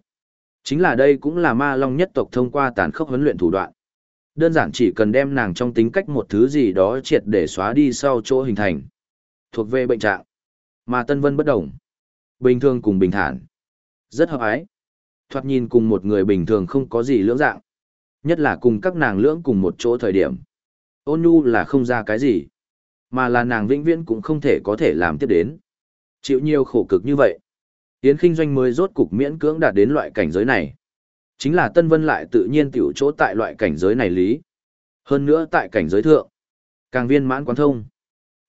Chính là đây cũng là ma long nhất tộc thông qua tàn khốc huấn luyện thủ đoạn. Đơn giản chỉ cần đem nàng trong tính cách một thứ gì đó triệt để xóa đi sau chỗ hình thành. Thuộc về bệnh trạng. Mà Tân Vân bất đồng. Bình thường cùng bình thản. Rất hợp ái. Thoạt nhìn cùng một người bình thường không có gì lưỡng dạng. Nhất là cùng các nàng lưỡng cùng một chỗ thời điểm. Ôn nhu là không ra cái gì. Mà là nàng vĩnh viễn cũng không thể có thể làm tiếp đến. Chịu nhiều khổ cực như vậy. Yến Kinh Doanh mới rốt cục miễn cưỡng đạt đến loại cảnh giới này. Chính là Tân Vân lại tự nhiên tiểu chỗ tại loại cảnh giới này lý. Hơn nữa tại cảnh giới thượng. Càng viên mãn quán thông.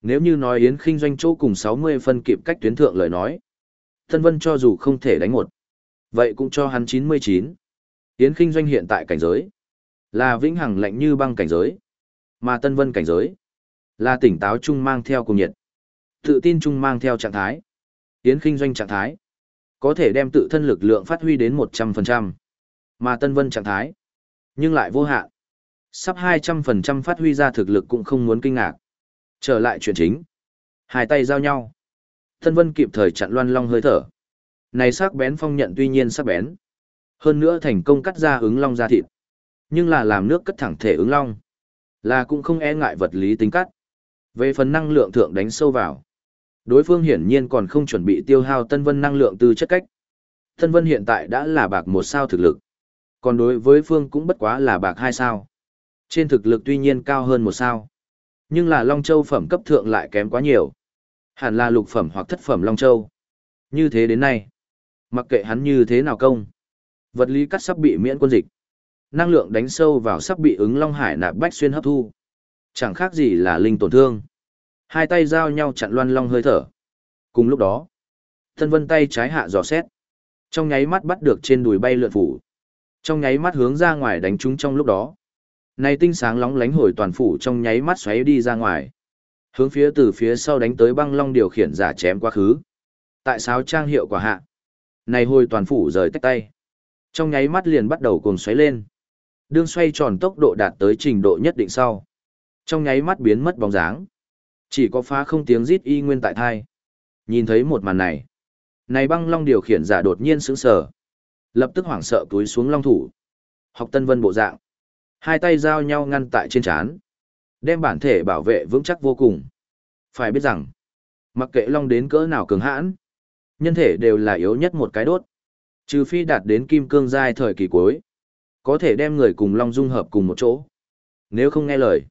Nếu như nói Yến Kinh Doanh chỗ cùng 60 phân kịp cách tuyến thượng lời nói. Tân Vân cho dù không thể đánh một. Vậy cũng cho hắn 99. Yến Kinh Doanh hiện tại cảnh giới. Là vĩnh hằng lạnh như băng cảnh giới. Mà Tân Vân cảnh giới. Là tỉnh táo chung mang theo cùng nhiệt. Tự tin chung mang theo trạng thái. tiến Kinh Doanh trạng thái. Có thể đem tự thân lực lượng phát huy đến 100%. Mà Tân Vân trạng thái, nhưng lại vô hạn. Sắp 200% phát huy ra thực lực cũng không muốn kinh ngạc. Trở lại chuyện chính. Hai tay giao nhau. Tân Vân kịp thời chặn loan long hơi thở. Này sắc bén phong nhận tuy nhiên sắc bén. Hơn nữa thành công cắt ra ứng long ra thịt. Nhưng là làm nước cất thẳng thể ứng long. Là cũng không e ngại vật lý tính cắt. Về phần năng lượng thượng đánh sâu vào. Đối phương hiển nhiên còn không chuẩn bị tiêu hao Tân Vân năng lượng từ chất cách. Tân Vân hiện tại đã là bạc một sao thực lực. Còn đối với Phương cũng bất quá là bạc hai sao. Trên thực lực tuy nhiên cao hơn một sao. Nhưng là Long Châu phẩm cấp thượng lại kém quá nhiều. Hẳn là lục phẩm hoặc thất phẩm Long Châu. Như thế đến nay. Mặc kệ hắn như thế nào công. Vật lý cắt sắp bị miễn quân dịch. Năng lượng đánh sâu vào sắp bị ứng Long Hải nạp bách xuyên hấp thu. Chẳng khác gì là linh tổn thương. Hai tay giao nhau chặn loan long hơi thở. Cùng lúc đó, thân vân tay trái hạ dò xét. Trong nháy mắt bắt được trên đùi bay lượn phủ. Trong nháy mắt hướng ra ngoài đánh chúng trong lúc đó. Này tinh sáng lóng lánh hồi toàn phủ trong nháy mắt xoáy đi ra ngoài. Hướng phía từ phía sau đánh tới băng long điều khiển giả chém quá khứ. Tại sao trang hiệu quả hạ? Này hồi toàn phủ rời tách tay. Trong nháy mắt liền bắt đầu cuồng xoáy lên. Đương xoay tròn tốc độ đạt tới trình độ nhất định sau. Trong nháy mắt biến mất bóng dáng. Chỉ có phá không tiếng rít y nguyên tại thai. Nhìn thấy một màn này. Này băng long điều khiển giả đột nhiên sững sờ lập tức hoảng sợ túi xuống long thủ. Học Tân Vân bộ dạng. Hai tay giao nhau ngăn tại trên trán, đem bản thể bảo vệ vững chắc vô cùng. Phải biết rằng, mặc kệ long đến cỡ nào cường hãn, nhân thể đều là yếu nhất một cái đốt. Trừ phi đạt đến kim cương giai thời kỳ cuối, có thể đem người cùng long dung hợp cùng một chỗ. Nếu không nghe lời,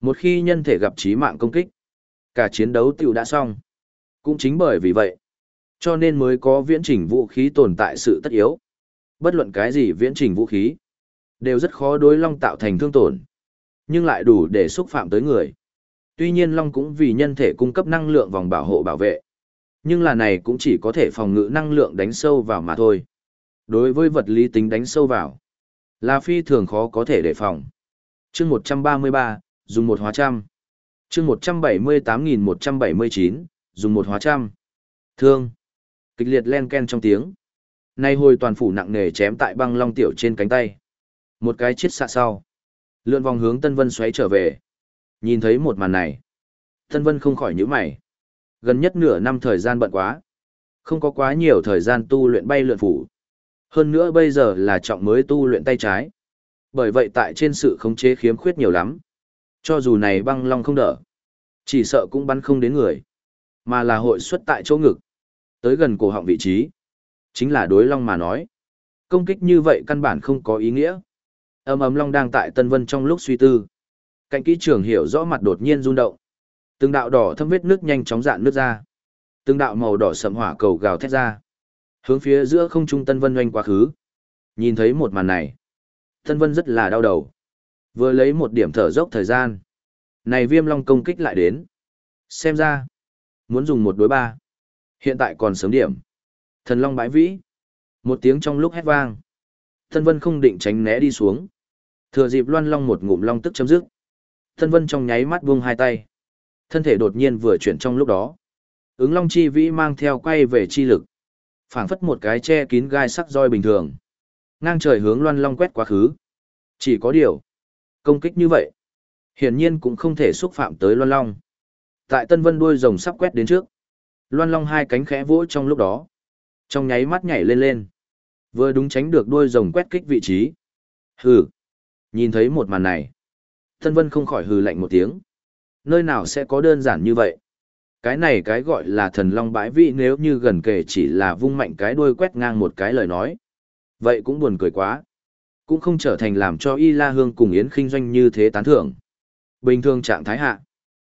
một khi nhân thể gặp chí mạng công kích, cả chiến đấu tiểu đã xong. Cũng chính bởi vì vậy, cho nên mới có viễn trình vũ khí tồn tại sự tất yếu. Bất luận cái gì viễn trình vũ khí, đều rất khó đối long tạo thành thương tổn, nhưng lại đủ để xúc phạm tới người. Tuy nhiên long cũng vì nhân thể cung cấp năng lượng vòng bảo hộ bảo vệ, nhưng là này cũng chỉ có thể phòng ngự năng lượng đánh sâu vào mà thôi. Đối với vật lý tính đánh sâu vào, là phi thường khó có thể đề phòng. chương 133, dùng một hóa trăm chương 178.179, dùng một hóa trăm. Thương. Kịch liệt len ken trong tiếng. Nay hồi toàn phủ nặng nề chém tại băng long tiểu trên cánh tay. Một cái chết xạ sau. Lượn vòng hướng Tân Vân xoáy trở về. Nhìn thấy một màn này. Tân Vân không khỏi nhíu mày. Gần nhất nửa năm thời gian bận quá. Không có quá nhiều thời gian tu luyện bay lượn phủ. Hơn nữa bây giờ là trọng mới tu luyện tay trái. Bởi vậy tại trên sự khống chế khiếm khuyết nhiều lắm. Cho dù này băng long không đỡ. Chỉ sợ cũng bắn không đến người. Mà là hội xuất tại chỗ ngực. Tới gần cổ họng vị trí. Chính là đối long mà nói. Công kích như vậy căn bản không có ý nghĩa. Âm ấm long đang tại Tân Vân trong lúc suy tư. Cạnh kỹ trưởng hiểu rõ mặt đột nhiên rung động. Từng đạo đỏ thâm vết nước nhanh chóng dạn nước ra. Từng đạo màu đỏ sậm hỏa cầu gào thét ra. Hướng phía giữa không trung Tân Vân oanh quá khứ. Nhìn thấy một màn này. Tân Vân rất là đau đầu. Vừa lấy một điểm thở dốc thời gian. Này viêm long công kích lại đến. Xem ra. Muốn dùng một đối ba. Hiện tại còn sớm điểm. Thần long bãi vĩ. Một tiếng trong lúc hét vang. thân Vân không định tránh né đi xuống. Thừa dịp loan long một ngụm long tức chấm dứt. thân Vân trong nháy mắt buông hai tay. Thân thể đột nhiên vừa chuyển trong lúc đó. Ứng long chi vĩ mang theo quay về chi lực. phảng phất một cái che kín gai sắc roi bình thường. Ngang trời hướng loan long quét quá khứ. Chỉ có điều. Công kích như vậy. Hiển nhiên cũng không thể xúc phạm tới loan long. Tại Tân Vân đuôi rồng sắp quét đến trước. Loan long hai cánh khẽ vỗ trong lúc đó. Trong nháy mắt nhảy lên lên. Vừa đúng tránh được đuôi rồng quét kích vị trí. Hừ. Nhìn thấy một màn này. Tân Vân không khỏi hừ lạnh một tiếng. Nơi nào sẽ có đơn giản như vậy? Cái này cái gọi là thần long bãi vị nếu như gần kề chỉ là vung mạnh cái đuôi quét ngang một cái lời nói. Vậy cũng buồn cười quá. Cũng không trở thành làm cho Y La Hương cùng Yến Kinh Doanh như thế tán thưởng. Bình thường trạng thái hạ.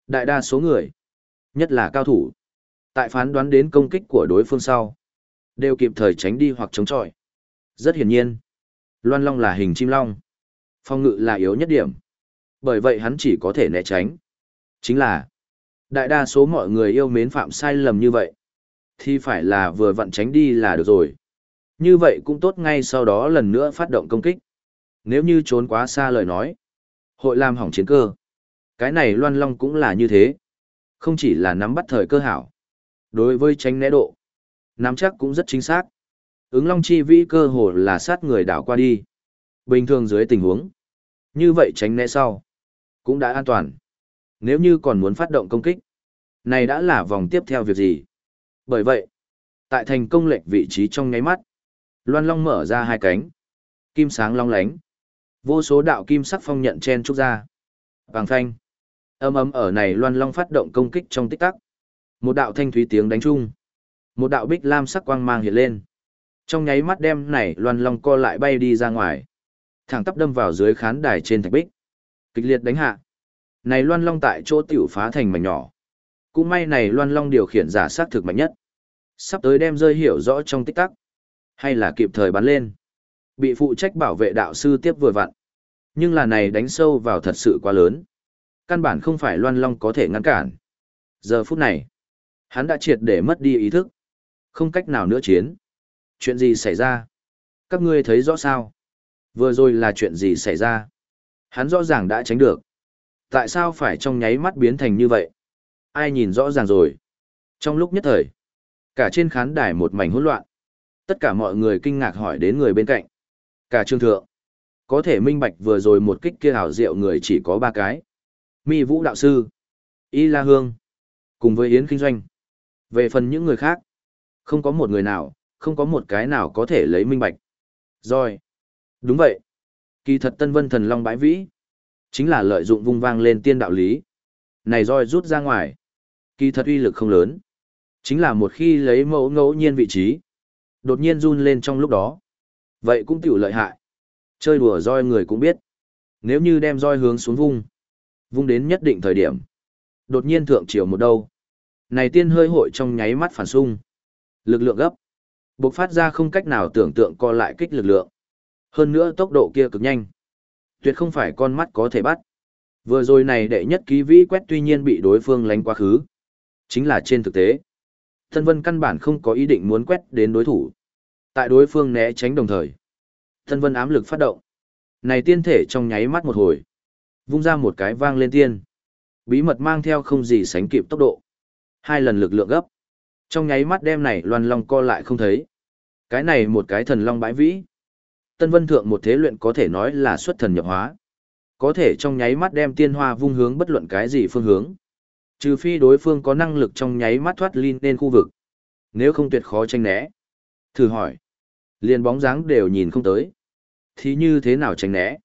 Đại đa số người, nhất là cao thủ, tại phán đoán đến công kích của đối phương sau, đều kịp thời tránh đi hoặc chống chọi. Rất hiển nhiên, Loan Long là hình chim long. Phong ngự là yếu nhất điểm. Bởi vậy hắn chỉ có thể né tránh. Chính là, đại đa số mọi người yêu mến phạm sai lầm như vậy. Thì phải là vừa vặn tránh đi là được rồi. Như vậy cũng tốt ngay sau đó lần nữa phát động công kích. Nếu như trốn quá xa lời nói, hội làm hỏng chiến cơ. Cái này Loan Long cũng là như thế. Không chỉ là nắm bắt thời cơ hảo. Đối với tránh né độ, nắm chắc cũng rất chính xác. Ứng Long chi vĩ cơ hồ là sát người đảo qua đi. Bình thường dưới tình huống. Như vậy tránh né sau. Cũng đã an toàn. Nếu như còn muốn phát động công kích. Này đã là vòng tiếp theo việc gì. Bởi vậy, tại thành công lệnh vị trí trong nháy mắt. Loan Long mở ra hai cánh. Kim sáng long lánh. Vô số đạo kim sắc phong nhận chen trúc ra. Vàng phanh. Âm ấm ở này Loan Long phát động công kích trong tích tắc. Một đạo thanh thúy tiếng đánh chung. Một đạo bích lam sắc quang mang hiện lên. Trong nháy mắt đem này Loan Long co lại bay đi ra ngoài. Thẳng tắp đâm vào dưới khán đài trên thạch bích. Kịch liệt đánh hạ. Này Loan Long tại chỗ tiểu phá thành mảnh nhỏ. Cũng may này Loan Long điều khiển giả sát thực mạnh nhất. Sắp tới đem rơi hiểu rõ trong tích tắc. Hay là kịp thời bắn lên. Bị phụ trách bảo vệ đạo sư tiếp vừa vặn. Nhưng là này đánh sâu vào thật sự quá lớn. Căn bản không phải Loan Long có thể ngăn cản. Giờ phút này, hắn đã triệt để mất đi ý thức. Không cách nào nữa chiến. Chuyện gì xảy ra? Các ngươi thấy rõ sao? Vừa rồi là chuyện gì xảy ra? Hắn rõ ràng đã tránh được. Tại sao phải trong nháy mắt biến thành như vậy? Ai nhìn rõ ràng rồi? Trong lúc nhất thời, cả trên khán đài một mảnh hỗn loạn. Tất cả mọi người kinh ngạc hỏi đến người bên cạnh. Cả trương thượng. Có thể minh bạch vừa rồi một kích kia hảo diệu người chỉ có ba cái. Mi Vũ Đạo Sư, Y La Hương, cùng với Yến Kinh Doanh. Về phần những người khác, không có một người nào, không có một cái nào có thể lấy minh bạch. Rồi. Đúng vậy. Kỳ thật Tân Vân Thần Long bãi vĩ, chính là lợi dụng vung vang lên tiên đạo lý. Này roi rút ra ngoài, kỳ thật uy lực không lớn. Chính là một khi lấy mẫu ngẫu nhiên vị trí, đột nhiên run lên trong lúc đó. Vậy cũng tiểu lợi hại. Chơi đùa roi người cũng biết. Nếu như đem roi hướng xuống vung, vung đến nhất định thời điểm, đột nhiên thượng chiều một đâu. Này tiên hơi hội trong nháy mắt phản xung. Lực lượng gấp. Bộc phát ra không cách nào tưởng tượng co lại kích lực lượng. Hơn nữa tốc độ kia cực nhanh. Tuyệt không phải con mắt có thể bắt. Vừa rồi này đệ nhất ký vĩ quét tuy nhiên bị đối phương lánh quá khứ. Chính là trên thực tế. Tân vân căn bản không có ý định muốn quét đến đối thủ. Tại đối phương né tránh đồng thời. Tân vân ám lực phát động. Này tiên thể trong nháy mắt một hồi. Vung ra một cái vang lên tiên. Bí mật mang theo không gì sánh kịp tốc độ. Hai lần lực lượng gấp. Trong nháy mắt đem này loan long co lại không thấy. Cái này một cái thần long bãi vĩ. Tân Vân Thượng một thế luyện có thể nói là xuất thần nhập hóa. Có thể trong nháy mắt đem tiên hoa vung hướng bất luận cái gì phương hướng. Trừ phi đối phương có năng lực trong nháy mắt thoát ly lên khu vực. Nếu không tuyệt khó tranh né. Thử hỏi. Liền bóng dáng đều nhìn không tới. Thì như thế nào tránh né?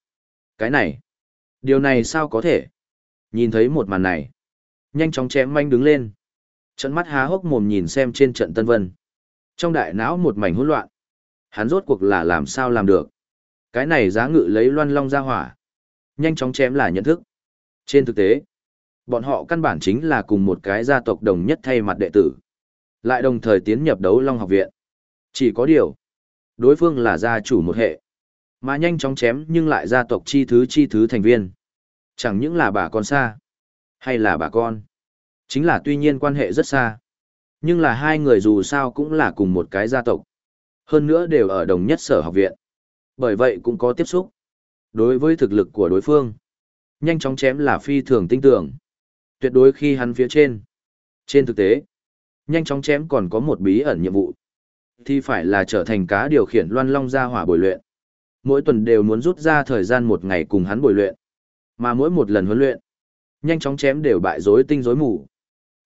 Cái này. Điều này sao có thể? Nhìn thấy một màn này. Nhanh chóng chém manh đứng lên. Trận mắt há hốc mồm nhìn xem trên trận Tân Vân. Trong đại não một mảnh hỗn loạn. Hắn rốt cuộc là làm sao làm được. Cái này giá ngự lấy loan long ra hỏa. Nhanh chóng chém là nhận thức. Trên thực tế, bọn họ căn bản chính là cùng một cái gia tộc đồng nhất thay mặt đệ tử. Lại đồng thời tiến nhập đấu long học viện. Chỉ có điều, đối phương là gia chủ một hệ. Mà nhanh chóng chém nhưng lại gia tộc chi thứ chi thứ thành viên. Chẳng những là bà con xa, hay là bà con. Chính là tuy nhiên quan hệ rất xa. Nhưng là hai người dù sao cũng là cùng một cái gia tộc. Hơn nữa đều ở đồng nhất sở học viện. Bởi vậy cũng có tiếp xúc. Đối với thực lực của đối phương, nhanh chóng chém là phi thường tinh tưởng. Tuyệt đối khi hắn phía trên. Trên thực tế, nhanh chóng chém còn có một bí ẩn nhiệm vụ. Thì phải là trở thành cá điều khiển loan long ra hỏa bồi luyện. Mỗi tuần đều muốn rút ra thời gian một ngày cùng hắn bồi luyện. Mà mỗi một lần huấn luyện, nhanh chóng chém đều bại rối tinh rối mù.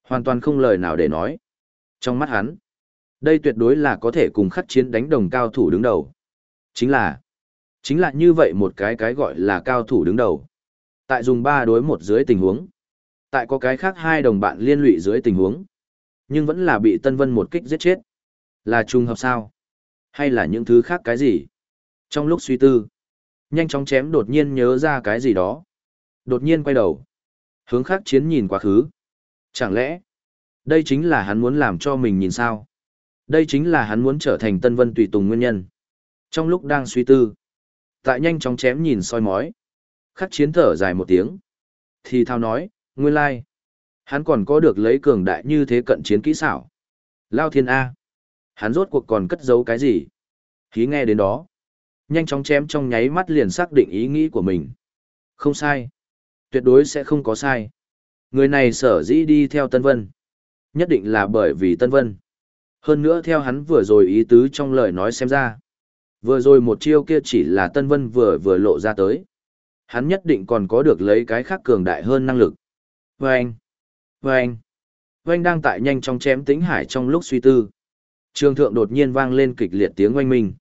Hoàn toàn không lời nào để nói. Trong mắt hắn, đây tuyệt đối là có thể cùng khắc chiến đánh đồng cao thủ đứng đầu. Chính là, chính là như vậy một cái cái gọi là cao thủ đứng đầu. Tại dùng ba đối một dưới tình huống. Tại có cái khác hai đồng bạn liên lụy dưới tình huống. Nhưng vẫn là bị Tân Vân một kích giết chết. Là trùng hợp sao? Hay là những thứ khác cái gì? Trong lúc suy tư, nhanh chóng chém đột nhiên nhớ ra cái gì đó. Đột nhiên quay đầu. Hướng khác chiến nhìn quá khứ. Chẳng lẽ, đây chính là hắn muốn làm cho mình nhìn sao? Đây chính là hắn muốn trở thành Tân Vân tùy tùng nguyên nhân. Trong lúc đang suy tư, tại nhanh chóng chém nhìn soi mói. Khắc chiến thở dài một tiếng. Thì thao nói, nguyên lai. Hắn còn có được lấy cường đại như thế cận chiến kỹ xảo. Lao thiên A. Hắn rốt cuộc còn cất giấu cái gì? Khí nghe đến đó. Nhanh chóng chém trong nháy mắt liền xác định ý nghĩ của mình. Không sai. Tuyệt đối sẽ không có sai. Người này sở dĩ đi theo Tân Vân. Nhất định là bởi vì Tân Vân. Hơn nữa theo hắn vừa rồi ý tứ trong lời nói xem ra. Vừa rồi một chiêu kia chỉ là Tân Vân vừa vừa lộ ra tới. Hắn nhất định còn có được lấy cái khác cường đại hơn năng lực. Vâng! Vâng! Vâng đang tại nhanh trong chém tĩnh hải trong lúc suy tư. Trường thượng đột nhiên vang lên kịch liệt tiếng oanh minh.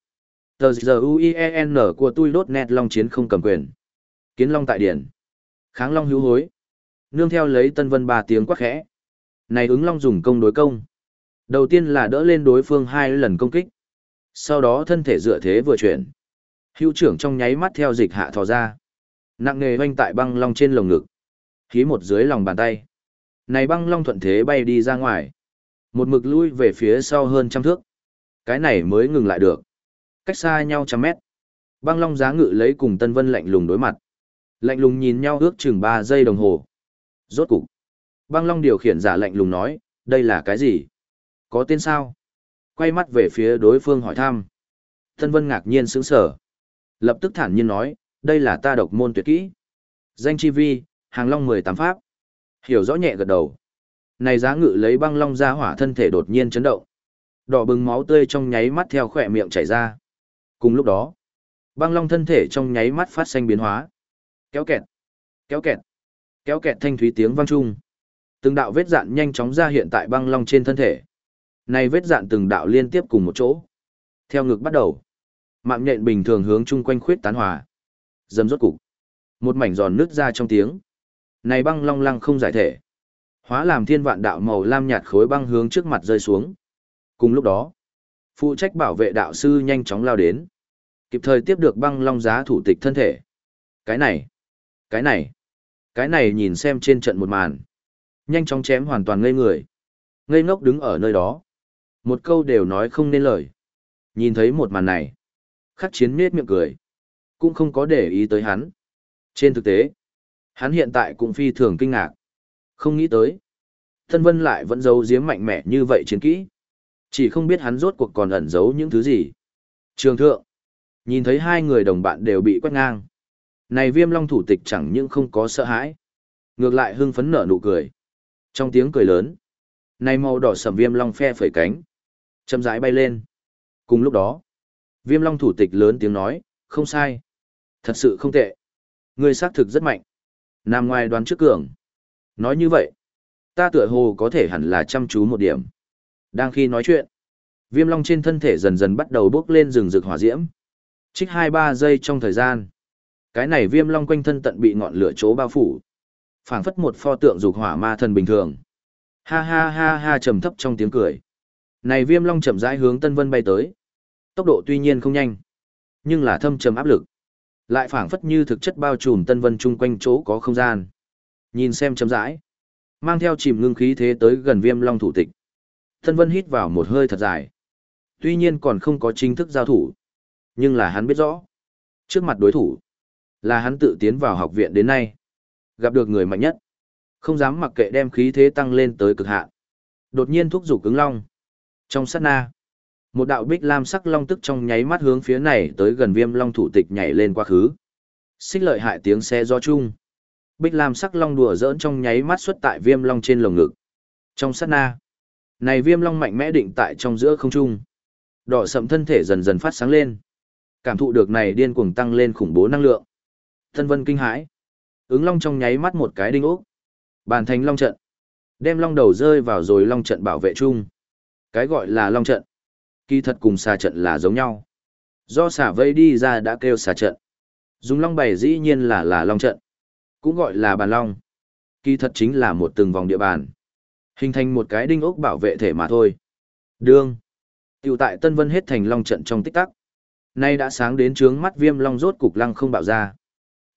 Tờ giờ UIEN của tôi đốt nét long chiến không cầm quyền. Kiến long tại điển. Kháng long hữu hối. Nương theo lấy tân vân ba tiếng quát khẽ. Này ứng long dùng công đối công. Đầu tiên là đỡ lên đối phương hai lần công kích. Sau đó thân thể dựa thế vừa chuyển. Hữu trưởng trong nháy mắt theo dịch hạ thò ra. Nặng nề hoanh tại băng long trên lồng ngực. Hí một dưới lòng bàn tay. Này băng long thuận thế bay đi ra ngoài. Một mực lui về phía sau hơn trăm thước. Cái này mới ngừng lại được. Cách xa nhau trăm mét. Băng long giá ngự lấy cùng Tân Vân lạnh lùng đối mặt. Lạnh lùng nhìn nhau ước chừng ba giây đồng hồ. Rốt cục. Băng long điều khiển giả lạnh lùng nói, đây là cái gì? Có tên sao? Quay mắt về phía đối phương hỏi thăm. Tân Vân ngạc nhiên sững sờ, Lập tức thản nhiên nói, đây là ta độc môn tuyệt kỹ. Danh chi vi, hàng long mười tám pháp. Hiểu rõ nhẹ gật đầu. Này giá ngự lấy băng long ra hỏa thân thể đột nhiên chấn động. Đỏ bừng máu tươi trong nháy mắt theo khỏe miệng chảy ra. Cùng lúc đó, băng long thân thể trong nháy mắt phát xanh biến hóa. Kéo kẹt, kéo kẹt, kéo kẹt thanh thúy tiếng vang trung. Từng đạo vết dạn nhanh chóng ra hiện tại băng long trên thân thể. Này vết dạn từng đạo liên tiếp cùng một chỗ. Theo ngực bắt đầu, mạng nhện bình thường hướng chung quanh khuyết tán hòa. Dầm rốt cục. Một mảnh giòn nứt ra trong tiếng. Này băng long lăng không giải thể. Hóa làm thiên vạn đạo màu lam nhạt khối băng hướng trước mặt rơi xuống. Cùng lúc đó, phụ trách bảo vệ đạo sư nhanh chóng lao đến. Kịp thời tiếp được băng long giá thủ tịch thân thể. Cái này, cái này, cái này nhìn xem trên trận một màn. Nhanh chóng chém hoàn toàn ngây người. Ngây ngốc đứng ở nơi đó. Một câu đều nói không nên lời. Nhìn thấy một màn này. Khắc chiến miết miệng cười. Cũng không có để ý tới hắn. Trên thực tế, hắn hiện tại cũng phi thường kinh ngạc. Không nghĩ tới. Thân vân lại vẫn giấu giếm mạnh mẽ như vậy chiến kỹ. Chỉ không biết hắn rốt cuộc còn ẩn giấu những thứ gì. Trường thượng. Nhìn thấy hai người đồng bạn đều bị quét ngang. Này viêm long thủ tịch chẳng những không có sợ hãi. Ngược lại hưng phấn nở nụ cười. Trong tiếng cười lớn. Này màu đỏ sầm viêm long phe phẩy cánh. Châm rãi bay lên. Cùng lúc đó. Viêm long thủ tịch lớn tiếng nói, không sai. Thật sự không tệ. người xác thực rất mạnh. Nằm ngoài đoán trước cường. Nói như vậy, ta tựa hồ có thể hẳn là chăm chú một điểm. Đang khi nói chuyện, viêm long trên thân thể dần dần bắt đầu bốc lên rừng rực hỏa diễm. Trích 2-3 giây trong thời gian. Cái này viêm long quanh thân tận bị ngọn lửa chỗ bao phủ. phảng phất một pho tượng dục hỏa ma thần bình thường. Ha ha ha ha trầm thấp trong tiếng cười. Này viêm long chậm rãi hướng Tân Vân bay tới. Tốc độ tuy nhiên không nhanh, nhưng là thâm trầm áp lực. Lại phảng phất như thực chất bao trùm Tân Vân chung quanh chỗ có không gian. Nhìn xem chậm rãi, mang theo chìm ngưng khí thế tới gần viêm long thủ tịch. Tân Vân hít vào một hơi thật dài. Tuy nhiên còn không có chính thức giao thủ, nhưng là hắn biết rõ. Trước mặt đối thủ, là hắn tự tiến vào học viện đến nay. Gặp được người mạnh nhất. Không dám mặc kệ đem khí thế tăng lên tới cực hạn. Đột nhiên thúc giục cứng long. Trong sát na, một đạo bích lam sắc long tức trong nháy mắt hướng phía này tới gần viêm long thủ tịch nhảy lên quá khứ. Xích lợi hại tiếng xe do chung. Bích lam sắc long đùa dỡn trong nháy mắt xuất tại viêm long trên lồng ngực. Trong sát na, này viêm long mạnh mẽ định tại trong giữa không trung. Đỏ sậm thân thể dần dần phát sáng lên. Cảm thụ được này điên cuồng tăng lên khủng bố năng lượng. Thân vân kinh hãi. Ứng long trong nháy mắt một cái đinh ốc. Bàn thành long trận. Đem long đầu rơi vào rồi long trận bảo vệ chung. Cái gọi là long trận. Kỳ thật cùng xà trận là giống nhau. Do xà vây đi ra đã kêu xà trận. Dùng long bày dĩ nhiên là là long trận. Cũng gọi là bàn long. Kỳ thật chính là một từng vòng địa bàn. Hình thành một cái đinh ốc bảo vệ thể mà thôi. Đương. Tiểu tại Tân Vân hết thành long trận trong tích tắc. Nay đã sáng đến trướng mắt viêm long rốt cục lăng không bạo ra.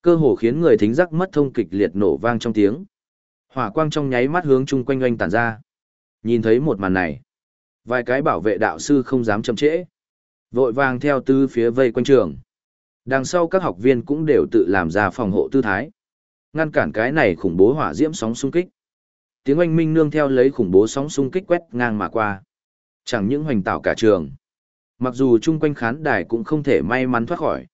Cơ hồ khiến người thính giác mất thông kịch liệt nổ vang trong tiếng. Hỏa quang trong nháy mắt hướng chung quanh oanh tản ra. Nhìn thấy một màn này, vài cái bảo vệ đạo sư không dám chậm trễ. Vội vàng theo tư phía vây quanh trường. Đằng sau các học viên cũng đều tự làm ra phòng hộ tư thái. Ngăn cản cái này khủng bố hỏa diễm sóng xung kích. Tiếng oanh minh nương theo lấy khủng bố sóng xung kích quét ngang mà qua. Chẳng những hoành tạo cả trường. Mặc dù chung quanh khán đài cũng không thể may mắn thoát khỏi.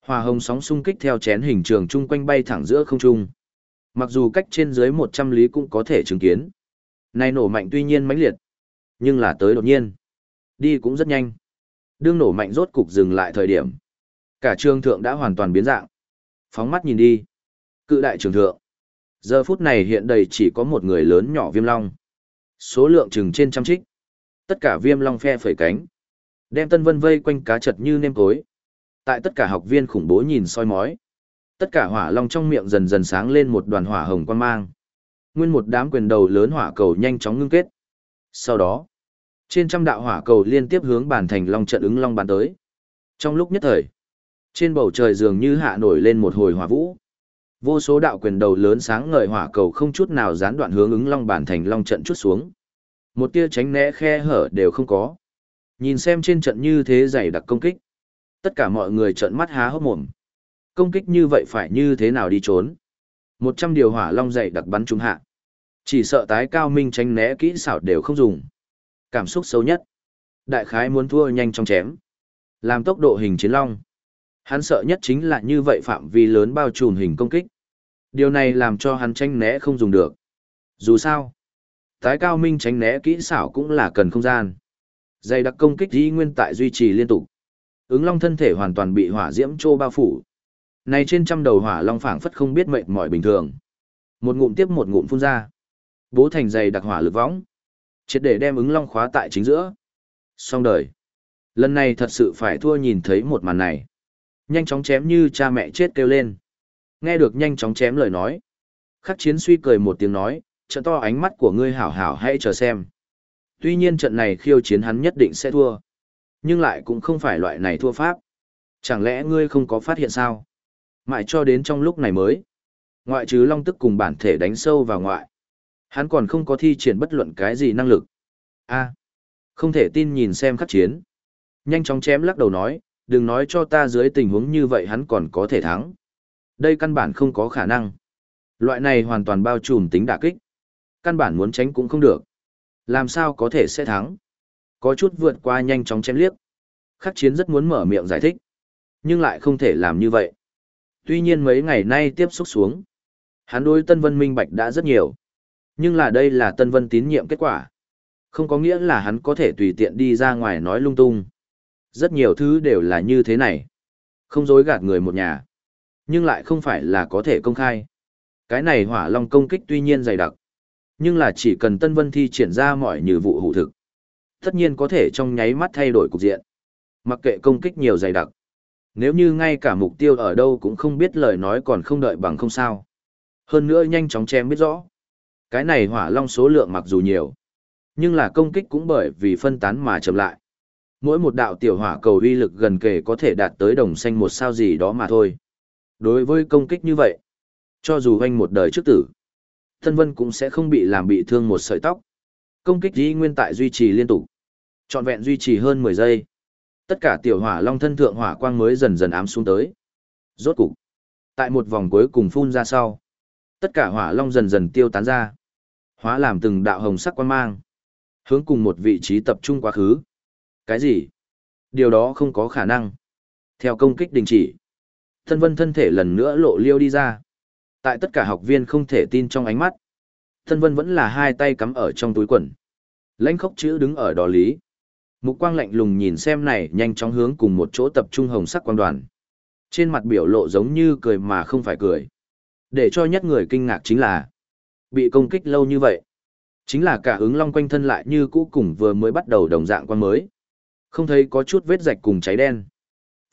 Hòa hồng sóng xung kích theo chén hình trường chung quanh bay thẳng giữa không trung. Mặc dù cách trên dưới 100 lý cũng có thể chứng kiến. Này nổ mạnh tuy nhiên mãnh liệt, nhưng là tới đột nhiên. Đi cũng rất nhanh. Đương nổ mạnh rốt cục dừng lại thời điểm. Cả trường thượng đã hoàn toàn biến dạng. Phóng mắt nhìn đi. Cự đại trường thượng. Giờ phút này hiện đầy chỉ có một người lớn nhỏ viêm long. Số lượng chừng trên trăm trích. Tất cả viêm long phe phẩy cánh. Đem tân vân vây quanh cá chật như nêm cối. Tại tất cả học viên khủng bố nhìn soi mói. Tất cả hỏa long trong miệng dần dần sáng lên một đoàn hỏa hồng quan mang. Nguyên một đám quyền đầu lớn hỏa cầu nhanh chóng ngưng kết. Sau đó, trên trăm đạo hỏa cầu liên tiếp hướng bàn thành long trận ứng long bàn tới. Trong lúc nhất thời, trên bầu trời dường như hạ nổi lên một hồi hỏa vũ. Vô số đạo quyền đầu lớn sáng ngời hỏa cầu không chút nào gián đoạn hướng ứng long bản thành long trận chút xuống. Một tia tránh né khe hở đều không có. Nhìn xem trên trận như thế dày đặc công kích. Tất cả mọi người trợn mắt há hốc mồm. Công kích như vậy phải như thế nào đi trốn? Một trăm điều hỏa long dày đặc bắn trúng hạ. Chỉ sợ tái cao minh tránh né kỹ xảo đều không dùng. Cảm xúc xấu nhất. Đại khái muốn thua nhanh trong chém. Làm tốc độ hình chiến long. Hắn sợ nhất chính là như vậy phạm vi lớn bao trùm hình công kích. Điều này làm cho hắn tránh né không dùng được. Dù sao, tái cao minh tránh né kỹ xảo cũng là cần không gian. Dày đặc công kích di nguyên tại duy trì liên tục. Ứng long thân thể hoàn toàn bị hỏa diễm trô bao phủ. Này trên trăm đầu hỏa long phảng phất không biết mệt mỏi bình thường. Một ngụm tiếp một ngụm phun ra. Bố thành dày đặc hỏa lực võng. Triệt để đem ứng long khóa tại chính giữa. Xong đời. Lần này thật sự phải thua nhìn thấy một màn này. Nhanh chóng chém như cha mẹ chết kêu lên. Nghe được nhanh chóng chém lời nói. Khắc chiến suy cười một tiếng nói, trận to ánh mắt của ngươi hảo hảo hãy chờ xem. Tuy nhiên trận này khiêu chiến hắn nhất định sẽ thua. Nhưng lại cũng không phải loại này thua pháp. Chẳng lẽ ngươi không có phát hiện sao? Mãi cho đến trong lúc này mới. Ngoại trừ long tức cùng bản thể đánh sâu vào ngoại. Hắn còn không có thi triển bất luận cái gì năng lực. a không thể tin nhìn xem khắc chiến. Nhanh chóng chém lắc đầu nói, đừng nói cho ta dưới tình huống như vậy hắn còn có thể thắng. Đây căn bản không có khả năng. Loại này hoàn toàn bao trùm tính đả kích. Căn bản muốn tránh cũng không được. Làm sao có thể sẽ thắng? Có chút vượt qua nhanh chóng chém liếc. Khắc chiến rất muốn mở miệng giải thích. Nhưng lại không thể làm như vậy. Tuy nhiên mấy ngày nay tiếp xúc xuống. Hắn đối Tân Vân minh bạch đã rất nhiều. Nhưng là đây là Tân Vân tín nhiệm kết quả. Không có nghĩa là hắn có thể tùy tiện đi ra ngoài nói lung tung. Rất nhiều thứ đều là như thế này. Không dối gạt người một nhà. Nhưng lại không phải là có thể công khai. Cái này hỏa long công kích tuy nhiên dày đặc. Nhưng là chỉ cần Tân Vân thi triển ra mọi như vụ hữu thực. Tất nhiên có thể trong nháy mắt thay đổi cục diện. Mặc kệ công kích nhiều dày đặc. Nếu như ngay cả mục tiêu ở đâu cũng không biết lời nói còn không đợi bằng không sao. Hơn nữa nhanh chóng chém biết rõ. Cái này hỏa long số lượng mặc dù nhiều. Nhưng là công kích cũng bởi vì phân tán mà chậm lại. Mỗi một đạo tiểu hỏa cầu uy lực gần kề có thể đạt tới đồng xanh một sao gì đó mà thôi. Đối với công kích như vậy, cho dù anh một đời trước tử, thân vân cũng sẽ không bị làm bị thương một sợi tóc. Công kích dĩ nguyên tại duy trì liên tục. Trọn vẹn duy trì hơn 10 giây. Tất cả tiểu hỏa long thân thượng hỏa quang mới dần dần ám xuống tới. Rốt cục. Tại một vòng cuối cùng phun ra sau. Tất cả hỏa long dần dần tiêu tán ra. Hóa làm từng đạo hồng sắc quang mang. Hướng cùng một vị trí tập trung quá khứ. Cái gì? Điều đó không có khả năng. Theo công kích đình chỉ. Thân vân thân thể lần nữa lộ liêu đi ra. Tại tất cả học viên không thể tin trong ánh mắt. Thân vân vẫn là hai tay cắm ở trong túi quần. Lãnh khốc chữ đứng ở đó lý. Mục quang lạnh lùng nhìn xem này nhanh chóng hướng cùng một chỗ tập trung hồng sắc quang đoàn. Trên mặt biểu lộ giống như cười mà không phải cười. Để cho nhất người kinh ngạc chính là bị công kích lâu như vậy. Chính là cả ứng long quanh thân lại như cũ cùng vừa mới bắt đầu đồng dạng quan mới. Không thấy có chút vết rạch cùng cháy đen.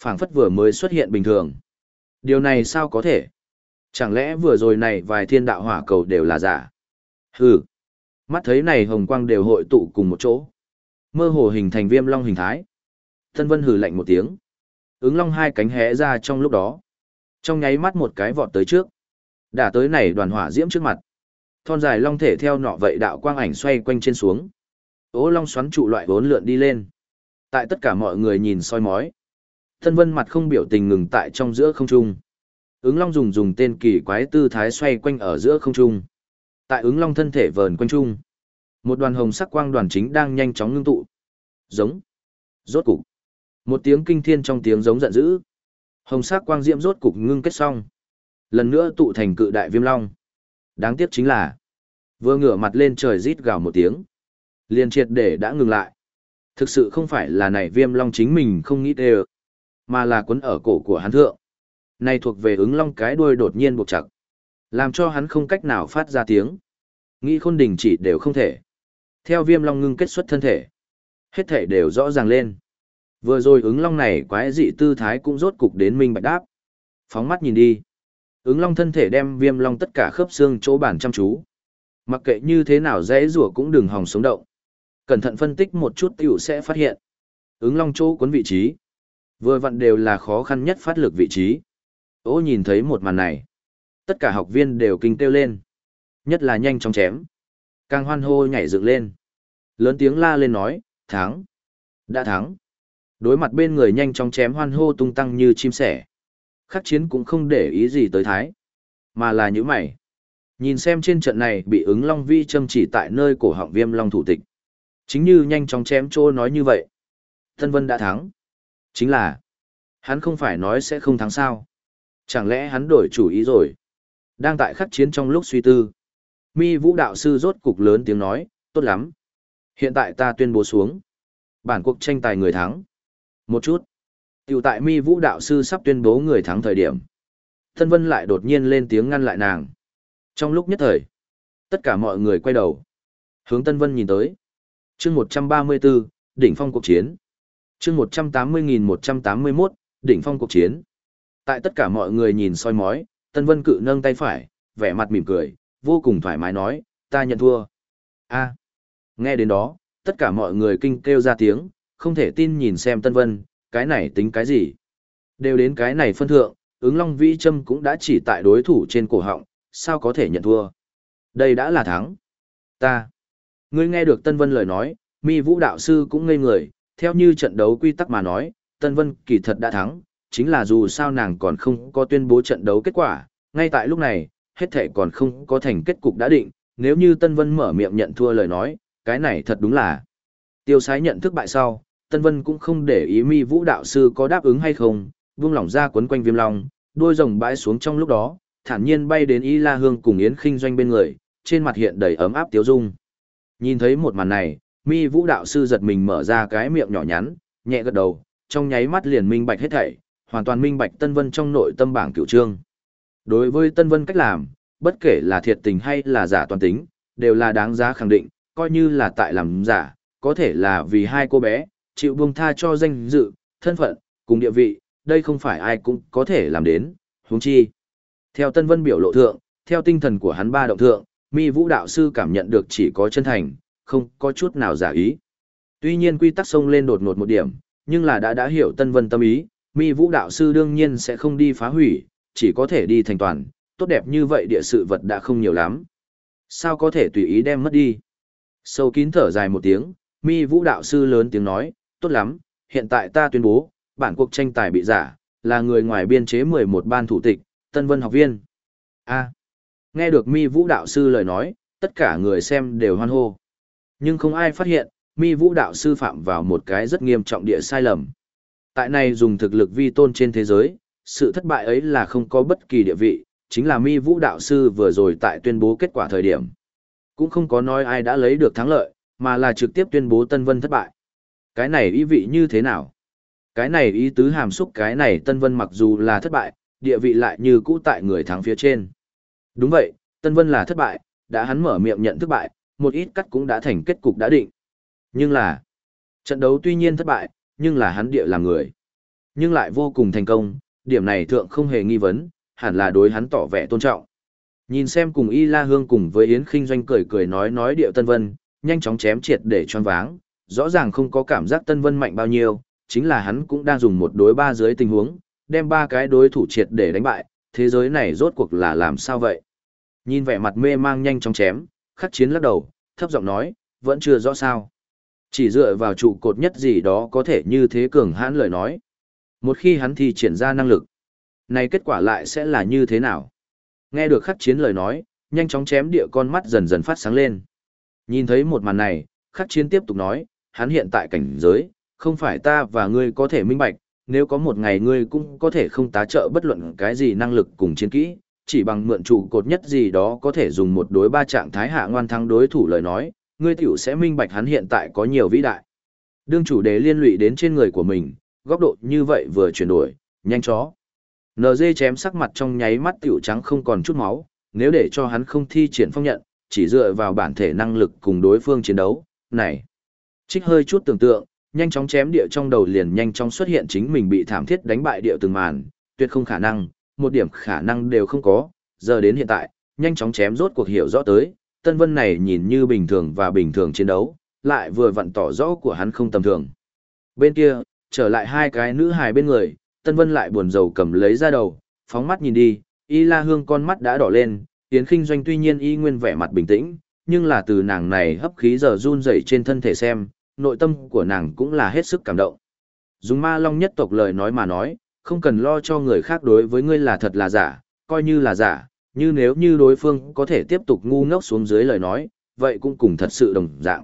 phảng phất vừa mới xuất hiện bình thường. Điều này sao có thể? Chẳng lẽ vừa rồi này vài thiên đạo hỏa cầu đều là giả? Hừ. Mắt thấy này hồng quang đều hội tụ cùng một chỗ. Mơ hồ hình thành viêm long hình thái. Thân vân hừ lạnh một tiếng. Ứng long hai cánh hé ra trong lúc đó. Trong nháy mắt một cái vọt tới trước. Đã tới này đoàn hỏa diễm trước mặt. Thon dài long thể theo nọ vậy đạo quang ảnh xoay quanh trên xuống. Ố long xoắn trụ loại vốn lượn đi lên. Tại tất cả mọi người nhìn soi mói. Thân vân mặt không biểu tình ngừng tại trong giữa không trung. Ứng long dùng dùng tên kỳ quái tư thái xoay quanh ở giữa không trung. Tại ứng long thân thể vờn quanh trung. Một đoàn hồng sắc quang đoàn chính đang nhanh chóng ngưng tụ. Giống. Rốt cục. Một tiếng kinh thiên trong tiếng giống giận dữ. Hồng sắc quang diễm rốt cục ngưng kết xong. Lần nữa tụ thành cự đại viêm long. Đáng tiếc chính là, vừa ngửa mặt lên trời rít gào một tiếng, liền triệt để đã ngừng lại. Thực sự không phải là này viêm long chính mình không nghĩ tê mà là quấn ở cổ của hắn thượng. Này thuộc về ứng long cái đuôi đột nhiên buộc chặt, làm cho hắn không cách nào phát ra tiếng. Nghĩ khôn đình chỉ đều không thể. Theo viêm long ngưng kết xuất thân thể, hết thể đều rõ ràng lên. Vừa rồi ứng long này quái dị tư thái cũng rốt cục đến minh bạch đáp. Phóng mắt nhìn đi. Ứng long thân thể đem viêm long tất cả khớp xương chỗ bản chăm chú. Mặc kệ như thế nào dễ rủa cũng đừng hòng sống động. Cẩn thận phân tích một chút tiểu sẽ phát hiện. Ứng long chỗ cuốn vị trí. Vừa vặn đều là khó khăn nhất phát lực vị trí. Ô nhìn thấy một màn này. Tất cả học viên đều kinh kêu lên. Nhất là nhanh chóng chém. Càng hoan hô nhảy dựng lên. Lớn tiếng la lên nói, thắng. Đã thắng. Đối mặt bên người nhanh chóng chém hoan hô tung tăng như chim sẻ khắc chiến cũng không để ý gì tới thái, mà là những mày. Nhìn xem trên trận này bị ứng long vi châm chỉ tại nơi cổ họng viêm long thủ tịch. Chính như nhanh chóng chém chỗ nói như vậy. Tân Vân đã thắng. Chính là, hắn không phải nói sẽ không thắng sao. Chẳng lẽ hắn đổi chủ ý rồi? Đang tại khắc chiến trong lúc suy tư. Mi vũ đạo sư rốt cục lớn tiếng nói, tốt lắm. Hiện tại ta tuyên bố xuống. Bản cuộc tranh tài người thắng. Một chút. Tiểu tại mi vũ đạo sư sắp tuyên bố người thắng thời điểm. Thân vân lại đột nhiên lên tiếng ngăn lại nàng. Trong lúc nhất thời, tất cả mọi người quay đầu. Hướng Tân Vân nhìn tới. chương 134, đỉnh phong cuộc chiến. chương 180.181, đỉnh phong cuộc chiến. Tại tất cả mọi người nhìn soi mói, Tân Vân Cự nâng tay phải, vẻ mặt mỉm cười, vô cùng thoải mái nói, ta nhận thua. a nghe đến đó, tất cả mọi người kinh kêu ra tiếng, không thể tin nhìn xem Tân Vân, cái này tính cái gì. Đều đến cái này phân thượng, ứng long vĩ châm cũng đã chỉ tại đối thủ trên cổ họng, sao có thể nhận thua. Đây đã là thắng. Ta. Ngươi nghe được Tân Vân lời nói, mi vũ đạo sư cũng ngây người, theo như trận đấu quy tắc mà nói, Tân Vân kỳ thật đã thắng, chính là dù sao nàng còn không có tuyên bố trận đấu kết quả, ngay tại lúc này, hết thể còn không có thành kết cục đã định, nếu như Tân Vân mở miệng nhận thua lời nói, cái này thật đúng là. Tiêu sái nhận thức bại sau, Tân Vân cũng không để ý mi vũ đạo sư có đáp ứng hay không, vung lỏng ra quấn quanh viêm long, đuôi rồng bãi xuống trong lúc đó, thản nhiên bay đến Y La Hương cùng Yến khinh Doanh bên người, trên mặt hiện đầy ấm áp tiếu dung. Nhìn thấy một màn này, mi vũ đạo sư giật mình mở ra cái miệng nhỏ nhắn, nhẹ gật đầu, trong nháy mắt liền minh bạch hết thảy, hoàn toàn minh bạch Tân Vân trong nội tâm bảng cửu trương. Đối với Tân Vân cách làm, bất kể là thiệt tình hay là giả toàn tính, đều là đáng giá khẳng định, coi như là tại làm giả, có thể là vì hai cô bé, chịu buông tha cho danh dự, thân phận, cùng địa vị, đây không phải ai cũng có thể làm đến, huống chi. Theo Tân Vân biểu lộ thượng, theo tinh thần của hắn ba động thượng, mi vũ đạo sư cảm nhận được chỉ có chân thành, không có chút nào giả ý. Tuy nhiên quy tắc sông lên đột ngột một điểm, nhưng là đã đã hiểu Tân Vân tâm ý, mi vũ đạo sư đương nhiên sẽ không đi phá hủy, chỉ có thể đi thành toàn, tốt đẹp như vậy địa sự vật đã không nhiều lắm. Sao có thể tùy ý đem mất đi? Sâu kín thở dài một tiếng, mi vũ đạo sư lớn tiếng nói, tốt lắm, hiện tại ta tuyên bố, bản cuộc tranh tài bị giả, là người ngoài biên chế 11 ban thủ tịch, Tân Vân học viên. A. nghe được mi vũ đạo sư lời nói, tất cả người xem đều hoan hô. Nhưng không ai phát hiện, mi vũ đạo sư phạm vào một cái rất nghiêm trọng địa sai lầm. Tại này dùng thực lực vi tôn trên thế giới, sự thất bại ấy là không có bất kỳ địa vị, chính là mi vũ đạo sư vừa rồi tại tuyên bố kết quả thời điểm. Cũng không có nói ai đã lấy được thắng lợi, mà là trực tiếp tuyên bố Tân Vân thất bại. Cái này ý vị như thế nào? Cái này ý tứ hàm xúc cái này Tân Vân mặc dù là thất bại, địa vị lại như cũ tại người thắng phía trên. Đúng vậy, Tân Vân là thất bại, đã hắn mở miệng nhận thất bại, một ít cắt cũng đã thành kết cục đã định. Nhưng là, trận đấu tuy nhiên thất bại, nhưng là hắn địa là người. Nhưng lại vô cùng thành công, điểm này thượng không hề nghi vấn, hẳn là đối hắn tỏ vẻ tôn trọng. Nhìn xem cùng Y La Hương cùng với Yến Kinh Doanh cười cười nói nói điệu Tân Vân, nhanh chóng chém triệt để choáng váng, rõ ràng không có cảm giác Tân Vân mạnh bao nhiêu, chính là hắn cũng đang dùng một đối ba dưới tình huống, đem ba cái đối thủ triệt để đánh bại, thế giới này rốt cuộc là làm sao vậy? Nhìn vẻ mặt mê mang nhanh chóng chém, khắc chiến lắc đầu, thấp giọng nói, vẫn chưa rõ sao. Chỉ dựa vào trụ cột nhất gì đó có thể như thế cường hãn lời nói. Một khi hắn thi triển ra năng lực, này kết quả lại sẽ là như thế nào? Nghe được khắc chiến lời nói, nhanh chóng chém địa con mắt dần dần phát sáng lên. Nhìn thấy một màn này, khắc chiến tiếp tục nói, hắn hiện tại cảnh giới, không phải ta và ngươi có thể minh bạch, nếu có một ngày ngươi cũng có thể không tá trợ bất luận cái gì năng lực cùng chiến kỹ, chỉ bằng mượn trụ cột nhất gì đó có thể dùng một đối ba trạng thái hạ ngoan thắng đối thủ lời nói, ngươi tiểu sẽ minh bạch hắn hiện tại có nhiều vĩ đại. Đương chủ đề liên lụy đến trên người của mình, góc độ như vậy vừa chuyển đổi, nhanh chó. NG chém sắc mặt trong nháy mắt tiểu trắng không còn chút máu, nếu để cho hắn không thi triển phong nhận, chỉ dựa vào bản thể năng lực cùng đối phương chiến đấu, này. Trích hơi chút tưởng tượng, nhanh chóng chém địa trong đầu liền nhanh chóng xuất hiện chính mình bị thảm thiết đánh bại địa từng màn, tuyệt không khả năng, một điểm khả năng đều không có, giờ đến hiện tại, nhanh chóng chém rốt cuộc hiểu rõ tới, Tân Vân này nhìn như bình thường và bình thường chiến đấu, lại vừa vặn tỏ rõ của hắn không tầm thường. Bên kia, trở lại hai cái nữ hài bên người, Tân Vân lại buồn rầu cầm lấy ra đầu, phóng mắt nhìn đi, Y La Hương con mắt đã đỏ lên, Yến Kinh Doanh tuy nhiên y nguyên vẻ mặt bình tĩnh, nhưng là từ nàng này hấp khí giờ run rẩy trên thân thể xem, nội tâm của nàng cũng là hết sức cảm động. Dùng ma long nhất tộc lời nói mà nói, không cần lo cho người khác đối với ngươi là thật là giả, coi như là giả, như nếu như đối phương có thể tiếp tục ngu ngốc xuống dưới lời nói, vậy cũng cùng thật sự đồng dạng.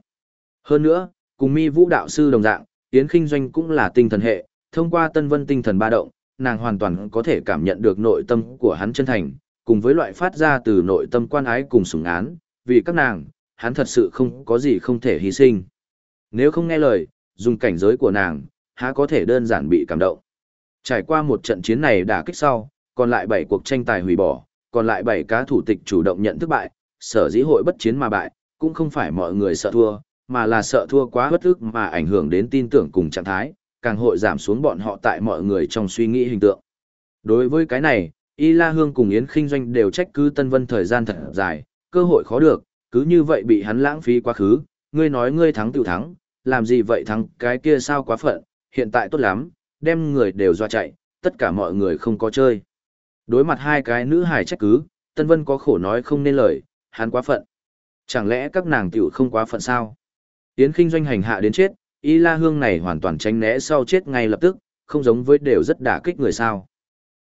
Hơn nữa, cùng mi vũ đạo sư đồng dạng, Yến Kinh Doanh cũng là tinh thần hệ, thông qua tân vân tinh thần ba động, nàng hoàn toàn có thể cảm nhận được nội tâm của hắn chân thành, cùng với loại phát ra từ nội tâm quan ái cùng sủng án, vì các nàng, hắn thật sự không có gì không thể hy sinh. Nếu không nghe lời, dùng cảnh giới của nàng, há có thể đơn giản bị cảm động. Trải qua một trận chiến này đả kích sau, còn lại 7 cuộc tranh tài hủy bỏ, còn lại 7 cá thủ tịch chủ động nhận thất bại, sở dĩ hội bất chiến mà bại, cũng không phải mọi người sợ thua, mà là sợ thua quá bất ức mà ảnh hưởng đến tin tưởng cùng trạng thái, càng hội giảm xuống bọn họ tại mọi người trong suy nghĩ hình tượng. Đối với cái này, Y La Hương cùng Yến Kinh Doanh đều trách cứ Tân Vân thời gian thật dài, cơ hội khó được, cứ như vậy bị hắn lãng phí quá khứ, ngươi nói ngươi thắng tự thắng, làm gì vậy thắng cái kia sao quá phận, hiện tại tốt lắm, đem người đều dọa chạy, tất cả mọi người không có chơi. Đối mặt hai cái nữ hài trách cứ, Tân Vân có khổ nói không nên lời, hắn quá phận. Chẳng lẽ các nàng tiểu không quá phận sao? Yến Kinh Doanh hành hạ đến chết, Y La Hương này hoàn toàn tránh né sau chết ngay lập tức, không giống với đều rất đả kích người sao.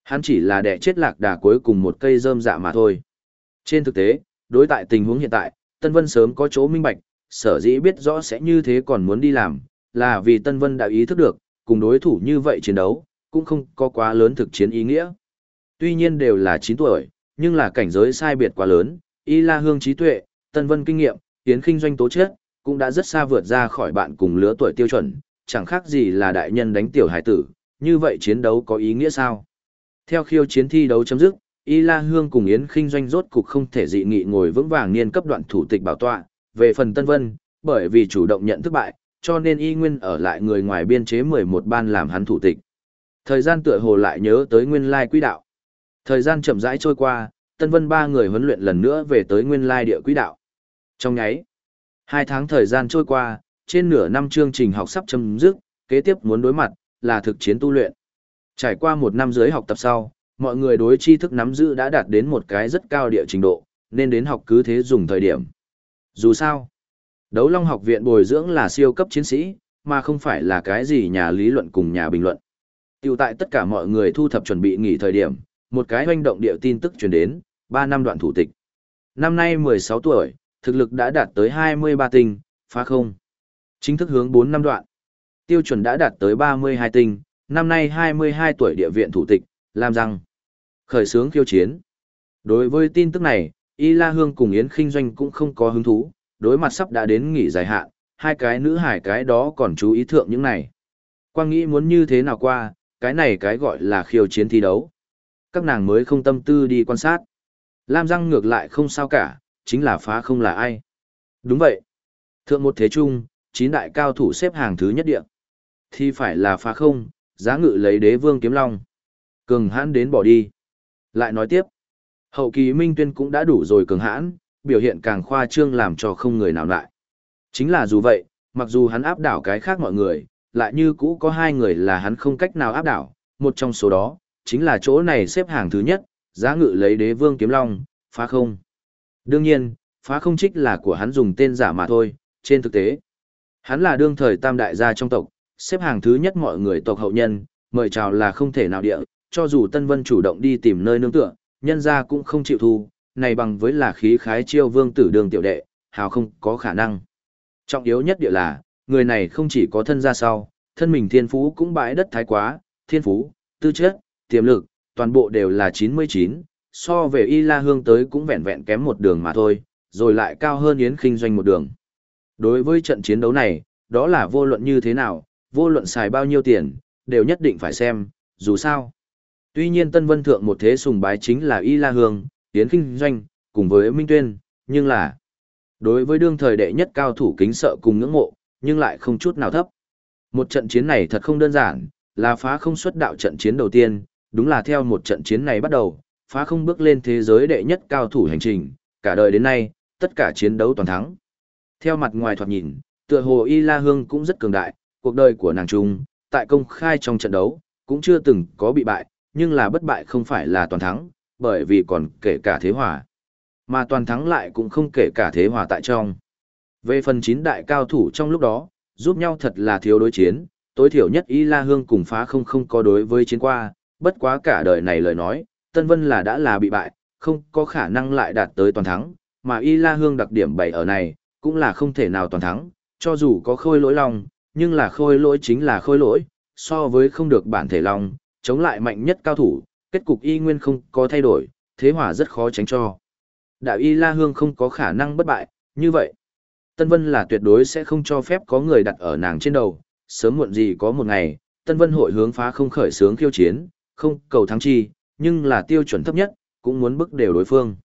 Hắn chỉ là đẻ chết lạc đà cuối cùng một cây rơm dạ mà thôi. Trên thực tế, đối tại tình huống hiện tại, Tân Vân sớm có chỗ minh bạch, sở dĩ biết rõ sẽ như thế còn muốn đi làm, là vì Tân Vân đã ý thức được, cùng đối thủ như vậy chiến đấu, cũng không có quá lớn thực chiến ý nghĩa. Tuy nhiên đều là 9 tuổi, nhưng là cảnh giới sai biệt quá lớn, Y La Hương trí tuệ, Tân Vân kinh nghiệm, tiến kinh doanh tố chất, cũng đã rất xa vượt ra khỏi bạn cùng lứa tuổi tiêu chuẩn, chẳng khác gì là đại nhân đánh tiểu hải tử, như vậy chiến đấu có ý nghĩa sao? Theo khiêu chiến thi đấu chấm dứt, Y La Hương cùng Yến Kinh Doanh rốt cục không thể dị nghị ngồi vững vàng niên cấp đoạn thủ tịch bảo tọa, về phần Tân Vân, bởi vì chủ động nhận thất bại, cho nên Y Nguyên ở lại người ngoài biên chế 11 ban làm hắn thủ tịch. Thời gian tựa hồ lại nhớ tới nguyên lai quỹ đạo. Thời gian chậm rãi trôi qua, Tân Vân ba người huấn luyện lần nữa về tới nguyên lai địa quỹ đạo. Trong nháy, hai tháng thời gian trôi qua, trên nửa năm chương trình học sắp chấm dứt, kế tiếp muốn đối mặt là thực chiến tu luyện. Trải qua một năm dưới học tập sau, mọi người đối tri thức nắm giữ đã đạt đến một cái rất cao địa trình độ, nên đến học cứ thế dùng thời điểm. Dù sao, đấu long học viện bồi dưỡng là siêu cấp chiến sĩ, mà không phải là cái gì nhà lý luận cùng nhà bình luận. Tiểu tại tất cả mọi người thu thập chuẩn bị nghỉ thời điểm, một cái hoành động địa tin tức truyền đến, 3 năm đoạn thủ tịch. Năm nay 16 tuổi, thực lực đã đạt tới 23 tinh, phá không. Chính thức hướng 4 năm đoạn. Tiêu chuẩn đã đạt tới 32 tinh, năm nay 22 tuổi địa viện thủ tịch, làm rằng khởi sướng khiêu chiến. Đối với tin tức này, Y La Hương cùng Yến Kinh Doanh cũng không có hứng thú, đối mặt sắp đã đến nghỉ dài hạn, hai cái nữ hải cái đó còn chú ý thượng những này. Quang nghĩ muốn như thế nào qua, cái này cái gọi là khiêu chiến thi đấu. Các nàng mới không tâm tư đi quan sát. Lam răng ngược lại không sao cả, chính là phá không là ai. Đúng vậy. Thượng một thế trung, chín đại cao thủ xếp hàng thứ nhất địa. Thì phải là phá không, giá ngự lấy đế vương kiếm long. Cường hãn đến bỏ đi. Lại nói tiếp. Hậu kỳ Minh Tuyên cũng đã đủ rồi cường hãn, biểu hiện càng khoa trương làm cho không người nào lại. Chính là dù vậy, mặc dù hắn áp đảo cái khác mọi người, lại như cũ có hai người là hắn không cách nào áp đảo, một trong số đó, chính là chỗ này xếp hàng thứ nhất, giá ngự lấy đế vương kiếm long, phá không. Đương nhiên, phá không trích là của hắn dùng tên giả mà thôi, trên thực tế. Hắn là đương thời tam đại gia trong tộc, xếp hàng thứ nhất mọi người tộc hậu nhân, mời chào là không thể nào địa, cho dù Tân Vân chủ động đi tìm nơi nương tựa, nhân gia cũng không chịu thu, này bằng với là khí khái chiêu vương tử đường tiểu đệ, hào không có khả năng. Trọng yếu nhất địa là, người này không chỉ có thân gia sau, thân mình thiên phú cũng bãi đất thái quá, thiên phú, tư chất, tiềm lực, toàn bộ đều là 99, so về Y La Hương tới cũng vẹn vẹn kém một đường mà thôi, rồi lại cao hơn Yến Kinh Doanh một đường. Đối với trận chiến đấu này, đó là vô luận như thế nào, vô luận xài bao nhiêu tiền, đều nhất định phải xem, dù sao. Tuy nhiên Tân Vân Thượng một thế sùng bái chính là Y La Hương, Yến Kinh Doanh, cùng với Minh Tuyên, nhưng là đối với đương thời đệ nhất cao thủ kính sợ cùng ngưỡng mộ, nhưng lại không chút nào thấp. Một trận chiến này thật không đơn giản, là phá không xuất đạo trận chiến đầu tiên, đúng là theo một trận chiến này bắt đầu, phá không bước lên thế giới đệ nhất cao thủ hành trình, cả đời đến nay, tất cả chiến đấu toàn thắng. Theo mặt ngoài thoạt nhìn, tựa hồ Y La Hương cũng rất cường đại, cuộc đời của nàng trung, tại công khai trong trận đấu, cũng chưa từng có bị bại, nhưng là bất bại không phải là toàn thắng, bởi vì còn kể cả thế hòa. Mà toàn thắng lại cũng không kể cả thế hòa tại trong. Về phần chín đại cao thủ trong lúc đó, giúp nhau thật là thiếu đối chiến, tối thiểu nhất Y La Hương cùng phá không không có đối với chiến qua, bất quá cả đời này lời nói, Tân Vân là đã là bị bại, không có khả năng lại đạt tới toàn thắng, mà Y La Hương đặc điểm bày ở này, cũng là không thể nào toàn thắng, cho dù có khôi lỗi lòng, nhưng là khôi lỗi chính là khôi lỗi, so với không được bản thể lòng, chống lại mạnh nhất cao thủ, kết cục y nguyên không có thay đổi, thế hỏa rất khó tránh cho. Đạo y la hương không có khả năng bất bại, như vậy. Tân Vân là tuyệt đối sẽ không cho phép có người đặt ở nàng trên đầu, sớm muộn gì có một ngày, Tân Vân hội hướng phá không khởi sướng khiêu chiến, không cầu thắng chi, nhưng là tiêu chuẩn thấp nhất, cũng muốn bức đều đối phương.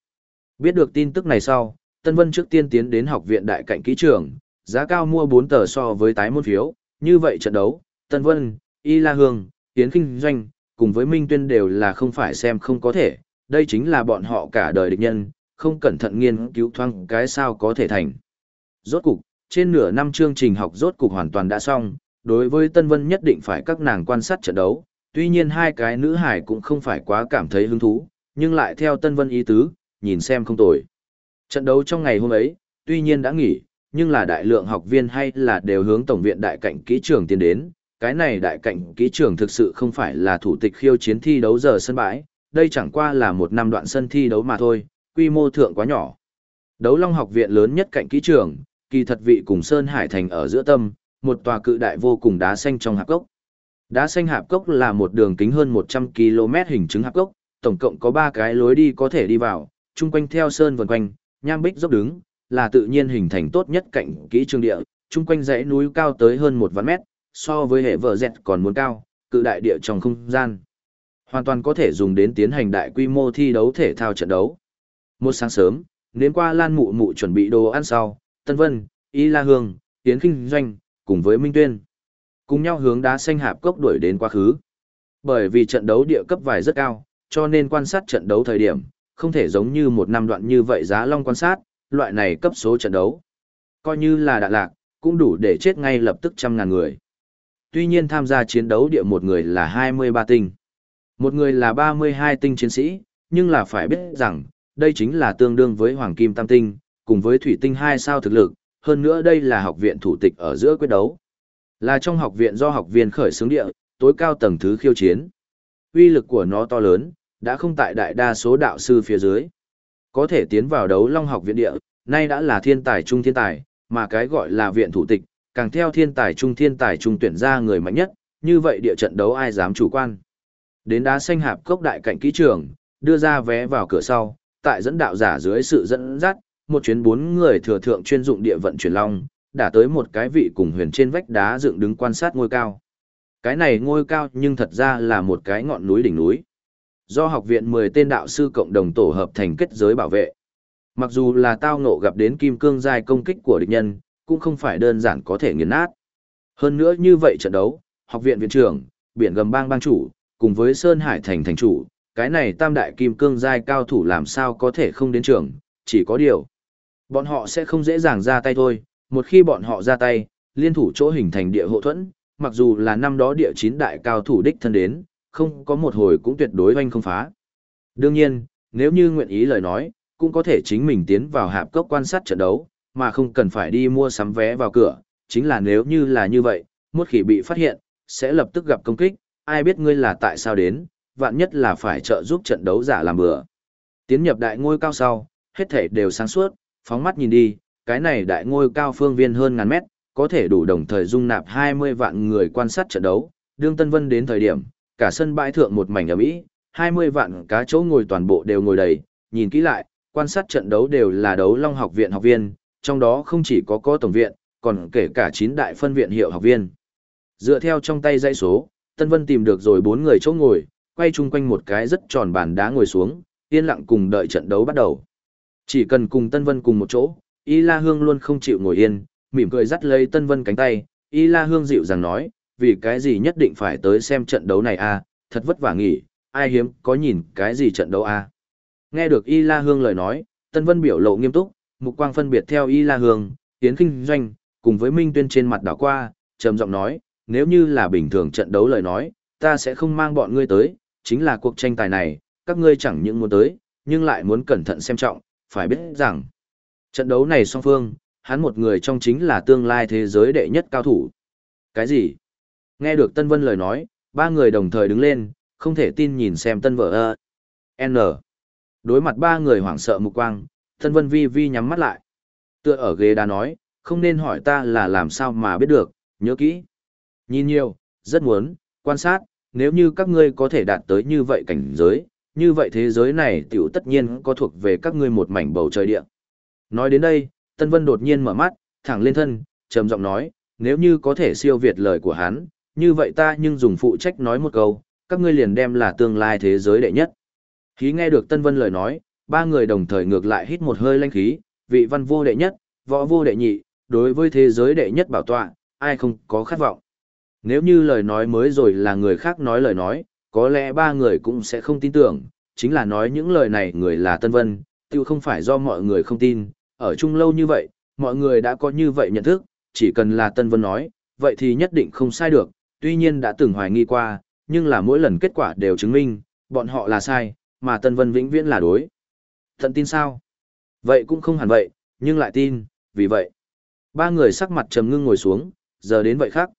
Biết được tin tức này sau, Tân Vân trước tiên tiến đến học viện đại cạnh kỹ trường, giá cao mua 4 tờ so với tái môn phiếu, như vậy trận đấu, Tân Vân, Y La Hương, Tiến Kinh Doanh, cùng với Minh Tuyên đều là không phải xem không có thể, đây chính là bọn họ cả đời địch nhân, không cẩn thận nghiên cứu thoáng cái sao có thể thành. Rốt cục, trên nửa năm chương trình học rốt cục hoàn toàn đã xong, đối với Tân Vân nhất định phải các nàng quan sát trận đấu, tuy nhiên hai cái nữ hải cũng không phải quá cảm thấy hứng thú, nhưng lại theo Tân Vân ý tứ, nhìn xem không tồi. Trận đấu trong ngày hôm ấy, tuy nhiên đã nghỉ, nhưng là đại lượng học viên hay là đều hướng tổng viện đại cảnh kỹ trường tiến đến. Cái này đại cạnh kỹ trường thực sự không phải là thủ tịch khiêu chiến thi đấu giờ sân bãi, đây chẳng qua là một năm đoạn sân thi đấu mà thôi, quy mô thượng quá nhỏ. Đấu Long học viện lớn nhất cạnh kỹ trường, kỳ thật vị cùng Sơn Hải Thành ở giữa tâm, một tòa cự đại vô cùng đá xanh trong hạp cốc. Đá xanh hạp cốc là một đường kính hơn 100 km hình chứng hạp cốc, tổng cộng có 3 cái lối đi có thể đi vào, chung quanh theo sơn vần quanh, nham bích dốc đứng, là tự nhiên hình thành tốt nhất cạnh kỹ trường địa, chung quanh dãy núi cao tới hơn một vạn mét, so với hệ vợ dẹt còn muốn cao, cự đại địa trong không gian. Hoàn toàn có thể dùng đến tiến hành đại quy mô thi đấu thể thao trận đấu. Một sáng sớm, đến qua Lan Mụ Mụ chuẩn bị đồ ăn sau, Tân Vân, Y La Hương, Tiến Kinh Doanh, cùng với Minh Tuyên. Cùng nhau hướng đá xanh hạp cốc đuổi đến quá khứ. Bởi vì trận đấu địa cấp vài rất cao, cho nên quan sát trận đấu thời điểm, không thể giống như một năm đoạn như vậy giá long quan sát, loại này cấp số trận đấu. Coi như là đạn lạc, cũng đủ để chết ngay lập tức trăm ngàn người. Tuy nhiên tham gia chiến đấu địa một người là 23 tinh, một người là 32 tinh chiến sĩ, nhưng là phải biết rằng, đây chính là tương đương với Hoàng Kim Tam Tinh, cùng với Thủy Tinh 2 sao thực lực, hơn nữa đây là học viện thủ tịch ở giữa quyết đấu. Là trong học viện do học viên khởi xướng địa, tối cao tầng thứ khiêu chiến. Uy lực của nó to lớn, đã không tại đại đa số đạo sư phía dưới. Có thể tiến vào đấu long học viện địa, nay đã là thiên tài trung thiên tài, mà cái gọi là viện thủ tịch, càng theo thiên tài trung thiên tài trung tuyển ra người mạnh nhất, như vậy địa trận đấu ai dám chủ quan. Đến đá xanh hạp cốc đại cạnh kỹ trường, đưa ra vé vào cửa sau, tại dẫn đạo giả dưới sự dẫn dắt, một chuyến bốn người thừa thượng chuyên dụng địa vận chuyển long, đã tới một cái vị cùng huyền trên vách đá dựng đứng quan sát ngôi cao. Cái này ngôi cao nhưng thật ra là một cái ngọn núi đỉnh núi. Do học viện 10 tên đạo sư cộng đồng tổ hợp thành kết giới bảo vệ. Mặc dù là tao ngộ gặp đến kim cương giai công kích của địch nhân, cũng không phải đơn giản có thể nghiền nát. Hơn nữa như vậy trận đấu, học viện viện trưởng, biển gầm bang bang chủ, cùng với Sơn Hải thành thành chủ, cái này tam đại kim cương giai cao thủ làm sao có thể không đến trường, chỉ có điều. Bọn họ sẽ không dễ dàng ra tay thôi, một khi bọn họ ra tay, liên thủ chỗ hình thành địa hộ thuẫn, mặc dù là năm đó địa chín đại cao thủ đích thân đến, không có một hồi cũng tuyệt đối oanh không phá. Đương nhiên, nếu như nguyện ý lời nói, cũng có thể chính mình tiến vào hạp cốc quan sát trận đấu, mà không cần phải đi mua sắm vé vào cửa, chính là nếu như là như vậy, một khi bị phát hiện, sẽ lập tức gặp công kích, ai biết ngươi là tại sao đến, vạn nhất là phải trợ giúp trận đấu giả làm bữa. Tiến nhập đại ngôi cao sau, hết thể đều sáng suốt, phóng mắt nhìn đi, cái này đại ngôi cao phương viên hơn ngàn mét, có thể đủ đồng thời dung nạp 20 vạn người quan sát trận đấu. Đương Tân Vân đến thời điểm, cả sân bãi thượng một mảnh ấm ý, 20 vạn cá chỗ ngồi toàn bộ đều ngồi đầy, nhìn kỹ lại, quan sát trận đấu đều là đấu long học viện học viên, trong đó không chỉ có có tổng viện, còn kể cả 9 đại phân viện hiệu học viên. Dựa theo trong tay dãy số, Tân Vân tìm được rồi 4 người chỗ ngồi, quay chung quanh một cái rất tròn bàn đá ngồi xuống, yên lặng cùng đợi trận đấu bắt đầu. Chỉ cần cùng Tân Vân cùng một chỗ, Y La Hương luôn không chịu ngồi yên, mỉm cười dắt lấy Tân Vân cánh tay, Y La Hương dịu dàng nói, vì cái gì nhất định phải tới xem trận đấu này a, à, thật vất vả nghỉ, ai hiếm có nhìn cái gì trận đấu a. À. Nghe được Y La Hương lời nói, Tân Vân biểu lộ nghiêm túc, mục quang phân biệt theo Y La Hương, Tiến Kinh Doanh, cùng với Minh Tuyên trên mặt đảo qua, trầm giọng nói, nếu như là bình thường trận đấu lời nói, ta sẽ không mang bọn ngươi tới, chính là cuộc tranh tài này, các ngươi chẳng những muốn tới, nhưng lại muốn cẩn thận xem trọng, phải biết rằng, trận đấu này song phương, hắn một người trong chính là tương lai thế giới đệ nhất cao thủ. Cái gì? Nghe được Tân Vân lời nói, ba người đồng thời đứng lên, không thể tin nhìn xem Tân vợ ơ. N. Đối mặt ba người hoảng sợ mục quang, Thân Vân vi vi nhắm mắt lại. Tựa ở ghế đá nói, không nên hỏi ta là làm sao mà biết được, nhớ kỹ. Nhìn nhiều, rất muốn, quan sát, nếu như các ngươi có thể đạt tới như vậy cảnh giới, như vậy thế giới này tiểu tất nhiên có thuộc về các ngươi một mảnh bầu trời địa. Nói đến đây, Tân Vân đột nhiên mở mắt, thẳng lên thân, trầm giọng nói, nếu như có thể siêu việt lời của hắn, như vậy ta nhưng dùng phụ trách nói một câu, các ngươi liền đem là tương lai thế giới đệ nhất. Khí nghe được Tân Vân lời nói, ba người đồng thời ngược lại hít một hơi lanh khí, vị văn vô đệ nhất, võ vô đệ nhị, đối với thế giới đệ nhất bảo tọa, ai không có khát vọng. Nếu như lời nói mới rồi là người khác nói lời nói, có lẽ ba người cũng sẽ không tin tưởng, chính là nói những lời này người là Tân Vân, tiêu không phải do mọi người không tin, ở chung lâu như vậy, mọi người đã có như vậy nhận thức, chỉ cần là Tân Vân nói, vậy thì nhất định không sai được, tuy nhiên đã từng hoài nghi qua, nhưng là mỗi lần kết quả đều chứng minh, bọn họ là sai, mà Tân Vân vĩnh viễn là đối. Thận tin sao? Vậy cũng không hẳn vậy, nhưng lại tin, vì vậy. Ba người sắc mặt trầm ngưng ngồi xuống, giờ đến vậy khác.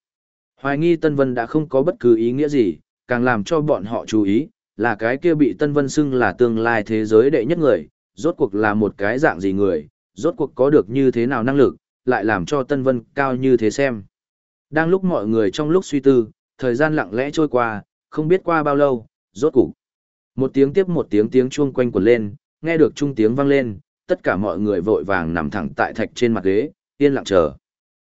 Hoài nghi Tân Vân đã không có bất cứ ý nghĩa gì, càng làm cho bọn họ chú ý, là cái kia bị Tân Vân xưng là tương lai thế giới đệ nhất người, rốt cuộc là một cái dạng gì người, rốt cuộc có được như thế nào năng lực, lại làm cho Tân Vân cao như thế xem. Đang lúc mọi người trong lúc suy tư, thời gian lặng lẽ trôi qua, không biết qua bao lâu, rốt cục. Một tiếng tiếp một tiếng tiếng chuông quanh quẩn lên, nghe được trung tiếng vang lên, tất cả mọi người vội vàng nằm thẳng tại thạch trên mặt ghế, yên lặng chờ.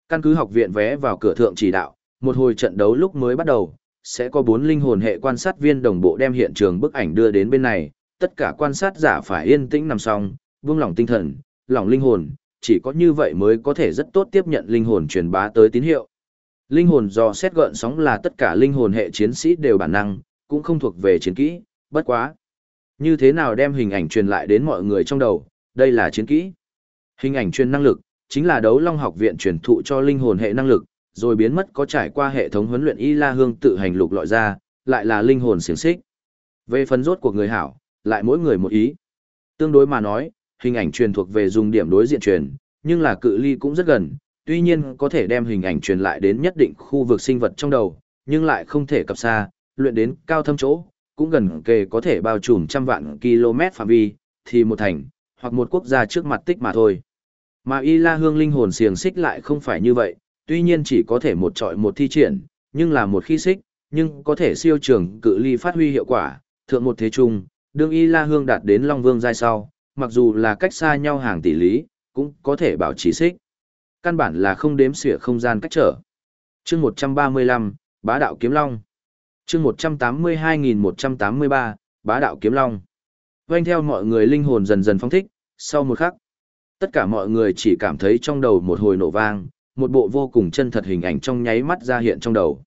Căn cứ học viện vé vào cửa thượng chỉ đạo, một hồi trận đấu lúc mới bắt đầu, sẽ có bốn linh hồn hệ quan sát viên đồng bộ đem hiện trường bức ảnh đưa đến bên này, tất cả quan sát giả phải yên tĩnh nằm xong, buông lỏng tinh thần, lỏng linh hồn, chỉ có như vậy mới có thể rất tốt tiếp nhận linh hồn truyền bá tới tín hiệu. Linh hồn do xét gợn sóng là tất cả linh hồn hệ chiến sĩ đều bản năng, cũng không thuộc về chiến kỹ, bất quá. Như thế nào đem hình ảnh truyền lại đến mọi người trong đầu, đây là chiến kỹ. Hình ảnh truyền năng lực, chính là đấu long học viện truyền thụ cho linh hồn hệ năng lực, rồi biến mất có trải qua hệ thống huấn luyện y la hương tự hành lục lọi ra, lại là linh hồn xiềng xích. Về phần rốt của người hảo, lại mỗi người một ý. Tương đối mà nói, hình ảnh truyền thuộc về dùng điểm đối diện truyền, nhưng là cự ly cũng rất gần, tuy nhiên có thể đem hình ảnh truyền lại đến nhất định khu vực sinh vật trong đầu, nhưng lại không thể cập xa, luyện đến cao thâm chỗ, cũng gần kề có thể bao trùm trăm vạn km phạm vi, thì một thành, hoặc một quốc gia trước mặt tích mà thôi. Mà Y La Hương linh hồn xiềng xích lại không phải như vậy, tuy nhiên chỉ có thể một trọi một thi triển, nhưng là một khi xích, nhưng có thể siêu trường cự ly phát huy hiệu quả, thượng một thế trung, đương Y La Hương đạt đến Long Vương giai sau, mặc dù là cách xa nhau hàng tỷ lý, cũng có thể bảo trì xích. Căn bản là không đếm xỉa không gian cách trở. chương 135, Bá Đạo Kiếm Long chương 182.183, Bá Đạo Kiếm Long. Vanh theo mọi người linh hồn dần dần phong thích, sau một khắc, tất cả mọi người chỉ cảm thấy trong đầu một hồi nổ vang, một bộ vô cùng chân thật hình ảnh trong nháy mắt ra hiện trong đầu.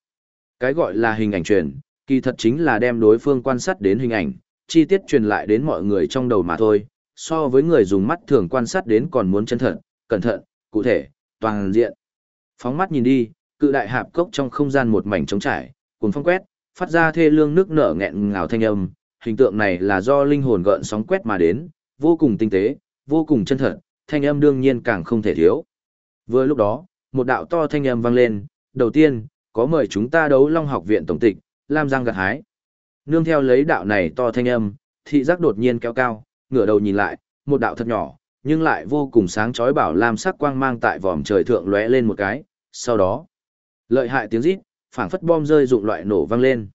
Cái gọi là hình ảnh truyền, kỳ thật chính là đem đối phương quan sát đến hình ảnh, chi tiết truyền lại đến mọi người trong đầu mà thôi, so với người dùng mắt thường quan sát đến còn muốn chân thật, cẩn thận, cụ thể, toàn diện. Phóng mắt nhìn đi, cự đại hạp cốc trong không gian một mảnh trống trải, cuốn phong quét, phát ra thê lương nước nở nghẹn ngào thanh âm, hình tượng này là do linh hồn gợn sóng quét mà đến, vô cùng tinh tế, vô cùng chân thật, thanh âm đương nhiên càng không thể thiếu. Vừa lúc đó, một đạo to thanh âm vang lên, đầu tiên, có mời chúng ta đấu Long học viện tổng tịch, Lam Giang gặt hái. Nương theo lấy đạo này to thanh âm, thị giác đột nhiên kéo cao, ngửa đầu nhìn lại, một đạo thật nhỏ, nhưng lại vô cùng sáng chói bảo lam sắc quang mang tại vòm trời thượng lóe lên một cái, sau đó, lợi hại tiếng rít, phảng phất bom rơi dụng loại nổ vang lên.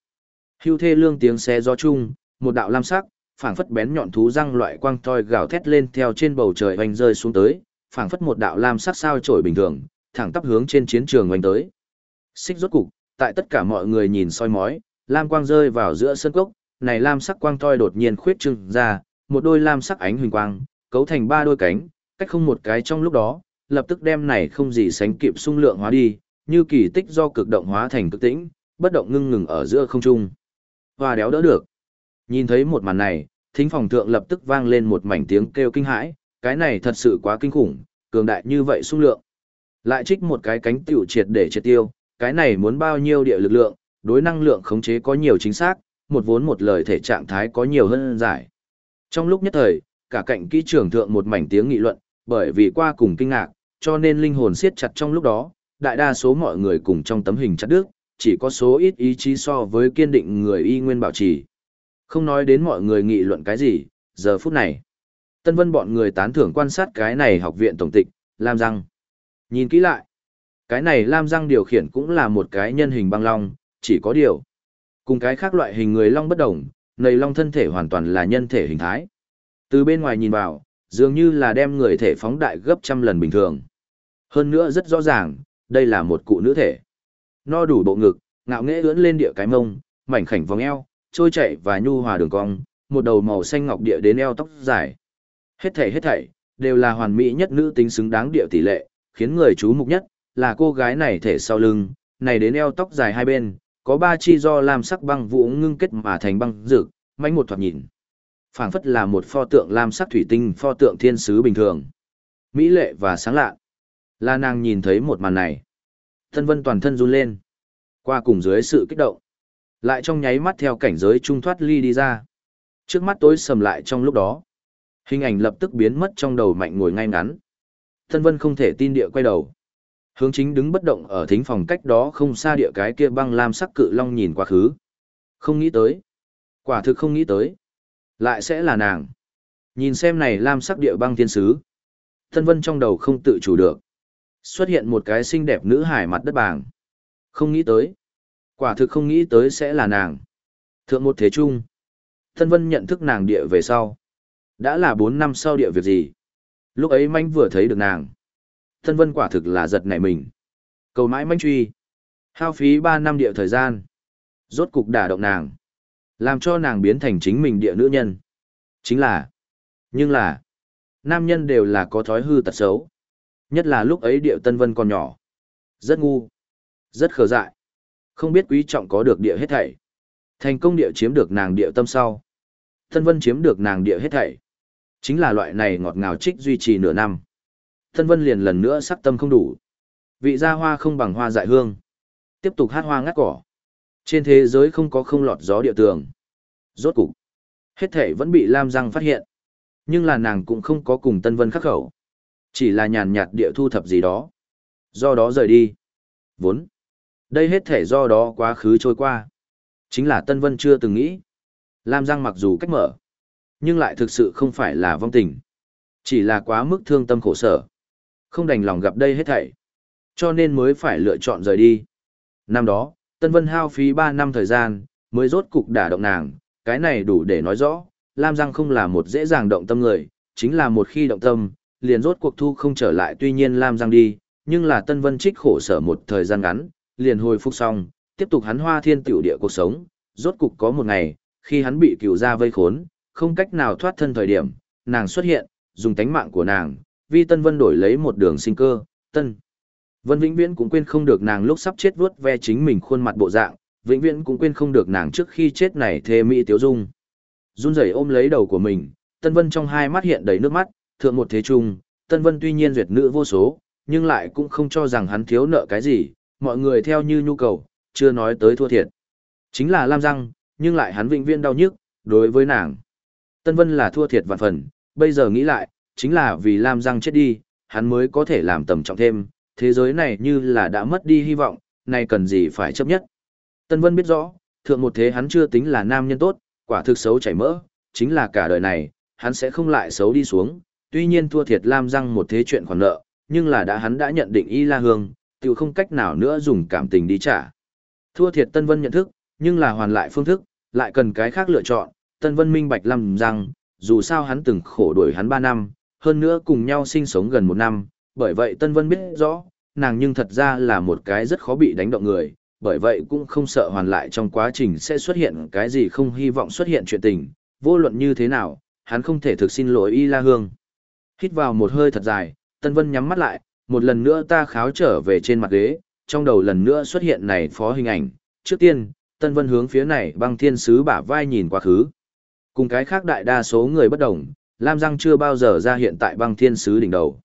Hưu thê lương tiếng xe gió chung, một đạo lam sắc, phảng phất bén nhọn thú răng loại quang toi gào thét lên theo trên bầu trời hoành rơi xuống tới, phảng phất một đạo lam sắc sao trổi bình thường, thẳng tắp hướng trên chiến trường hoành tới. Xích rốt cục, tại tất cả mọi người nhìn soi mói, lam quang rơi vào giữa sân cốc, này lam sắc quang toi đột nhiên khuyết trừng ra, một đôi lam sắc ánh huỳnh quang, cấu thành ba đôi cánh, cách không một cái trong lúc đó, lập tức đem này không gì sánh kịp xung lượng hóa đi, như kỳ tích do cực động hóa thành cực tĩnh, bất động ngưng ngừng ở giữa không trung. Hoa đéo đỡ được. Nhìn thấy một màn này, thính phòng thượng lập tức vang lên một mảnh tiếng kêu kinh hãi, cái này thật sự quá kinh khủng, cường đại như vậy xung lượng. Lại trích một cái cánh tiểu triệt để triệt tiêu, cái này muốn bao nhiêu địa lực lượng, đối năng lượng khống chế có nhiều chính xác, một vốn một lời thể trạng thái có nhiều hơn giải. Trong lúc nhất thời, cả cạnh kỹ trưởng thượng một mảnh tiếng nghị luận, bởi vì qua cùng kinh ngạc, cho nên linh hồn siết chặt trong lúc đó, đại đa số mọi người cùng trong tấm hình chặt đứt, chỉ có số ít ý chí so với kiên định người y nguyên bảo trì. Không nói đến mọi người nghị luận cái gì, giờ phút này. Tân vân bọn người tán thưởng quan sát cái này học viện tổng tịch, Lam Răng. Nhìn kỹ lại, cái này Lam Răng điều khiển cũng là một cái nhân hình băng long, chỉ có điều. Cùng cái khác loại hình người long bất đồng, nầy long thân thể hoàn toàn là nhân thể hình thái. Từ bên ngoài nhìn vào, dường như là đem người thể phóng đại gấp trăm lần bình thường. Hơn nữa rất rõ ràng, đây là một cụ nữ thể. No đủ bộ ngực, ngạo nghễ ưỡn lên địa cái mông, mảnh khảnh vòng eo, trôi chảy và nhu hòa đường cong, một đầu màu xanh ngọc địa đến eo tóc dài. Hết thảy hết thảy, đều là hoàn mỹ nhất nữ tính xứng đáng địa tỷ lệ, khiến người chú mục nhất, là cô gái này thể sau lưng, này đến eo tóc dài hai bên, Có ba chi do làm sắc băng vũ ngưng kết mà thành băng rực, mánh một thoạt nhìn. phảng phất là một pho tượng lam sắc thủy tinh pho tượng thiên sứ bình thường. Mỹ lệ và sáng lạ. Là nàng nhìn thấy một màn này. thân vân toàn thân run lên. Qua cùng dưới sự kích động. Lại trong nháy mắt theo cảnh giới trung thoát ly đi ra. Trước mắt tối sầm lại trong lúc đó. Hình ảnh lập tức biến mất trong đầu mạnh ngồi ngay ngắn. thân vân không thể tin địa quay đầu. Hướng chính đứng bất động ở thính phòng cách đó không xa địa cái kia băng lam sắc cự long nhìn quá khứ. Không nghĩ tới. Quả thực không nghĩ tới. Lại sẽ là nàng. Nhìn xem này lam sắc địa băng thiên sứ. thân vân trong đầu không tự chủ được. Xuất hiện một cái xinh đẹp nữ hải mặt đất bàng. Không nghĩ tới. Quả thực không nghĩ tới sẽ là nàng. Thượng một thế trung. thân vân nhận thức nàng địa về sau. Đã là 4 năm sau địa việc gì. Lúc ấy manh vừa thấy được nàng. thân vân quả thực là giật nảy mình. Cầu mãi manh truy. Hao phí 3 năm địa thời gian. Rốt cục đả động nàng. Làm cho nàng biến thành chính mình địa nữ nhân. Chính là. Nhưng là. Nam nhân đều là có thói hư tật xấu. Nhất là lúc ấy địa Tân Vân còn nhỏ. Rất ngu. Rất khờ dại. Không biết quý trọng có được địa hết thảy. Thành công địa chiếm được nàng địa tâm sau. Tân Vân chiếm được nàng địa hết thảy. Chính là loại này ngọt ngào trích duy trì nửa năm. Tân Vân liền lần nữa sắc tâm không đủ. Vị gia hoa không bằng hoa dại hương. Tiếp tục hát hoa ngắt cỏ. Trên thế giới không có không lọt gió địa tường. Rốt cục. Hết thể vẫn bị Lam Giang phát hiện. Nhưng là nàng cũng không có cùng Tân Vân khắc khẩu. Chỉ là nhàn nhạt địa thu thập gì đó. Do đó rời đi. Vốn. Đây hết thể do đó quá khứ trôi qua. Chính là Tân Vân chưa từng nghĩ. Lam Giang mặc dù cách mở. Nhưng lại thực sự không phải là vong tình. Chỉ là quá mức thương tâm khổ sở. Không đành lòng gặp đây hết thảy. Cho nên mới phải lựa chọn rời đi. Năm đó, Tân Vân hao phí 3 năm thời gian, mới rốt cục đả động nàng, cái này đủ để nói rõ, Lam Giang không là một dễ dàng động tâm người, chính là một khi động tâm, liền rốt cuộc thu không trở lại tuy nhiên Lam Giang đi, nhưng là Tân Vân trích khổ sở một thời gian ngắn, liền hồi phục xong, tiếp tục hắn hoa thiên tiểu địa cuộc sống, rốt cục có một ngày, khi hắn bị cửu ra vây khốn, không cách nào thoát thân thời điểm, nàng xuất hiện, dùng tánh mạng của nàng, vì Tân Vân đổi lấy một đường sinh cơ, Tân. Vân Vĩnh Viễn cũng quên không được nàng lúc sắp chết vuốt ve chính mình khuôn mặt bộ dạng, Vĩnh Viễn cũng quên không được nàng trước khi chết này thê mỹ tiếu dung. Run rẩy ôm lấy đầu của mình, Tân Vân trong hai mắt hiện đầy nước mắt, thượng một thế trung, Tân Vân tuy nhiên duyệt nữ vô số, nhưng lại cũng không cho rằng hắn thiếu nợ cái gì, mọi người theo như nhu cầu, chưa nói tới thua thiệt. Chính là Lam Răng, nhưng lại hắn vĩnh viễn đau nhức, đối với nàng. Tân Vân là thua thiệt vạn phần, bây giờ nghĩ lại, chính là vì Lam Răng chết đi, hắn mới có thể làm tầm trọng thêm, thế giới này như là đã mất đi hy vọng, này cần gì phải chấp nhất. Tân Vân biết rõ, thượng một thế hắn chưa tính là nam nhân tốt, quả thực xấu chảy mỡ, chính là cả đời này, hắn sẽ không lại xấu đi xuống, tuy nhiên thua thiệt Lam Răng một thế chuyện khoản nợ, nhưng là đã hắn đã nhận định Y La Hương, tự không cách nào nữa dùng cảm tình đi trả. Thua thiệt Tân Vân nhận thức, nhưng là hoàn lại phương thức, lại cần cái khác lựa chọn, Tân Vân minh bạch Lam Răng, dù sao hắn từng khổ đuổi hắn 3 năm, hơn nữa cùng nhau sinh sống gần một năm, bởi vậy Tân Vân biết rõ, nàng nhưng thật ra là một cái rất khó bị đánh động người, bởi vậy cũng không sợ hoàn lại trong quá trình sẽ xuất hiện cái gì không hy vọng xuất hiện chuyện tình, vô luận như thế nào, hắn không thể thực xin lỗi Y La Hương. Hít vào một hơi thật dài, Tân Vân nhắm mắt lại, một lần nữa ta kháo trở về trên mặt ghế, trong đầu lần nữa xuất hiện này phó hình ảnh. Trước tiên, Tân Vân hướng phía này băng thiên sứ bả vai nhìn quá khứ. Cùng cái khác đại đa số người bất đồng, Lam Giang chưa bao giờ ra hiện tại băng thiên sứ đỉnh đầu,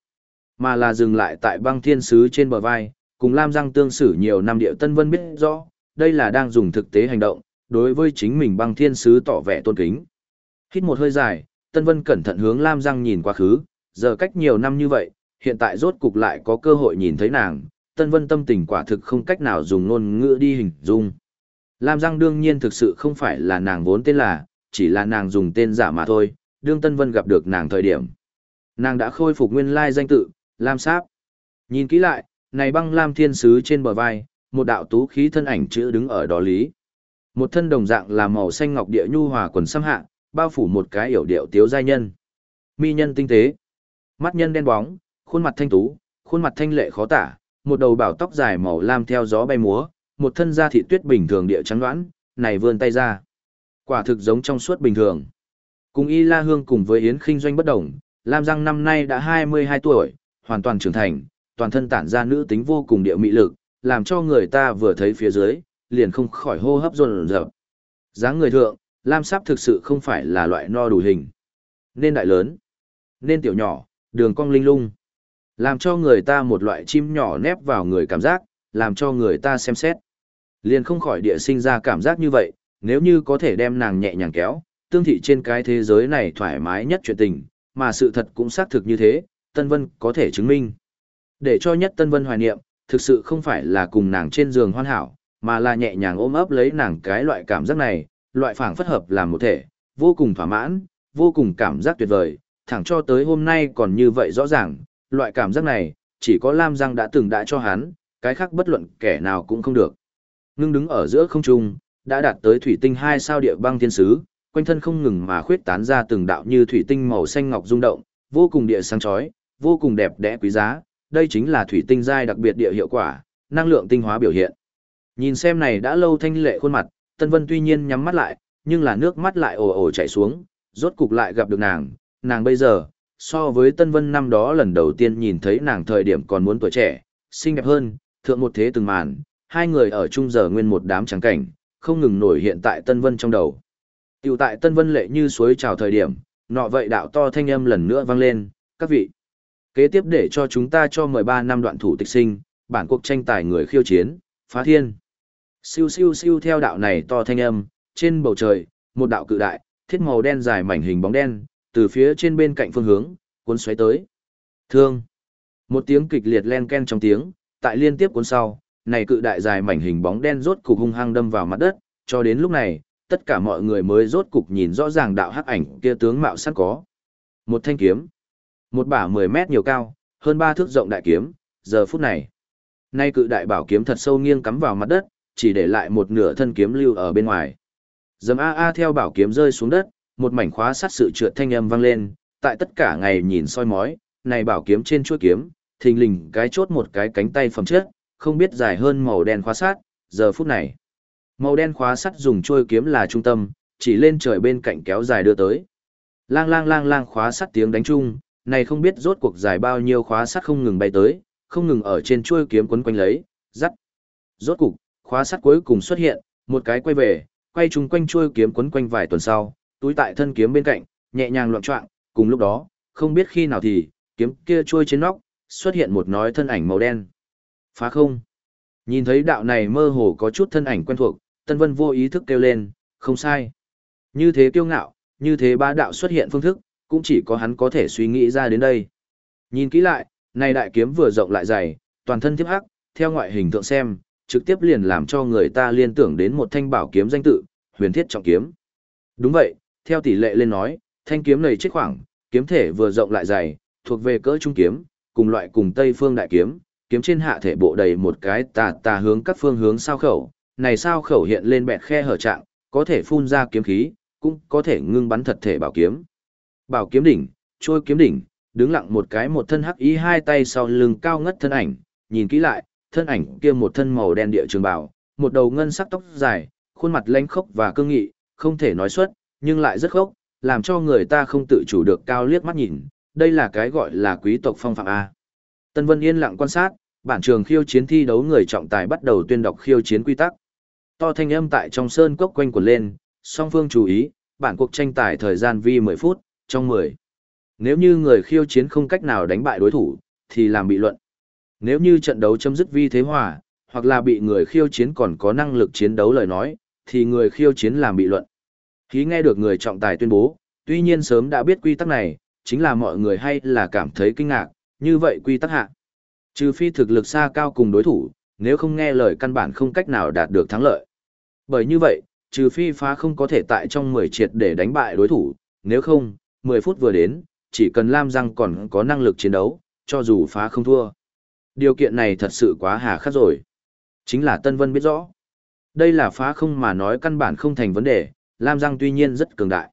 mà là dừng lại tại băng thiên sứ trên bờ vai, cùng Lam Giang tương xử nhiều năm điệu Tân Vân biết rõ, đây là đang dùng thực tế hành động, đối với chính mình băng thiên sứ tỏ vẻ tôn kính. Hít một hơi dài, Tân Vân cẩn thận hướng Lam Giang nhìn quá khứ, giờ cách nhiều năm như vậy, hiện tại rốt cục lại có cơ hội nhìn thấy nàng, Tân Vân tâm tình quả thực không cách nào dùng ngôn ngữ đi hình dung. Lam Giang đương nhiên thực sự không phải là nàng vốn tên là, chỉ là nàng dùng tên giả mà thôi, đương Tân Vân gặp được nàng thời điểm. Nàng đã khôi phục nguyên lai danh tự, Lam Sáp. Nhìn kỹ lại, này băng Lam Thiên Sứ trên bờ vai, một đạo tú khí thân ảnh chữ đứng ở đó lý. Một thân đồng dạng là màu xanh ngọc địa nhu hòa quần xăm hạ, bao phủ một cái yểu điệu tiếu giai nhân. Mi nhân tinh tế, mắt nhân đen bóng, khuôn mặt thanh tú, khuôn mặt thanh lệ khó tả, một đầu bảo tóc dài màu lam theo gió bay múa, một thân da thị tuyết bình thường địa trắng đoán, này vươn tay ra. Quả thực giống trong suốt bình thường. Cùng Y La Hương cùng với Yến Kinh Doanh bất đồng, Lam Giang năm nay đã 22 tuổi, hoàn toàn trưởng thành, toàn thân tản ra nữ tính vô cùng địa mị lực, làm cho người ta vừa thấy phía dưới, liền không khỏi hô hấp run rợp. dáng người thượng, lam sáp thực sự không phải là loại no đủ hình. Nên đại lớn, nên tiểu nhỏ, đường cong linh lung. Làm cho người ta một loại chim nhỏ nép vào người cảm giác, làm cho người ta xem xét. Liền không khỏi địa sinh ra cảm giác như vậy, nếu như có thể đem nàng nhẹ nhàng kéo, tương thị trên cái thế giới này thoải mái nhất chuyện tình, mà sự thật cũng xác thực như thế, Tân Vân có thể chứng minh. Để cho nhất Tân Vân hoài niệm, thực sự không phải là cùng nàng trên giường hoàn hảo, mà là nhẹ nhàng ôm ấp lấy nàng cái loại cảm giác này, loại phảng phất hợp làm một thể, vô cùng thỏa mãn, vô cùng cảm giác tuyệt vời, thẳng cho tới hôm nay còn như vậy rõ ràng, loại cảm giác này, chỉ có Lam Giang đã từng đã cho hắn, cái khác bất luận kẻ nào cũng không được. Ngưng đứng ở giữa không trung, đã đạt tới thủy tinh hai sao địa băng thiên sứ, quanh thân không ngừng mà khuyết tán ra từng đạo như thủy tinh màu xanh ngọc rung động, vô cùng địa sáng chói, vô cùng đẹp đẽ quý giá, đây chính là thủy tinh giai đặc biệt địa hiệu quả, năng lượng tinh hóa biểu hiện. Nhìn xem này đã lâu thanh lệ khuôn mặt, Tân Vân tuy nhiên nhắm mắt lại, nhưng là nước mắt lại ồ ồ chảy xuống, rốt cục lại gặp được nàng, nàng bây giờ, so với Tân Vân năm đó lần đầu tiên nhìn thấy nàng thời điểm còn muốn tuổi trẻ, xinh đẹp hơn, thượng một thế từng màn, hai người ở chung giờ nguyên một đám trắng cảnh, không ngừng nổi hiện tại Tân Vân trong đầu. Tiểu tại Tân Vân lệ như suối trào thời điểm, nọ vậy đạo to thanh âm lần nữa vang lên, các vị. Kế tiếp để cho chúng ta cho 13 năm đoạn thủ tịch sinh, bản cuộc tranh tài người khiêu chiến, phá thiên. Siêu siêu siêu theo đạo này to thanh âm, trên bầu trời, một đạo cự đại, thiết màu đen dài mảnh hình bóng đen, từ phía trên bên cạnh phương hướng, cuốn xoáy tới. Thương. Một tiếng kịch liệt len ken trong tiếng, tại liên tiếp cuốn sau, này cự đại dài mảnh hình bóng đen rốt cục hung hăng đâm vào mặt đất, cho đến lúc này, tất cả mọi người mới rốt cục nhìn rõ ràng đạo hắc ảnh kia tướng mạo sẵn có. Một thanh kiếm, một bả 10 mét nhiều cao, hơn 3 thước rộng đại kiếm, giờ phút này. Nay cự đại bảo kiếm thật sâu nghiêng cắm vào mặt đất, chỉ để lại một nửa thân kiếm lưu ở bên ngoài. Dầm a a theo bảo kiếm rơi xuống đất, một mảnh khóa sắt sự trượt thanh âm vang lên, tại tất cả ngày nhìn soi mói, này bảo kiếm trên chuôi kiếm, thình lình cái chốt một cái cánh tay phẩm chất, không biết dài hơn màu đen khóa sắt, giờ phút này. Màu đen khóa sắt dùng chuôi kiếm là trung tâm, chỉ lên trời bên cạnh kéo dài đưa tới. Lang lang lang lang khóa sắt tiếng đánh chung, này không biết rốt cuộc dài bao nhiêu khóa sắt không ngừng bay tới, không ngừng ở trên chuôi kiếm quấn quanh lấy, dắt. Rốt cục, khóa sắt cuối cùng xuất hiện, một cái quay về, quay chung quanh chuôi kiếm quấn quanh vài tuần sau, túi tại thân kiếm bên cạnh, nhẹ nhàng loạn trọng, cùng lúc đó, không biết khi nào thì, kiếm kia trôi trên nóc, xuất hiện một nói thân ảnh màu đen. Phá không. Nhìn thấy đạo này mơ hồ có chút thân ảnh quen thuộc, Tân Vân vô ý thức kêu lên, không sai. Như thế kiêu ngạo, như thế ba đạo xuất hiện phương thức, cũng chỉ có hắn có thể suy nghĩ ra đến đây. Nhìn kỹ lại, này đại kiếm vừa rộng lại dày, toàn thân thiếp hắc, theo ngoại hình tượng xem, trực tiếp liền làm cho người ta liên tưởng đến một thanh bảo kiếm danh tự, huyền thiết trọng kiếm. Đúng vậy, theo tỷ lệ lên nói, thanh kiếm này chết khoảng, kiếm thể vừa rộng lại dày, thuộc về cỡ trung kiếm, cùng loại cùng Tây phương đại kiếm, kiếm trên hạ thể bộ đầy một cái tà tà hướng các phương hướng sao khẩu, này sao khẩu hiện lên bẹt khe hở trạng, có thể phun ra kiếm khí, cũng có thể ngưng bắn thật thể bảo kiếm. Bảo kiếm đỉnh, trôi kiếm đỉnh, đứng lặng một cái một thân hắc ý hai tay sau lưng cao ngất thân ảnh, nhìn kỹ lại, thân ảnh kia một thân màu đen địa trường bảo, một đầu ngân sắc tóc dài, khuôn mặt lanh khốc và cương nghị, không thể nói xuất, nhưng lại rất khốc, làm cho người ta không tự chủ được cao liếc mắt nhìn, đây là cái gọi là quý tộc phong phạm A. Tân Vân yên lặng quan sát, bản trường khiêu chiến thi đấu người trọng tài bắt đầu tuyên đọc khiêu chiến quy tắc. To thanh âm tại trong sơn cốc quanh quẩn lên, song phương chú ý, bản cuộc tranh tài thời gian vi 10 phút, trong 10. Nếu như người khiêu chiến không cách nào đánh bại đối thủ, thì làm bị luận. Nếu như trận đấu chấm dứt vi thế hòa, hoặc là bị người khiêu chiến còn có năng lực chiến đấu lời nói, thì người khiêu chiến làm bị luận. Hí nghe được người trọng tài tuyên bố, tuy nhiên sớm đã biết quy tắc này, chính là mọi người hay là cảm thấy kinh ngạc, như vậy quy tắc hạ. Trừ phi thực lực xa cao cùng đối thủ, nếu không nghe lời căn bản không cách nào đạt được thắng lợi. Bởi như vậy, trừ phi phá không có thể tại trong 10 triệt để đánh bại đối thủ, nếu không, 10 phút vừa đến, chỉ cần Lam Giang còn có năng lực chiến đấu, cho dù phá không thua. Điều kiện này thật sự quá hà khắc rồi. Chính là Tân Vân biết rõ. Đây là phá không mà nói căn bản không thành vấn đề, Lam Giang tuy nhiên rất cường đại.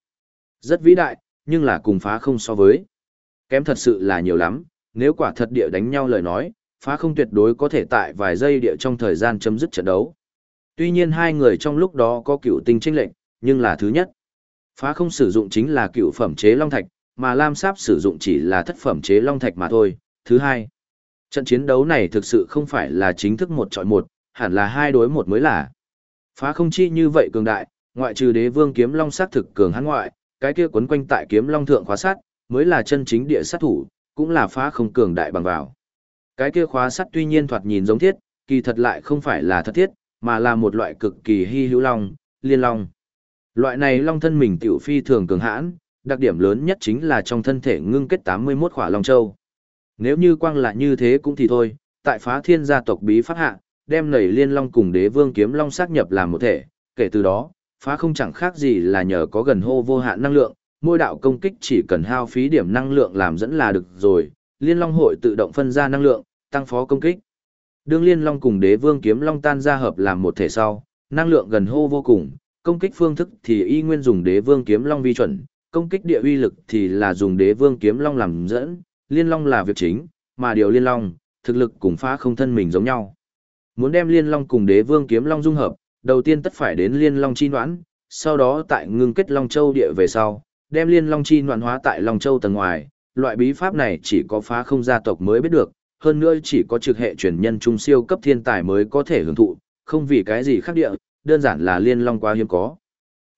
Rất vĩ đại, nhưng là cùng phá không so với. Kém thật sự là nhiều lắm, nếu quả thật địa đánh nhau lời nói, phá không tuyệt đối có thể tại vài giây địa trong thời gian chấm dứt trận đấu. Tuy nhiên hai người trong lúc đó có cựu tinh tranh lệnh, nhưng là thứ nhất. Phá không sử dụng chính là cựu phẩm chế long thạch, mà Lam Sáp sử dụng chỉ là thất phẩm chế long thạch mà thôi. Thứ hai, trận chiến đấu này thực sự không phải là chính thức một chọi một, hẳn là hai đối một mới là. Phá không chi như vậy cường đại, ngoại trừ đế vương kiếm long sát thực cường hắn ngoại, cái kia quấn quanh tại kiếm long thượng khóa sát, mới là chân chính địa sát thủ, cũng là phá không cường đại bằng vào. Cái kia khóa sắt tuy nhiên thoạt nhìn giống thiết, kỳ thật lại không phải là thật thiết, mà là một loại cực kỳ hy hữu long, liên long. Loại này long thân mình tiểu phi thường cường hãn, đặc điểm lớn nhất chính là trong thân thể ngưng kết 81 khỏa long châu. Nếu như quang là như thế cũng thì thôi, tại phá thiên gia tộc bí pháp hạ, đem nảy liên long cùng đế vương kiếm long xác nhập làm một thể, kể từ đó, phá không chẳng khác gì là nhờ có gần hô vô hạn năng lượng, mỗi đạo công kích chỉ cần hao phí điểm năng lượng làm dẫn là được rồi, liên long hội tự động phân ra năng lượng, tăng phó công kích. Đương liên long cùng đế vương kiếm long tan ra hợp làm một thể sau, năng lượng gần hô vô cùng, công kích phương thức thì y nguyên dùng đế vương kiếm long vi chuẩn, công kích địa uy lực thì là dùng đế vương kiếm long làm dẫn, liên long là việc chính, mà điều liên long, thực lực cùng phá không thân mình giống nhau. Muốn đem liên long cùng đế vương kiếm long dung hợp, đầu tiên tất phải đến liên long chi noãn, sau đó tại ngưng kết long châu địa về sau, đem liên long chi noãn hóa tại long châu tầng ngoài, loại bí pháp này chỉ có phá không gia tộc mới biết được, hơn nữa chỉ có trực hệ truyền nhân trung siêu cấp thiên tài mới có thể hưởng thụ, không vì cái gì khác địa, đơn giản là liên long quá hiếm có.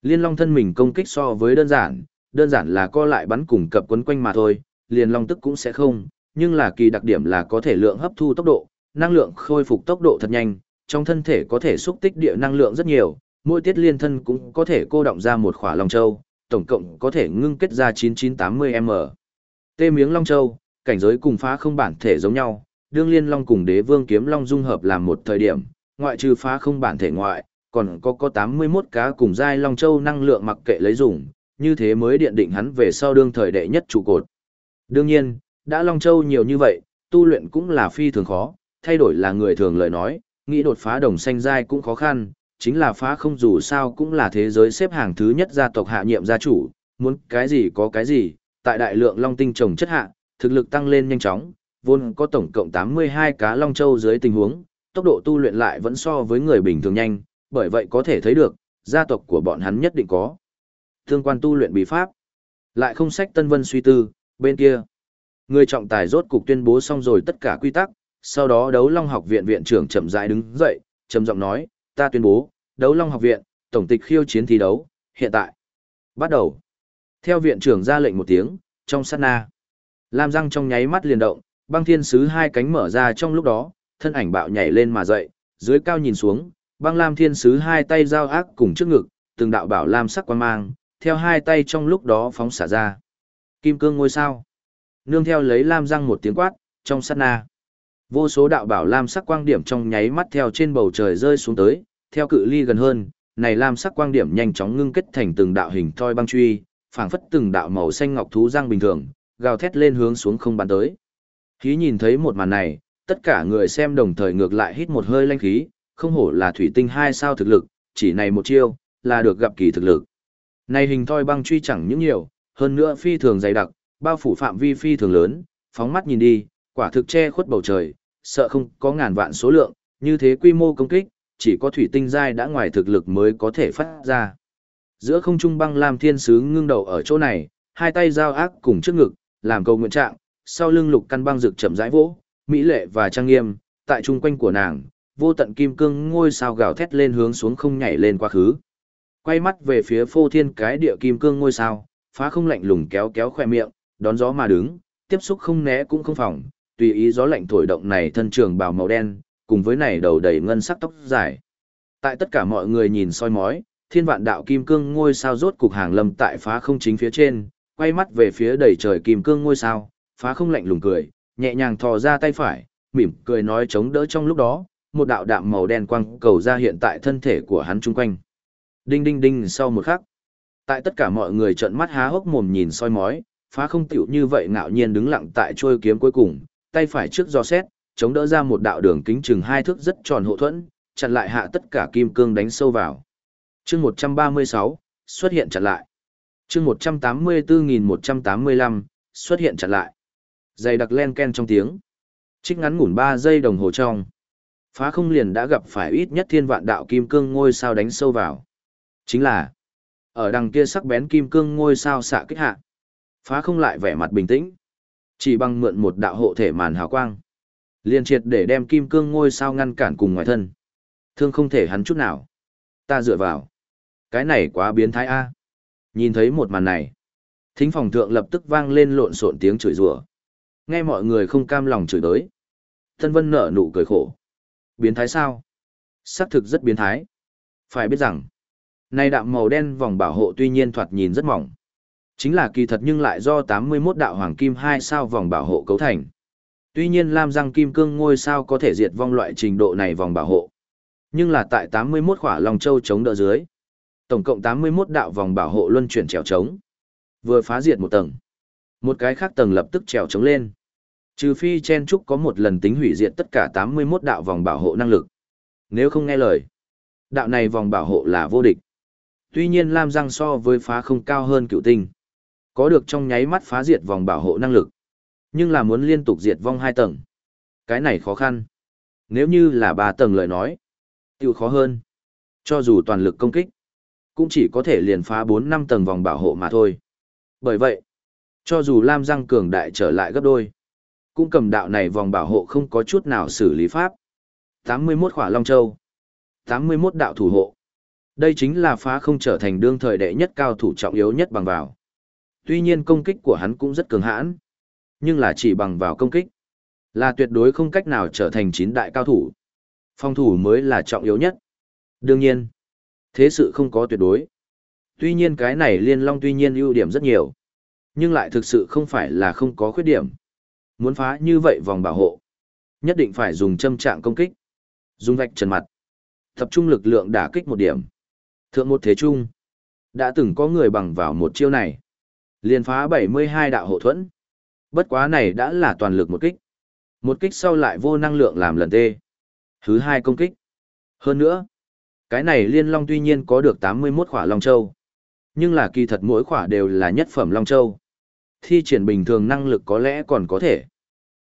Liên long thân mình công kích so với đơn giản, đơn giản là co lại bắn cùng cập quấn quanh mà thôi, liền long tức cũng sẽ không, nhưng là kỳ đặc điểm là có thể lượng hấp thu tốc độ, năng lượng khôi phục tốc độ thật nhanh, trong thân thể có thể xúc tích địa năng lượng rất nhiều, mỗi tiết liên thân cũng có thể cô động ra một khỏa long châu, tổng cộng có thể ngưng kết ra 9980M. Tê miếng long châu, cảnh giới cùng phá không bản thể giống nhau, đương liên long cùng đế vương kiếm long dung hợp làm một thời điểm, ngoại trừ phá không bản thể ngoại, còn có có 81 cá cùng giai long châu năng lượng mặc kệ lấy dùng, như thế mới điện định hắn về sau đương thời đệ nhất trụ cột. Đương nhiên, đã long châu nhiều như vậy, tu luyện cũng là phi thường khó, thay đổi là người thường lời nói, nghĩ đột phá đồng xanh giai cũng khó khăn, chính là phá không dù sao cũng là thế giới xếp hàng thứ nhất gia tộc hạ nhiệm gia chủ, muốn cái gì có cái gì, tại đại lượng long tinh trồng chất hạ, thực lực tăng lên nhanh chóng, vốn có tổng cộng 82 cá long châu dưới tình huống, tốc độ tu luyện lại vẫn so với người bình thường nhanh, bởi vậy có thể thấy được, gia tộc của bọn hắn nhất định có. Thương quan tu luyện bí pháp, lại không sách Tân Vân suy tư, bên kia. Người trọng tài rốt cục tuyên bố xong rồi tất cả quy tắc, sau đó đấu long học viện viện trưởng chậm rãi đứng dậy, trầm giọng nói, ta tuyên bố, đấu long học viện, tổng tịch khiêu chiến thi đấu, hiện tại. Bắt đầu. Theo viện trưởng ra lệnh một tiếng, trong sát na. Lam răng trong nháy mắt liền động, băng thiên sứ hai cánh mở ra trong lúc đó, thân ảnh bạo nhảy lên mà dậy, dưới cao nhìn xuống, băng lam thiên sứ hai tay giao ác cùng trước ngực, từng đạo bảo lam sắc quan mang, theo hai tay trong lúc đó phóng xả ra. Kim cương ngôi sao. Nương theo lấy lam răng một tiếng quát, trong sát na. Vô số đạo bảo lam sắc quang điểm trong nháy mắt theo trên bầu trời rơi xuống tới, theo cự ly gần hơn, này lam sắc quang điểm nhanh chóng ngưng kết thành từng đạo hình thoi băng truy, phảng phất từng đạo màu xanh ngọc thú răng bình thường, gào thét lên hướng xuống không bắn tới. Khí nhìn thấy một màn này, tất cả người xem đồng thời ngược lại hít một hơi lanh khí, không hổ là thủy tinh hai sao thực lực, chỉ này một chiêu, là được gặp kỳ thực lực. Này hình thoi băng truy chẳng những nhiều, hơn nữa phi thường dày đặc, bao phủ phạm vi phi thường lớn, phóng mắt nhìn đi, quả thực che khuất bầu trời, sợ không có ngàn vạn số lượng, như thế quy mô công kích, chỉ có thủy tinh giai đã ngoài thực lực mới có thể phát ra. Giữa không trung băng làm thiên sứ ngưng đầu ở chỗ này, hai tay giao ác cùng trước ngực, làm cầu nguyện trạng, sau lưng lục căn băng rực chậm rãi vỗ, mỹ lệ và trang nghiêm, tại trung quanh của nàng, vô tận kim cương ngôi sao gào thét lên hướng xuống không nhảy lên quá khứ. Quay mắt về phía phô thiên cái địa kim cương ngôi sao, phá không lạnh lùng kéo kéo khoe miệng, đón gió mà đứng, tiếp xúc không né cũng không phòng, tùy ý gió lạnh thổi động này thân trường bào màu đen, cùng với này đầu đầy ngân sắc tóc dài. Tại tất cả mọi người nhìn soi mói, thiên vạn đạo kim cương ngôi sao rốt cục hàng lâm tại phá không chính phía trên, quay mắt về phía đầy trời kim cương ngôi sao, phá không lạnh lùng cười, nhẹ nhàng thò ra tay phải, mỉm cười nói chống đỡ trong lúc đó, một đạo đạm màu đen quang cầu ra hiện tại thân thể của hắn chung quanh. Đinh đinh đinh sau một khắc. Tại tất cả mọi người trợn mắt há hốc mồm nhìn soi mói, phá không tiểu như vậy ngạo nhiên đứng lặng tại trôi kiếm cuối cùng, tay phải trước do xét, chống đỡ ra một đạo đường kính chừng hai thước rất tròn hộ thuẫn, chặn lại hạ tất cả kim cương đánh sâu vào. Chương 136, xuất hiện chặn lại. Chương 184185, xuất hiện chặn lại. Dày đặc len ken trong tiếng. Trích ngắn ngủn 3 giây đồng hồ trong. Phá không liền đã gặp phải ít nhất thiên vạn đạo kim cương ngôi sao đánh sâu vào. Chính là, ở đằng kia sắc bén kim cương ngôi sao xạ kích hạ. Phá không lại vẻ mặt bình tĩnh. Chỉ bằng mượn một đạo hộ thể màn hào quang. liền triệt để đem kim cương ngôi sao ngăn cản cùng ngoài thân. Thương không thể hắn chút nào. Ta dựa vào. Cái này quá biến thái a. Nhìn thấy một màn này, thính phòng thượng lập tức vang lên lộn xộn tiếng chửi rủa. Nghe mọi người không cam lòng chửi tới. thân Vân nở nụ cười khổ. Biến thái sao? Xác thực rất biến thái. Phải biết rằng, nay đạm màu đen vòng bảo hộ tuy nhiên thoạt nhìn rất mỏng. Chính là kỳ thật nhưng lại do 81 đạo hoàng kim 2 sao vòng bảo hộ cấu thành. Tuy nhiên Lam giang kim cương ngôi sao có thể diệt vong loại trình độ này vòng bảo hộ. Nhưng là tại 81 khỏa lòng châu chống đỡ dưới. Tổng cộng 81 đạo vòng bảo hộ luân chuyển trèo chống. Vừa phá diệt một tầng. Một cái khác tầng lập tức trèo chống lên. Trừ phi chen trúc có một lần tính hủy diệt tất cả 81 đạo vòng bảo hộ năng lực. Nếu không nghe lời, đạo này vòng bảo hộ là vô địch. Tuy nhiên Lam Giang so với phá không cao hơn cựu tinh. Có được trong nháy mắt phá diệt vòng bảo hộ năng lực. Nhưng là muốn liên tục diệt vong hai tầng. Cái này khó khăn. Nếu như là ba tầng lời nói, tiêu khó hơn. Cho dù toàn lực công kích, cũng chỉ có thể liền phá bốn năm tầng vòng bảo hộ mà thôi. Bởi vậy, cho dù Lam Giang cường đại trở lại gấp đôi, cũng cầm đạo này vòng bảo hộ không có chút nào xử lý pháp. 81 khỏa Long Châu, 81 đạo thủ hộ. Đây chính là phá không trở thành đương thời đệ nhất cao thủ trọng yếu nhất bằng vào. Tuy nhiên công kích của hắn cũng rất cường hãn, nhưng là chỉ bằng vào công kích. Là tuyệt đối không cách nào trở thành chín đại cao thủ. Phong thủ mới là trọng yếu nhất. Đương nhiên, thế sự không có tuyệt đối. Tuy nhiên cái này liên long tuy nhiên ưu điểm rất nhiều, nhưng lại thực sự không phải là không có khuyết điểm. Muốn phá như vậy vòng bảo hộ, nhất định phải dùng châm trạng công kích, dùng vạch trần mặt, tập trung lực lượng đả kích một điểm. Thượng một thế trung, đã từng có người bằng vào một chiêu này, liền phá 72 đạo hộ thuẫn. Bất quá này đã là toàn lực một kích. Một kích sau lại vô năng lượng làm lần tê. Thứ hai công kích. Hơn nữa, cái này liên long tuy nhiên có được 81 khỏa long châu. Nhưng là kỳ thật mỗi khỏa đều là nhất phẩm long châu. Thi triển bình thường năng lực có lẽ còn có thể.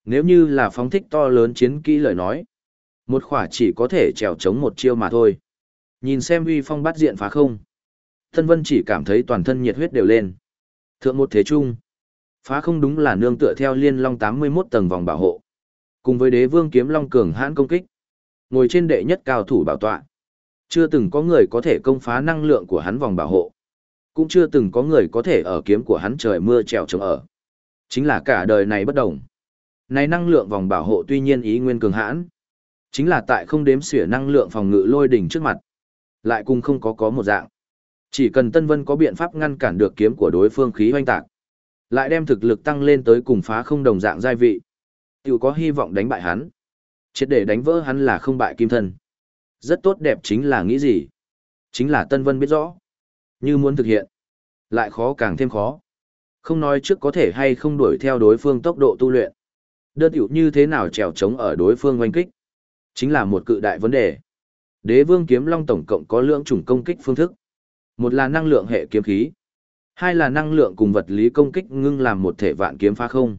Nếu như là phóng thích to lớn chiến kỹ lời nói. Một khỏa chỉ có thể trèo chống một chiêu mà thôi. Nhìn xem uy phong bắt diện phá không. Thân vân chỉ cảm thấy toàn thân nhiệt huyết đều lên. Thượng một thế trung. Phá không đúng là nương tựa theo liên long 81 tầng vòng bảo hộ. Cùng với đế vương kiếm long cường hãn công kích. Ngồi trên đệ nhất cao thủ bảo tọa. Chưa từng có người có thể công phá năng lượng của hắn vòng bảo hộ. Cũng chưa từng có người có thể ở kiếm của hắn trời mưa trèo trống ở. Chính là cả đời này bất đồng. Này năng lượng vòng bảo hộ tuy nhiên ý nguyên cường hãn. Chính là tại không đếm xỉa năng lượng phòng ngự lôi đỉnh trước mặt. Lại cùng không có có một dạng. Chỉ cần Tân Vân có biện pháp ngăn cản được kiếm của đối phương khí hoanh tạc. Lại đem thực lực tăng lên tới cùng phá không đồng dạng giai vị. Tiểu có hy vọng đánh bại hắn. Triệt để đánh vỡ hắn là không bại kim thân. Rất tốt đẹp chính là nghĩ gì? Chính là Tân Vân biết rõ. Như muốn thực hiện. Lại khó càng thêm khó. Không nói trước có thể hay không đuổi theo đối phương tốc độ tu luyện. Đơn tiểu như thế nào trèo trống ở đối phương oanh kích. Chính là một cự đại vấn đề. Đế vương kiếm long tổng cộng có lượng chủng công kích phương thức. Một là năng lượng hệ kiếm khí. Hai là năng lượng cùng vật lý công kích ngưng làm một thể vạn kiếm phá không.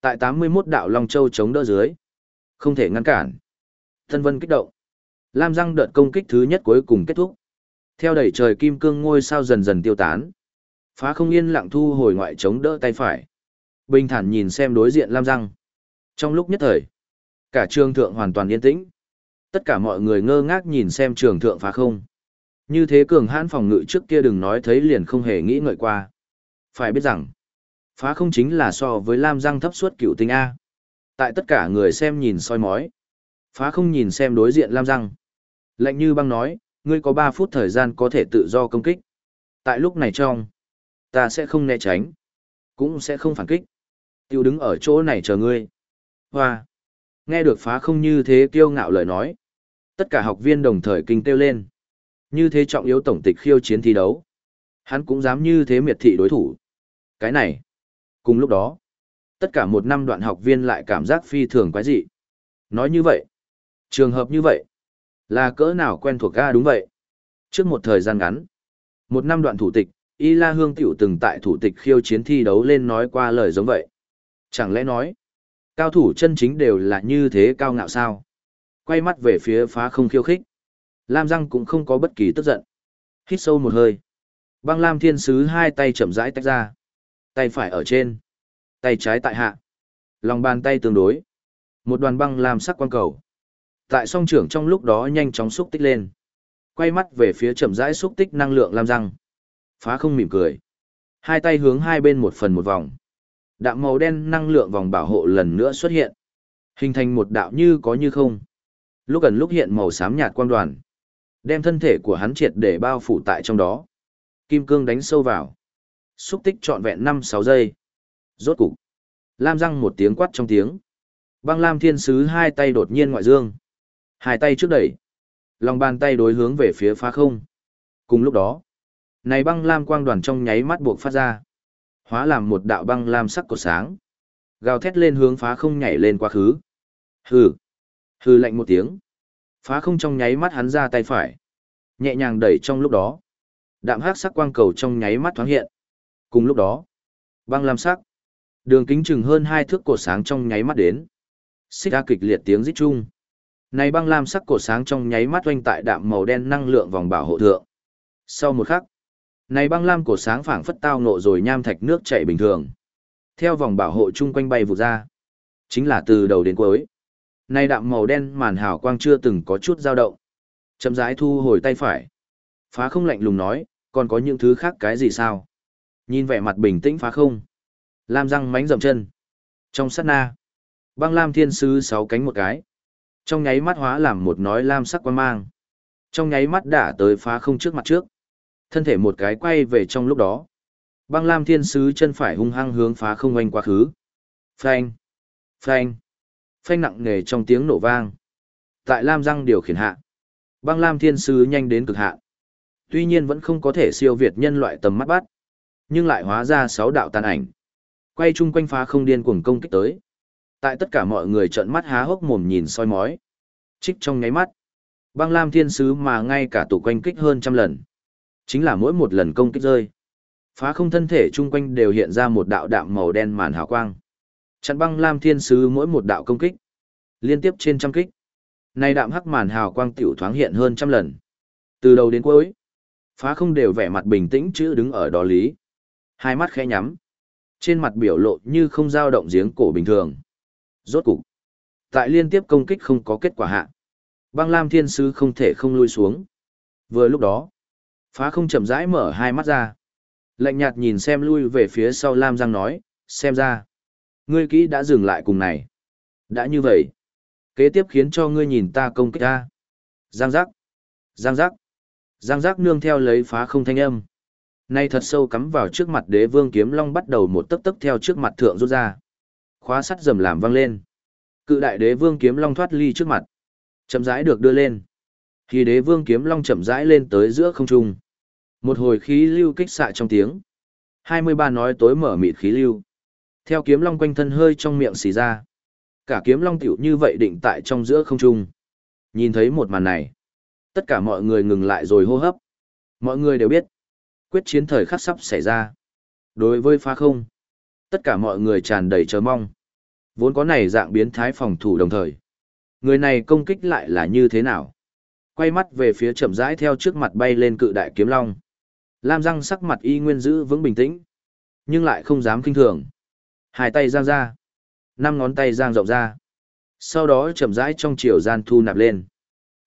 Tại 81 đạo Long Châu chống đỡ dưới. Không thể ngăn cản. Thân Vân kích động. Lam răng đợt công kích thứ nhất cuối cùng kết thúc. Theo đẩy trời kim cương ngôi sao dần dần tiêu tán. Phá không yên lặng thu hồi ngoại chống đỡ tay phải. Bình thản nhìn xem đối diện Lam răng. Trong lúc nhất thời, cả trường thượng hoàn toàn yên tĩnh. Tất cả mọi người ngơ ngác nhìn xem trường thượng phá không. Như thế cường hãn phòng ngự trước kia đừng nói thấy liền không hề nghĩ ngợi qua. Phải biết rằng, phá không chính là so với Lam Giang thấp suốt cựu tinh A. Tại tất cả người xem nhìn soi mói. Phá không nhìn xem đối diện Lam Giang. Lạnh như băng nói, ngươi có 3 phút thời gian có thể tự do công kích. Tại lúc này trong, ta sẽ không né tránh, cũng sẽ không phản kích. Tiêu đứng ở chỗ này chờ ngươi. Hoa! Nghe được phá không như thế kiêu ngạo lời nói. Tất cả học viên đồng thời kinh tiêu lên. Như thế trọng yếu tổng tịch khiêu chiến thi đấu. Hắn cũng dám như thế miệt thị đối thủ. Cái này. Cùng lúc đó, tất cả một năm đoạn học viên lại cảm giác phi thường quái dị. Nói như vậy, trường hợp như vậy, là cỡ nào quen thuộc ga đúng vậy. Trước một thời gian ngắn, một năm đoạn thủ tịch, Y La Hương Tiểu từng tại thủ tịch khiêu chiến thi đấu lên nói qua lời giống vậy. Chẳng lẽ nói, cao thủ chân chính đều là như thế cao ngạo sao? Quay mắt về phía phá không khiêu khích. Lam Giang cũng không có bất kỳ tức giận. Hít sâu một hơi. Băng Lam Thiên Sứ hai tay chậm rãi tách ra. Tay phải ở trên. Tay trái tại hạ. Lòng bàn tay tương đối. Một đoàn băng làm sắc quang cầu. Tại song trưởng trong lúc đó nhanh chóng xúc tích lên. Quay mắt về phía chậm rãi xúc tích năng lượng lam răng. Phá không mỉm cười. Hai tay hướng hai bên một phần một vòng. Đạm màu đen năng lượng vòng bảo hộ lần nữa xuất hiện. Hình thành một đạo như có như không. Lúc gần lúc hiện màu xám nhạt quang đoàn. Đem thân thể của hắn triệt để bao phủ tại trong đó. Kim cương đánh sâu vào. Xúc tích trọn vẹn 5-6 giây. Rốt cục. Lam răng một tiếng quát trong tiếng. Băng Lam Thiên Sứ hai tay đột nhiên ngoại dương. Hai tay trước đẩy. Lòng bàn tay đối hướng về phía phá không. Cùng lúc đó, này băng lam quang đoàn trong nháy mắt buộc phát ra. Hóa làm một đạo băng lam sắc cột sáng. Gào thét lên hướng phá không nhảy lên quá khứ. Hừ. Hừ lạnh một tiếng. Phá không trong nháy mắt hắn ra tay phải. Nhẹ nhàng đẩy trong lúc đó. Đạm hắc sắc quang cầu trong nháy mắt thoáng hiện. Cùng lúc đó, băng lam sắc. Đường kính chừng hơn hai thước cổ sáng trong nháy mắt đến. Xích ra kịch liệt tiếng rít chung. Này băng lam sắc cổ sáng trong nháy mắt oanh tại đạm màu đen năng lượng vòng bảo hộ thượng. Sau một khắc, này băng lam cổ sáng phảng phất tao nộ rồi nham thạch nước chảy bình thường. Theo vòng bảo hộ chung quanh bay vụt ra. Chính là từ đầu đến cuối nay đạm màu đen màn hào quang chưa từng có chút dao động. Chậm rãi thu hồi tay phải. Phá không lạnh lùng nói, còn có những thứ khác cái gì sao? Nhìn vẻ mặt bình tĩnh phá không. Lam răng mánh dầm chân. Trong sát na. Băng lam thiên sứ sáu cánh một cái. Trong nháy mắt hóa làm một nói lam sắc quan mang. Trong nháy mắt đã tới phá không trước mặt trước. Thân thể một cái quay về trong lúc đó. Băng lam thiên sứ chân phải hung hăng hướng phá không oanh quá khứ. Phanh. Phanh. Phanh nặng nề trong tiếng nổ vang. Tại lam răng điều khiển hạ. Băng lam thiên sứ nhanh đến cực hạ. Tuy nhiên vẫn không có thể siêu việt nhân loại tầm mắt bắt. Nhưng lại hóa ra sáu đạo tàn ảnh. Quay chung quanh phá không điên cuồng công kích tới. Tại tất cả mọi người trợn mắt há hốc mồm nhìn soi mói. Trích trong nháy mắt. Băng Lam Thiên Sứ mà ngay cả tụ quanh kích hơn trăm lần. Chính là mỗi một lần công kích rơi. Phá không thân thể chung quanh đều hiện ra một đạo đạm màu đen màn hào quang. Chặn băng Lam Thiên Sứ mỗi một đạo công kích. Liên tiếp trên trăm kích. nay đạm hắc màn hào quang tiểu thoáng hiện hơn trăm lần. Từ đầu đến cuối. Phá không đều vẻ mặt bình tĩnh chữ đứng ở đó lý. Hai mắt khẽ nhắm. Trên mặt biểu lộ như không dao động giếng cổ bình thường. Rốt cục, tại liên tiếp công kích không có kết quả hạ. Băng Lam Thiên sứ không thể không lui xuống. Vừa lúc đó, phá không chậm rãi mở hai mắt ra. Lạnh nhạt nhìn xem lui về phía sau Lam Giang nói, xem ra. Ngươi kỹ đã dừng lại cùng này. Đã như vậy. Kế tiếp khiến cho ngươi nhìn ta công kích ta. Giang giác. Giang giác. Giang giác nương theo lấy phá không thanh âm. Nay thật sâu cắm vào trước mặt đế vương kiếm long bắt đầu một tấc tấc theo trước mặt thượng rút ra khóa sắt rầm làm vang lên. Cự đại đế vương kiếm long thoát ly trước mặt, chậm rãi được đưa lên. Khi đế vương kiếm long chậm rãi lên tới giữa không trung, một hồi khí lưu kích xạ trong tiếng. 23 nói tối mở mịt khí lưu. Theo kiếm long quanh thân hơi trong miệng xì ra. Cả kiếm long tiểu như vậy định tại trong giữa không trung. Nhìn thấy một màn này, tất cả mọi người ngừng lại rồi hô hấp. Mọi người đều biết, quyết chiến thời khắc sắp xảy ra. Đối với phá không, Tất cả mọi người tràn đầy chờ mong. Vốn có này dạng biến thái phòng thủ đồng thời. Người này công kích lại là như thế nào? Quay mắt về phía chậm rãi theo trước mặt bay lên cự đại kiếm long. Lam răng sắc mặt y nguyên giữ vững bình tĩnh. Nhưng lại không dám kinh thường. Hai tay giang ra. Năm ngón tay giang rộng ra. Sau đó chậm rãi trong chiều gian thu nạp lên.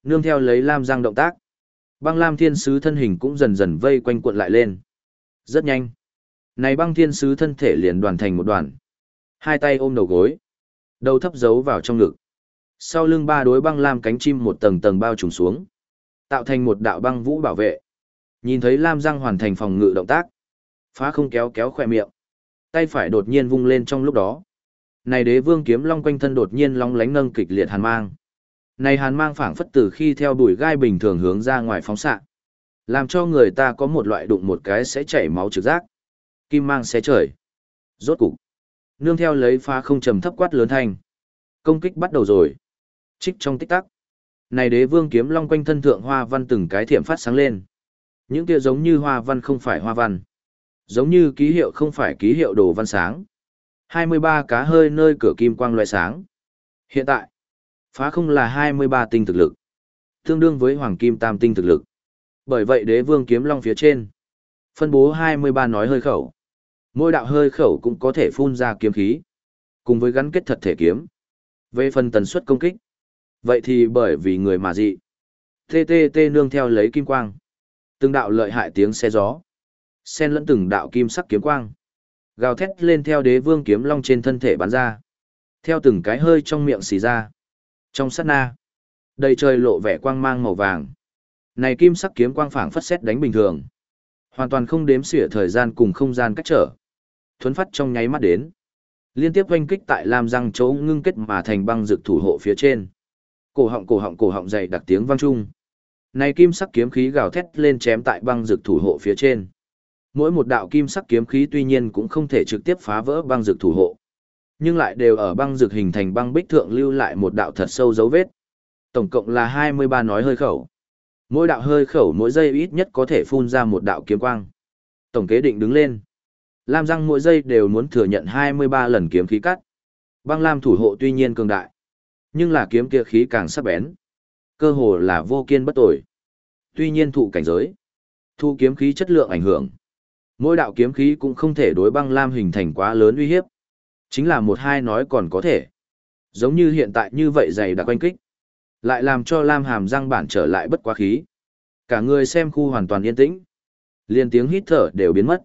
Nương theo lấy Lam Giang động tác. Băng Lam thiên sứ thân hình cũng dần dần vây quanh cuộn lại lên. Rất nhanh. Này băng thiên sứ thân thể liền đoàn thành một đoàn. Hai tay ôm đầu gối. Đầu thấp giấu vào trong ngực. Sau lưng ba đối băng lam cánh chim một tầng tầng bao trùm xuống. Tạo thành một đạo băng vũ bảo vệ. Nhìn thấy Lam Giang hoàn thành phòng ngự động tác. Phá không kéo kéo khỏe miệng. Tay phải đột nhiên vung lên trong lúc đó. Này đế vương kiếm long quanh thân đột nhiên long lánh nâng kịch liệt hàn mang. Này hàn mang phảng phất từ khi theo đuổi gai bình thường hướng ra ngoài phóng xạ, làm cho người ta có một loại đụng một cái sẽ chảy máu trực giác. Kim mang xé trời. Rốt cục. Nương theo lấy phá không trầm thấp quát lớn thanh. Công kích bắt đầu rồi. Trích trong tích tắc. Này đế vương kiếm long quanh thân thượng hoa văn từng cái thiểm phát sáng lên. Những kia giống như hoa văn không phải hoa văn. Giống như ký hiệu không phải ký hiệu đồ văn sáng. 23 cá hơi nơi cửa kim quang loại sáng. Hiện tại, phá không là 23 tinh thực lực. Tương đương với hoàng kim tam tinh thực lực. Bởi vậy đế vương kiếm long phía trên. Phân bố 23 nói hơi khẩu. Mỗi đạo hơi khẩu cũng có thể phun ra kiếm khí, cùng với gắn kết thật thể kiếm. Về phần tần suất công kích, vậy thì bởi vì người mà dị. TTT nương theo lấy kim quang. Từng đạo lợi hại tiếng xe gió sen lẫn từng đạo kim sắc kiếm quang. Gào thét lên theo đế vương kiếm long trên thân thể bắn ra. Theo từng cái hơi trong miệng xì ra. Trong sát na. Đầy trời lộ vẻ quang mang màu vàng. Này kim sắc kiếm quang phảng phất xét đánh bình thường. Hoàn toàn không đếm xỉa thời gian cùng không gian cách trở. Thuấn phát trong nháy mắt đến. Liên tiếp oanh kích tại Lam răng chỗ ngưng kết mà thành băng rực thủ hộ phía trên. Cổ họng cổ họng cổ họng dày đặc tiếng vang trung. Này kim sắc kiếm khí gào thét lên chém tại băng rực thủ hộ phía trên. Mỗi một đạo kim sắc kiếm khí tuy nhiên cũng không thể trực tiếp phá vỡ băng rực thủ hộ, nhưng lại đều ở băng rực hình thành băng bích thượng lưu lại một đạo thật sâu dấu vết. Tổng cộng là 23 nói hơi khẩu. Mỗi đạo hơi khẩu mỗi giây ít nhất có thể phun ra một đạo kiếm quang. Tổng kế định đứng lên. Lam răng mỗi giây đều muốn thừa nhận 23 lần kiếm khí cắt. Băng lam thủ hộ tuy nhiên cường đại, nhưng là kiếm kia khí càng sắc bén. Cơ hồ là vô kiên bất tồi. Tuy nhiên thụ cảnh giới, thu kiếm khí chất lượng ảnh hưởng. Mỗi đạo kiếm khí cũng không thể đối băng lam hình thành quá lớn uy hiếp. Chính là một hai nói còn có thể. Giống như hiện tại như vậy dày đặc quanh kích. Lại làm cho lam hàm răng bản trở lại bất quá khí. Cả người xem khu hoàn toàn yên tĩnh. Liên tiếng hít thở đều biến mất.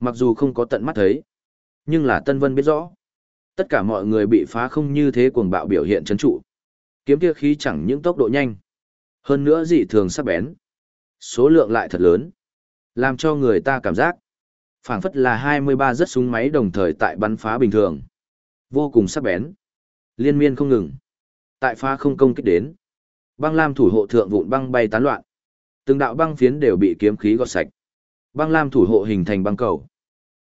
Mặc dù không có tận mắt thấy. Nhưng là Tân Vân biết rõ. Tất cả mọi người bị phá không như thế cuồng bạo biểu hiện chấn trụ. Kiếm kia khí chẳng những tốc độ nhanh. Hơn nữa dị thường sắc bén. Số lượng lại thật lớn. Làm cho người ta cảm giác. phảng phất là 23 rất súng máy đồng thời tại bắn phá bình thường. Vô cùng sắc bén. Liên miên không ngừng. Tại phá không công kích đến. Băng lam thủ hộ thượng vụn băng bay tán loạn. Từng đạo băng phiến đều bị kiếm khí gọt sạch. Băng lam thủ hộ hình thành băng cầu.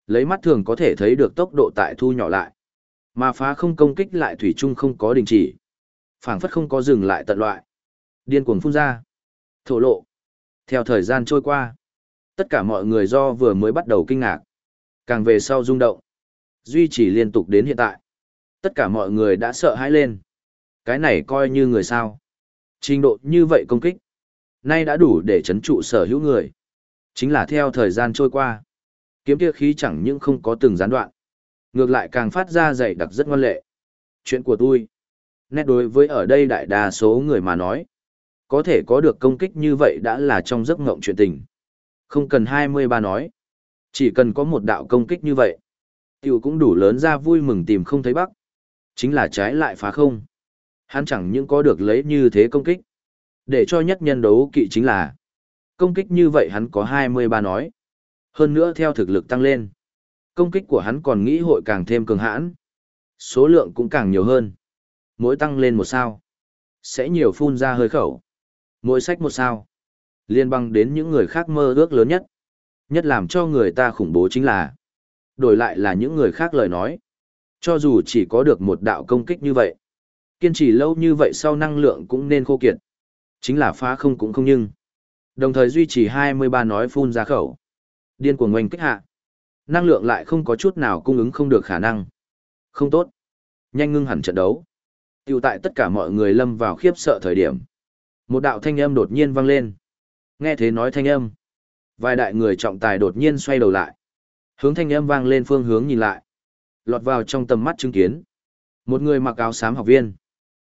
Lấy mắt thường có thể thấy được tốc độ tại thu nhỏ lại. Mà phá không công kích lại thủy chung không có đình chỉ. phảng phất không có dừng lại tận loại. Điên cuồng phun ra. Thổ lộ. Theo thời gian trôi qua, tất cả mọi người do vừa mới bắt đầu kinh ngạc. Càng về sau rung động. Duy trì liên tục đến hiện tại. Tất cả mọi người đã sợ hãi lên. Cái này coi như người sao. Trình độ như vậy công kích. Nay đã đủ để chấn trụ sở hữu người. Chính là theo thời gian trôi qua. Kiếm kia khí chẳng những không có từng gián đoạn. Ngược lại càng phát ra dày đặc rất ngoan lệ. Chuyện của tôi. Nét đối với ở đây đại đa số người mà nói. Có thể có được công kích như vậy đã là trong giấc ngộng chuyện tình. Không cần 23 nói. Chỉ cần có một đạo công kích như vậy. Tiểu cũng đủ lớn ra vui mừng tìm không thấy bắc. Chính là trái lại phá không. Hắn chẳng những có được lấy như thế công kích. Để cho nhất nhân đấu kỵ chính là. Công kích như vậy hắn có 23 nói. Hơn nữa theo thực lực tăng lên. Công kích của hắn còn nghĩ hội càng thêm cường hãn. Số lượng cũng càng nhiều hơn. Mỗi tăng lên một sao. Sẽ nhiều phun ra hơi khẩu. Mỗi sách một sao. Liên băng đến những người khác mơ ước lớn nhất. Nhất làm cho người ta khủng bố chính là. Đổi lại là những người khác lời nói. Cho dù chỉ có được một đạo công kích như vậy. Kiên trì lâu như vậy sau năng lượng cũng nên khô kiệt. Chính là phá không cũng không nhưng. Đồng thời duy trì 23 nói phun ra khẩu. Điên cuồng ngoanh kích hạ. Năng lượng lại không có chút nào cung ứng không được khả năng. Không tốt. Nhanh ngưng hẳn trận đấu. Tiểu tại tất cả mọi người lâm vào khiếp sợ thời điểm. Một đạo thanh âm đột nhiên vang lên. Nghe thế nói thanh âm. Vài đại người trọng tài đột nhiên xoay đầu lại. Hướng thanh âm vang lên phương hướng nhìn lại. Lọt vào trong tầm mắt chứng kiến. Một người mặc áo xám học viên.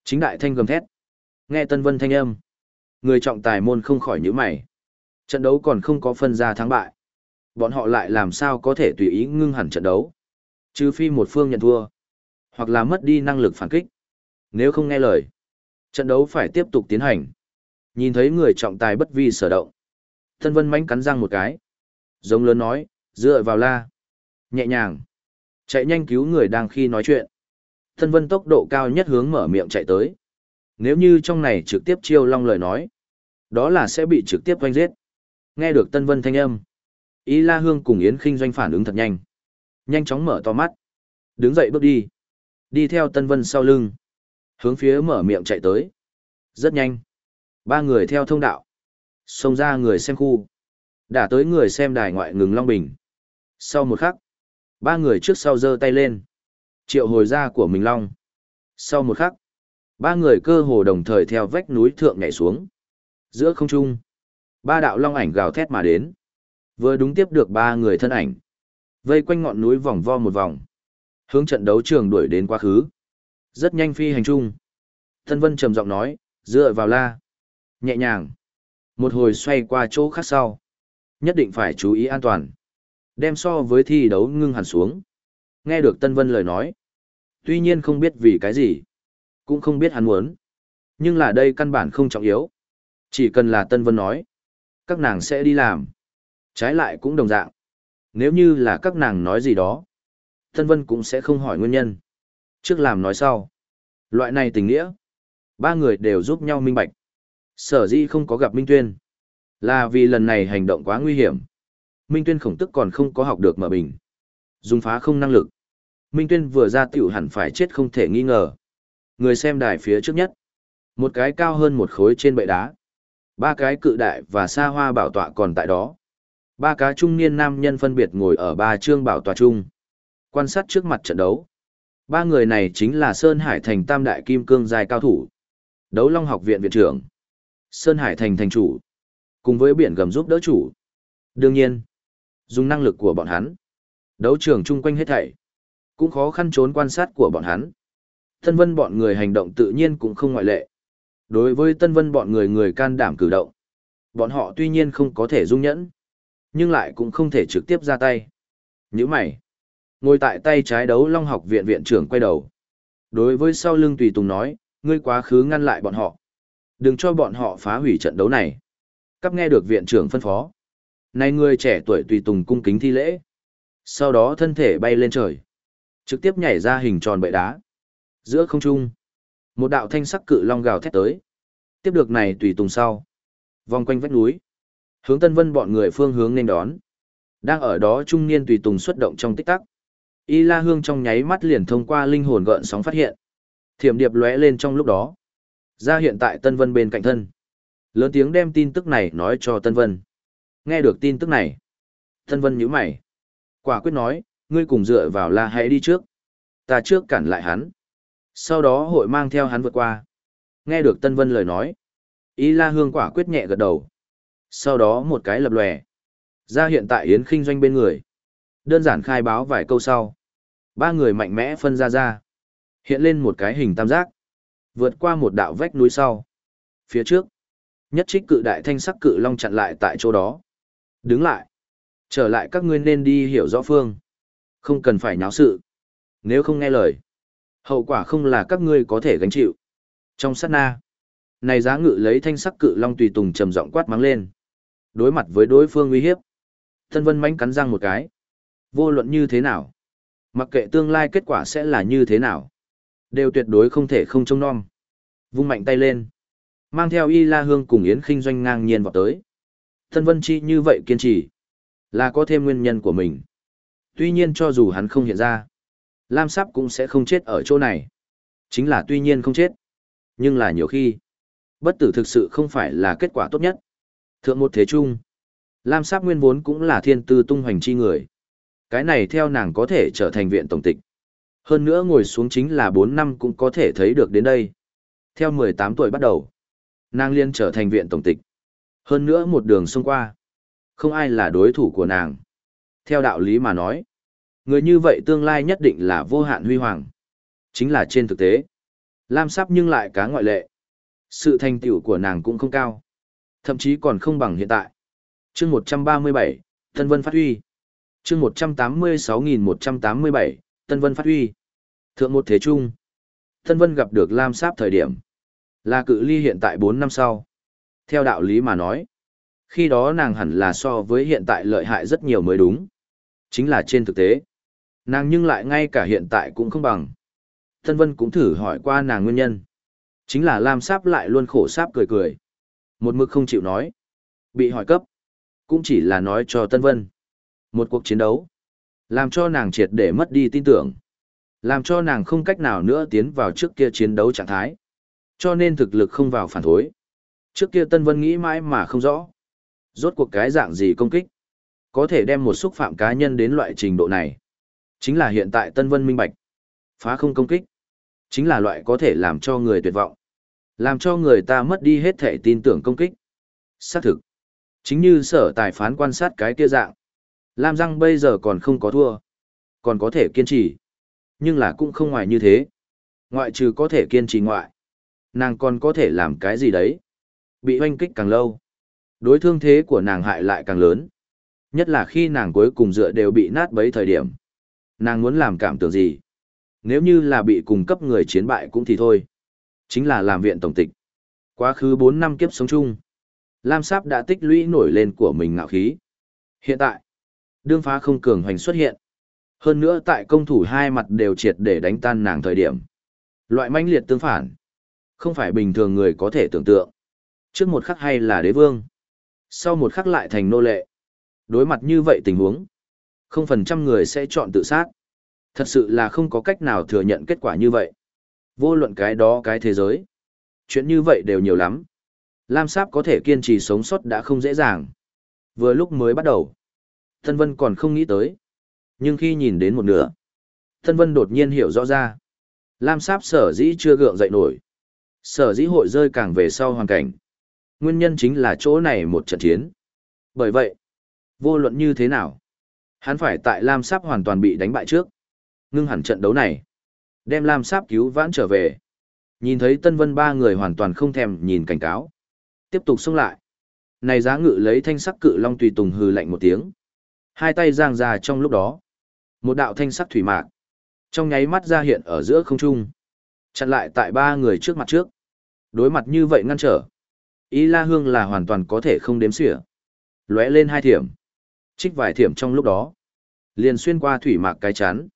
Chính đại thanh gầm thét. Nghe Tân Vân thanh âm. Người trọng tài môn không khỏi nhíu mày. Trận đấu còn không có phân ra thắng bại. Bọn họ lại làm sao có thể tùy ý ngưng hẳn trận đấu. Trừ phi một phương nhận thua. Hoặc là mất đi năng lực phản kích. Nếu không nghe lời. Trận đấu phải tiếp tục tiến hành. Nhìn thấy người trọng tài bất vi sở động. thân Vân mánh cắn răng một cái. Giống lớn nói, dựa vào la. Nhẹ nhàng. Chạy nhanh cứu người đang khi nói chuyện. thân Vân tốc độ cao nhất hướng mở miệng chạy tới. Nếu như trong này trực tiếp chiêu long lời nói, đó là sẽ bị trực tiếp oanh giết. Nghe được Tân Vân thanh âm. Y La Hương cùng Yến Kinh doanh phản ứng thật nhanh. Nhanh chóng mở to mắt. Đứng dậy bước đi. Đi theo Tân Vân sau lưng. Hướng phía mở miệng chạy tới. Rất nhanh. Ba người theo thông đạo. Xông ra người xem khu. Đã tới người xem đài ngoại ngừng Long Bình. Sau một khắc. Ba người trước sau giơ tay lên. Triệu hồi ra của mình Long. Sau một khắc. Ba người cơ hồ đồng thời theo vách núi thượng nhảy xuống. Giữa không trung. Ba đạo long ảnh gào thét mà đến. Vừa đúng tiếp được ba người thân ảnh. Vây quanh ngọn núi vòng vo một vòng. Hướng trận đấu trường đuổi đến quá khứ. Rất nhanh phi hành trung. Thân Vân trầm giọng nói, dựa vào la. Nhẹ nhàng. Một hồi xoay qua chỗ khác sau. Nhất định phải chú ý an toàn. Đem so với thi đấu ngưng hẳn xuống. Nghe được Tân Vân lời nói. Tuy nhiên không biết vì cái gì. Cũng không biết hắn muốn. Nhưng là đây căn bản không trọng yếu. Chỉ cần là Tân Vân nói. Các nàng sẽ đi làm. Trái lại cũng đồng dạng. Nếu như là các nàng nói gì đó. Tân Vân cũng sẽ không hỏi nguyên nhân. Trước làm nói sau. Loại này tình nghĩa. Ba người đều giúp nhau minh bạch. Sở dĩ không có gặp Minh Tuyên. Là vì lần này hành động quá nguy hiểm. Minh Tuyên khổng tức còn không có học được mở bình. Dùng phá không năng lực. Minh Tuyên vừa ra tiểu hẳn phải chết không thể nghi ngờ. Người xem đài phía trước nhất. Một cái cao hơn một khối trên bệ đá. Ba cái cự đại và xa hoa bảo tọa còn tại đó. Ba cá trung niên nam nhân phân biệt ngồi ở ba trương bảo tọa chung. Quan sát trước mặt trận đấu. Ba người này chính là Sơn Hải Thành Tam Đại Kim Cương Giai cao thủ. Đấu Long Học Viện Viện trưởng. Sơn Hải Thành Thành chủ. Cùng với biển gầm giúp đỡ chủ. Đương nhiên, dùng năng lực của bọn hắn. Đấu trường chung quanh hết thảy. Cũng khó khăn trốn quan sát của bọn hắn. Tân vân bọn người hành động tự nhiên cũng không ngoại lệ. Đối với tân vân bọn người người can đảm cử động. Bọn họ tuy nhiên không có thể dung nhẫn. Nhưng lại cũng không thể trực tiếp ra tay. Như mày. Ngồi tại tay trái đấu Long học viện viện trưởng quay đầu. Đối với sau lưng Tùy Tùng nói, ngươi quá khứ ngăn lại bọn họ. Đừng cho bọn họ phá hủy trận đấu này. Cắp nghe được viện trưởng phân phó. Này người trẻ tuổi Tùy Tùng cung kính thi lễ. Sau đó thân thể bay lên trời. Trực tiếp nhảy ra hình tròn bệ đá. Giữa không trung. Một đạo thanh sắc cự long gào thét tới. Tiếp được này Tùy Tùng sau. Vòng quanh vách núi. Hướng Tân Vân bọn người phương hướng nên đón. Đang ở đó trung niên Tùy Tùng xuất động trong tích tắc Y La Hương trong nháy mắt liền thông qua linh hồn gợn sóng phát hiện. Thiểm điệp lóe lên trong lúc đó. Ra hiện tại Tân Vân bên cạnh thân. Lớn tiếng đem tin tức này nói cho Tân Vân. Nghe được tin tức này. Tân Vân nhíu mày. Quả quyết nói, ngươi cùng dựa vào là hãy đi trước. Ta trước cản lại hắn. Sau đó hội mang theo hắn vượt qua. Nghe được Tân Vân lời nói. Y La Hương quả quyết nhẹ gật đầu. Sau đó một cái lập lòe. Ra hiện tại Yến Kinh doanh bên người. Đơn giản khai báo vài câu sau. Ba người mạnh mẽ phân ra ra. Hiện lên một cái hình tam giác. Vượt qua một đạo vách núi sau. Phía trước. Nhất trích cự đại thanh sắc cự long chặn lại tại chỗ đó. Đứng lại. Trở lại các ngươi nên đi hiểu rõ phương. Không cần phải nháo sự. Nếu không nghe lời. Hậu quả không là các ngươi có thể gánh chịu. Trong sát na. Này giá ngự lấy thanh sắc cự long tùy tùng trầm giọng quát mắng lên. Đối mặt với đối phương uy hiếp. Thân vân mánh cắn răng một cái. Vô luận như thế nào, mặc kệ tương lai kết quả sẽ là như thế nào, đều tuyệt đối không thể không trông nom. Vung mạnh tay lên, mang theo Y La Hương cùng Yến Kinh doanh ngang nhiên vào tới. Thân Vân Chi như vậy kiên trì, là có thêm nguyên nhân của mình. Tuy nhiên cho dù hắn không hiện ra, Lam Sắp cũng sẽ không chết ở chỗ này. Chính là tuy nhiên không chết, nhưng là nhiều khi, bất tử thực sự không phải là kết quả tốt nhất. Thượng một thế trung, Lam Sáp nguyên vốn cũng là thiên tư tung hoành chi người. Cái này theo nàng có thể trở thành viện tổng tịch. Hơn nữa ngồi xuống chính là 4 năm cũng có thể thấy được đến đây. Theo 18 tuổi bắt đầu, nàng liên trở thành viện tổng tịch. Hơn nữa một đường xông qua, không ai là đối thủ của nàng. Theo đạo lý mà nói, người như vậy tương lai nhất định là vô hạn huy hoàng. Chính là trên thực tế. Lam sắp nhưng lại cá ngoại lệ. Sự thành tựu của nàng cũng không cao. Thậm chí còn không bằng hiện tại. chương 137, tân Vân phát huy chương một trăm tám mươi sáu nghìn một trăm tám mươi bảy Tân Vân phát huy. Thượng một thế trung. Tân Vân gặp được Lam Sáp thời điểm. Là cự ly hiện tại bốn năm sau. Theo đạo lý mà nói. Khi đó nàng hẳn là so với hiện tại lợi hại rất nhiều mới đúng. Chính là trên thực tế. Nàng nhưng lại ngay cả hiện tại cũng không bằng. Tân Vân cũng thử hỏi qua nàng nguyên nhân. Chính là Lam Sáp lại luôn khổ sáp cười cười. Một mực không chịu nói. Bị hỏi cấp. Cũng chỉ là nói cho Tân Vân. Một cuộc chiến đấu, làm cho nàng triệt để mất đi tin tưởng. Làm cho nàng không cách nào nữa tiến vào trước kia chiến đấu trạng thái. Cho nên thực lực không vào phản thối. Trước kia Tân Vân nghĩ mãi mà không rõ. Rốt cuộc cái dạng gì công kích. Có thể đem một xúc phạm cá nhân đến loại trình độ này. Chính là hiện tại Tân Vân minh bạch. Phá không công kích. Chính là loại có thể làm cho người tuyệt vọng. Làm cho người ta mất đi hết thể tin tưởng công kích. Xác thực. Chính như sở tài phán quan sát cái kia dạng. Lam Giang bây giờ còn không có thua. Còn có thể kiên trì. Nhưng là cũng không ngoài như thế. Ngoại trừ có thể kiên trì ngoại. Nàng còn có thể làm cái gì đấy. Bị hoanh kích càng lâu, đối thương thế của nàng hại lại càng lớn. Nhất là khi nàng cuối cùng dựa đều bị nát bấy thời điểm. Nàng muốn làm cảm tưởng gì? Nếu như là bị cùng cấp người chiến bại cũng thì thôi. Chính là làm viện tổng tịch. Quá khứ 4 năm kiếp sống chung. Lam Sáp đã tích lũy nổi lên của mình ngạo khí. Hiện tại, đương phá không cường hoành xuất hiện. Hơn nữa tại công thủ hai mặt đều triệt để đánh tan nàng thời điểm. Loại manh liệt tương phản. Không phải bình thường người có thể tưởng tượng. Trước một khắc hay là đế vương. Sau một khắc lại thành nô lệ. Đối mặt như vậy tình huống. Không phần trăm người sẽ chọn tự sát. Thật sự là không có cách nào thừa nhận kết quả như vậy. Vô luận cái đó cái thế giới. Chuyện như vậy đều nhiều lắm. Lam Sáp có thể kiên trì sống sót đã không dễ dàng. Vừa lúc mới bắt đầu. Tân Vân còn không nghĩ tới. Nhưng khi nhìn đến một nửa. Tân Vân đột nhiên hiểu rõ ra. Lam Sáp sở dĩ chưa gượng dậy nổi. Sở dĩ hội rơi càng về sau hoàn cảnh. Nguyên nhân chính là chỗ này một trận chiến. Bởi vậy, vô luận như thế nào, hắn phải tại Lam Sáp hoàn toàn bị đánh bại trước. Ngưng hẳn trận đấu này. Đem Lam Sáp cứu vãn trở về. Nhìn thấy Tân Vân ba người hoàn toàn không thèm nhìn cảnh cáo. Tiếp tục xông lại. Này giá ngự lấy thanh sắc cự long tùy tùng hừ lạnh một tiếng. Hai tay giang ra trong lúc đó. Một đạo thanh sắc thủy mạc. Trong nháy mắt ra hiện ở giữa không trung. Chặn lại tại ba người trước mặt trước. Đối mặt như vậy ngăn trở. Y La Hương là hoàn toàn có thể không đếm xỉa. Lóe lên hai thiểm. Trích vài thiểm trong lúc đó. Liền xuyên qua thủy mạc cái chắn.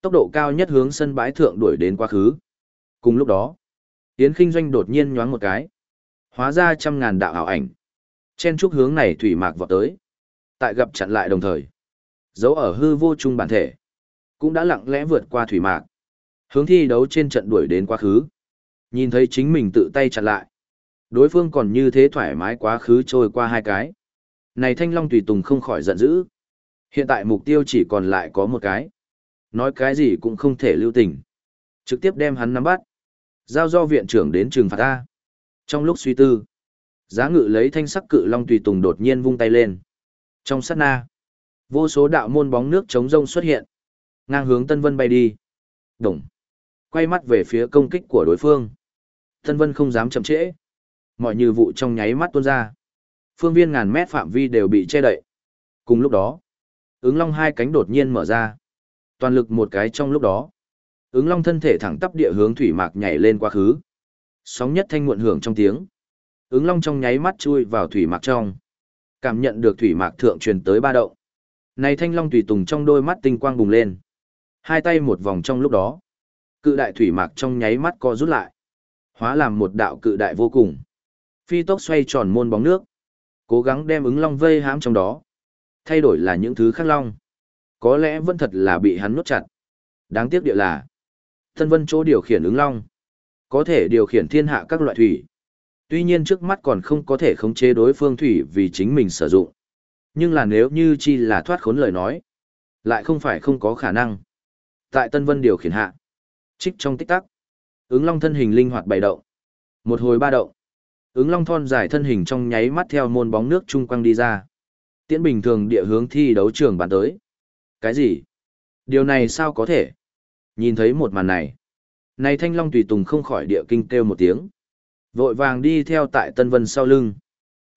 Tốc độ cao nhất hướng sân bãi thượng đuổi đến quá khứ. Cùng lúc đó, Yến Kinh Doanh đột nhiên nhoáng một cái. Hóa ra trăm ngàn đạo ảo ảnh. Chen trúc hướng này thủy mạc vọt tới. Tại gặp chặn lại đồng thời. Dấu ở hư vô trung bản thể. Cũng đã lặng lẽ vượt qua thủy mạc. Hướng thi đấu trên trận đuổi đến quá khứ. Nhìn thấy chính mình tự tay chặn lại. Đối phương còn như thế thoải mái quá khứ trôi qua hai cái. Này Thanh Long Tùy Tùng không khỏi giận dữ. Hiện tại mục tiêu chỉ còn lại có một cái. Nói cái gì cũng không thể lưu tình. Trực tiếp đem hắn nắm bắt. Giao do viện trưởng đến trường phạt ta. Trong lúc suy tư, giá ngự lấy thanh sắc cự long tùy tùng đột nhiên vung tay lên. Trong sát na, vô số đạo môn bóng nước chống rông xuất hiện. Ngang hướng Tân Vân bay đi. Đồng. Quay mắt về phía công kích của đối phương. Tân Vân không dám chậm trễ. Mọi như vụ trong nháy mắt tuôn ra. Phương viên ngàn mét phạm vi đều bị che đậy. Cùng lúc đó, ứng long hai cánh đột nhiên mở ra. Toàn lực một cái trong lúc đó. Ứng long thân thể thẳng tắp địa hướng thủy mạc nhảy lên quá khứ. Sóng nhất thanh muộn hưởng trong tiếng. Ứng long trong nháy mắt chui vào thủy mạc trong. Cảm nhận được thủy mạc thượng truyền tới ba động. Này thanh long tùy tùng trong đôi mắt tinh quang bùng lên. Hai tay một vòng trong lúc đó. Cự đại thủy mạc trong nháy mắt co rút lại. Hóa làm một đạo cự đại vô cùng. Phi tốc xoay tròn môn bóng nước. Cố gắng đem ứng long vây hãm trong đó. Thay đổi là những thứ khác long. Có lẽ vẫn thật là bị hắn nuốt chặt. Đáng tiếc địa là. Thân vân chỗ điều khiển ứng long. Có thể điều khiển thiên hạ các loại thủy. Tuy nhiên trước mắt còn không có thể khống chế đối phương thủy vì chính mình sử dụng. Nhưng là nếu như chi là thoát khốn lời nói. Lại không phải không có khả năng. Tại Tân Vân điều khiển hạ. Trích trong tích tắc. Ứng long thân hình linh hoạt bày động. Một hồi ba động. Ứng long thon dài thân hình trong nháy mắt theo môn bóng nước trung quăng đi ra. Tiễn bình thường địa hướng thi đấu trường bàn tới. Cái gì? Điều này sao có thể? Nhìn thấy một màn này. Này thanh long tùy tùng không khỏi địa kinh kêu một tiếng. Vội vàng đi theo tại Tân Vân sau lưng.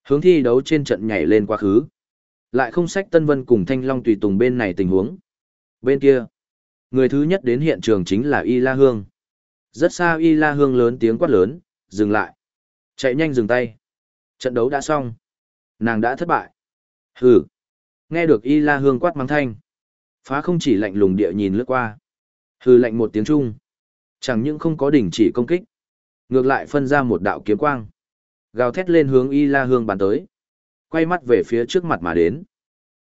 Hướng thi đấu trên trận nhảy lên quá khứ. Lại không sách Tân Vân cùng thanh long tùy tùng bên này tình huống. Bên kia. Người thứ nhất đến hiện trường chính là Y La Hương. Rất xa Y La Hương lớn tiếng quát lớn, dừng lại. Chạy nhanh dừng tay. Trận đấu đã xong. Nàng đã thất bại. Hừ. Nghe được Y La Hương quát mắng thanh. Phá không chỉ lạnh lùng địa nhìn lướt qua. Hừ lạnh một tiếng trung. Chẳng những không có đỉnh chỉ công kích. Ngược lại phân ra một đạo kiếm quang. Gào thét lên hướng Y La Hương bàn tới. Quay mắt về phía trước mặt mà đến.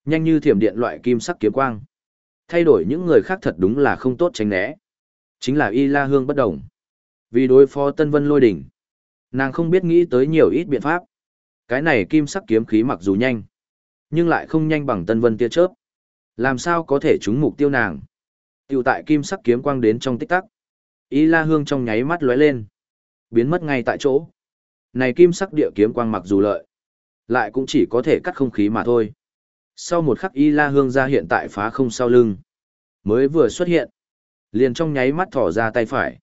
Nhanh như thiểm điện loại kim sắc kiếm quang. Thay đổi những người khác thật đúng là không tốt tránh né. Chính là Y La Hương bất động Vì đối phó Tân Vân lôi đỉnh. Nàng không biết nghĩ tới nhiều ít biện pháp. Cái này kim sắc kiếm khí mặc dù nhanh, nhưng lại không nhanh bằng Tân Vân tia chớp. Làm sao có thể trúng mục tiêu nàng? Tiêu tại kim sắc kiếm quang đến trong tích tắc. Y La Hương trong nháy mắt lóe lên, biến mất ngay tại chỗ. Này kim sắc địa kiếm quang mặc dù lợi, lại cũng chỉ có thể cắt không khí mà thôi. Sau một khắc Y La Hương ra hiện tại phá không sau lưng, mới vừa xuất hiện, liền trong nháy mắt thỏ ra tay phải,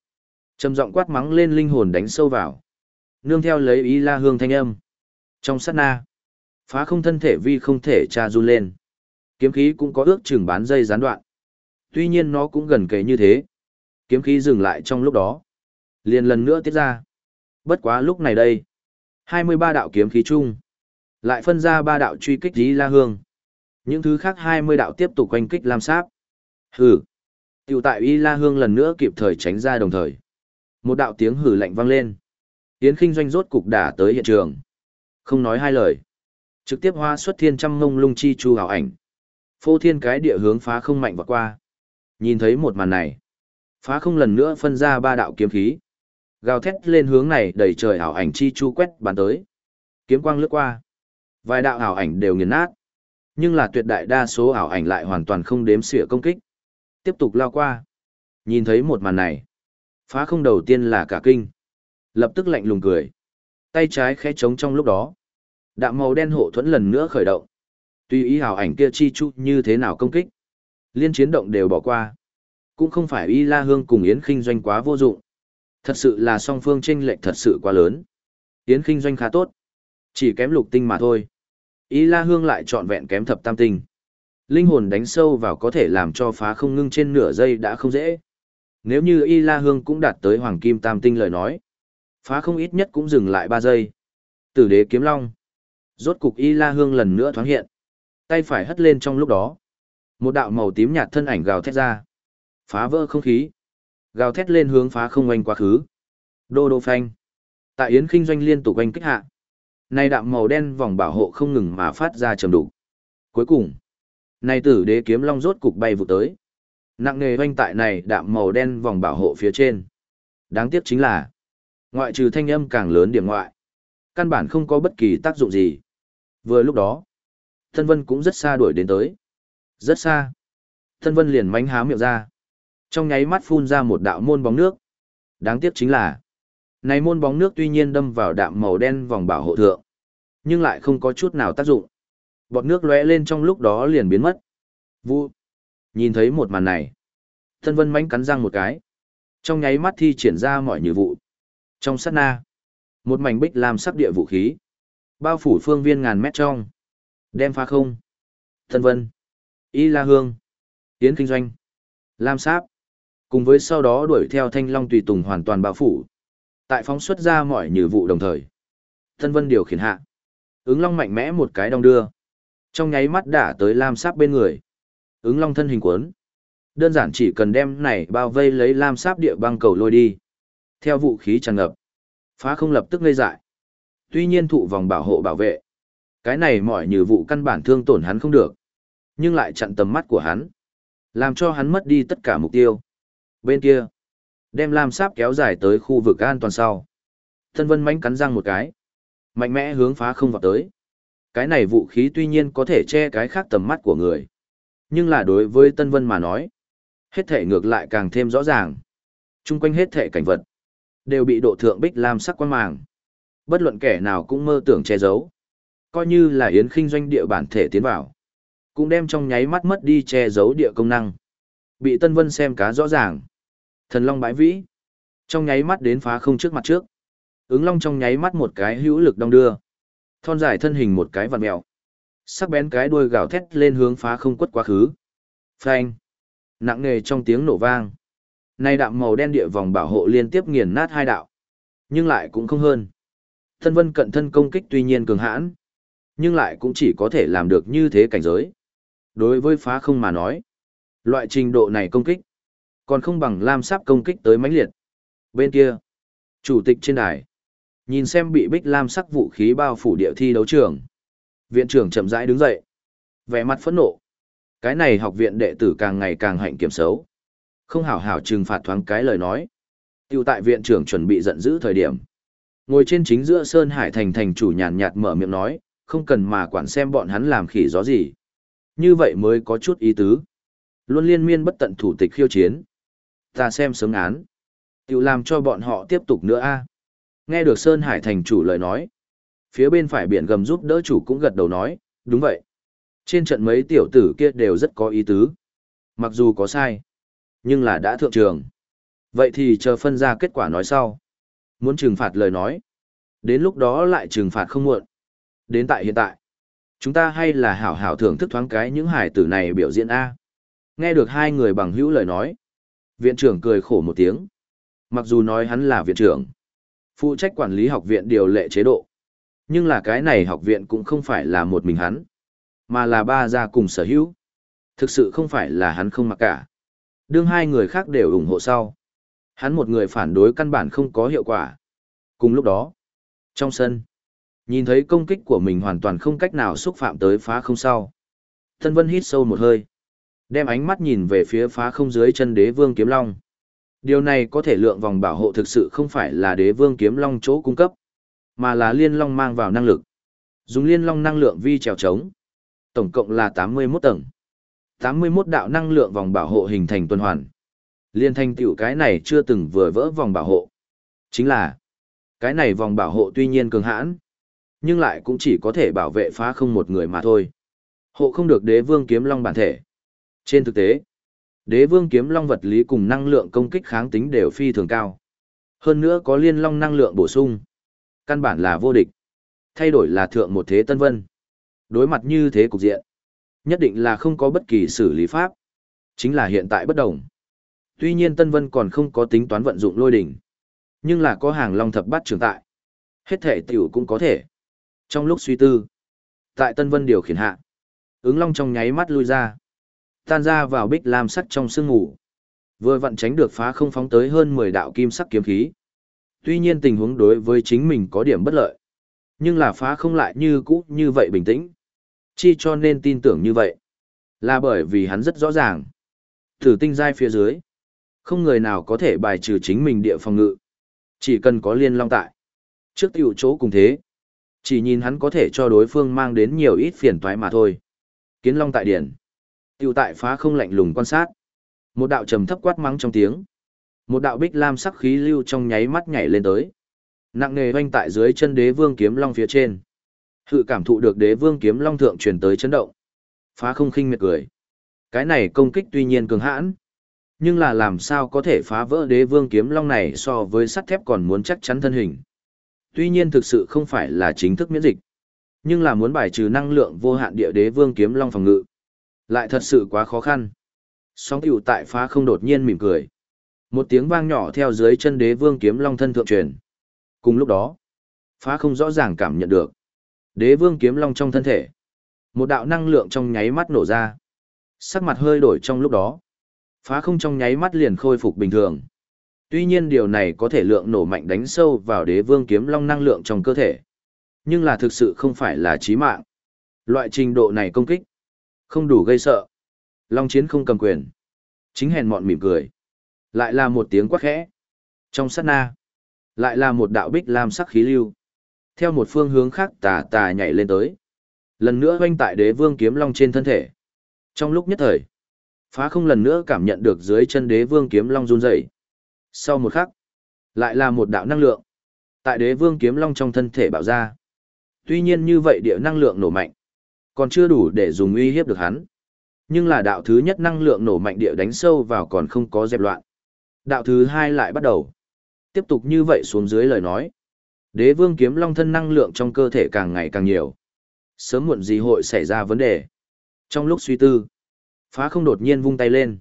trầm giọng quát mắng lên linh hồn đánh sâu vào. Nương theo lấy Y la hương thanh âm. Trong sát na, phá không thân thể vi không thể tra run lên. Kiếm khí cũng có ước chừng bán dây gián đoạn. Tuy nhiên nó cũng gần kề như thế. Kiếm khí dừng lại trong lúc đó. Liền lần nữa tiết ra. Bất quá lúc này đây. 23 đạo kiếm khí chung. Lại phân ra ba đạo truy kích Ý La Hương. Những thứ khác 20 đạo tiếp tục quanh kích Lam Sáp. Hừ. Tiểu tại Y La Hương lần nữa kịp thời tránh ra đồng thời. Một đạo tiếng hử lạnh vang lên. Yến Kinh doanh rốt cục đả tới hiện trường. Không nói hai lời. Trực tiếp hoa xuất thiên trăm ngông lung chi chu hào ảnh. Phô thiên cái địa hướng phá không mạnh và qua. Nhìn thấy một màn này. Phá không lần nữa phân ra ba đạo kiếm khí. Gào thét lên hướng này đẩy trời hào ảnh chi chu quét bàn tới. Kiếm quang lướt qua. Vài đạo ảo ảnh đều nghiền nát. Nhưng là tuyệt đại đa số ảo ảnh lại hoàn toàn không đếm xỉa công kích. Tiếp tục lao qua. Nhìn thấy một màn này. Phá không đầu tiên là cả kinh. Lập tức lạnh lùng cười. Tay trái khẽ trống trong lúc đó. Đạm màu đen hộ thuẫn lần nữa khởi động. Tuy ý ảo ảnh kia chi chu như thế nào công kích. Liên chiến động đều bỏ qua. Cũng không phải y la hương cùng Yến khinh doanh quá vô dụng. Thật sự là song phương tranh lệch thật sự quá lớn. Yến khinh doanh khá tốt. Chỉ kém lục tinh mà thôi. Y la hương lại trọn vẹn kém thập tam tinh. Linh hồn đánh sâu vào có thể làm cho phá không ngưng trên nửa giây đã không dễ. Nếu như Y la hương cũng đạt tới hoàng kim tam tinh lời nói. Phá không ít nhất cũng dừng lại ba giây. Tử đế kiếm long. Rốt cục Y La Hương lần nữa thoáng hiện. Tay phải hất lên trong lúc đó. Một đạo màu tím nhạt thân ảnh gào thét ra. Phá vỡ không khí. Gào thét lên hướng phá không oanh quá khứ. Đô đô phanh. Tại Yến Kinh doanh liên tục oanh kích hạ. Này đạm màu đen vòng bảo hộ không ngừng mà phát ra trầm đủ. Cuối cùng, nay tử đế kiếm long rốt cục bay vụ tới. Nặng nề oanh tại này đạm màu đen vòng bảo hộ phía trên. Đáng tiếc chính là, Ngoại trừ thanh âm càng lớn điểm ngoại. Căn bản không có bất kỳ tác dụng gì. Vừa lúc đó, Thân Vân cũng rất xa đuổi đến tới. Rất xa. Thân Vân liền mánh há miệng ra. Trong nháy mắt phun ra một đạo môn bóng nước. Đáng tiếc chính là, này môn bóng nước tuy nhiên đâm vào đạm màu đen vòng bảo hộ thượng, nhưng lại không có chút nào tác dụng. Bọt nước lóe lên trong lúc đó liền biến mất. Vu. Nhìn thấy một màn này, Thân Vân mánh cắn răng một cái. Trong nháy mắt thi triển ra mọi như vụ. Trong sát na, một mảnh bích làm sắc địa vũ khí, bao phủ phương viên ngàn mét trong, đem phá không. Thân Vân, Y La Hương, Tiến Kinh Doanh, Lam Sáp, cùng với sau đó đuổi theo Thanh Long tùy tùng hoàn toàn bao phủ. Tại phóng xuất ra mọi nhử vụ đồng thời. Thân Vân điều khiển hạ. Ứng Long mạnh mẽ một cái đong đưa. Trong nháy mắt đã tới Lam Sáp bên người. Ứng Long thân hình cuốn. Đơn giản chỉ cần đem này bao vây lấy Lam Sáp địa băng cầu lôi đi. Theo vũ khí tràn ngập, phá không lập tức ngây dại. Tuy nhiên thụ vòng bảo hộ bảo vệ. Cái này mọi như vụ căn bản thương tổn hắn không được. Nhưng lại chặn tầm mắt của hắn. Làm cho hắn mất đi tất cả mục tiêu. Bên kia, đem lam sáp kéo dài tới khu vực an toàn sau. Thân vân mánh cắn răng một cái. Mạnh mẽ hướng phá không vào tới. Cái này vũ khí tuy nhiên có thể che cái khác tầm mắt của người. Nhưng là đối với Tân Vân mà nói. Hết thể ngược lại càng thêm rõ ràng. Trung quanh hết thể cảnh vật đều bị độ thượng bích lam sắc quan màng. Bất luận kẻ nào cũng mơ tưởng che giấu. Coi như là yến khinh doanh địa bản thể tiến vào. Cũng đem trong nháy mắt mất đi che giấu địa công năng. Bị Tân Vân xem cá rõ ràng. Thần Long bãi vĩ. Trong nháy mắt đến phá không trước mặt trước. Ứng Long trong nháy mắt một cái hữu lực đong đưa. Thon dài thân hình một cái vặn mèo. Sắc bén cái đuôi gào thét lên hướng phá không quất quá khứ. Phanh. Nặng nề trong tiếng nổ vang. Nay đạm màu đen địa vòng bảo hộ liên tiếp nghiền nát hai đạo. Nhưng lại cũng không hơn. Thân vân cận thân công kích tuy nhiên cường hãn. Nhưng lại cũng chỉ có thể làm được như thế cảnh giới. Đối với phá không mà nói. Loại trình độ này công kích. Còn không bằng lam sáp công kích tới mãnh liệt. Bên kia. Chủ tịch trên đài. Nhìn xem bị bích lam sắc vũ khí bao phủ địa thi đấu trường. Viện trưởng chậm rãi đứng dậy. Vẻ mặt phẫn nộ. Cái này học viện đệ tử càng ngày càng hạnh kiểm xấu. Không hảo hảo trừng phạt thoáng cái lời nói. Tiêu tại viện trưởng chuẩn bị giận dữ thời điểm. Ngồi trên chính giữa Sơn Hải Thành thành chủ nhàn nhạt mở miệng nói, không cần mà quản xem bọn hắn làm khỉ gió gì. Như vậy mới có chút ý tứ. Luôn liên miên bất tận thủ tịch khiêu chiến. Ta xem sớm án. Tiểu làm cho bọn họ tiếp tục nữa a. Nghe được Sơn Hải thành chủ lời nói. Phía bên phải biển gầm giúp đỡ chủ cũng gật đầu nói, đúng vậy. Trên trận mấy tiểu tử kia đều rất có ý tứ. Mặc dù có sai. Nhưng là đã thượng trường. Vậy thì chờ phân ra kết quả nói sau. Muốn trừng phạt lời nói. Đến lúc đó lại trừng phạt không muộn. Đến tại hiện tại, chúng ta hay là hảo hảo thưởng thức thoáng cái những hải tử này biểu diễn A. Nghe được hai người bằng hữu lời nói. Viện trưởng cười khổ một tiếng. Mặc dù nói hắn là viện trưởng, phụ trách quản lý học viện điều lệ chế độ. Nhưng là cái này học viện cũng không phải là một mình hắn, mà là ba gia cùng sở hữu. Thực sự không phải là hắn không mặc cả. Đương hai người khác đều ủng hộ sau. Hắn một người phản đối căn bản không có hiệu quả. Cùng lúc đó, trong sân, nhìn thấy công kích của mình hoàn toàn không cách nào xúc phạm tới phá không sau. Thân Vân hít sâu một hơi, đem ánh mắt nhìn về phía phá không dưới chân đế vương kiếm long. Điều này có thể lượng vòng bảo hộ thực sự không phải là đế vương kiếm long chỗ cung cấp, mà là liên long mang vào năng lực. Dùng liên long năng lượng vi trèo trống. Tổng cộng là 81 tầng. 81 đạo năng lượng vòng bảo hộ hình thành tuần hoàn. Liên thanh tiểu cái này chưa từng vừa vỡ vòng bảo hộ. Chính là, cái này vòng bảo hộ tuy nhiên cường hãn, nhưng lại cũng chỉ có thể bảo vệ phá không một người mà thôi. Hộ không được đế vương kiếm long bản thể. Trên thực tế, đế vương kiếm long vật lý cùng năng lượng công kích kháng tính đều phi thường cao. Hơn nữa có liên long năng lượng bổ sung. Căn bản là vô địch. Thay đổi là thượng một thế tân vân. Đối mặt như thế cục diện. Nhất định là không có bất kỳ xử lý pháp. Chính là hiện tại bất đồng. Tuy nhiên Tân Vân còn không có tính toán vận dụng lôi đỉnh. Nhưng là có hàng long thập bát trường tại. Hết thể tiểu cũng có thể. Trong lúc suy tư. Tại Tân Vân điều khiển hạ. Ứng long trong nháy mắt lui ra. Tan ra vào bích lam sắt trong sương ngủ. Vừa vặn tránh được phá không phóng tới hơn 10 đạo kim sắc kiếm khí. Tuy nhiên tình huống đối với chính mình có điểm bất lợi. Nhưng là phá không lại như cũ như vậy bình tĩnh. Chi cho nên tin tưởng như vậy. Là bởi vì hắn rất rõ ràng. Thử tinh giai phía dưới. Không người nào có thể bài trừ chính mình địa phòng ngự. Chỉ cần có liên long tại. Trước tiểu chỗ cùng thế. Chỉ nhìn hắn có thể cho đối phương mang đến nhiều ít phiền toái mà thôi. Kiến long tại điển. Tiểu tại phá không lạnh lùng quan sát. Một đạo trầm thấp quát mắng trong tiếng. Một đạo bích lam sắc khí lưu trong nháy mắt nhảy lên tới. Nặng nề oanh tại dưới chân đế vương kiếm long phía trên. Hự cảm thụ được đế vương kiếm long thượng truyền tới chấn động. Phá không khinh miệt cười. Cái này công kích tuy nhiên cường hãn. Nhưng là làm sao có thể phá vỡ đế vương kiếm long này so với sắt thép còn muốn chắc chắn thân hình. Tuy nhiên thực sự không phải là chính thức miễn dịch. Nhưng là muốn bài trừ năng lượng vô hạn địa đế vương kiếm long phòng ngự. Lại thật sự quá khó khăn. Sóng tiểu tại phá không đột nhiên mỉm cười. Một tiếng vang nhỏ theo dưới chân đế vương kiếm long thân thượng truyền. Cùng lúc đó, phá không rõ ràng cảm nhận được. Đế vương kiếm long trong thân thể. Một đạo năng lượng trong nháy mắt nổ ra. Sắc mặt hơi đổi trong lúc đó. Phá không trong nháy mắt liền khôi phục bình thường. Tuy nhiên điều này có thể lượng nổ mạnh đánh sâu vào đế vương kiếm long năng lượng trong cơ thể. Nhưng là thực sự không phải là chí mạng. Loại trình độ này công kích. Không đủ gây sợ. Long chiến không cầm quyền. Chính hèn mọn mỉm cười. Lại là một tiếng quát khẽ. Trong sát na. Lại là một đạo bích lam sắc khí lưu. Theo một phương hướng khác tà tà nhảy lên tới. Lần nữa hoanh tại đế vương kiếm long trên thân thể. Trong lúc nhất thời. Phá không lần nữa cảm nhận được dưới chân đế vương kiếm long run rẩy. Sau một khắc. Lại là một đạo năng lượng. Tại đế vương kiếm long trong thân thể bạo ra. Tuy nhiên như vậy địa năng lượng nổ mạnh. Còn chưa đủ để dùng uy hiếp được hắn. Nhưng là đạo thứ nhất năng lượng nổ mạnh địa đánh sâu vào còn không có dẹp loạn. Đạo thứ hai lại bắt đầu. Tiếp tục như vậy xuống dưới lời nói. Đế vương kiếm long thân năng lượng trong cơ thể càng ngày càng nhiều. Sớm muộn gì hội xảy ra vấn đề. Trong lúc suy tư, phá không đột nhiên vung tay lên.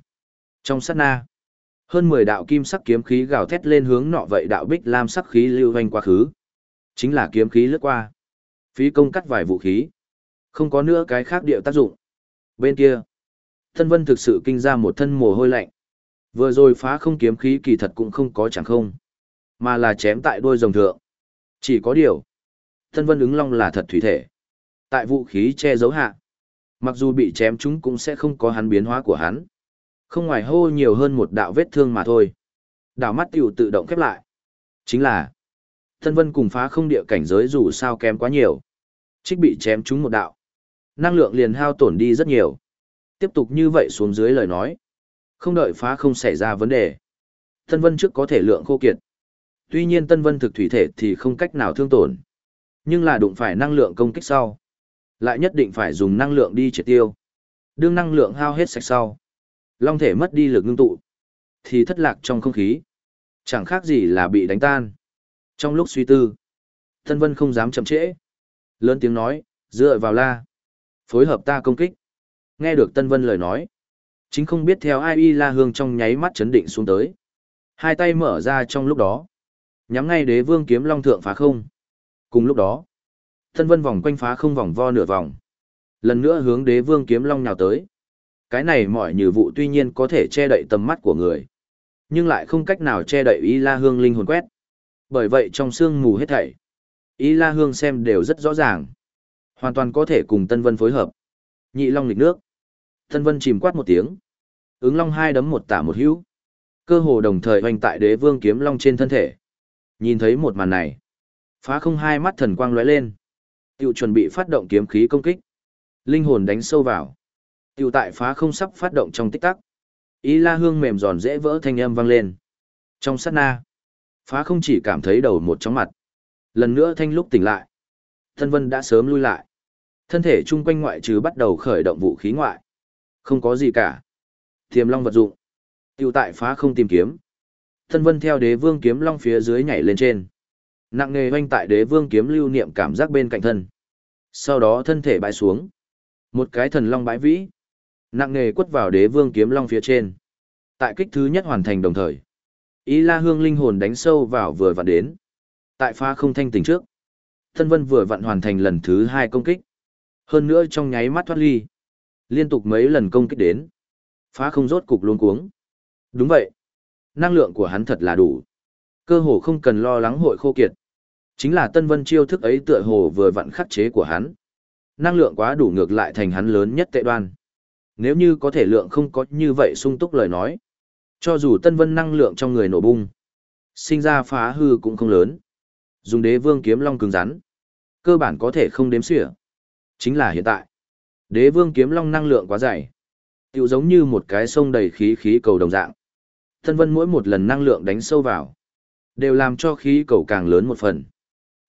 Trong sát na, hơn 10 đạo kim sắc kiếm khí gào thét lên hướng nọ vậy đạo bích lam sắc khí lưu hoành quá khứ. Chính là kiếm khí lướt qua. Phí công cắt vài vũ khí. Không có nữa cái khác điệu tác dụng. Bên kia, thân vân thực sự kinh ra một thân mồ hôi lạnh. Vừa rồi phá không kiếm khí kỳ thật cũng không có chẳng không, mà là chém tại đôi rồng thượng. Chỉ có điều, thân vân ứng long là thật thủy thể. Tại vũ khí che giấu hạ, mặc dù bị chém chúng cũng sẽ không có hắn biến hóa của hắn. Không ngoài hô nhiều hơn một đạo vết thương mà thôi. Đảo mắt tiểu tự động khép lại. Chính là, thân vân cùng phá không địa cảnh giới dù sao kém quá nhiều. Trích bị chém chúng một đạo. Năng lượng liền hao tổn đi rất nhiều. Tiếp tục như vậy xuống dưới lời nói. Không đợi phá không xảy ra vấn đề. Tân Vân trước có thể lượng khô kiệt. Tuy nhiên Tân Vân thực thủy thể thì không cách nào thương tổn. Nhưng là đụng phải năng lượng công kích sau. Lại nhất định phải dùng năng lượng đi triệt tiêu. Đương năng lượng hao hết sạch sau. Long thể mất đi lực ngưng tụ. Thì thất lạc trong không khí. Chẳng khác gì là bị đánh tan. Trong lúc suy tư. Tân Vân không dám chậm trễ. Lớn tiếng nói, dựa vào la. Phối hợp ta công kích. Nghe được Tân Vân lời nói. Chính không biết theo ai y la hương trong nháy mắt chấn định xuống tới. Hai tay mở ra trong lúc đó. Nhắm ngay đế vương kiếm long thượng phá không. Cùng lúc đó. Tân Vân vòng quanh phá không vòng vo nửa vòng. Lần nữa hướng đế vương kiếm long nhào tới. Cái này mọi như vụ tuy nhiên có thể che đậy tầm mắt của người. Nhưng lại không cách nào che đậy y la hương linh hồn quét. Bởi vậy trong sương mù hết thảy. Y la hương xem đều rất rõ ràng. Hoàn toàn có thể cùng Tân Vân phối hợp. Nhị long lịch nước. Tân Vân chìm quát một tiếng. Ứng long hai đấm một tả một hữu. Cơ hồ đồng thời hoành tại đế vương kiếm long trên thân thể. Nhìn thấy một màn này. Phá không hai mắt thần quang lóe lên. Tiểu chuẩn bị phát động kiếm khí công kích. Linh hồn đánh sâu vào. Tiểu tại phá không sắp phát động trong tích tắc. Ý la hương mềm giòn dễ vỡ thanh âm vang lên. Trong sát na. Phá không chỉ cảm thấy đầu một chóng mặt. Lần nữa thanh lúc tỉnh lại. Thân vân đã sớm lui lại. Thân thể chung quanh ngoại trừ bắt đầu khởi động vũ khí ngoại. Không có gì cả. Tiềm long vật dụng. tiêu tại phá không tìm kiếm. Thân vân theo đế vương kiếm long phía dưới nhảy lên trên. Nặng nề hoanh tại đế vương kiếm lưu niệm cảm giác bên cạnh thân. Sau đó thân thể bãi xuống. Một cái thần long bãi vĩ. Nặng nề quất vào đế vương kiếm long phía trên. Tại kích thứ nhất hoàn thành đồng thời. Ý la hương linh hồn đánh sâu vào vừa vặn đến. Tại pha không thanh tỉnh trước. Thân vân vừa vặn hoàn thành lần thứ hai công kích. Hơn nữa trong nháy mắt thoát ly. Liên tục mấy lần công kích đến. Phá không rốt cục luôn cuống. Đúng vậy. Năng lượng của hắn thật là đủ. Cơ hồ không cần lo lắng hội khô kiệt. Chính là Tân Vân chiêu thức ấy tựa hồ vừa vặn khắc chế của hắn. Năng lượng quá đủ ngược lại thành hắn lớn nhất tệ đoan. Nếu như có thể lượng không có như vậy sung túc lời nói. Cho dù Tân Vân năng lượng trong người nổ bung. Sinh ra phá hư cũng không lớn. Dùng đế vương kiếm long cứng rắn. Cơ bản có thể không đếm xỉa. Chính là hiện tại. Đế vương kiếm long năng lượng quá dày. Tiểu giống như một cái sông đầy khí khí cầu đồng dạng. Tân Vân mỗi một lần năng lượng đánh sâu vào đều làm cho khí cầu càng lớn một phần.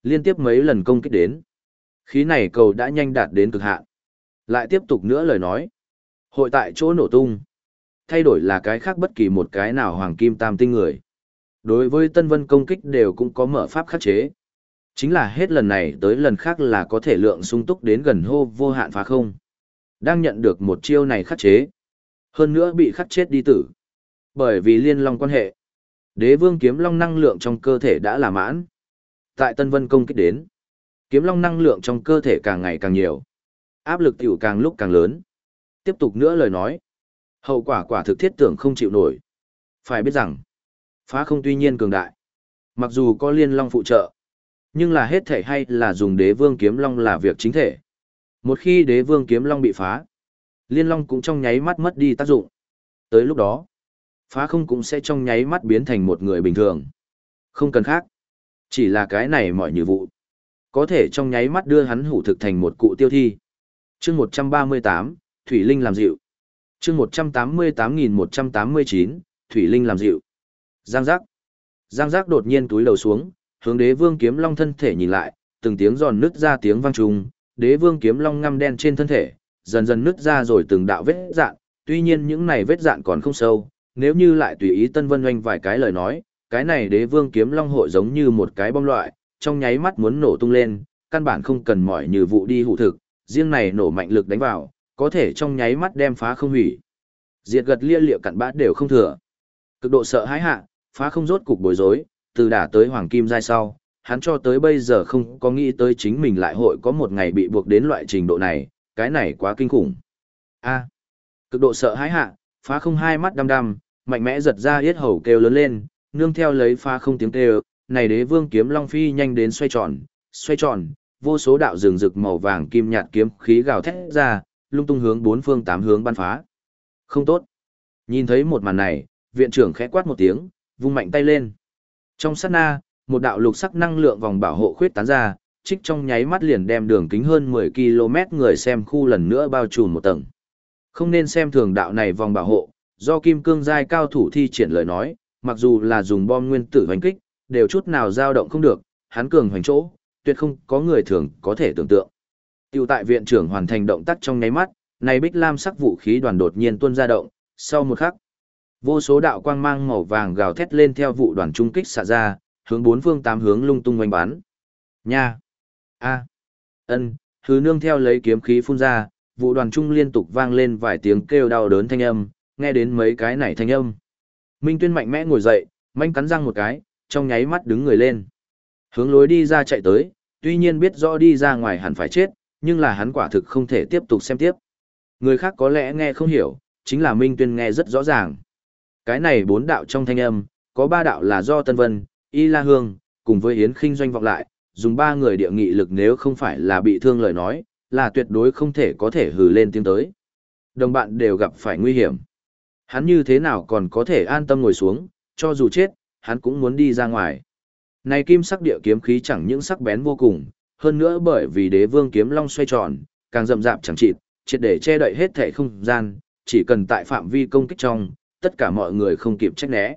Liên tiếp mấy lần công kích đến, khí này cầu đã nhanh đạt đến cực hạn. Lại tiếp tục nữa lời nói, hội tại chỗ nổ tung, thay đổi là cái khác bất kỳ một cái nào hoàng kim tam tinh người. Đối với Tân Vân công kích đều cũng có mở pháp khắc chế. Chính là hết lần này tới lần khác là có thể lượng sung túc đến gần hô vô hạn phá không. Đang nhận được một chiêu này khắc chế. Hơn nữa bị khắc chết đi tử. Bởi vì liên long quan hệ. Đế vương kiếm long năng lượng trong cơ thể đã là mãn. Tại Tân Vân công kích đến, kiếm long năng lượng trong cơ thể càng ngày càng nhiều. Áp lực tiểu càng lúc càng lớn. Tiếp tục nữa lời nói. Hậu quả quả thực thiết tưởng không chịu nổi. Phải biết rằng, phá không tuy nhiên cường đại. Mặc dù có liên long phụ trợ, nhưng là hết thể hay là dùng đế vương kiếm long là việc chính thể. Một khi đế vương kiếm long bị phá, liên long cũng trong nháy mắt mất đi tác dụng. Tới lúc đó, phá không cũng sẽ trong nháy mắt biến thành một người bình thường. Không cần khác. Chỉ là cái này mọi như vụ. Có thể trong nháy mắt đưa hắn hủ thực thành một cụ tiêu thi. chương 138, Thủy Linh làm dịu. chương 188.189, Thủy Linh làm dịu. Giang giác. Giang giác đột nhiên túi đầu xuống, hướng đế vương kiếm long thân thể nhìn lại, từng tiếng giòn nứt ra tiếng vang trùng, đế vương kiếm long ngăm đen trên thân thể, dần dần nứt ra rồi từng đạo vết dạn, tuy nhiên những này vết dạn còn không sâu, nếu như lại tùy ý Tân Vân Oanh vài cái lời nói, cái này đế vương kiếm long hội giống như một cái bom loại, trong nháy mắt muốn nổ tung lên, căn bản không cần mỏi như vụ đi hụ thực, riêng này nổ mạnh lực đánh vào, có thể trong nháy mắt đem phá không hủy. Diệt gật lia liệu cặn bã đều không thừa. Cực độ sợ hãi hạ, phá không rốt cục bối rối, từ đả tới hoàng kim giai sau, hắn cho tới bây giờ không có nghĩ tới chính mình lại hội có một ngày bị buộc đến loại trình độ này, cái này quá kinh khủng. A. cực độ sợ hãi hạ, phá không hai mắt đăm đăm, mạnh mẽ giật ra yết hầu kêu lớn lên, nương theo lấy phá không tiếng kêu, này đế vương kiếm long phi nhanh đến xoay tròn, xoay tròn, vô số đạo rừng rực màu vàng kim nhạt kiếm khí gào thét ra, lung tung hướng bốn phương tám hướng bắn phá. Không tốt. Nhìn thấy một màn này, viện trưởng khẽ quát một tiếng, vung mạnh tay lên. Trong sát na, một đạo lục sắc năng lượng vòng bảo hộ khuyết tán ra, trích trong nháy mắt liền đem đường kính hơn 10 km người xem khu lần nữa bao trùm một tầng. Không nên xem thường đạo này vòng bảo hộ, do kim cương giai cao thủ thi triển lời nói, mặc dù là dùng bom nguyên tử hoành kích, đều chút nào dao động không được, hắn cường hoành chỗ, tuyệt không có người thường có thể tưởng tượng. Tiểu tại viện trưởng hoàn thành động tác trong nháy mắt, này bích lam sắc vũ khí đoàn đột nhiên tuôn ra động, sau một khắc, vô số đạo quang mang màu vàng gào thét lên theo vụ đoàn trung kích xạ ra, hướng bốn phương tám hướng lung tung oanh bán. Nha! a ân thứ nương theo lấy kiếm khí phun ra, vụ đoàn trung liên tục vang lên vài tiếng kêu đau đớn thanh âm, nghe đến mấy cái này thanh âm. Minh Tuyên mạnh mẽ ngồi dậy, manh cắn răng một cái, trong nháy mắt đứng người lên. Hướng lối đi ra chạy tới, tuy nhiên biết rõ đi ra ngoài hẳn phải chết, nhưng là hắn quả thực không thể tiếp tục xem tiếp. Người khác có lẽ nghe không hiểu, chính là Minh Tuyên nghe rất rõ ràng. Cái này bốn đạo trong thanh âm, có ba đạo là do Tân Vân, Y La Hương, cùng với Yến Kinh Doanh vọng lại, dùng ba người địa nghị lực nếu không phải là bị thương lời nói, là tuyệt đối không thể có thể hừ lên tiếng tới. Đồng bạn đều gặp phải nguy hiểm. Hắn như thế nào còn có thể an tâm ngồi xuống, cho dù chết, hắn cũng muốn đi ra ngoài. Này kim sắc địa kiếm khí chẳng những sắc bén vô cùng, hơn nữa bởi vì đế vương kiếm long xoay tròn, càng rậm rạp chẳng chịt, triệt để che đậy hết thể không gian, chỉ cần tại phạm vi công kích trong, tất cả mọi người không kịp trách né.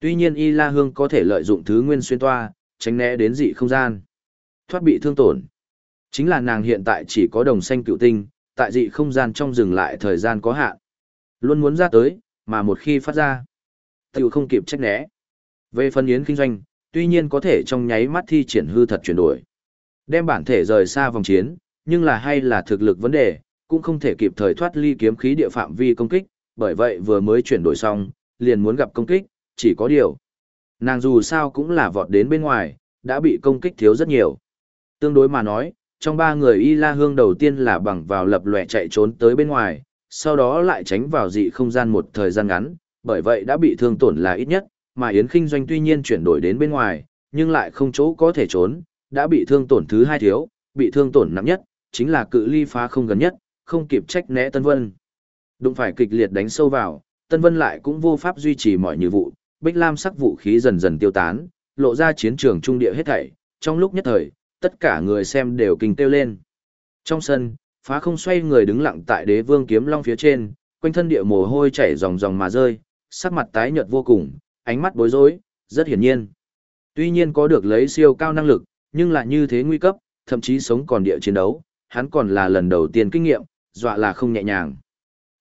Tuy nhiên Y La Hương có thể lợi dụng thứ nguyên xuyên toa, tránh né đến dị không gian. Thoát bị thương tổn. Chính là nàng hiện tại chỉ có đồng xanh cựu tinh, tại dị không gian trong dừng lại thời gian có hạn. Luôn muốn ra tới, mà một khi phát ra, tiểu không kịp trách né. Về phần yến kinh doanh, tuy nhiên có thể trong nháy mắt thi triển hư thật chuyển đổi. Đem bản thể rời xa vòng chiến, nhưng là hay là thực lực vấn đề, cũng không thể kịp thời thoát ly kiếm khí địa phạm vi công kích, bởi vậy vừa mới chuyển đổi xong, liền muốn gặp công kích, chỉ có điều. Nàng dù sao cũng là vọt đến bên ngoài, đã bị công kích thiếu rất nhiều. Tương đối mà nói, trong ba người Y La Hương đầu tiên là bằng vào lập lòe chạy trốn tới bên ngoài, sau đó lại tránh vào dị không gian một thời gian ngắn, bởi vậy đã bị thương tổn là ít nhất, mà Yến Kinh Doanh tuy nhiên chuyển đổi đến bên ngoài, nhưng lại không chỗ có thể trốn, đã bị thương tổn thứ hai thiếu, bị thương tổn nặng nhất, chính là cự ly phá không gần nhất, không kịp trách né Tân Vân. Đụng phải kịch liệt đánh sâu vào, Tân Vân lại cũng vô pháp duy trì mọi như vụ, bích lam sắc vũ khí dần dần tiêu tán, lộ ra chiến trường trung địa hết thảy, trong lúc nhất thời, tất cả người xem đều kinh tiêu lên. Trong sân, phá không xoay người đứng lặng tại đế vương kiếm long phía trên, quanh thân địa mồ hôi chảy ròng ròng mà rơi, sắc mặt tái nhợt vô cùng, ánh mắt bối rối, rất hiển nhiên. Tuy nhiên có được lấy siêu cao năng lực, nhưng lại như thế nguy cấp, thậm chí sống còn địa chiến đấu, hắn còn là lần đầu tiên kinh nghiệm, dọa là không nhẹ nhàng.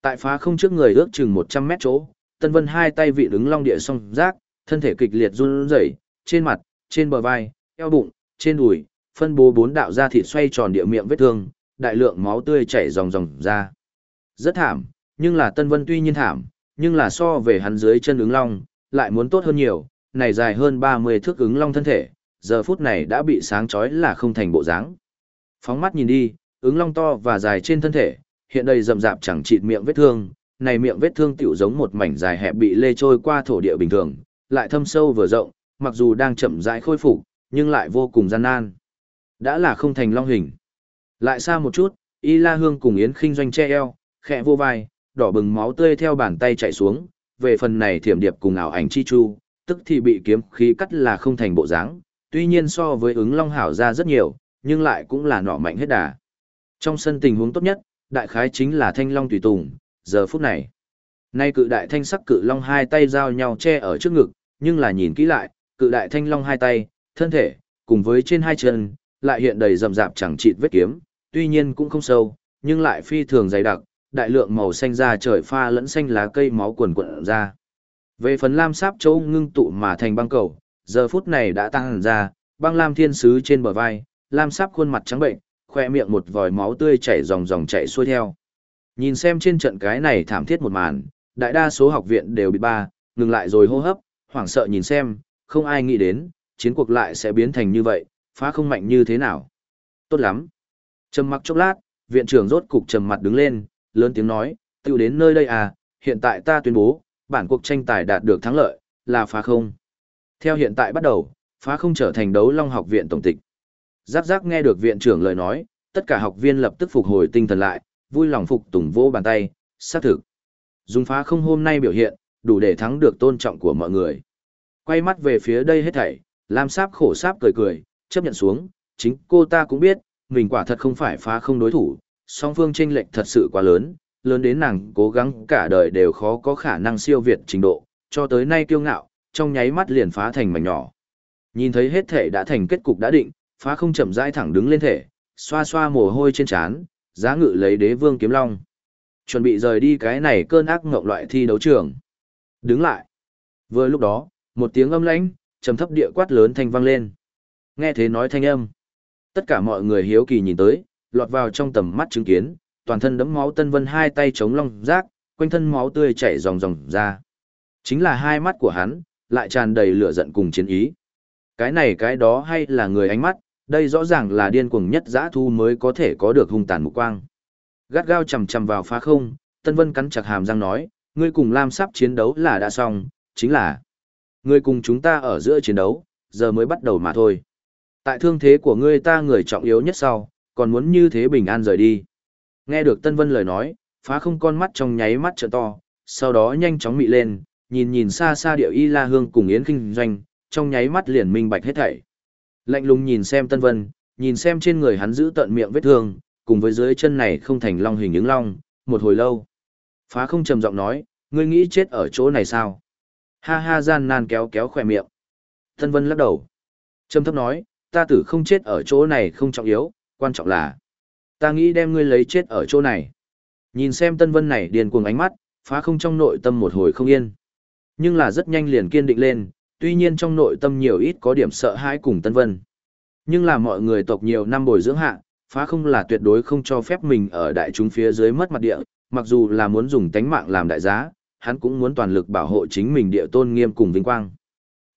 Tại phá không trước người ước chừng 100 mét chỗ, Tân Vân hai tay vị đứng long địa song rác, thân thể kịch liệt run rẩy, trên mặt, trên bờ vai, eo bụng, trên đùi, phân bố bốn đạo da thịt xoay tròn địa miệng vết thương, đại lượng máu tươi chảy ròng ròng ra. Rất thảm, nhưng là Tân Vân tuy nhiên thảm, nhưng là so về hắn dưới chân ứng long, lại muốn tốt hơn nhiều, này dài hơn 30 thước ứng long thân thể, giờ phút này đã bị sáng chói là không thành bộ dáng. Phóng mắt nhìn đi, ứng long to và dài trên thân thể, hiện đây rậm rạp chẳng chịt miệng vết thương, này miệng vết thương tiểu giống một mảnh dài hẹp bị lê trôi qua thổ địa bình thường, lại thâm sâu vừa rộng, mặc dù đang chậm rãi khôi phục, nhưng lại vô cùng gian nan. Đã là không thành long hình. Lại xa một chút, Y La Hương cùng Yến Khinh doanh che eo, khẽ vô vai, đỏ bừng máu tươi theo bàn tay chảy xuống, về phần này thiểm điệp cùng ảo ảnh chi chu, tức thì bị kiếm khí cắt là không thành bộ dáng, tuy nhiên so với ứng long hảo ra rất nhiều, nhưng lại cũng là nọ mạnh hết đà. Trong sân tình huống tốt nhất, đại khái chính là thanh long tùy tùng, giờ phút này. Nay cự đại thanh sắc cự long hai tay giao nhau che ở trước ngực, nhưng là nhìn kỹ lại, cự đại thanh long hai tay, thân thể, cùng với trên hai chân, lại hiện đầy rậm rạp chẳng chịt vết kiếm, tuy nhiên cũng không sâu, nhưng lại phi thường dày đặc, đại lượng màu xanh da trời pha lẫn xanh lá cây máu quần quận ra. Về phần lam sáp châu ngưng tụ mà thành băng cầu, giờ phút này đã tăng ra, băng lam thiên sứ trên bờ vai, lam sáp khuôn mặt trắng bệnh, khoe miệng một vòi máu tươi chảy dòng dòng chảy xuôi theo. Nhìn xem trên trận cái này thảm thiết một màn, đại đa số học viện đều bị ba, ngừng lại rồi hô hấp, hoảng sợ nhìn xem, không ai nghĩ đến, chiến cuộc lại sẽ biến thành như vậy, phá không mạnh như thế nào. Tốt lắm. Trầm mặc chốc lát, viện trưởng rốt cục trầm mặt đứng lên, lớn tiếng nói, tiêu đến nơi đây à, hiện tại ta tuyên bố, bản cuộc tranh tài đạt được thắng lợi, là phá không. Theo hiện tại bắt đầu, phá không trở thành đấu long học viện tổng tịch. Giáp giáp nghe được viện trưởng lời nói, tất cả học viên lập tức phục hồi tinh thần lại, vui lòng phục tùng vô bàn tay, xác thực. Dùng phá không hôm nay biểu hiện, đủ để thắng được tôn trọng của mọi người. Quay mắt về phía đây hết thảy, Lam Sáp khổ sáp cười cười, chấp nhận xuống, chính cô ta cũng biết, mình quả thật không phải phá không đối thủ, song phương tranh lệch thật sự quá lớn, lớn đến nàng cố gắng cả đời đều khó có khả năng siêu việt trình độ, cho tới nay kiêu ngạo, trong nháy mắt liền phá thành mảnh nhỏ. Nhìn thấy hết thể đã thành kết cục đã định, phá không chậm rãi thẳng đứng lên thể, xoa xoa mồ hôi trên trán, giá ngự lấy đế vương kiếm long. Chuẩn bị rời đi cái này cơn ác ngộng loại thi đấu trường. Đứng lại. Vừa lúc đó, một tiếng âm lãnh, trầm thấp địa quát lớn thanh vang lên. Nghe thế nói thanh âm. Tất cả mọi người hiếu kỳ nhìn tới, lọt vào trong tầm mắt chứng kiến, toàn thân đẫm máu Tân Vân hai tay chống long rác, quanh thân máu tươi chảy ròng ròng ra. Chính là hai mắt của hắn, lại tràn đầy lửa giận cùng chiến ý. Cái này cái đó hay là người ánh mắt, đây rõ ràng là điên cuồng nhất dã thu mới có thể có được hung tàn mục quang. Gắt gao chầm chầm vào phá không, Tân Vân cắn chặt hàm răng nói, ngươi cùng Lam sắp chiến đấu là đã xong, chính là ngươi cùng chúng ta ở giữa chiến đấu, giờ mới bắt đầu mà thôi. Tại thương thế của ngươi ta người trọng yếu nhất sau, còn muốn như thế bình an rời đi. Nghe được Tân Vân lời nói, phá không con mắt trong nháy mắt trợ to, sau đó nhanh chóng mị lên, nhìn nhìn xa xa điệu y la hương cùng yến kinh doanh, trong nháy mắt liền minh bạch hết thảy. Lạnh lùng nhìn xem Tân Vân, nhìn xem trên người hắn giữ tận miệng vết thương, cùng với dưới chân này không thành long hình ứng long, một hồi lâu. Phá không trầm giọng nói, ngươi nghĩ chết ở chỗ này sao? Ha ha gian nan kéo kéo khỏe miệng. Tân Vân lắc đầu. Trầm thấp nói, ta tử không chết ở chỗ này không trọng yếu, quan trọng là ta nghĩ đem ngươi lấy chết ở chỗ này. Nhìn xem Tân Vân này điền cuồng ánh mắt, phá không trong nội tâm một hồi không yên. Nhưng là rất nhanh liền kiên định lên, tuy nhiên trong nội tâm nhiều ít có điểm sợ hãi cùng Tân Vân. Nhưng là mọi người tộc nhiều năm bồi dưỡng hạ, phá không là tuyệt đối không cho phép mình ở đại chúng phía dưới mất mặt địa, mặc dù là muốn dùng tánh mạng làm đại giá, hắn cũng muốn toàn lực bảo hộ chính mình địa tôn nghiêm cùng vinh quang.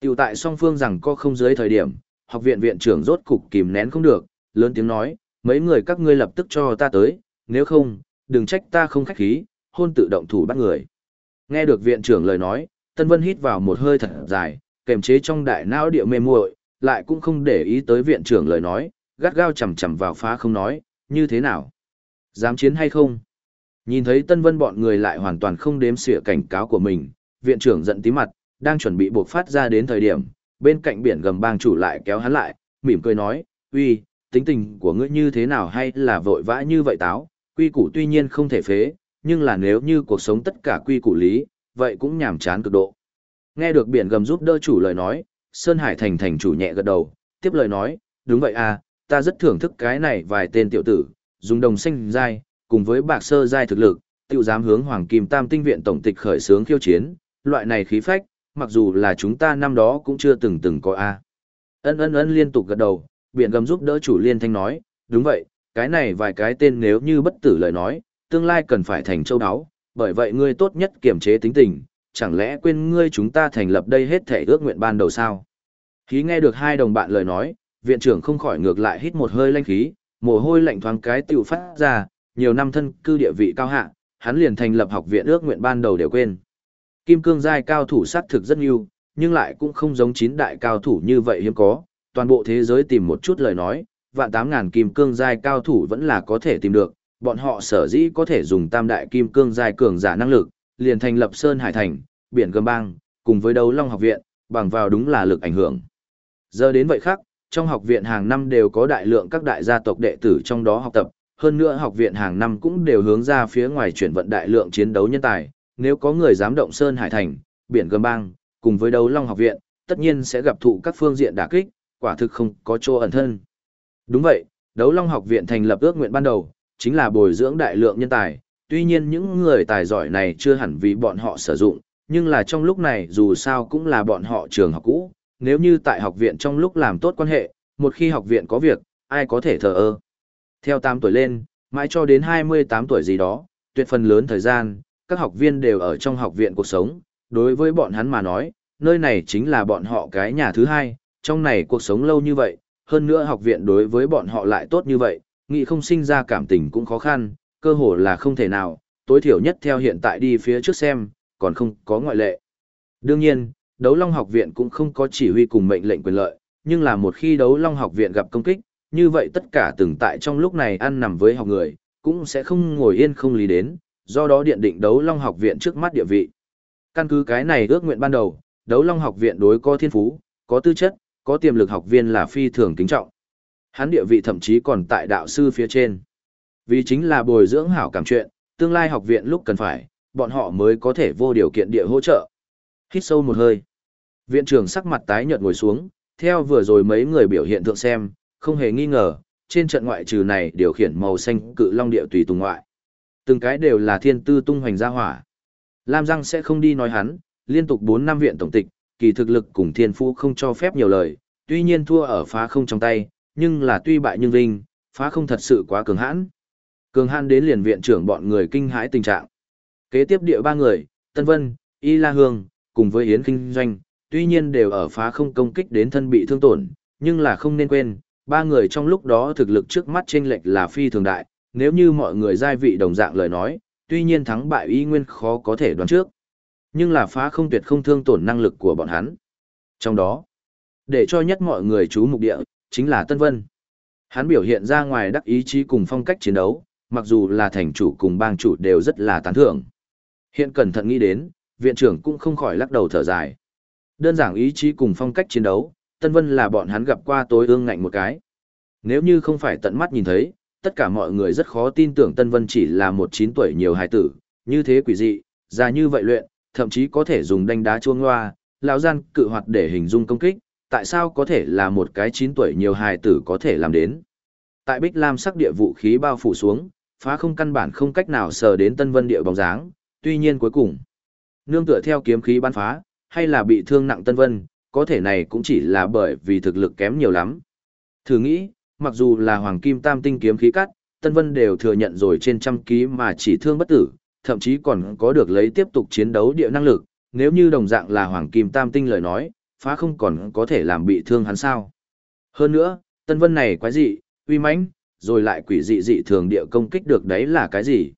Tiểu tại song phương rằng có không dưới thời điểm, học viện viện trưởng rốt cục kìm nén không được, lớn tiếng nói, mấy người các ngươi lập tức cho ta tới, nếu không, đừng trách ta không khách khí, hôn tự động thủ bắt người. Nghe được viện trưởng lời nói, Tân Vân hít vào một hơi thật dài, kềm chế trong đại não địa mê muội, lại cũng không để ý tới viện trưởng lời nói, gắt gao chầm chầm vào phá không nói, như thế nào? Dám chiến hay không? Nhìn thấy Tân Vân bọn người lại hoàn toàn không đếm xỉa cảnh cáo của mình, viện trưởng giận tí mặt, đang chuẩn bị buộc phát ra đến thời điểm, bên cạnh biển gầm bang chủ lại kéo hắn lại, mỉm cười nói, uy, tính tình của ngươi như thế nào hay là vội vã như vậy táo, quy củ tuy nhiên không thể phế, nhưng là nếu như cuộc sống tất cả quy củ lý, vậy cũng nhàm chán cực độ. Nghe được biển gầm giúp đỡ chủ lời nói, Sơn Hải Thành thành chủ nhẹ gật đầu, tiếp lời nói, đúng vậy à, ta rất thưởng thức cái này vài tên tiểu tử, dùng đồng xanh giai, cùng với bạc sơ giai thực lực, tiểu dám hướng Hoàng Kim Tam Tinh Viện Tổng tịch khởi sướng khiêu chiến, loại này khí phách, mặc dù là chúng ta năm đó cũng chưa từng từng có a. Ân ân ân liên tục gật đầu, biển gầm giúp đỡ chủ liên thanh nói, đúng vậy, cái này vài cái tên nếu như bất tử lời nói, tương lai cần phải thành châu đáo, bởi vậy ngươi tốt nhất kiềm chế tính tình, chẳng lẽ quên ngươi chúng ta thành lập đây hết thể ước nguyện ban đầu sao? Khí nghe được hai đồng bạn lời nói, viện trưởng không khỏi ngược lại hít một hơi lanh khí, mồ hôi lạnh thoáng cái tiểu phát ra, nhiều năm thân cư địa vị cao hạ, hắn liền thành lập học viện ước nguyện ban đầu đều quên. Kim cương giai cao thủ sát thực rất nhiều, nhưng lại cũng không giống chín đại cao thủ như vậy hiếm có, toàn bộ thế giới tìm một chút lời nói, vạn tám ngàn kim cương giai cao thủ vẫn là có thể tìm được, bọn họ sở dĩ có thể dùng tam đại kim cương giai cường giả năng lực, liền thành lập Sơn Hải Thành, Biển Gầm Bang, cùng với đấu Long học viện, bằng vào đúng là lực ảnh hưởng. Giờ đến vậy khác, trong học viện hàng năm đều có đại lượng các đại gia tộc đệ tử trong đó học tập, hơn nữa học viện hàng năm cũng đều hướng ra phía ngoài chuyển vận đại lượng chiến đấu nhân tài, nếu có người dám động Sơn Hải Thành, Biển Gầm Bang, cùng với đấu Long học viện, tất nhiên sẽ gặp thụ các phương diện đả kích, quả thực không có chỗ ẩn thân. Đúng vậy, đấu Long học viện thành lập ước nguyện ban đầu, chính là bồi dưỡng đại lượng nhân tài, tuy nhiên những người tài giỏi này chưa hẳn vì bọn họ sử dụng, nhưng là trong lúc này dù sao cũng là bọn họ trường học cũ, nếu như tại học viện trong lúc làm tốt quan hệ, một khi học viện có việc, ai có thể thờ ơ. Theo 8 tuổi lên, mãi cho đến 28 tuổi gì đó, tuyệt phần lớn thời gian, các học viên đều ở trong học viện cuộc sống, đối với bọn hắn mà nói, nơi này chính là bọn họ cái nhà thứ hai, trong này cuộc sống lâu như vậy, hơn nữa học viện đối với bọn họ lại tốt như vậy, nghĩ không sinh ra cảm tình cũng khó khăn, cơ hồ là không thể nào, tối thiểu nhất theo hiện tại đi phía trước xem, còn không có ngoại lệ. Đương nhiên, đấu long học viện cũng không có chỉ huy cùng mệnh lệnh quyền lợi, nhưng là một khi đấu long học viện gặp công kích, như vậy tất cả từng tại trong lúc này ăn nằm với học người, cũng sẽ không ngồi yên không lý đến, do đó điện định đấu long học viện trước mắt địa vị. Căn cứ cái này ước nguyện ban đầu, đấu long học viện đối có thiên phú, có tư chất, có tiềm lực học viên là phi thường kính trọng. Hắn địa vị thậm chí còn tại đạo sư phía trên. Vì chính là bồi dưỡng hảo cảm chuyện, tương lai học viện lúc cần phải, bọn họ mới có thể vô điều kiện địa hỗ trợ. Hít sâu một hơi. Viện trưởng sắc mặt tái nhợt ngồi xuống, theo vừa rồi mấy người biểu hiện thượng xem, không hề nghi ngờ, trên trận ngoại trừ này điều khiển màu xanh cự long địa tùy tùng ngoại. Từng cái đều là thiên tư tung hoành gia hỏa. Lam Giang sẽ không đi nói hắn, liên tục 4 năm viện tổng tịch, kỳ thực lực cùng thiên phú không cho phép nhiều lời, tuy nhiên thua ở phá không trong tay, nhưng là tuy bại nhưng vinh, phá không thật sự quá cường hãn. Cường hãn đến liền viện trưởng bọn người kinh hãi tình trạng. Kế tiếp địa ba người, Tân Vân, Y La Hương, cùng với Yến Kinh Doanh, tuy nhiên đều ở phá không công kích đến thân bị thương tổn, nhưng là không nên quên, ba người trong lúc đó thực lực trước mắt chênh lệch là phi thường đại, nếu như mọi người giai vị đồng dạng lời nói, tuy nhiên thắng bại y nguyên khó có thể đoán trước. Nhưng là phá không tuyệt không thương tổn năng lực của bọn hắn. Trong đó, để cho nhất mọi người chú mục địa, chính là Tân Vân. Hắn biểu hiện ra ngoài đắc ý chí cùng phong cách chiến đấu, mặc dù là thành chủ cùng bang chủ đều rất là tán thưởng. Hiện cẩn thận nghĩ đến, viện trưởng cũng không khỏi lắc đầu thở dài. Đơn giản ý chí cùng phong cách chiến đấu, Tân Vân là bọn hắn gặp qua tối ương ngạnh một cái. Nếu như không phải tận mắt nhìn thấy, tất cả mọi người rất khó tin tưởng Tân Vân chỉ là một chín tuổi nhiều hài tử, như thế quỷ dị, già như vậy luyện, thậm chí có thể dùng đánh đá chuông loa, lão gian cự hoạt để hình dung công kích, tại sao có thể là một cái chín tuổi nhiều hài tử có thể làm đến. Tại Bích Lam sắc địa vũ khí bao phủ xuống, phá không căn bản không cách nào sờ đến Tân Vân địa bóng dáng, tuy nhiên cuối cùng, nương tựa theo kiếm khí bắn phá, hay là bị thương nặng Tân Vân, có thể này cũng chỉ là bởi vì thực lực kém nhiều lắm. Thử nghĩ, mặc dù là hoàng kim tam tinh kiếm khí cắt, Tân Vân đều thừa nhận rồi trên trăm ký mà chỉ thương bất tử, thậm chí còn có được lấy tiếp tục chiến đấu địa năng lực, nếu như đồng dạng là hoàng kim tam tinh lời nói, phá không còn có thể làm bị thương hắn sao. Hơn nữa, Tân Vân này quái dị, uy mãnh, rồi lại quỷ dị dị thường địa công kích được đấy là cái gì?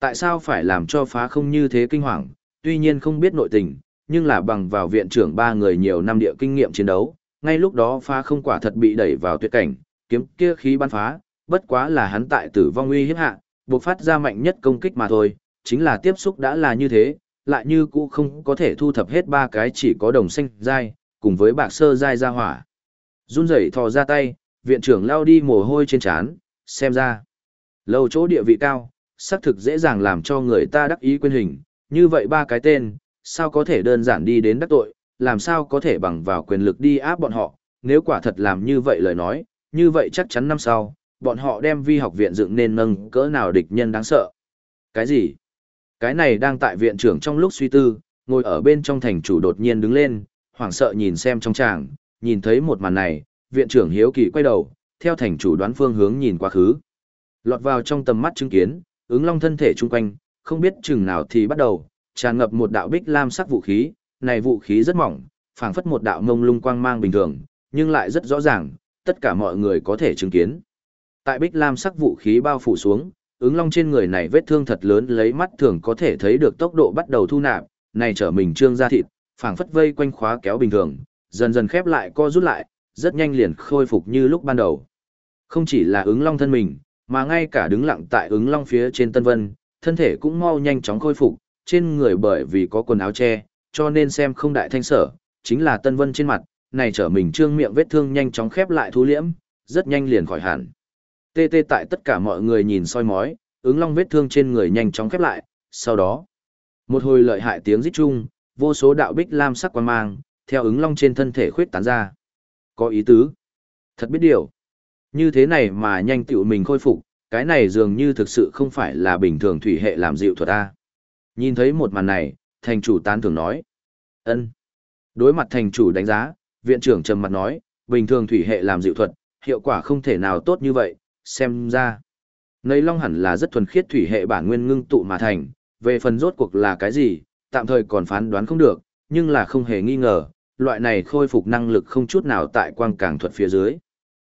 Tại sao phải làm cho phá không như thế kinh hoàng, tuy nhiên không biết nội tình, nhưng là bằng vào viện trưởng ba người nhiều năm địa kinh nghiệm chiến đấu, ngay lúc đó phá không quả thật bị đẩy vào tuyệt cảnh, kiếm kia khí bắn phá, bất quá là hắn tại tử vong uy hiếp hạ, buộc phát ra mạnh nhất công kích mà thôi, chính là tiếp xúc đã là như thế, lại như cũ không có thể thu thập hết ba cái chỉ có đồng xanh dai, cùng với bạc sơ dai ra hỏa. Run rẩy thò ra tay, viện trưởng lao đi mồ hôi trên trán, xem ra. Lâu chỗ địa vị cao, xác thực dễ dàng làm cho người ta đắc ý quên hình, như vậy ba cái tên, sao có thể đơn giản đi đến đắc tội, làm sao có thể bằng vào quyền lực đi áp bọn họ, nếu quả thật làm như vậy lời nói, như vậy chắc chắn năm sau, bọn họ đem vi học viện dựng nên nâng cỡ nào địch nhân đáng sợ. Cái gì? Cái này đang tại viện trưởng trong lúc suy tư, ngồi ở bên trong thành chủ đột nhiên đứng lên, hoảng sợ nhìn xem trong tràng, nhìn thấy một màn này, viện trưởng hiếu kỳ quay đầu, theo thành chủ đoán phương hướng nhìn quá khứ. Lọt vào trong tầm mắt chứng kiến, ứng long thân thể chung quanh, không biết chừng nào thì bắt đầu, tràn ngập một đạo bích lam sắc vũ khí, này vũ khí rất mỏng, phảng phất một đạo mông lung quang mang bình thường, nhưng lại rất rõ ràng, tất cả mọi người có thể chứng kiến. Tại bích lam sắc vũ khí bao phủ xuống, ứng long trên người này vết thương thật lớn lấy mắt thường có thể thấy được tốc độ bắt đầu thu nạp, này trở mình trương ra thịt, phảng phất vây quanh khóa kéo bình thường, dần dần khép lại co rút lại, rất nhanh liền khôi phục như lúc ban đầu. Không chỉ là ứng long thân mình, mà ngay cả đứng lặng tại ứng long phía trên tân vân, thân thể cũng mau nhanh chóng khôi phục, trên người bởi vì có quần áo che, cho nên xem không đại thanh sở, chính là tân vân trên mặt, này trở mình trương miệng vết thương nhanh chóng khép lại thu liễm, rất nhanh liền khỏi hẳn. Tê tê tại tất cả mọi người nhìn soi mói, ứng long vết thương trên người nhanh chóng khép lại, sau đó, một hồi lợi hại tiếng rít chung, vô số đạo bích lam sắc quang mang, theo ứng long trên thân thể khuyết tán ra. Có ý tứ. Thật biết điều. Như thế này mà nhanh tiểu mình khôi phục, cái này dường như thực sự không phải là bình thường thủy hệ làm dịu thuật A. Nhìn thấy một màn này, thành chủ tán thường nói. ân Đối mặt thành chủ đánh giá, viện trưởng trầm mặt nói, bình thường thủy hệ làm dịu thuật, hiệu quả không thể nào tốt như vậy, xem ra. Nấy long hẳn là rất thuần khiết thủy hệ bản nguyên ngưng tụ mà thành, về phần rốt cuộc là cái gì, tạm thời còn phán đoán không được, nhưng là không hề nghi ngờ, loại này khôi phục năng lực không chút nào tại quang càng thuật phía dưới.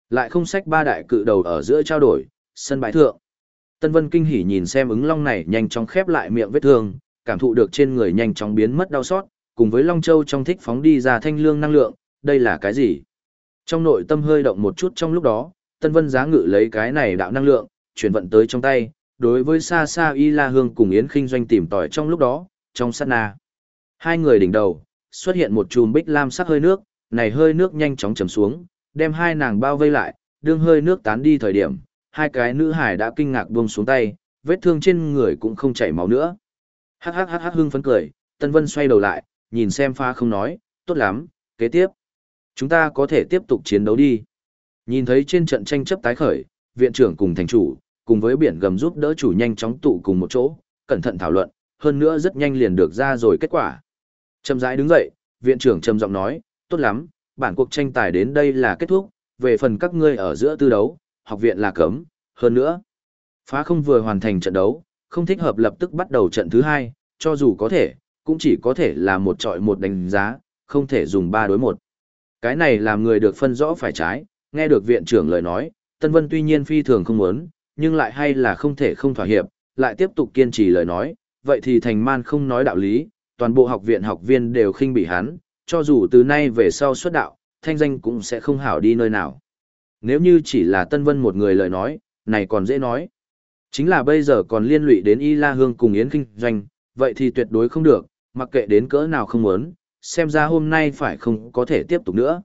Lại không sách ba đại cự đầu ở giữa trao đổi, sân bãi thượng. Tân Vân kinh hỉ nhìn xem ứng long này nhanh chóng khép lại miệng vết thương, cảm thụ được trên người nhanh chóng biến mất đau xót, cùng với Long Châu trong thích phóng đi ra thanh lương năng lượng, đây là cái gì? Trong nội tâm hơi động một chút trong lúc đó, Tân Vân giá ngự lấy cái này đạo năng lượng, chuyển vận tới trong tay, đối với xa xa Y La Hương cùng Yến Kinh Doanh tìm tòi trong lúc đó, trong sát na. Hai người đỉnh đầu, xuất hiện một chùm bích lam sắc hơi nước, này hơi nước nhanh chóng chầm xuống, đem hai nàng bao vây lại, đương hơi nước tán đi thời điểm, hai cái nữ hải đã kinh ngạc buông xuống tay, vết thương trên người cũng không chảy máu nữa. Hắc hắc hắc hắc hưng phấn cười, Tân Vân xoay đầu lại, nhìn xem pha không nói, tốt lắm, kế tiếp. Chúng ta có thể tiếp tục chiến đấu đi. Nhìn thấy trên trận tranh chấp tái khởi, viện trưởng cùng thành chủ, cùng với biển gầm giúp đỡ chủ nhanh chóng tụ cùng một chỗ, cẩn thận thảo luận, hơn nữa rất nhanh liền được ra rồi kết quả. Trầm rãi đứng dậy, viện trưởng trầm giọng nói, tốt lắm, bản cuộc tranh tài đến đây là kết thúc, về phần các ngươi ở giữa tư đấu, học viện là cấm, hơn nữa. Phá không vừa hoàn thành trận đấu, không thích hợp lập tức bắt đầu trận thứ hai, cho dù có thể, cũng chỉ có thể là một trọi một đánh giá, không thể dùng ba đối một. Cái này làm người được phân rõ phải trái, nghe được viện trưởng lời nói, Tân Vân tuy nhiên phi thường không muốn, nhưng lại hay là không thể không thỏa hiệp, lại tiếp tục kiên trì lời nói, vậy thì thành man không nói đạo lý, toàn bộ học viện học viên đều khinh bỉ hắn, cho dù từ nay về sau xuất đạo, thanh danh cũng sẽ không hảo đi nơi nào. Nếu như chỉ là Tân Vân một người lời nói, này còn dễ nói. Chính là bây giờ còn liên lụy đến Y La Hương cùng Yến Kinh Doanh, vậy thì tuyệt đối không được, mặc kệ đến cỡ nào không muốn, xem ra hôm nay phải không có thể tiếp tục nữa.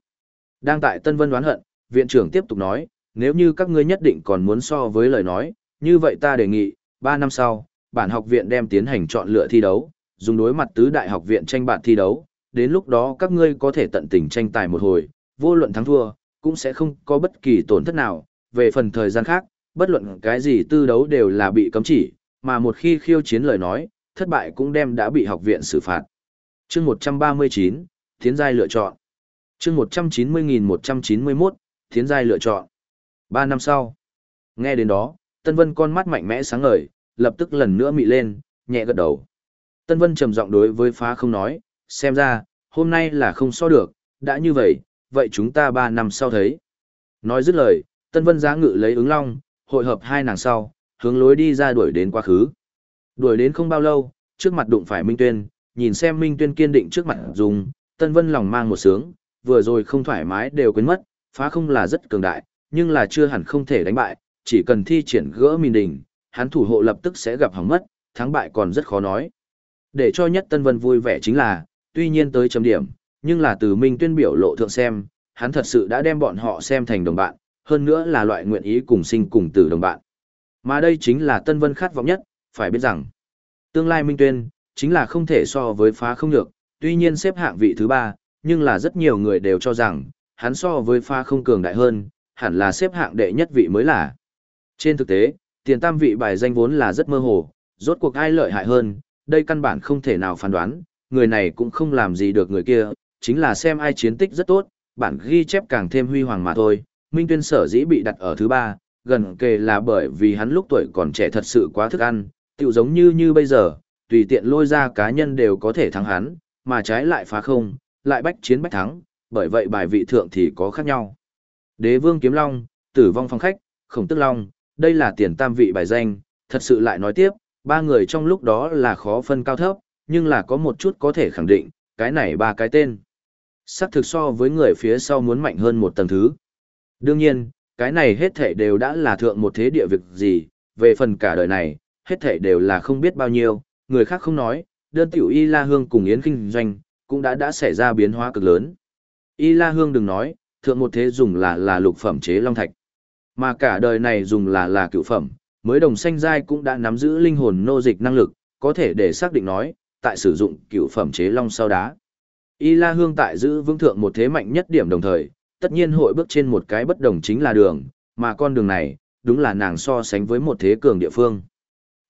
Đang tại Tân Vân đoán hận, viện trưởng tiếp tục nói, nếu như các ngươi nhất định còn muốn so với lời nói, như vậy ta đề nghị, 3 năm sau, bản học viện đem tiến hành chọn lựa thi đấu, dùng đối mặt tứ đại học viện tranh bạn thi đấu, đến lúc đó các ngươi có thể tận tình tranh tài một hồi, vô luận thắng thua, cũng sẽ không có bất kỳ tổn thất nào, về phần thời gian khác, bất luận cái gì tư đấu đều là bị cấm chỉ, mà một khi khiêu chiến lời nói, thất bại cũng đem đã bị học viện xử phạt. Chương 139, Thiến giai lựa chọn. Chương 190.191, Thiến giai lựa chọn. Ba năm sau. Nghe đến đó, Tân Vân con mắt mạnh mẽ sáng ngời, lập tức lần nữa mị lên, nhẹ gật đầu. Tân Vân trầm giọng đối với phá không nói, xem ra, hôm nay là không so được, đã như vậy, vậy chúng ta ba năm sau thấy. Nói dứt lời, Tân Vân giá ngự lấy ứng long, hội hợp hai nàng sau, hướng lối đi ra đuổi đến quá khứ. Đuổi đến không bao lâu, trước mặt đụng phải Minh Tuyên, nhìn xem Minh Tuyên kiên định trước mặt dùng, Tân Vân lòng mang một sướng, vừa rồi không thoải mái đều quên mất, phá không là rất cường đại, nhưng là chưa hẳn không thể đánh bại, chỉ cần thi triển gỡ Minh Đình, hắn thủ hộ lập tức sẽ gặp hỏng mất, thắng bại còn rất khó nói. Để cho nhất Tân Vân vui vẻ chính là, tuy nhiên tới chấm điểm, nhưng là từ Minh Tuyên biểu lộ thượng xem, hắn thật sự đã đem bọn họ xem thành đồng bạn, hơn nữa là loại nguyện ý cùng sinh cùng tử đồng bạn. Mà đây chính là Tân Vân khát vọng nhất, phải biết rằng, tương lai Minh Tuyên, chính là không thể so với phá không được, tuy nhiên xếp hạng vị thứ ba, nhưng là rất nhiều người đều cho rằng, hắn so với phá không cường đại hơn, hẳn là xếp hạng đệ nhất vị mới là. Trên thực tế, tiền tam vị bài danh vốn là rất mơ hồ, rốt cuộc ai lợi hại hơn, đây căn bản không thể nào phán đoán, người này cũng không làm gì được người kia, chính là xem ai chiến tích rất tốt, bản ghi chép càng thêm huy hoàng mà thôi. Minh Tuyên sở dĩ bị đặt ở thứ ba, gần kề là bởi vì hắn lúc tuổi còn trẻ thật sự quá thức ăn, tựu giống như như bây giờ, tùy tiện lôi ra cá nhân đều có thể thắng hắn, mà trái lại phá không, lại bách chiến bách thắng, bởi vậy bài vị thượng thì có khác nhau. Đế vương kiếm long, tử vong phong khách, khổng tức long, đây là tiền tam vị bài danh, thật sự lại nói tiếp, ba người trong lúc đó là khó phân cao thấp, nhưng là có một chút có thể khẳng định, cái này ba cái tên. Sắc thực so với người phía sau muốn mạnh hơn một tầng thứ. Đương nhiên, cái này hết thể đều đã là thượng một thế địa vực gì, về phần cả đời này, hết thể đều là không biết bao nhiêu, người khác không nói, đơn tiểu Y La Hương cùng Yến Kinh Doanh, cũng đã đã xảy ra biến hóa cực lớn. Y La Hương đừng nói, thượng một thế dùng là là lục phẩm chế long thạch, mà cả đời này dùng là là cựu phẩm, mới đồng xanh giai cũng đã nắm giữ linh hồn nô dịch năng lực, có thể để xác định nói, tại sử dụng cựu phẩm chế long sau đá. Y La Hương tại giữ vững thượng một thế mạnh nhất điểm đồng thời, tất nhiên hội bước trên một cái bất đồng chính là đường, mà con đường này, đúng là nàng so sánh với một thế cường địa phương.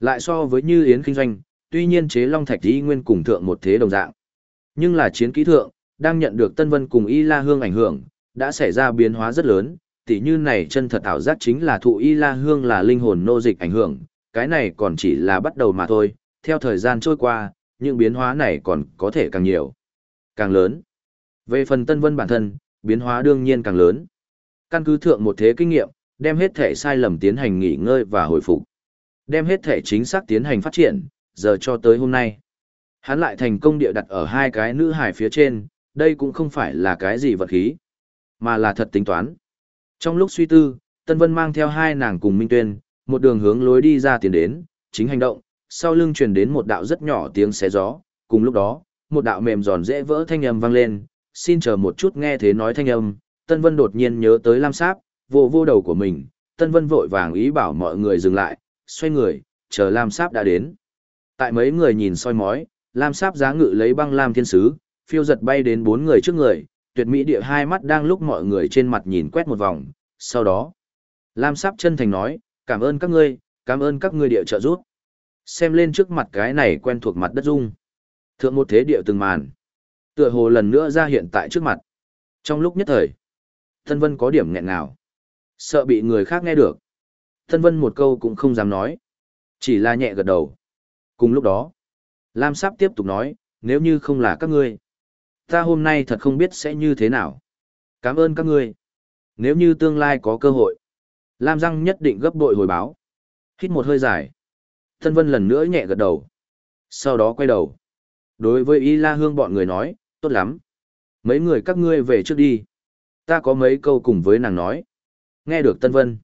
Lại so với như Yến Kinh Doanh, tuy nhiên chế long thạch y nguyên cùng thượng một thế đồng dạng. Nhưng là chiến kỹ thượng, đang nhận được Tân Vân cùng Y La Hương ảnh hưởng, đã xảy ra biến hóa rất lớn, tỉ như này chân thật ảo giác chính là thụ Y La Hương là linh hồn nô dịch ảnh hưởng, cái này còn chỉ là bắt đầu mà thôi, theo thời gian trôi qua, những biến hóa này còn có thể càng nhiều, càng lớn. Về phần Tân Vân bản thân, biến hóa đương nhiên càng lớn. Căn cứ thượng một thế kinh nghiệm, đem hết thể sai lầm tiến hành nghỉ ngơi và hồi phục. Đem hết thể chính xác tiến hành phát triển, giờ cho tới hôm nay. Hắn lại thành công địa đặt ở hai cái nữ hải phía trên, đây cũng không phải là cái gì vật khí, mà là thật tính toán. Trong lúc suy tư, Tân Vân mang theo hai nàng cùng Minh Tuyên, một đường hướng lối đi ra tiến đến, chính hành động, sau lưng truyền đến một đạo rất nhỏ tiếng xé gió, cùng lúc đó, một đạo mềm giòn dễ vỡ thanh âm vang lên, xin chờ một chút nghe thế nói thanh âm, Tân Vân đột nhiên nhớ tới Lam Sáp, vô vô đầu của mình, Tân Vân vội vàng ý bảo mọi người dừng lại, xoay người, chờ Lam Sáp đã đến. Tại mấy người nhìn soi mói, Lam Sáp giá ngự lấy băng Lam Thiên Sứ, phiêu giật bay đến bốn người trước người, tuyệt mỹ địa hai mắt đang lúc mọi người trên mặt nhìn quét một vòng, sau đó. Lam Sáp chân thành nói, cảm ơn các ngươi, cảm ơn các ngươi địa trợ giúp. Xem lên trước mặt cái này quen thuộc mặt đất dung. Thượng một thế địa từng màn. Tựa hồ lần nữa ra hiện tại trước mặt. Trong lúc nhất thời, thân Vân có điểm nghẹn ngào. Sợ bị người khác nghe được. thân Vân một câu cũng không dám nói. Chỉ là nhẹ gật đầu. Cùng lúc đó, Lam Sáp tiếp tục nói, nếu như không là các ngươi, ta hôm nay thật không biết sẽ như thế nào. Cảm ơn các ngươi. Nếu như tương lai có cơ hội, Lam Răng nhất định gấp bội hồi báo. Hít một hơi dài. Tân Vân lần nữa nhẹ gật đầu. Sau đó quay đầu. Đối với Y La Hương bọn người nói, tốt lắm. Mấy người các ngươi về trước đi. Ta có mấy câu cùng với nàng nói. Nghe được Tân Vân.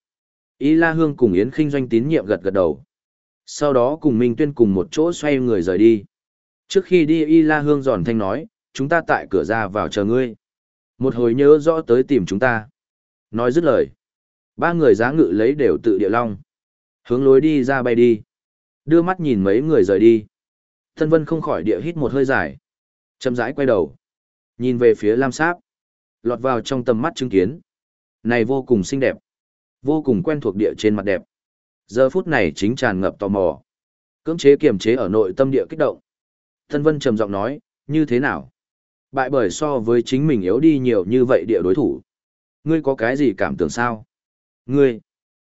Y La Hương cùng Yến Kinh doanh tín nhiệm gật gật đầu. Sau đó cùng Minh Tuyên cùng một chỗ xoay người rời đi. Trước khi đi Y La Hương giòn thanh nói, chúng ta tại cửa ra vào chờ ngươi. Một hồi nhớ rõ tới tìm chúng ta. Nói dứt lời. Ba người giá ngự lấy đều tự địa long. Hướng lối đi ra bay đi. Đưa mắt nhìn mấy người rời đi. Thân vân không khỏi địa hít một hơi dài. Châm rãi quay đầu. Nhìn về phía Lam Sáp. Lọt vào trong tầm mắt chứng kiến. Này vô cùng xinh đẹp. Vô cùng quen thuộc địa trên mặt đẹp. Giờ phút này chính tràn ngập tò mò. Cưỡng chế kiềm chế ở nội tâm địa kích động. Thân vân trầm giọng nói, như thế nào? Bại bởi so với chính mình yếu đi nhiều như vậy địa đối thủ. Ngươi có cái gì cảm tưởng sao? Ngươi!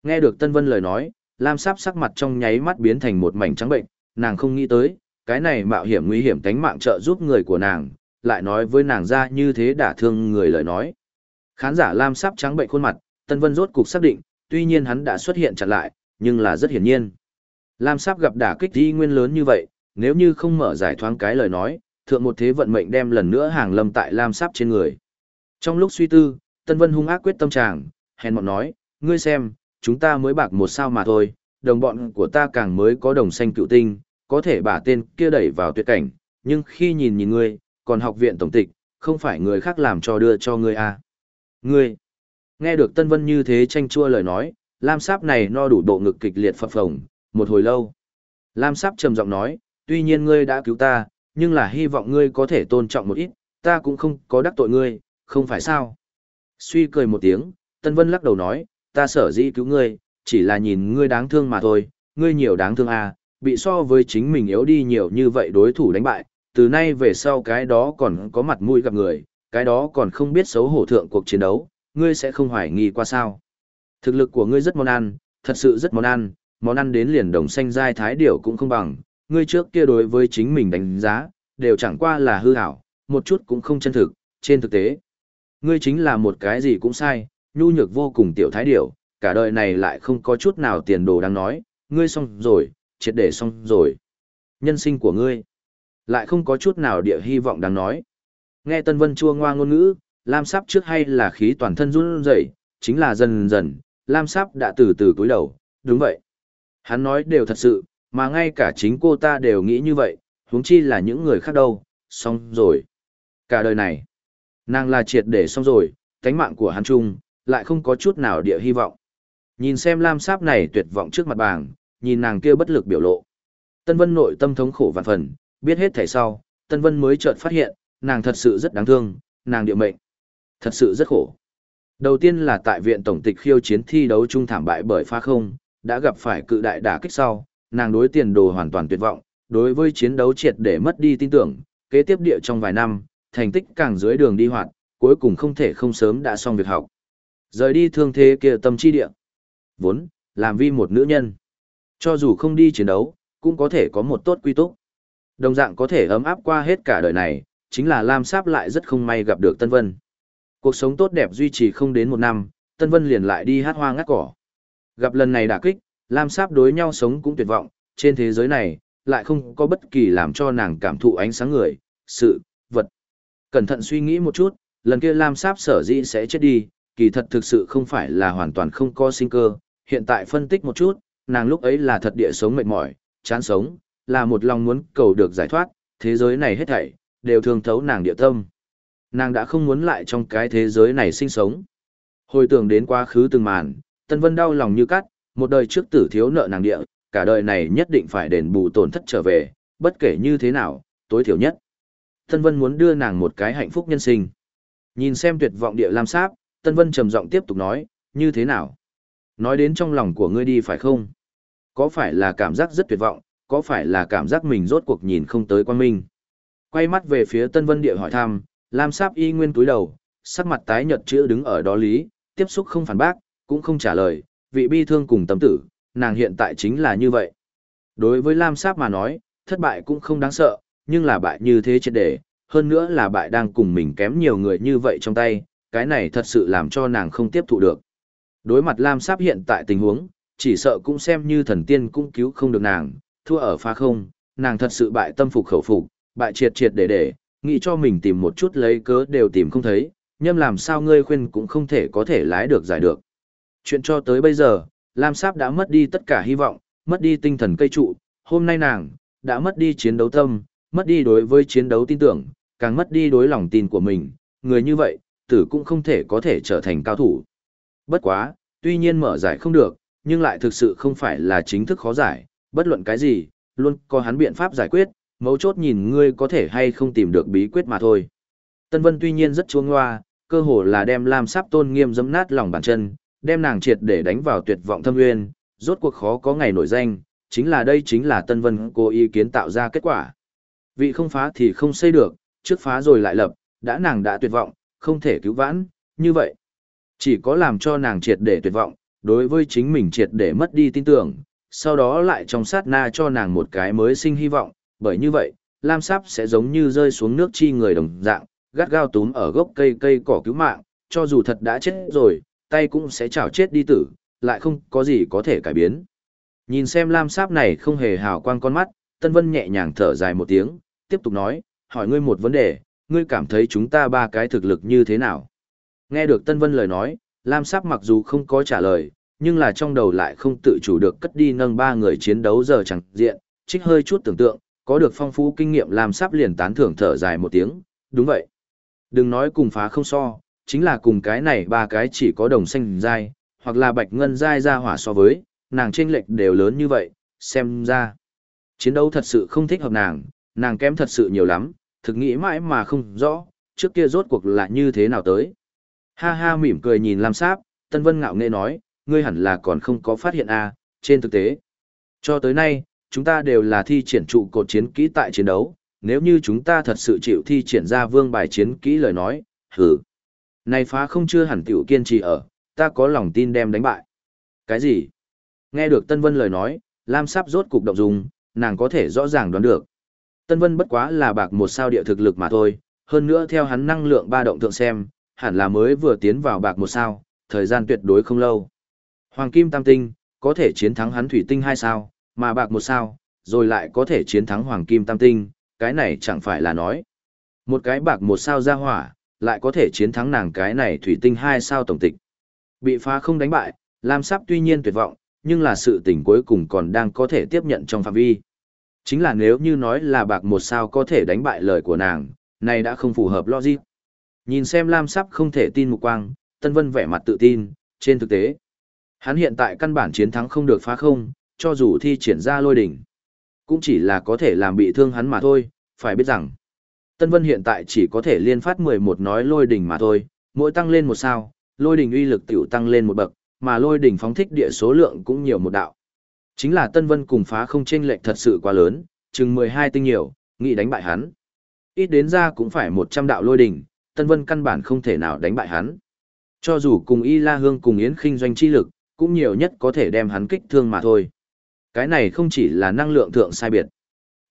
Nghe được Tân Vân lời nói, Lam Sáp sắc mặt trong nháy mắt biến thành một mảnh trắng bệnh, nàng không nghĩ tới, cái này mạo hiểm nguy hiểm tánh mạng trợ giúp người của nàng, lại nói với nàng ra như thế đả thương người lời nói. Khán giả Lam Sáp trắng bệnh khuôn mặt, Tân Vân rốt cục xác định, tuy nhiên hắn đã xuất hiện chặn lại, nhưng là rất hiển nhiên. Lam Sáp gặp đả kích đi nguyên lớn như vậy, nếu như không mở giải thoáng cái lời nói, thượng một thế vận mệnh đem lần nữa hàng lâm tại Lam Sáp trên người. Trong lúc suy tư, Tân Vân hung ác quyết tâm tràng, hèn mọn nói, ngươi xem, chúng ta mới bạc một sao mà thôi, đồng bọn của ta càng mới có đồng xanh cựu tinh, có thể bả tên kia đẩy vào tuyệt cảnh, nhưng khi nhìn nhìn ngươi, còn học viện tổng tịch, không phải người khác làm cho đưa cho ngươi à. Ngươi, nghe được Tân Vân như thế tranh chua lời nói, Lam Sáp này no đủ bộ ngực kịch liệt phập phồng, một hồi lâu. Lam Sáp trầm giọng nói, tuy nhiên ngươi đã cứu ta, nhưng là hy vọng ngươi có thể tôn trọng một ít, ta cũng không có đắc tội ngươi, không phải sao. Suy cười một tiếng, Tân Vân lắc đầu nói, ta sở dĩ cứu ngươi, chỉ là nhìn ngươi đáng thương mà thôi, ngươi nhiều đáng thương à, bị so với chính mình yếu đi nhiều như vậy đối thủ đánh bại, từ nay về sau cái đó còn có mặt mũi gặp người, cái đó còn không biết xấu hổ thượng cuộc chiến đấu, ngươi sẽ không hoài nghi qua sao. Thực lực của ngươi rất món ăn, thật sự rất món ăn, món ăn đến liền đồng xanh dai thái điểu cũng không bằng, ngươi trước kia đối với chính mình đánh giá, đều chẳng qua là hư hảo, một chút cũng không chân thực, trên thực tế. Ngươi chính là một cái gì cũng sai, nhu nhược vô cùng tiểu thái điểu, cả đời này lại không có chút nào tiền đồ đáng nói, ngươi xong rồi, triệt để xong rồi. Nhân sinh của ngươi, lại không có chút nào địa hy vọng đáng nói. Nghe Tân Vân chua ngoa ngôn ngữ, Lam Sáp trước hay là khí toàn thân run rẩy, chính là dần dần, Lam Sáp đã từ từ cúi đầu, đúng vậy. Hắn nói đều thật sự, mà ngay cả chính cô ta đều nghĩ như vậy, huống chi là những người khác đâu, xong rồi. Cả đời này, nàng là triệt để xong rồi, cánh mạng của hắn Trung lại không có chút nào địa hy vọng. Nhìn xem Lam Sáp này tuyệt vọng trước mặt bàng, nhìn nàng kia bất lực biểu lộ. Tân Vân nội tâm thống khổ vạn phần, biết hết thảy sau, Tân Vân mới chợt phát hiện, nàng thật sự rất đáng thương, nàng địa mệnh. Thật sự rất khổ. Đầu tiên là tại viện tổng tịch khiêu chiến thi đấu trung thảm bại bởi pha không, đã gặp phải cự đại đả kích sau, nàng đối tiền đồ hoàn toàn tuyệt vọng, đối với chiến đấu triệt để mất đi tin tưởng, kế tiếp địa trong vài năm, thành tích càng dưới đường đi hoạt, cuối cùng không thể không sớm đã xong việc học. Rời đi thương thế kia tâm chi địa. Vốn, làm vi một nữ nhân. Cho dù không đi chiến đấu, cũng có thể có một tốt quy túc. Đồng dạng có thể ấm áp qua hết cả đời này, chính là Lam Sáp lại rất không may gặp được Tân Vân. Cuộc sống tốt đẹp duy trì không đến một năm, Tân Vân liền lại đi hát hoa ngắt cỏ. Gặp lần này đả kích, Lam Sáp đối nhau sống cũng tuyệt vọng, trên thế giới này, lại không có bất kỳ làm cho nàng cảm thụ ánh sáng người, sự, vật. Cẩn thận suy nghĩ một chút, lần kia Lam Sáp sở dĩ sẽ chết đi, kỳ thật thực sự không phải là hoàn toàn không có sinh cơ, hiện tại phân tích một chút, nàng lúc ấy là thật địa sống mệt mỏi, chán sống, là một lòng muốn cầu được giải thoát, thế giới này hết thảy, đều thương thấu nàng địa tâm. Nàng đã không muốn lại trong cái thế giới này sinh sống. Hồi tưởng đến quá khứ từng màn, Tân Vân đau lòng như cắt, một đời trước tử thiếu nợ nàng địa, cả đời này nhất định phải đền bù tổn thất trở về, bất kể như thế nào, tối thiểu nhất. Tân Vân muốn đưa nàng một cái hạnh phúc nhân sinh. Nhìn xem tuyệt vọng địa lam sáp, Tân Vân trầm giọng tiếp tục nói, như thế nào? Nói đến trong lòng của ngươi đi phải không? Có phải là cảm giác rất tuyệt vọng, có phải là cảm giác mình rốt cuộc nhìn không tới quan minh? Quay mắt về phía Tân Vân Địa hỏi thăm, Lam Sáp y nguyên túi đầu, sắc mặt tái nhợt chữ đứng ở đó lý, tiếp xúc không phản bác, cũng không trả lời, vị bi thương cùng tâm tử, nàng hiện tại chính là như vậy. Đối với Lam Sáp mà nói, thất bại cũng không đáng sợ, nhưng là bại như thế chết để, hơn nữa là bại đang cùng mình kém nhiều người như vậy trong tay, cái này thật sự làm cho nàng không tiếp thụ được. Đối mặt Lam Sáp hiện tại tình huống, chỉ sợ cũng xem như thần tiên cũng cứu không được nàng, thua ở pha không, nàng thật sự bại tâm phục khẩu phục, bại triệt triệt để để, nghĩ cho mình tìm một chút lấy cớ đều tìm không thấy, nhâm làm sao ngươi khuyên cũng không thể có thể lái được giải được. Chuyện cho tới bây giờ, Lam Sáp đã mất đi tất cả hy vọng, mất đi tinh thần cây trụ, hôm nay nàng, đã mất đi chiến đấu tâm, mất đi đối với chiến đấu tin tưởng, càng mất đi đối lòng tin của mình, người như vậy, tử cũng không thể có thể trở thành cao thủ. Bất quá, tuy nhiên mở giải không được, nhưng lại thực sự không phải là chính thức khó giải, bất luận cái gì, luôn có hắn biện pháp giải quyết, mấu chốt nhìn ngươi có thể hay không tìm được bí quyết mà thôi. Tân Vân tuy nhiên rất chuông hoa, cơ hồ là đem Lam Sáp tôn nghiêm giẫm nát lòng bàn chân, đem nàng triệt để đánh vào tuyệt vọng thâm nguyên, rốt cuộc khó có ngày nổi danh, chính là đây chính là Tân Vân cố ý kiến tạo ra kết quả. Vị không phá thì không xây được, trước phá rồi lại lập, đã nàng đã tuyệt vọng, không thể cứu vãn, như vậy. Chỉ có làm cho nàng triệt để tuyệt vọng, đối với chính mình triệt để mất đi tin tưởng, sau đó lại trong sát na cho nàng một cái mới sinh hy vọng, bởi như vậy, Lam Sáp sẽ giống như rơi xuống nước chi người đồng dạng, gắt gao túm ở gốc cây cây cỏ cứu mạng, cho dù thật đã chết rồi, tay cũng sẽ chảo chết đi tử, lại không có gì có thể cải biến. Nhìn xem Lam Sáp này không hề hào quang con mắt, Tân Vân nhẹ nhàng thở dài một tiếng, tiếp tục nói, hỏi ngươi một vấn đề, ngươi cảm thấy chúng ta ba cái thực lực như thế nào? Nghe được Tân Vân lời nói, Lam Sáp mặc dù không có trả lời, nhưng là trong đầu lại không tự chủ được cất đi nâng ba người chiến đấu giờ chẳng diện, trích hơi chút tưởng tượng, có được phong phú kinh nghiệm Lam Sáp liền tán thưởng thở dài một tiếng, đúng vậy. Đừng nói cùng phá không so, chính là cùng cái này ba cái chỉ có đồng xanh dai, hoặc là bạch ngân dai ra hỏa so với, nàng chênh lệch đều lớn như vậy, xem ra. Chiến đấu thật sự không thích hợp nàng, nàng kém thật sự nhiều lắm, thực nghĩ mãi mà không rõ, trước kia rốt cuộc là như thế nào tới. Ha ha mỉm cười nhìn Lam Sáp, Tân Vân ngạo nghễ nói, ngươi hẳn là còn không có phát hiện a à, trên thực tế. Cho tới nay, chúng ta đều là thi triển trụ cột chiến kỹ tại chiến đấu, nếu như chúng ta thật sự chịu thi triển ra vương bài chiến kỹ lời nói, hử. Này phá không chưa hẳn tiểu kiên trì ở, ta có lòng tin đem đánh bại. Cái gì? Nghe được Tân Vân lời nói, Lam Sáp rốt cục động dung, nàng có thể rõ ràng đoán được. Tân Vân bất quá là bạc một sao địa thực lực mà thôi, hơn nữa theo hắn năng lượng ba động thượng xem, hẳn là mới vừa tiến vào bạc một sao, thời gian tuyệt đối không lâu. Hoàng Kim Tam Tinh, có thể chiến thắng hắn Thủy Tinh hai sao, mà bạc một sao, rồi lại có thể chiến thắng Hoàng Kim Tam Tinh, cái này chẳng phải là nói. Một cái bạc một sao ra hỏa, lại có thể chiến thắng nàng cái này Thủy Tinh hai sao tổng tịch. Bị phá không đánh bại, Lam Sắp tuy nhiên tuyệt vọng, nhưng là sự tình cuối cùng còn đang có thể tiếp nhận trong phạm vi. Chính là nếu như nói là bạc một sao có thể đánh bại lời của nàng, này đã không phù hợp logic. Nhìn xem Lam Sắp không thể tin mục quang, Tân Vân vẻ mặt tự tin, trên thực tế. Hắn hiện tại căn bản chiến thắng không được phá không, cho dù thi triển ra lôi đỉnh. Cũng chỉ là có thể làm bị thương hắn mà thôi, phải biết rằng. Tân Vân hiện tại chỉ có thể liên phát 11 nói lôi đỉnh mà thôi, mỗi tăng lên một sao, lôi đỉnh uy lực tiểu tăng lên một bậc, mà lôi đỉnh phóng thích địa số lượng cũng nhiều một đạo. Chính là Tân Vân cùng phá không chênh lệch thật sự quá lớn, chừng 12 tinh nhiều, nghĩ đánh bại hắn. Ít đến ra cũng phải 100 đạo lôi đỉnh, Tân Vân căn bản không thể nào đánh bại hắn. Cho dù cùng Y La Hương cùng Yến Khinh doanh chi lực, cũng nhiều nhất có thể đem hắn kích thương mà thôi. Cái này không chỉ là năng lượng thượng sai biệt,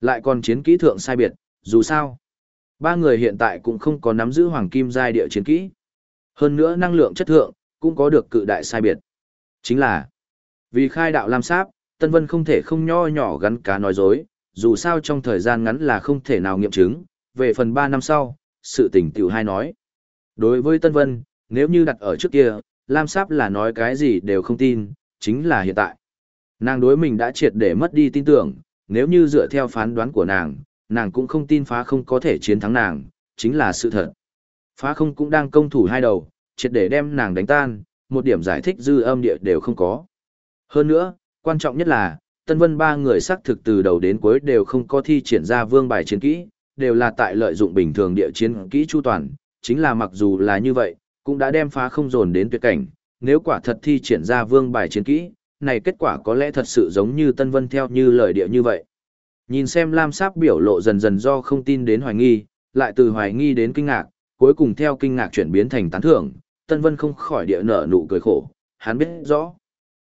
lại còn chiến kỹ thượng sai biệt, dù sao. Ba người hiện tại cũng không có nắm giữ hoàng kim giai địa chiến kỹ. Hơn nữa năng lượng chất thượng, cũng có được cự đại sai biệt. Chính là, vì khai đạo Lam Sáp, Tân Vân không thể không nho nhỏ gắn cá nói dối, dù sao trong thời gian ngắn là không thể nào nghiệm chứng, về phần 3 năm sau, sự tình tiểu hai nói. Đối với Tân Vân, nếu như đặt ở trước kia, Lam Sáp là nói cái gì đều không tin, chính là hiện tại. Nàng đối mình đã triệt để mất đi tin tưởng, nếu như dựa theo phán đoán của nàng, nàng cũng không tin phá không có thể chiến thắng nàng, chính là sự thật. Phá không cũng đang công thủ hai đầu, triệt để đem nàng đánh tan, một điểm giải thích dư âm địa đều không có. Hơn nữa, quan trọng nhất là, Tân Vân ba người xác thực từ đầu đến cuối đều không có thi triển ra vương bài chiến kỹ, đều là tại lợi dụng bình thường địa chiến kỹ chu toàn, chính là mặc dù là như vậy, cũng đã đem phá không dồn đến tuyệt cảnh, nếu quả thật thi triển ra vương bài chiến kỹ, này kết quả có lẽ thật sự giống như Tân Vân theo như lời địa như vậy. Nhìn xem Lam Sáp biểu lộ dần dần do không tin đến hoài nghi, lại từ hoài nghi đến kinh ngạc, cuối cùng theo kinh ngạc chuyển biến thành tán thưởng, Tân Vân không khỏi địa nở nụ cười khổ, hắn biết rõ.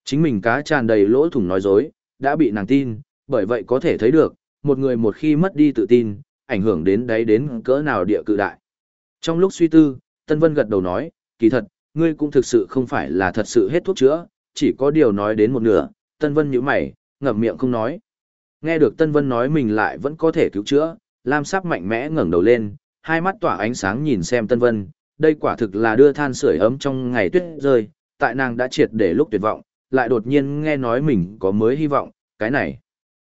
Chính mình cá tràn đầy lỗ thủng nói dối, đã bị nàng tin, bởi vậy có thể thấy được, một người một khi mất đi tự tin, ảnh hưởng đến đấy đến cỡ nào địa cự đại. Trong lúc suy tư, Tân Vân gật đầu nói, kỳ thật, ngươi cũng thực sự không phải là thật sự hết thuốc chữa, chỉ có điều nói đến một nửa, Tân Vân nhíu mày, ngậm miệng không nói. Nghe được Tân Vân nói mình lại vẫn có thể cứu chữa, Lam Sắc mạnh mẽ ngẩng đầu lên, hai mắt tỏa ánh sáng nhìn xem Tân Vân, đây quả thực là đưa than sưởi ấm trong ngày tuyết rơi, tại nàng đã triệt để lúc tuyệt vọng, lại đột nhiên nghe nói mình có mới hy vọng, cái này.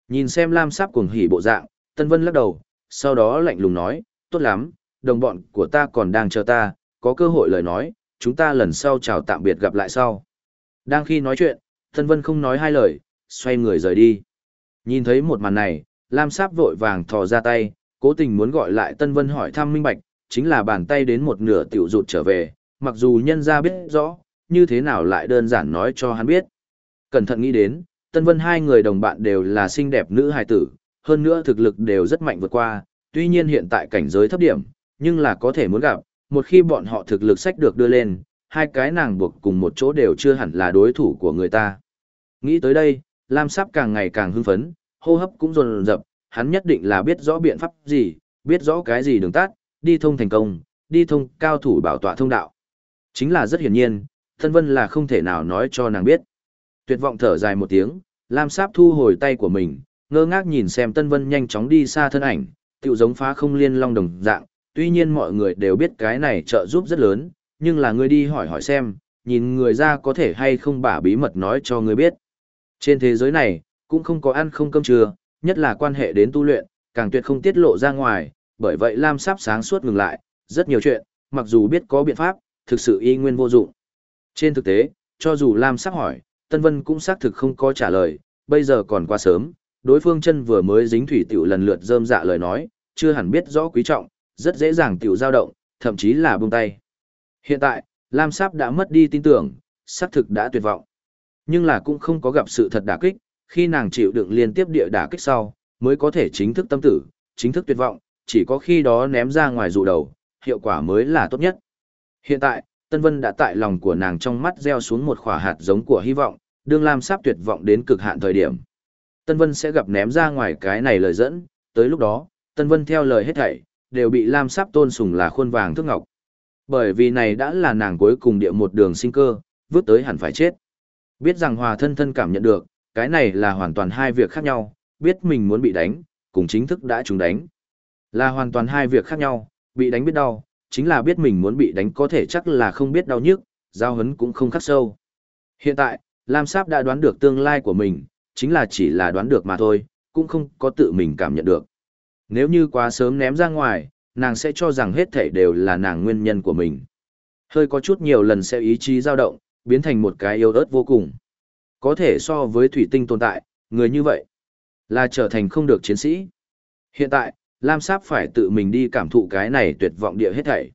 Nhìn xem Lam Sắc cuồng hỉ bộ dạng, Tân Vân lắc đầu, sau đó lạnh lùng nói, tốt lắm, đồng bọn của ta còn đang chờ ta, có cơ hội lời nói, chúng ta lần sau chào tạm biệt gặp lại sau. Đang khi nói chuyện, Tân Vân không nói hai lời, xoay người rời đi. Nhìn thấy một màn này, Lam Sáp vội vàng thò ra tay, cố tình muốn gọi lại Tân Vân hỏi thăm minh bạch, chính là bàn tay đến một nửa tiểu rụt trở về, mặc dù nhân ra biết rõ, như thế nào lại đơn giản nói cho hắn biết. Cẩn thận nghĩ đến, Tân Vân hai người đồng bạn đều là xinh đẹp nữ hài tử, hơn nữa thực lực đều rất mạnh vượt qua, tuy nhiên hiện tại cảnh giới thấp điểm, nhưng là có thể muốn gặp, một khi bọn họ thực lực sách được đưa lên, hai cái nàng buộc cùng một chỗ đều chưa hẳn là đối thủ của người ta. Nghĩ tới đây, Lam Sáp càng ngày càng hưng phấn, hô hấp cũng dồn dập, hắn nhất định là biết rõ biện pháp gì, biết rõ cái gì đường tắt, đi thông thành công, đi thông cao thủ bảo tọa thông đạo. Chính là rất hiển nhiên, Thân Vân là không thể nào nói cho nàng biết. Tuyệt vọng thở dài một tiếng, Lam Sáp thu hồi tay của mình, ngơ ngác nhìn xem Tân Vân nhanh chóng đi xa thân ảnh, tựu giống phá không liên long đồng dạng, tuy nhiên mọi người đều biết cái này trợ giúp rất lớn, nhưng là ngươi đi hỏi hỏi xem, nhìn người ra có thể hay không bả bí mật nói cho ngươi biết. Trên thế giới này, cũng không có ăn không cơm trưa, nhất là quan hệ đến tu luyện, càng tuyệt không tiết lộ ra ngoài, bởi vậy Lam Sáp sáng suốt ngừng lại, rất nhiều chuyện, mặc dù biết có biện pháp, thực sự y nguyên vô dụng. Trên thực tế, cho dù Lam Sáp hỏi, Tân Vân cũng xác thực không có trả lời, bây giờ còn quá sớm, đối phương chân vừa mới dính thủy tiểu lần lượt rơm dạ lời nói, chưa hẳn biết rõ quý trọng, rất dễ dàng tiểu dao động, thậm chí là buông tay. Hiện tại, Lam Sáp đã mất đi tin tưởng, xác thực đã tuyệt vọng. Nhưng là cũng không có gặp sự thật đả kích, khi nàng chịu đựng liên tiếp địa đả kích sau, mới có thể chính thức tâm tử, chính thức tuyệt vọng, chỉ có khi đó ném ra ngoài dụ đầu, hiệu quả mới là tốt nhất. Hiện tại, Tân Vân đã tại lòng của nàng trong mắt gieo xuống một quả hạt giống của hy vọng, đương Lam Sáp tuyệt vọng đến cực hạn thời điểm. Tân Vân sẽ gặp ném ra ngoài cái này lời dẫn, tới lúc đó, Tân Vân theo lời hết thảy, đều bị Lam Sáp tôn sùng là khuôn vàng thước ngọc. Bởi vì này đã là nàng cuối cùng địa một đường sinh cơ, vứt tới hẳn phải chết. Biết rằng hòa thân thân cảm nhận được, cái này là hoàn toàn hai việc khác nhau, biết mình muốn bị đánh, cùng chính thức đã trúng đánh. Là hoàn toàn hai việc khác nhau, bị đánh biết đau, chính là biết mình muốn bị đánh có thể chắc là không biết đau nhức, giao hấn cũng không khắc sâu. Hiện tại, Lam Sáp đã đoán được tương lai của mình, chính là chỉ là đoán được mà thôi, cũng không có tự mình cảm nhận được. Nếu như quá sớm ném ra ngoài, nàng sẽ cho rằng hết thảy đều là nàng nguyên nhân của mình. Hơi có chút nhiều lần sẽ ý chí dao động, biến thành một cái yếu ớt vô cùng. Có thể so với thủy tinh tồn tại, người như vậy là trở thành không được chiến sĩ. Hiện tại, Lam Sáp phải tự mình đi cảm thụ cái này tuyệt vọng địa hết thảy.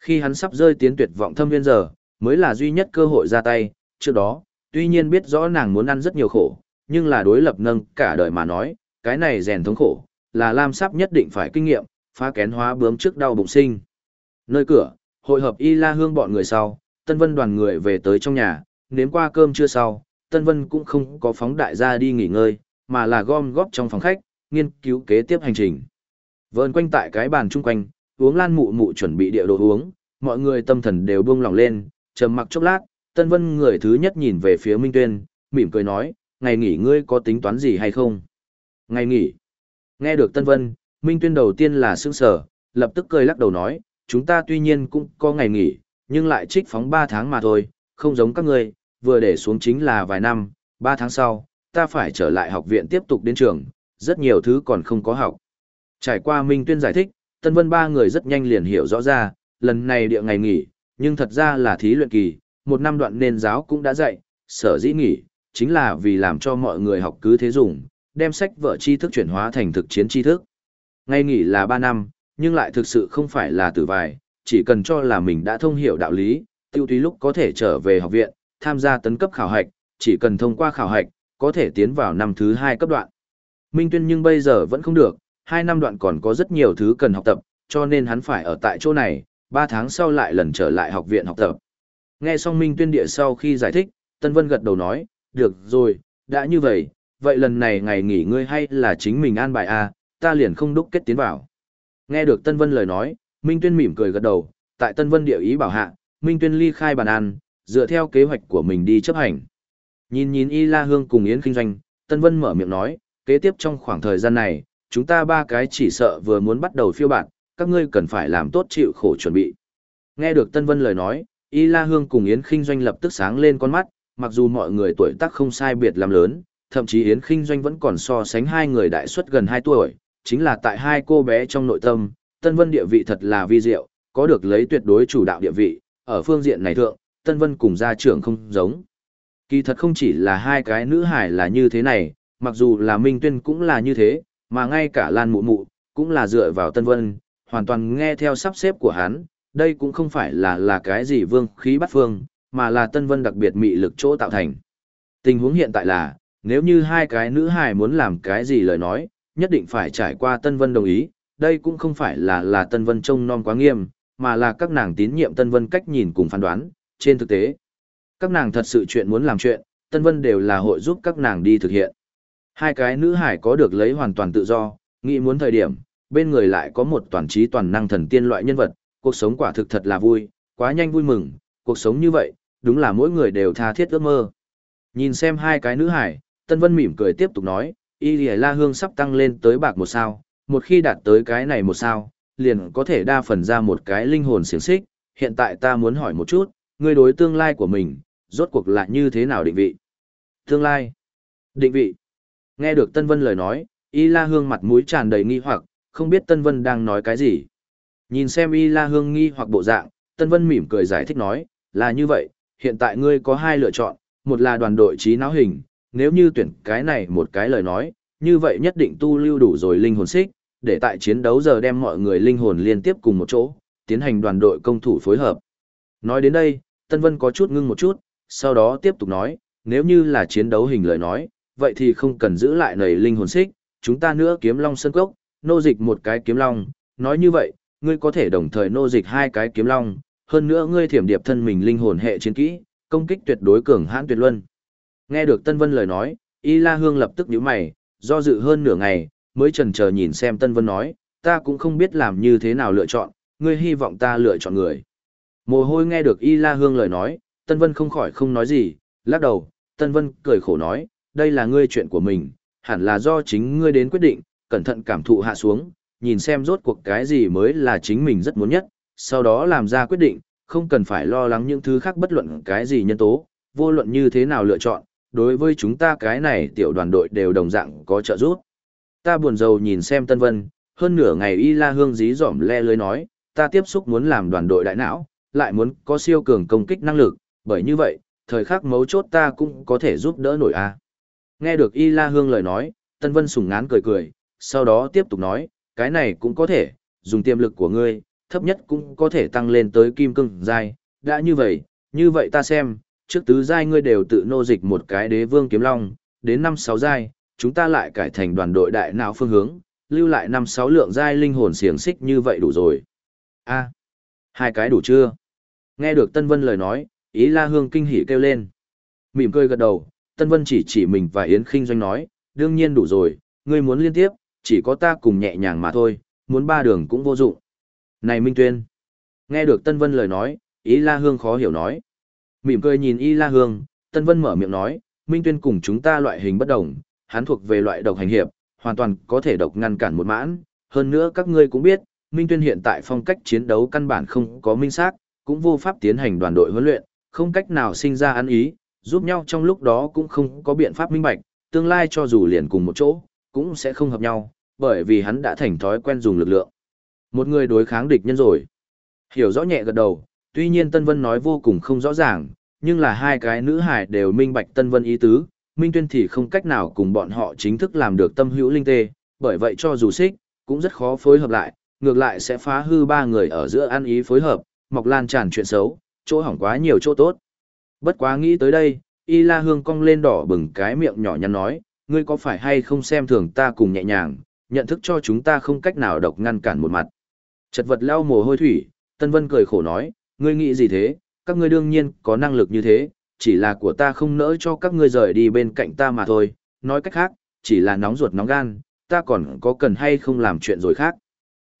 Khi hắn sắp rơi tiến tuyệt vọng thâm viên giờ, mới là duy nhất cơ hội ra tay, trước đó, tuy nhiên biết rõ nàng muốn ăn rất nhiều khổ, nhưng là đối lập nâng cả đời mà nói, cái này rèn thống khổ, là Lam Sáp nhất định phải kinh nghiệm, phá kén hóa bướm trước đau bụng sinh. Nơi cửa, hội hợp Y La Hương bọn người sau, Tân Vân đoàn người về tới trong nhà, nếm qua cơm trưa sau, Tân Vân cũng không có phóng đại ra đi nghỉ ngơi, mà là gom góp trong phòng khách, nghiên cứu kế tiếp hành trình. Vơn quanh tại cái bàn chung quanh, uống lan mụ mụ chuẩn bị địa đồ uống, mọi người tâm thần đều buông lòng lên, trầm mặc chốc lát, Tân Vân người thứ nhất nhìn về phía Minh Tuyên, mỉm cười nói, ngày nghỉ ngươi có tính toán gì hay không? Ngày nghỉ. Nghe được Tân Vân, Minh Tuyên đầu tiên là sững sở, lập tức cười lắc đầu nói, chúng ta tuy nhiên cũng có ngày nghỉ, nhưng lại trích phóng 3 tháng mà thôi, không giống các ngươi, vừa để xuống chính là vài năm, 3 tháng sau, ta phải trở lại học viện tiếp tục đến trường, rất nhiều thứ còn không có học. Trải qua Minh Tuyên giải thích, Tân Vân ba người rất nhanh liền hiểu rõ ra, lần này địa ngày nghỉ, nhưng thật ra là thí luyện kỳ, một năm đoạn nền giáo cũng đã dạy, sở dĩ nghỉ, chính là vì làm cho mọi người học cứ thế dùng, đem sách vở tri thức chuyển hóa thành thực chiến tri thức. Ngày nghỉ là 3 năm, nhưng lại thực sự không phải là tử vài, chỉ cần cho là mình đã thông hiểu đạo lý, tiêu túy lúc có thể trở về học viện, tham gia tấn cấp khảo hạch, chỉ cần thông qua khảo hạch, có thể tiến vào năm thứ 2 cấp đoạn. Minh Tuyên nhưng bây giờ vẫn không được, 2 năm đoạn còn có rất nhiều thứ cần học tập, cho nên hắn phải ở tại chỗ này, ba tháng sau lại lần trở lại học viện học tập. Nghe xong Minh Tuyên Địa sau khi giải thích, Tân Vân gật đầu nói, được rồi, đã như vậy, vậy lần này ngày nghỉ ngươi hay là chính mình an bài à, ta liền không đúc kết tiến vào. Nghe được Tân Vân lời nói, Minh Tuyên mỉm cười gật đầu, tại Tân Vân địa ý bảo hạ, Minh Tuyên ly khai bàn ăn, dựa theo kế hoạch của mình đi chấp hành. Nhìn nhìn Y La Hương cùng Yến Kinh Doanh, Tân Vân mở miệng nói, kế tiếp trong khoảng thời gian này, chúng ta ba cái chỉ sợ vừa muốn bắt đầu phiêu bạt, các ngươi cần phải làm tốt chịu khổ chuẩn bị. Nghe được Tân Vân lời nói, Y La Hương cùng Yến Kinh Doanh lập tức sáng lên con mắt, mặc dù mọi người tuổi tác không sai biệt làm lớn, thậm chí Yến Kinh Doanh vẫn còn so sánh hai người đại suất gần 2 tuổi, chính là tại hai cô bé trong nội tâm, Tân Vân địa vị thật là vi diệu, có được lấy tuyệt đối chủ đạo địa vị, ở phương diện này thượng, Tân Vân cùng gia trưởng không giống. Kỳ thật không chỉ là hai cái nữ hải là như thế này, mặc dù là Minh Tuyên cũng là như thế, mà ngay cả Lan Mụ Mụ, cũng là dựa vào Tân Vân, hoàn toàn nghe theo sắp xếp của hắn, đây cũng không phải là là cái gì vương khí bắt phương, mà là Tân Vân đặc biệt mị lực chỗ tạo thành. Tình huống hiện tại là, nếu như hai cái nữ hài muốn làm cái gì lời nói, nhất định phải trải qua Tân Vân đồng ý, đây cũng không phải là là Tân Vân trông non quá nghiêm, mà là các nàng tín nhiệm Tân Vân cách nhìn cùng phán đoán, trên thực tế. Các nàng thật sự chuyện muốn làm chuyện, Tân Vân đều là hội giúp các nàng đi thực hiện. Hai cái nữ hải có được lấy hoàn toàn tự do, nghĩ muốn thời điểm, bên người lại có một toàn trí toàn năng thần tiên loại nhân vật, cuộc sống quả thực thật là vui, quá nhanh vui mừng, cuộc sống như vậy, đúng là mỗi người đều tha thiết ước mơ. Nhìn xem hai cái nữ hải, Tân Vân mỉm cười tiếp tục nói, Y Lì La Hương sắp tăng lên tới bạc một sao, một khi đạt tới cái này một sao, liền có thể đa phần ra một cái linh hồn xiềng xích. Hiện tại ta muốn hỏi một chút, ngươi đối tương lai của mình, rốt cuộc là như thế nào định vị? Tương lai? Định vị? Nghe được Tân Vân lời nói, Y La Hương mặt mũi tràn đầy nghi hoặc, không biết Tân Vân đang nói cái gì. Nhìn xem Y La Hương nghi hoặc bộ dạng, Tân Vân mỉm cười giải thích nói, là như vậy, hiện tại ngươi có hai lựa chọn, một là đoàn đội trí não hình, nếu như tuyển cái này một cái lời nói, như vậy nhất định tu lưu đủ rồi linh hồn xích, để tại chiến đấu giờ đem mọi người linh hồn liên tiếp cùng một chỗ, tiến hành đoàn đội công thủ phối hợp. Nói đến đây, Tân Vân có chút ngưng một chút, sau đó tiếp tục nói, nếu như là chiến đấu hình lời nói, vậy thì không cần giữ lại nầy linh hồn xích, chúng ta nữa kiếm long sơn cốc, nô dịch một cái kiếm long, nói như vậy, ngươi có thể đồng thời nô dịch hai cái kiếm long, hơn nữa ngươi thiểm điệp thân mình linh hồn hệ chiến kỹ, công kích tuyệt đối cường hãn tuyệt luân. Nghe được Tân Vân lời nói, Y La Hương lập tức nhíu mày, do dự hơn nửa ngày, mới chần chờ nhìn xem Tân Vân nói, ta cũng không biết làm như thế nào lựa chọn, ngươi hy vọng ta lựa chọn người. Mồ hôi nghe được Y La Hương lời nói, Tân Vân không khỏi không nói gì, lắc đầu, Tân Vân cười khổ nói, đây là ngươi chuyện của mình, hẳn là do chính ngươi đến quyết định, cẩn thận cảm thụ hạ xuống, nhìn xem rốt cuộc cái gì mới là chính mình rất muốn nhất, sau đó làm ra quyết định, không cần phải lo lắng những thứ khác bất luận cái gì nhân tố, vô luận như thế nào lựa chọn, đối với chúng ta cái này tiểu đoàn đội đều đồng dạng có trợ giúp. Ta buồn rầu nhìn xem Tân Vân, hơn nửa ngày Y La Hương dí dỏm le lưới nói, ta tiếp xúc muốn làm đoàn đội đại não, lại muốn có siêu cường công kích năng lực, bởi như vậy, thời khắc mấu chốt ta cũng có thể giúp đỡ nổi a. Nghe được Y La Hương lời nói, Tân Vân sùng ngán cười cười, sau đó tiếp tục nói, cái này cũng có thể, dùng tiềm lực của ngươi, thấp nhất cũng có thể tăng lên tới kim cương giai, đã như vậy, như vậy ta xem, trước tứ giai ngươi đều tự nô dịch một cái đế vương kiếm long, đến năm sáu giai, chúng ta lại cải thành đoàn đội đại não phương hướng, lưu lại năm sáu lượng giai linh hồn xiềng xích như vậy đủ rồi. A, hai cái đủ chưa? Nghe được Tân Vân lời nói, ý La Hương kinh hỉ kêu lên. Mỉm cười gật đầu, Tân Vân chỉ chỉ mình và Yến Kinh Doanh nói, đương nhiên đủ rồi, ngươi muốn liên tiếp, chỉ có ta cùng nhẹ nhàng mà thôi, muốn ba đường cũng vô dụng. Này Minh Tuyên! Nghe được Tân Vân lời nói, ý La Hương khó hiểu nói. Mỉm cười nhìn Y La Hương, Tân Vân mở miệng nói, Minh Tuyên cùng chúng ta loại hình bất đồng, hắn thuộc về loại độc hành hiệp, hoàn toàn có thể độc ngăn cản một mãn. Hơn nữa các ngươi cũng biết, Minh Tuyên hiện tại phong cách chiến đấu căn bản không có minh xác, cũng vô pháp tiến hành đoàn đội huấn luyện, không cách nào sinh ra ăn ý, giúp nhau trong lúc đó cũng không có biện pháp minh bạch, tương lai cho dù liền cùng một chỗ, cũng sẽ không hợp nhau, bởi vì hắn đã thành thói quen dùng lực lượng. Một người đối kháng địch nhân rồi. Hiểu rõ nhẹ gật đầu, tuy nhiên Tân Vân nói vô cùng không rõ ràng, nhưng là hai cái nữ hải đều minh bạch Tân Vân ý tứ, Minh Tuyên thì không cách nào cùng bọn họ chính thức làm được tâm hữu linh tê, bởi vậy cho dù xích, cũng rất khó phối hợp lại, ngược lại sẽ phá hư ba người ở giữa ăn ý phối hợp, mọc lan tràn chuyện xấu, chỗ hỏng quá nhiều chỗ tốt. Bất quá nghĩ tới đây, Y La Hương cong lên đỏ bừng cái miệng nhỏ nhắn nói, ngươi có phải hay không xem thường ta cùng nhẹ nhàng, nhận thức cho chúng ta không cách nào độc ngăn cản một mặt. Chật vật lau mồ hôi thủy, Tân Vân cười khổ nói, ngươi nghĩ gì thế, các ngươi đương nhiên có năng lực như thế, chỉ là của ta không nỡ cho các ngươi rời đi bên cạnh ta mà thôi, nói cách khác, chỉ là nóng ruột nóng gan, ta còn có cần hay không làm chuyện rồi khác.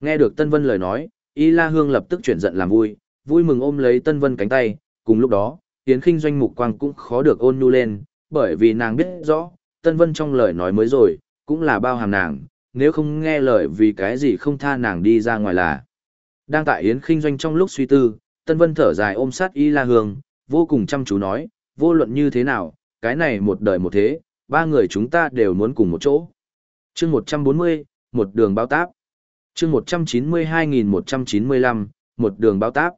Nghe được Tân Vân lời nói, Y La Hương lập tức chuyển giận làm vui, vui mừng ôm lấy Tân Vân cánh tay, cùng lúc đó, Yến Kinh doanh mục quang cũng khó được ôn nhu lên, bởi vì nàng biết rõ, Tân Vân trong lời nói mới rồi, cũng là bao hàm nàng, nếu không nghe lời vì cái gì không tha nàng đi ra ngoài là. Đang tại Yến Kinh doanh trong lúc suy tư, Tân Vân thở dài ôm sát Y La Hương, vô cùng chăm chú nói, vô luận như thế nào, cái này một đời một thế, ba người chúng ta đều muốn cùng một chỗ. chương 140, một đường bao táp. chương 192.195, một đường bao táp.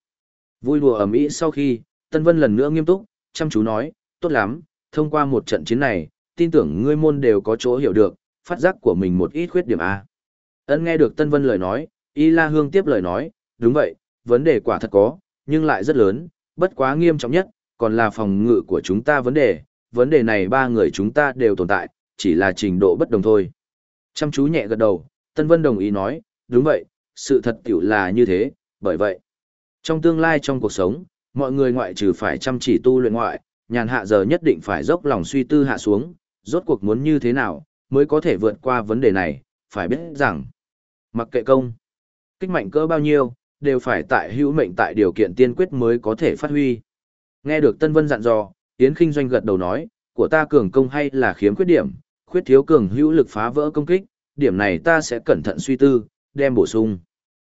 Vui đùa ẩm ý sau khi, Tân Vân lần nữa nghiêm túc, chăm chú nói, tốt lắm, thông qua một trận chiến này, tin tưởng ngươi môn đều có chỗ hiểu được, phát giác của mình một ít khuyết điểm A. Ấn nghe được Tân Vân lời nói, Y La Hương tiếp lời nói, đúng vậy, vấn đề quả thật có, nhưng lại rất lớn, bất quá nghiêm trọng nhất, còn là phòng ngự của chúng ta vấn đề, vấn đề này ba người chúng ta đều tồn tại, chỉ là trình độ bất đồng thôi. Chăm chú nhẹ gật đầu, Tân Vân đồng ý nói, đúng vậy, sự thật tiểu là như thế, bởi vậy. Trong tương lai trong cuộc sống, mọi người ngoại trừ phải chăm chỉ tu luyện ngoại, nhàn hạ giờ nhất định phải dốc lòng suy tư hạ xuống, rốt cuộc muốn như thế nào, mới có thể vượt qua vấn đề này, phải biết rằng, mặc kệ công, kích mạnh cỡ bao nhiêu, đều phải tại hữu mệnh tại điều kiện tiên quyết mới có thể phát huy. Nghe được Tân Vân dặn dò, Yến Kinh Doanh gật đầu nói, của ta cường công hay là khiếm khuyết điểm, khuyết thiếu cường hữu lực phá vỡ công kích, điểm này ta sẽ cẩn thận suy tư, đem bổ sung.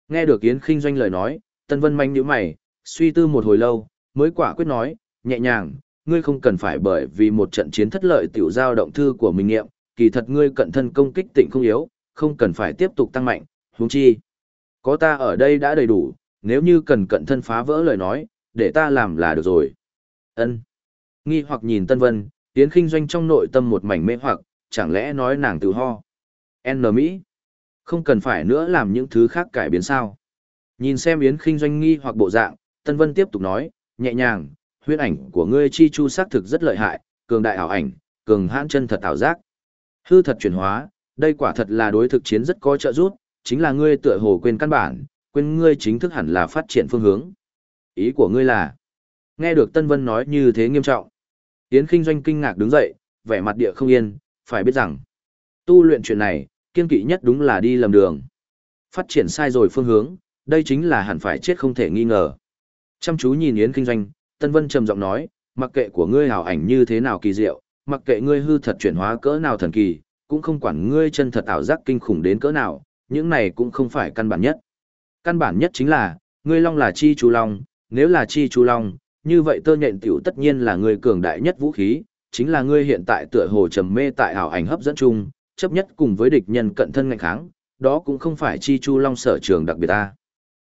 Nghe được Yến Kinh Doanh lời nói, Tân Vân manh nhíu mày, suy tư một hồi lâu, mới quả quyết nói, nhẹ nhàng, ngươi không cần phải bởi vì một trận chiến thất lợi tiểu giao động thư của mình nghiệm, kỳ thật ngươi cận thân công kích tịnh không yếu, không cần phải tiếp tục tăng mạnh, huống chi. Có ta ở đây đã đầy đủ, nếu như cần cận thân phá vỡ lời nói, để ta làm là được rồi. Ân. Nghi hoặc nhìn Tân Vân, Yến Kinh Doanh trong nội tâm một mảnh mê hoặc, chẳng lẽ nói nàng tự ho. N Mỹ. Không cần phải nữa làm những thứ khác cải biến sao. Nhìn xem Yến Kinh Doanh nghi hoặc bộ dạng, Tân Vân tiếp tục nói, nhẹ nhàng, huyết ảnh của ngươi chi chu xác thực rất lợi hại, cường đại ảo ảnh, cường hãn chân thật ảo giác. Hư thật chuyển hóa, đây quả thật là đối thực chiến rất có trợ giúp, chính là ngươi tựa hồ quên căn bản, quên ngươi chính thức hẳn là phát triển phương hướng. Ý của ngươi là? Nghe được Tân Vân nói như thế nghiêm trọng. Yến Kinh Doanh kinh ngạc đứng dậy, vẻ mặt địa không yên, phải biết rằng, tu luyện chuyện này, kiên kỵ nhất đúng là đi lầm đường. Phát triển sai rồi phương hướng, đây chính là hẳn phải chết không thể nghi ngờ. Chăm chú nhìn Yến Kinh Doanh, Tân Vân trầm giọng nói, mặc kệ của ngươi hào ảnh như thế nào kỳ diệu, mặc kệ ngươi hư thật chuyển hóa cỡ nào thần kỳ, cũng không quản ngươi chân thật ảo giác kinh khủng đến cỡ nào, những này cũng không phải căn bản nhất. Căn bản nhất chính là, ngươi long là chi chú long, nếu là chi chú long, như vậy tơ nhện tiểu tất nhiên là ngươi cường đại nhất vũ khí, chính là ngươi hiện tại tựa hồ trầm mê tại ảo ảnh hấp dẫn chung, chấp nhất cùng với địch nhân cận thân ngạnh kháng, đó cũng không phải chi chu long sở trường đặc biệt ta.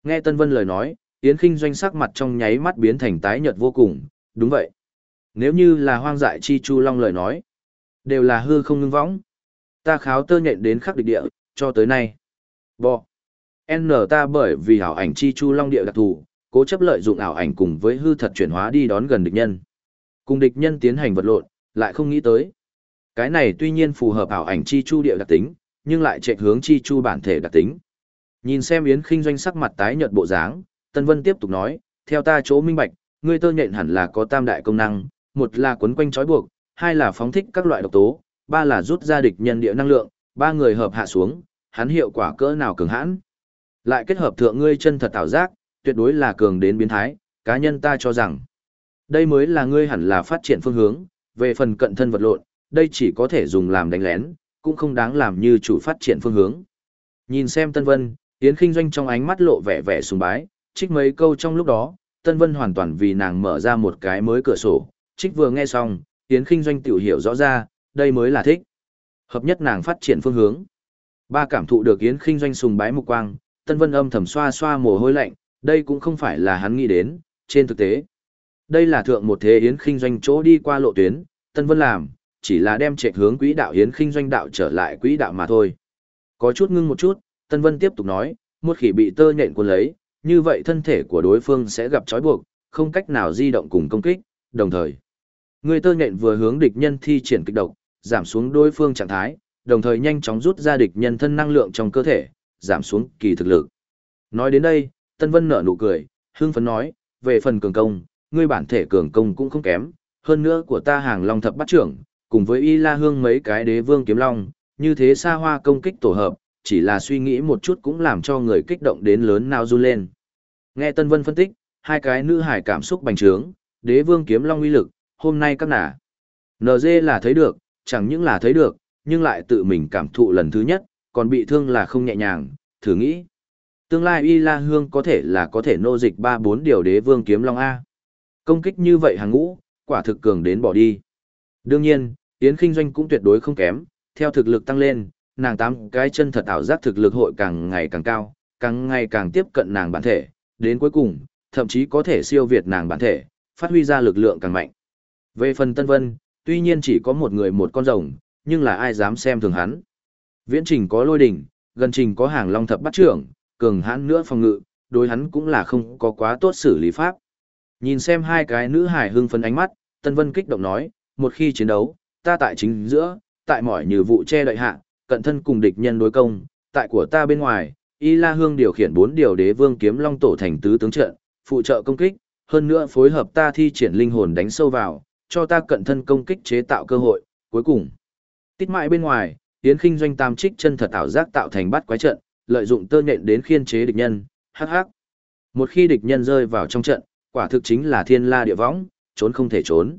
Nghe Tân Vân lời nói, Yến Kinh doanh sắc mặt trong nháy mắt biến thành tái nhợt vô cùng, đúng vậy. Nếu như là hoang dại chi chu long lời nói, đều là hư không ngưng võng. Ta kháo tơ nhện đến khắc địch địa, cho tới nay. Bò. N ta bởi vì ảo ảnh chi chu long địa đặc thù, cố chấp lợi dụng ảo ảnh cùng với hư thật chuyển hóa đi đón gần địch nhân. Cùng địch nhân tiến hành vật lộn, lại không nghĩ tới. Cái này tuy nhiên phù hợp ảo ảnh chi chu địa đặc tính, nhưng lại chạy hướng chi chu bản thể đặc tính. Nhìn xem Yến Kinh doanh sắc mặt tái nhợt bộ dáng, Tân Vân tiếp tục nói, theo ta chỗ minh bạch, ngươi tơ nhện hẳn là có tam đại công năng, một là quấn quanh trói buộc, hai là phóng thích các loại độc tố, ba là rút ra địch nhân địa năng lượng, ba người hợp hạ xuống, hắn hiệu quả cỡ nào cường hãn. Lại kết hợp thượng ngươi chân thật ảo giác, tuyệt đối là cường đến biến thái, cá nhân ta cho rằng, đây mới là ngươi hẳn là phát triển phương hướng, về phần cận thân vật lộn, đây chỉ có thể dùng làm đánh lén, cũng không đáng làm như chủ phát triển phương hướng. Nhìn xem Tân Vân, Yến Kinh Doanh trong ánh mắt lộ vẻ vẻ sùng bái, trích mấy câu trong lúc đó, Tân Vân hoàn toàn vì nàng mở ra một cái mới cửa sổ, trích vừa nghe xong, Yến Kinh Doanh tiểu hiểu rõ ra, đây mới là thích. Hợp nhất nàng phát triển phương hướng. Ba cảm thụ được Yến Kinh Doanh sùng bái mục quang, Tân Vân âm thầm xoa xoa mồ hôi lạnh, đây cũng không phải là hắn nghĩ đến, trên thực tế. Đây là thượng một thế Yến Kinh Doanh chỗ đi qua lộ tuyến, Tân Vân làm, chỉ là đem trệ hướng quỹ đạo Yến Kinh Doanh đạo trở lại quỹ đạo mà thôi. Có chút ngưng một chút, Tân Vân tiếp tục nói, một khi bị tơ nhện cuốn lấy, như vậy thân thể của đối phương sẽ gặp trói buộc, không cách nào di động cùng công kích, đồng thời. Người tơ nhện vừa hướng địch nhân thi triển kích độc, giảm xuống đối phương trạng thái, đồng thời nhanh chóng rút ra địch nhân thân năng lượng trong cơ thể, giảm xuống kỳ thực lực. Nói đến đây, Tân Vân nở nụ cười, hương phấn nói, về phần cường công, ngươi bản thể cường công cũng không kém, hơn nữa của ta hàng long thập bắt trưởng, cùng với y la hương mấy cái đế vương kiếm long, như thế xa hoa công kích tổ hợp, chỉ là suy nghĩ một chút cũng làm cho người kích động đến lớn nào run lên. Nghe Tân Vân phân tích, hai cái nữ hải cảm xúc bành trướng, đế vương kiếm long uy lực, hôm nay các nả. NG là thấy được, chẳng những là thấy được, nhưng lại tự mình cảm thụ lần thứ nhất, còn bị thương là không nhẹ nhàng, thử nghĩ. Tương lai Y La Hương có thể là có thể nô dịch 3-4 điều đế vương kiếm long A. Công kích như vậy hàng ngũ, quả thực cường đến bỏ đi. Đương nhiên, Yến Kinh Doanh cũng tuyệt đối không kém, theo thực lực tăng lên, nàng tám cái chân thật ảo giác thực lực hội càng ngày càng cao, càng ngày càng tiếp cận nàng bản thể, đến cuối cùng, thậm chí có thể siêu việt nàng bản thể, phát huy ra lực lượng càng mạnh. Về phần Tân Vân, tuy nhiên chỉ có một người một con rồng, nhưng là ai dám xem thường hắn. Viễn trình có lôi đỉnh, gần trình có hàng long thập bắt trưởng, cường hãn nữa phòng ngự, đối hắn cũng là không có quá tốt xử lý pháp. Nhìn xem hai cái nữ hải hưng phấn ánh mắt, Tân Vân kích động nói, một khi chiến đấu, ta tại chính giữa, tại mọi như vụ che đợi hạ, cận thân cùng địch nhân đối công, tại của ta bên ngoài, Y La Hương điều khiển bốn điều đế vương kiếm long tổ thành tứ tướng trận, phụ trợ công kích, hơn nữa phối hợp ta thi triển linh hồn đánh sâu vào, cho ta cận thân công kích chế tạo cơ hội, cuối cùng. Tít mãi bên ngoài, Yến Kinh doanh tam trích chân thật ảo giác tạo thành bắt quái trận, lợi dụng tơ nhện đến khiên chế địch nhân, hắc hắc. Một khi địch nhân rơi vào trong trận, quả thực chính là thiên la địa võng, trốn không thể trốn.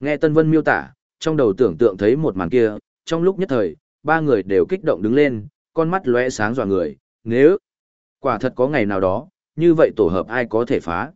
Nghe Tân Vân miêu tả, trong đầu tưởng tượng thấy một màn kia, trong lúc nhất thời, ba người đều kích động đứng lên, con mắt lóe sáng dọa người, nếu quả thật có ngày nào đó, như vậy tổ hợp ai có thể phá.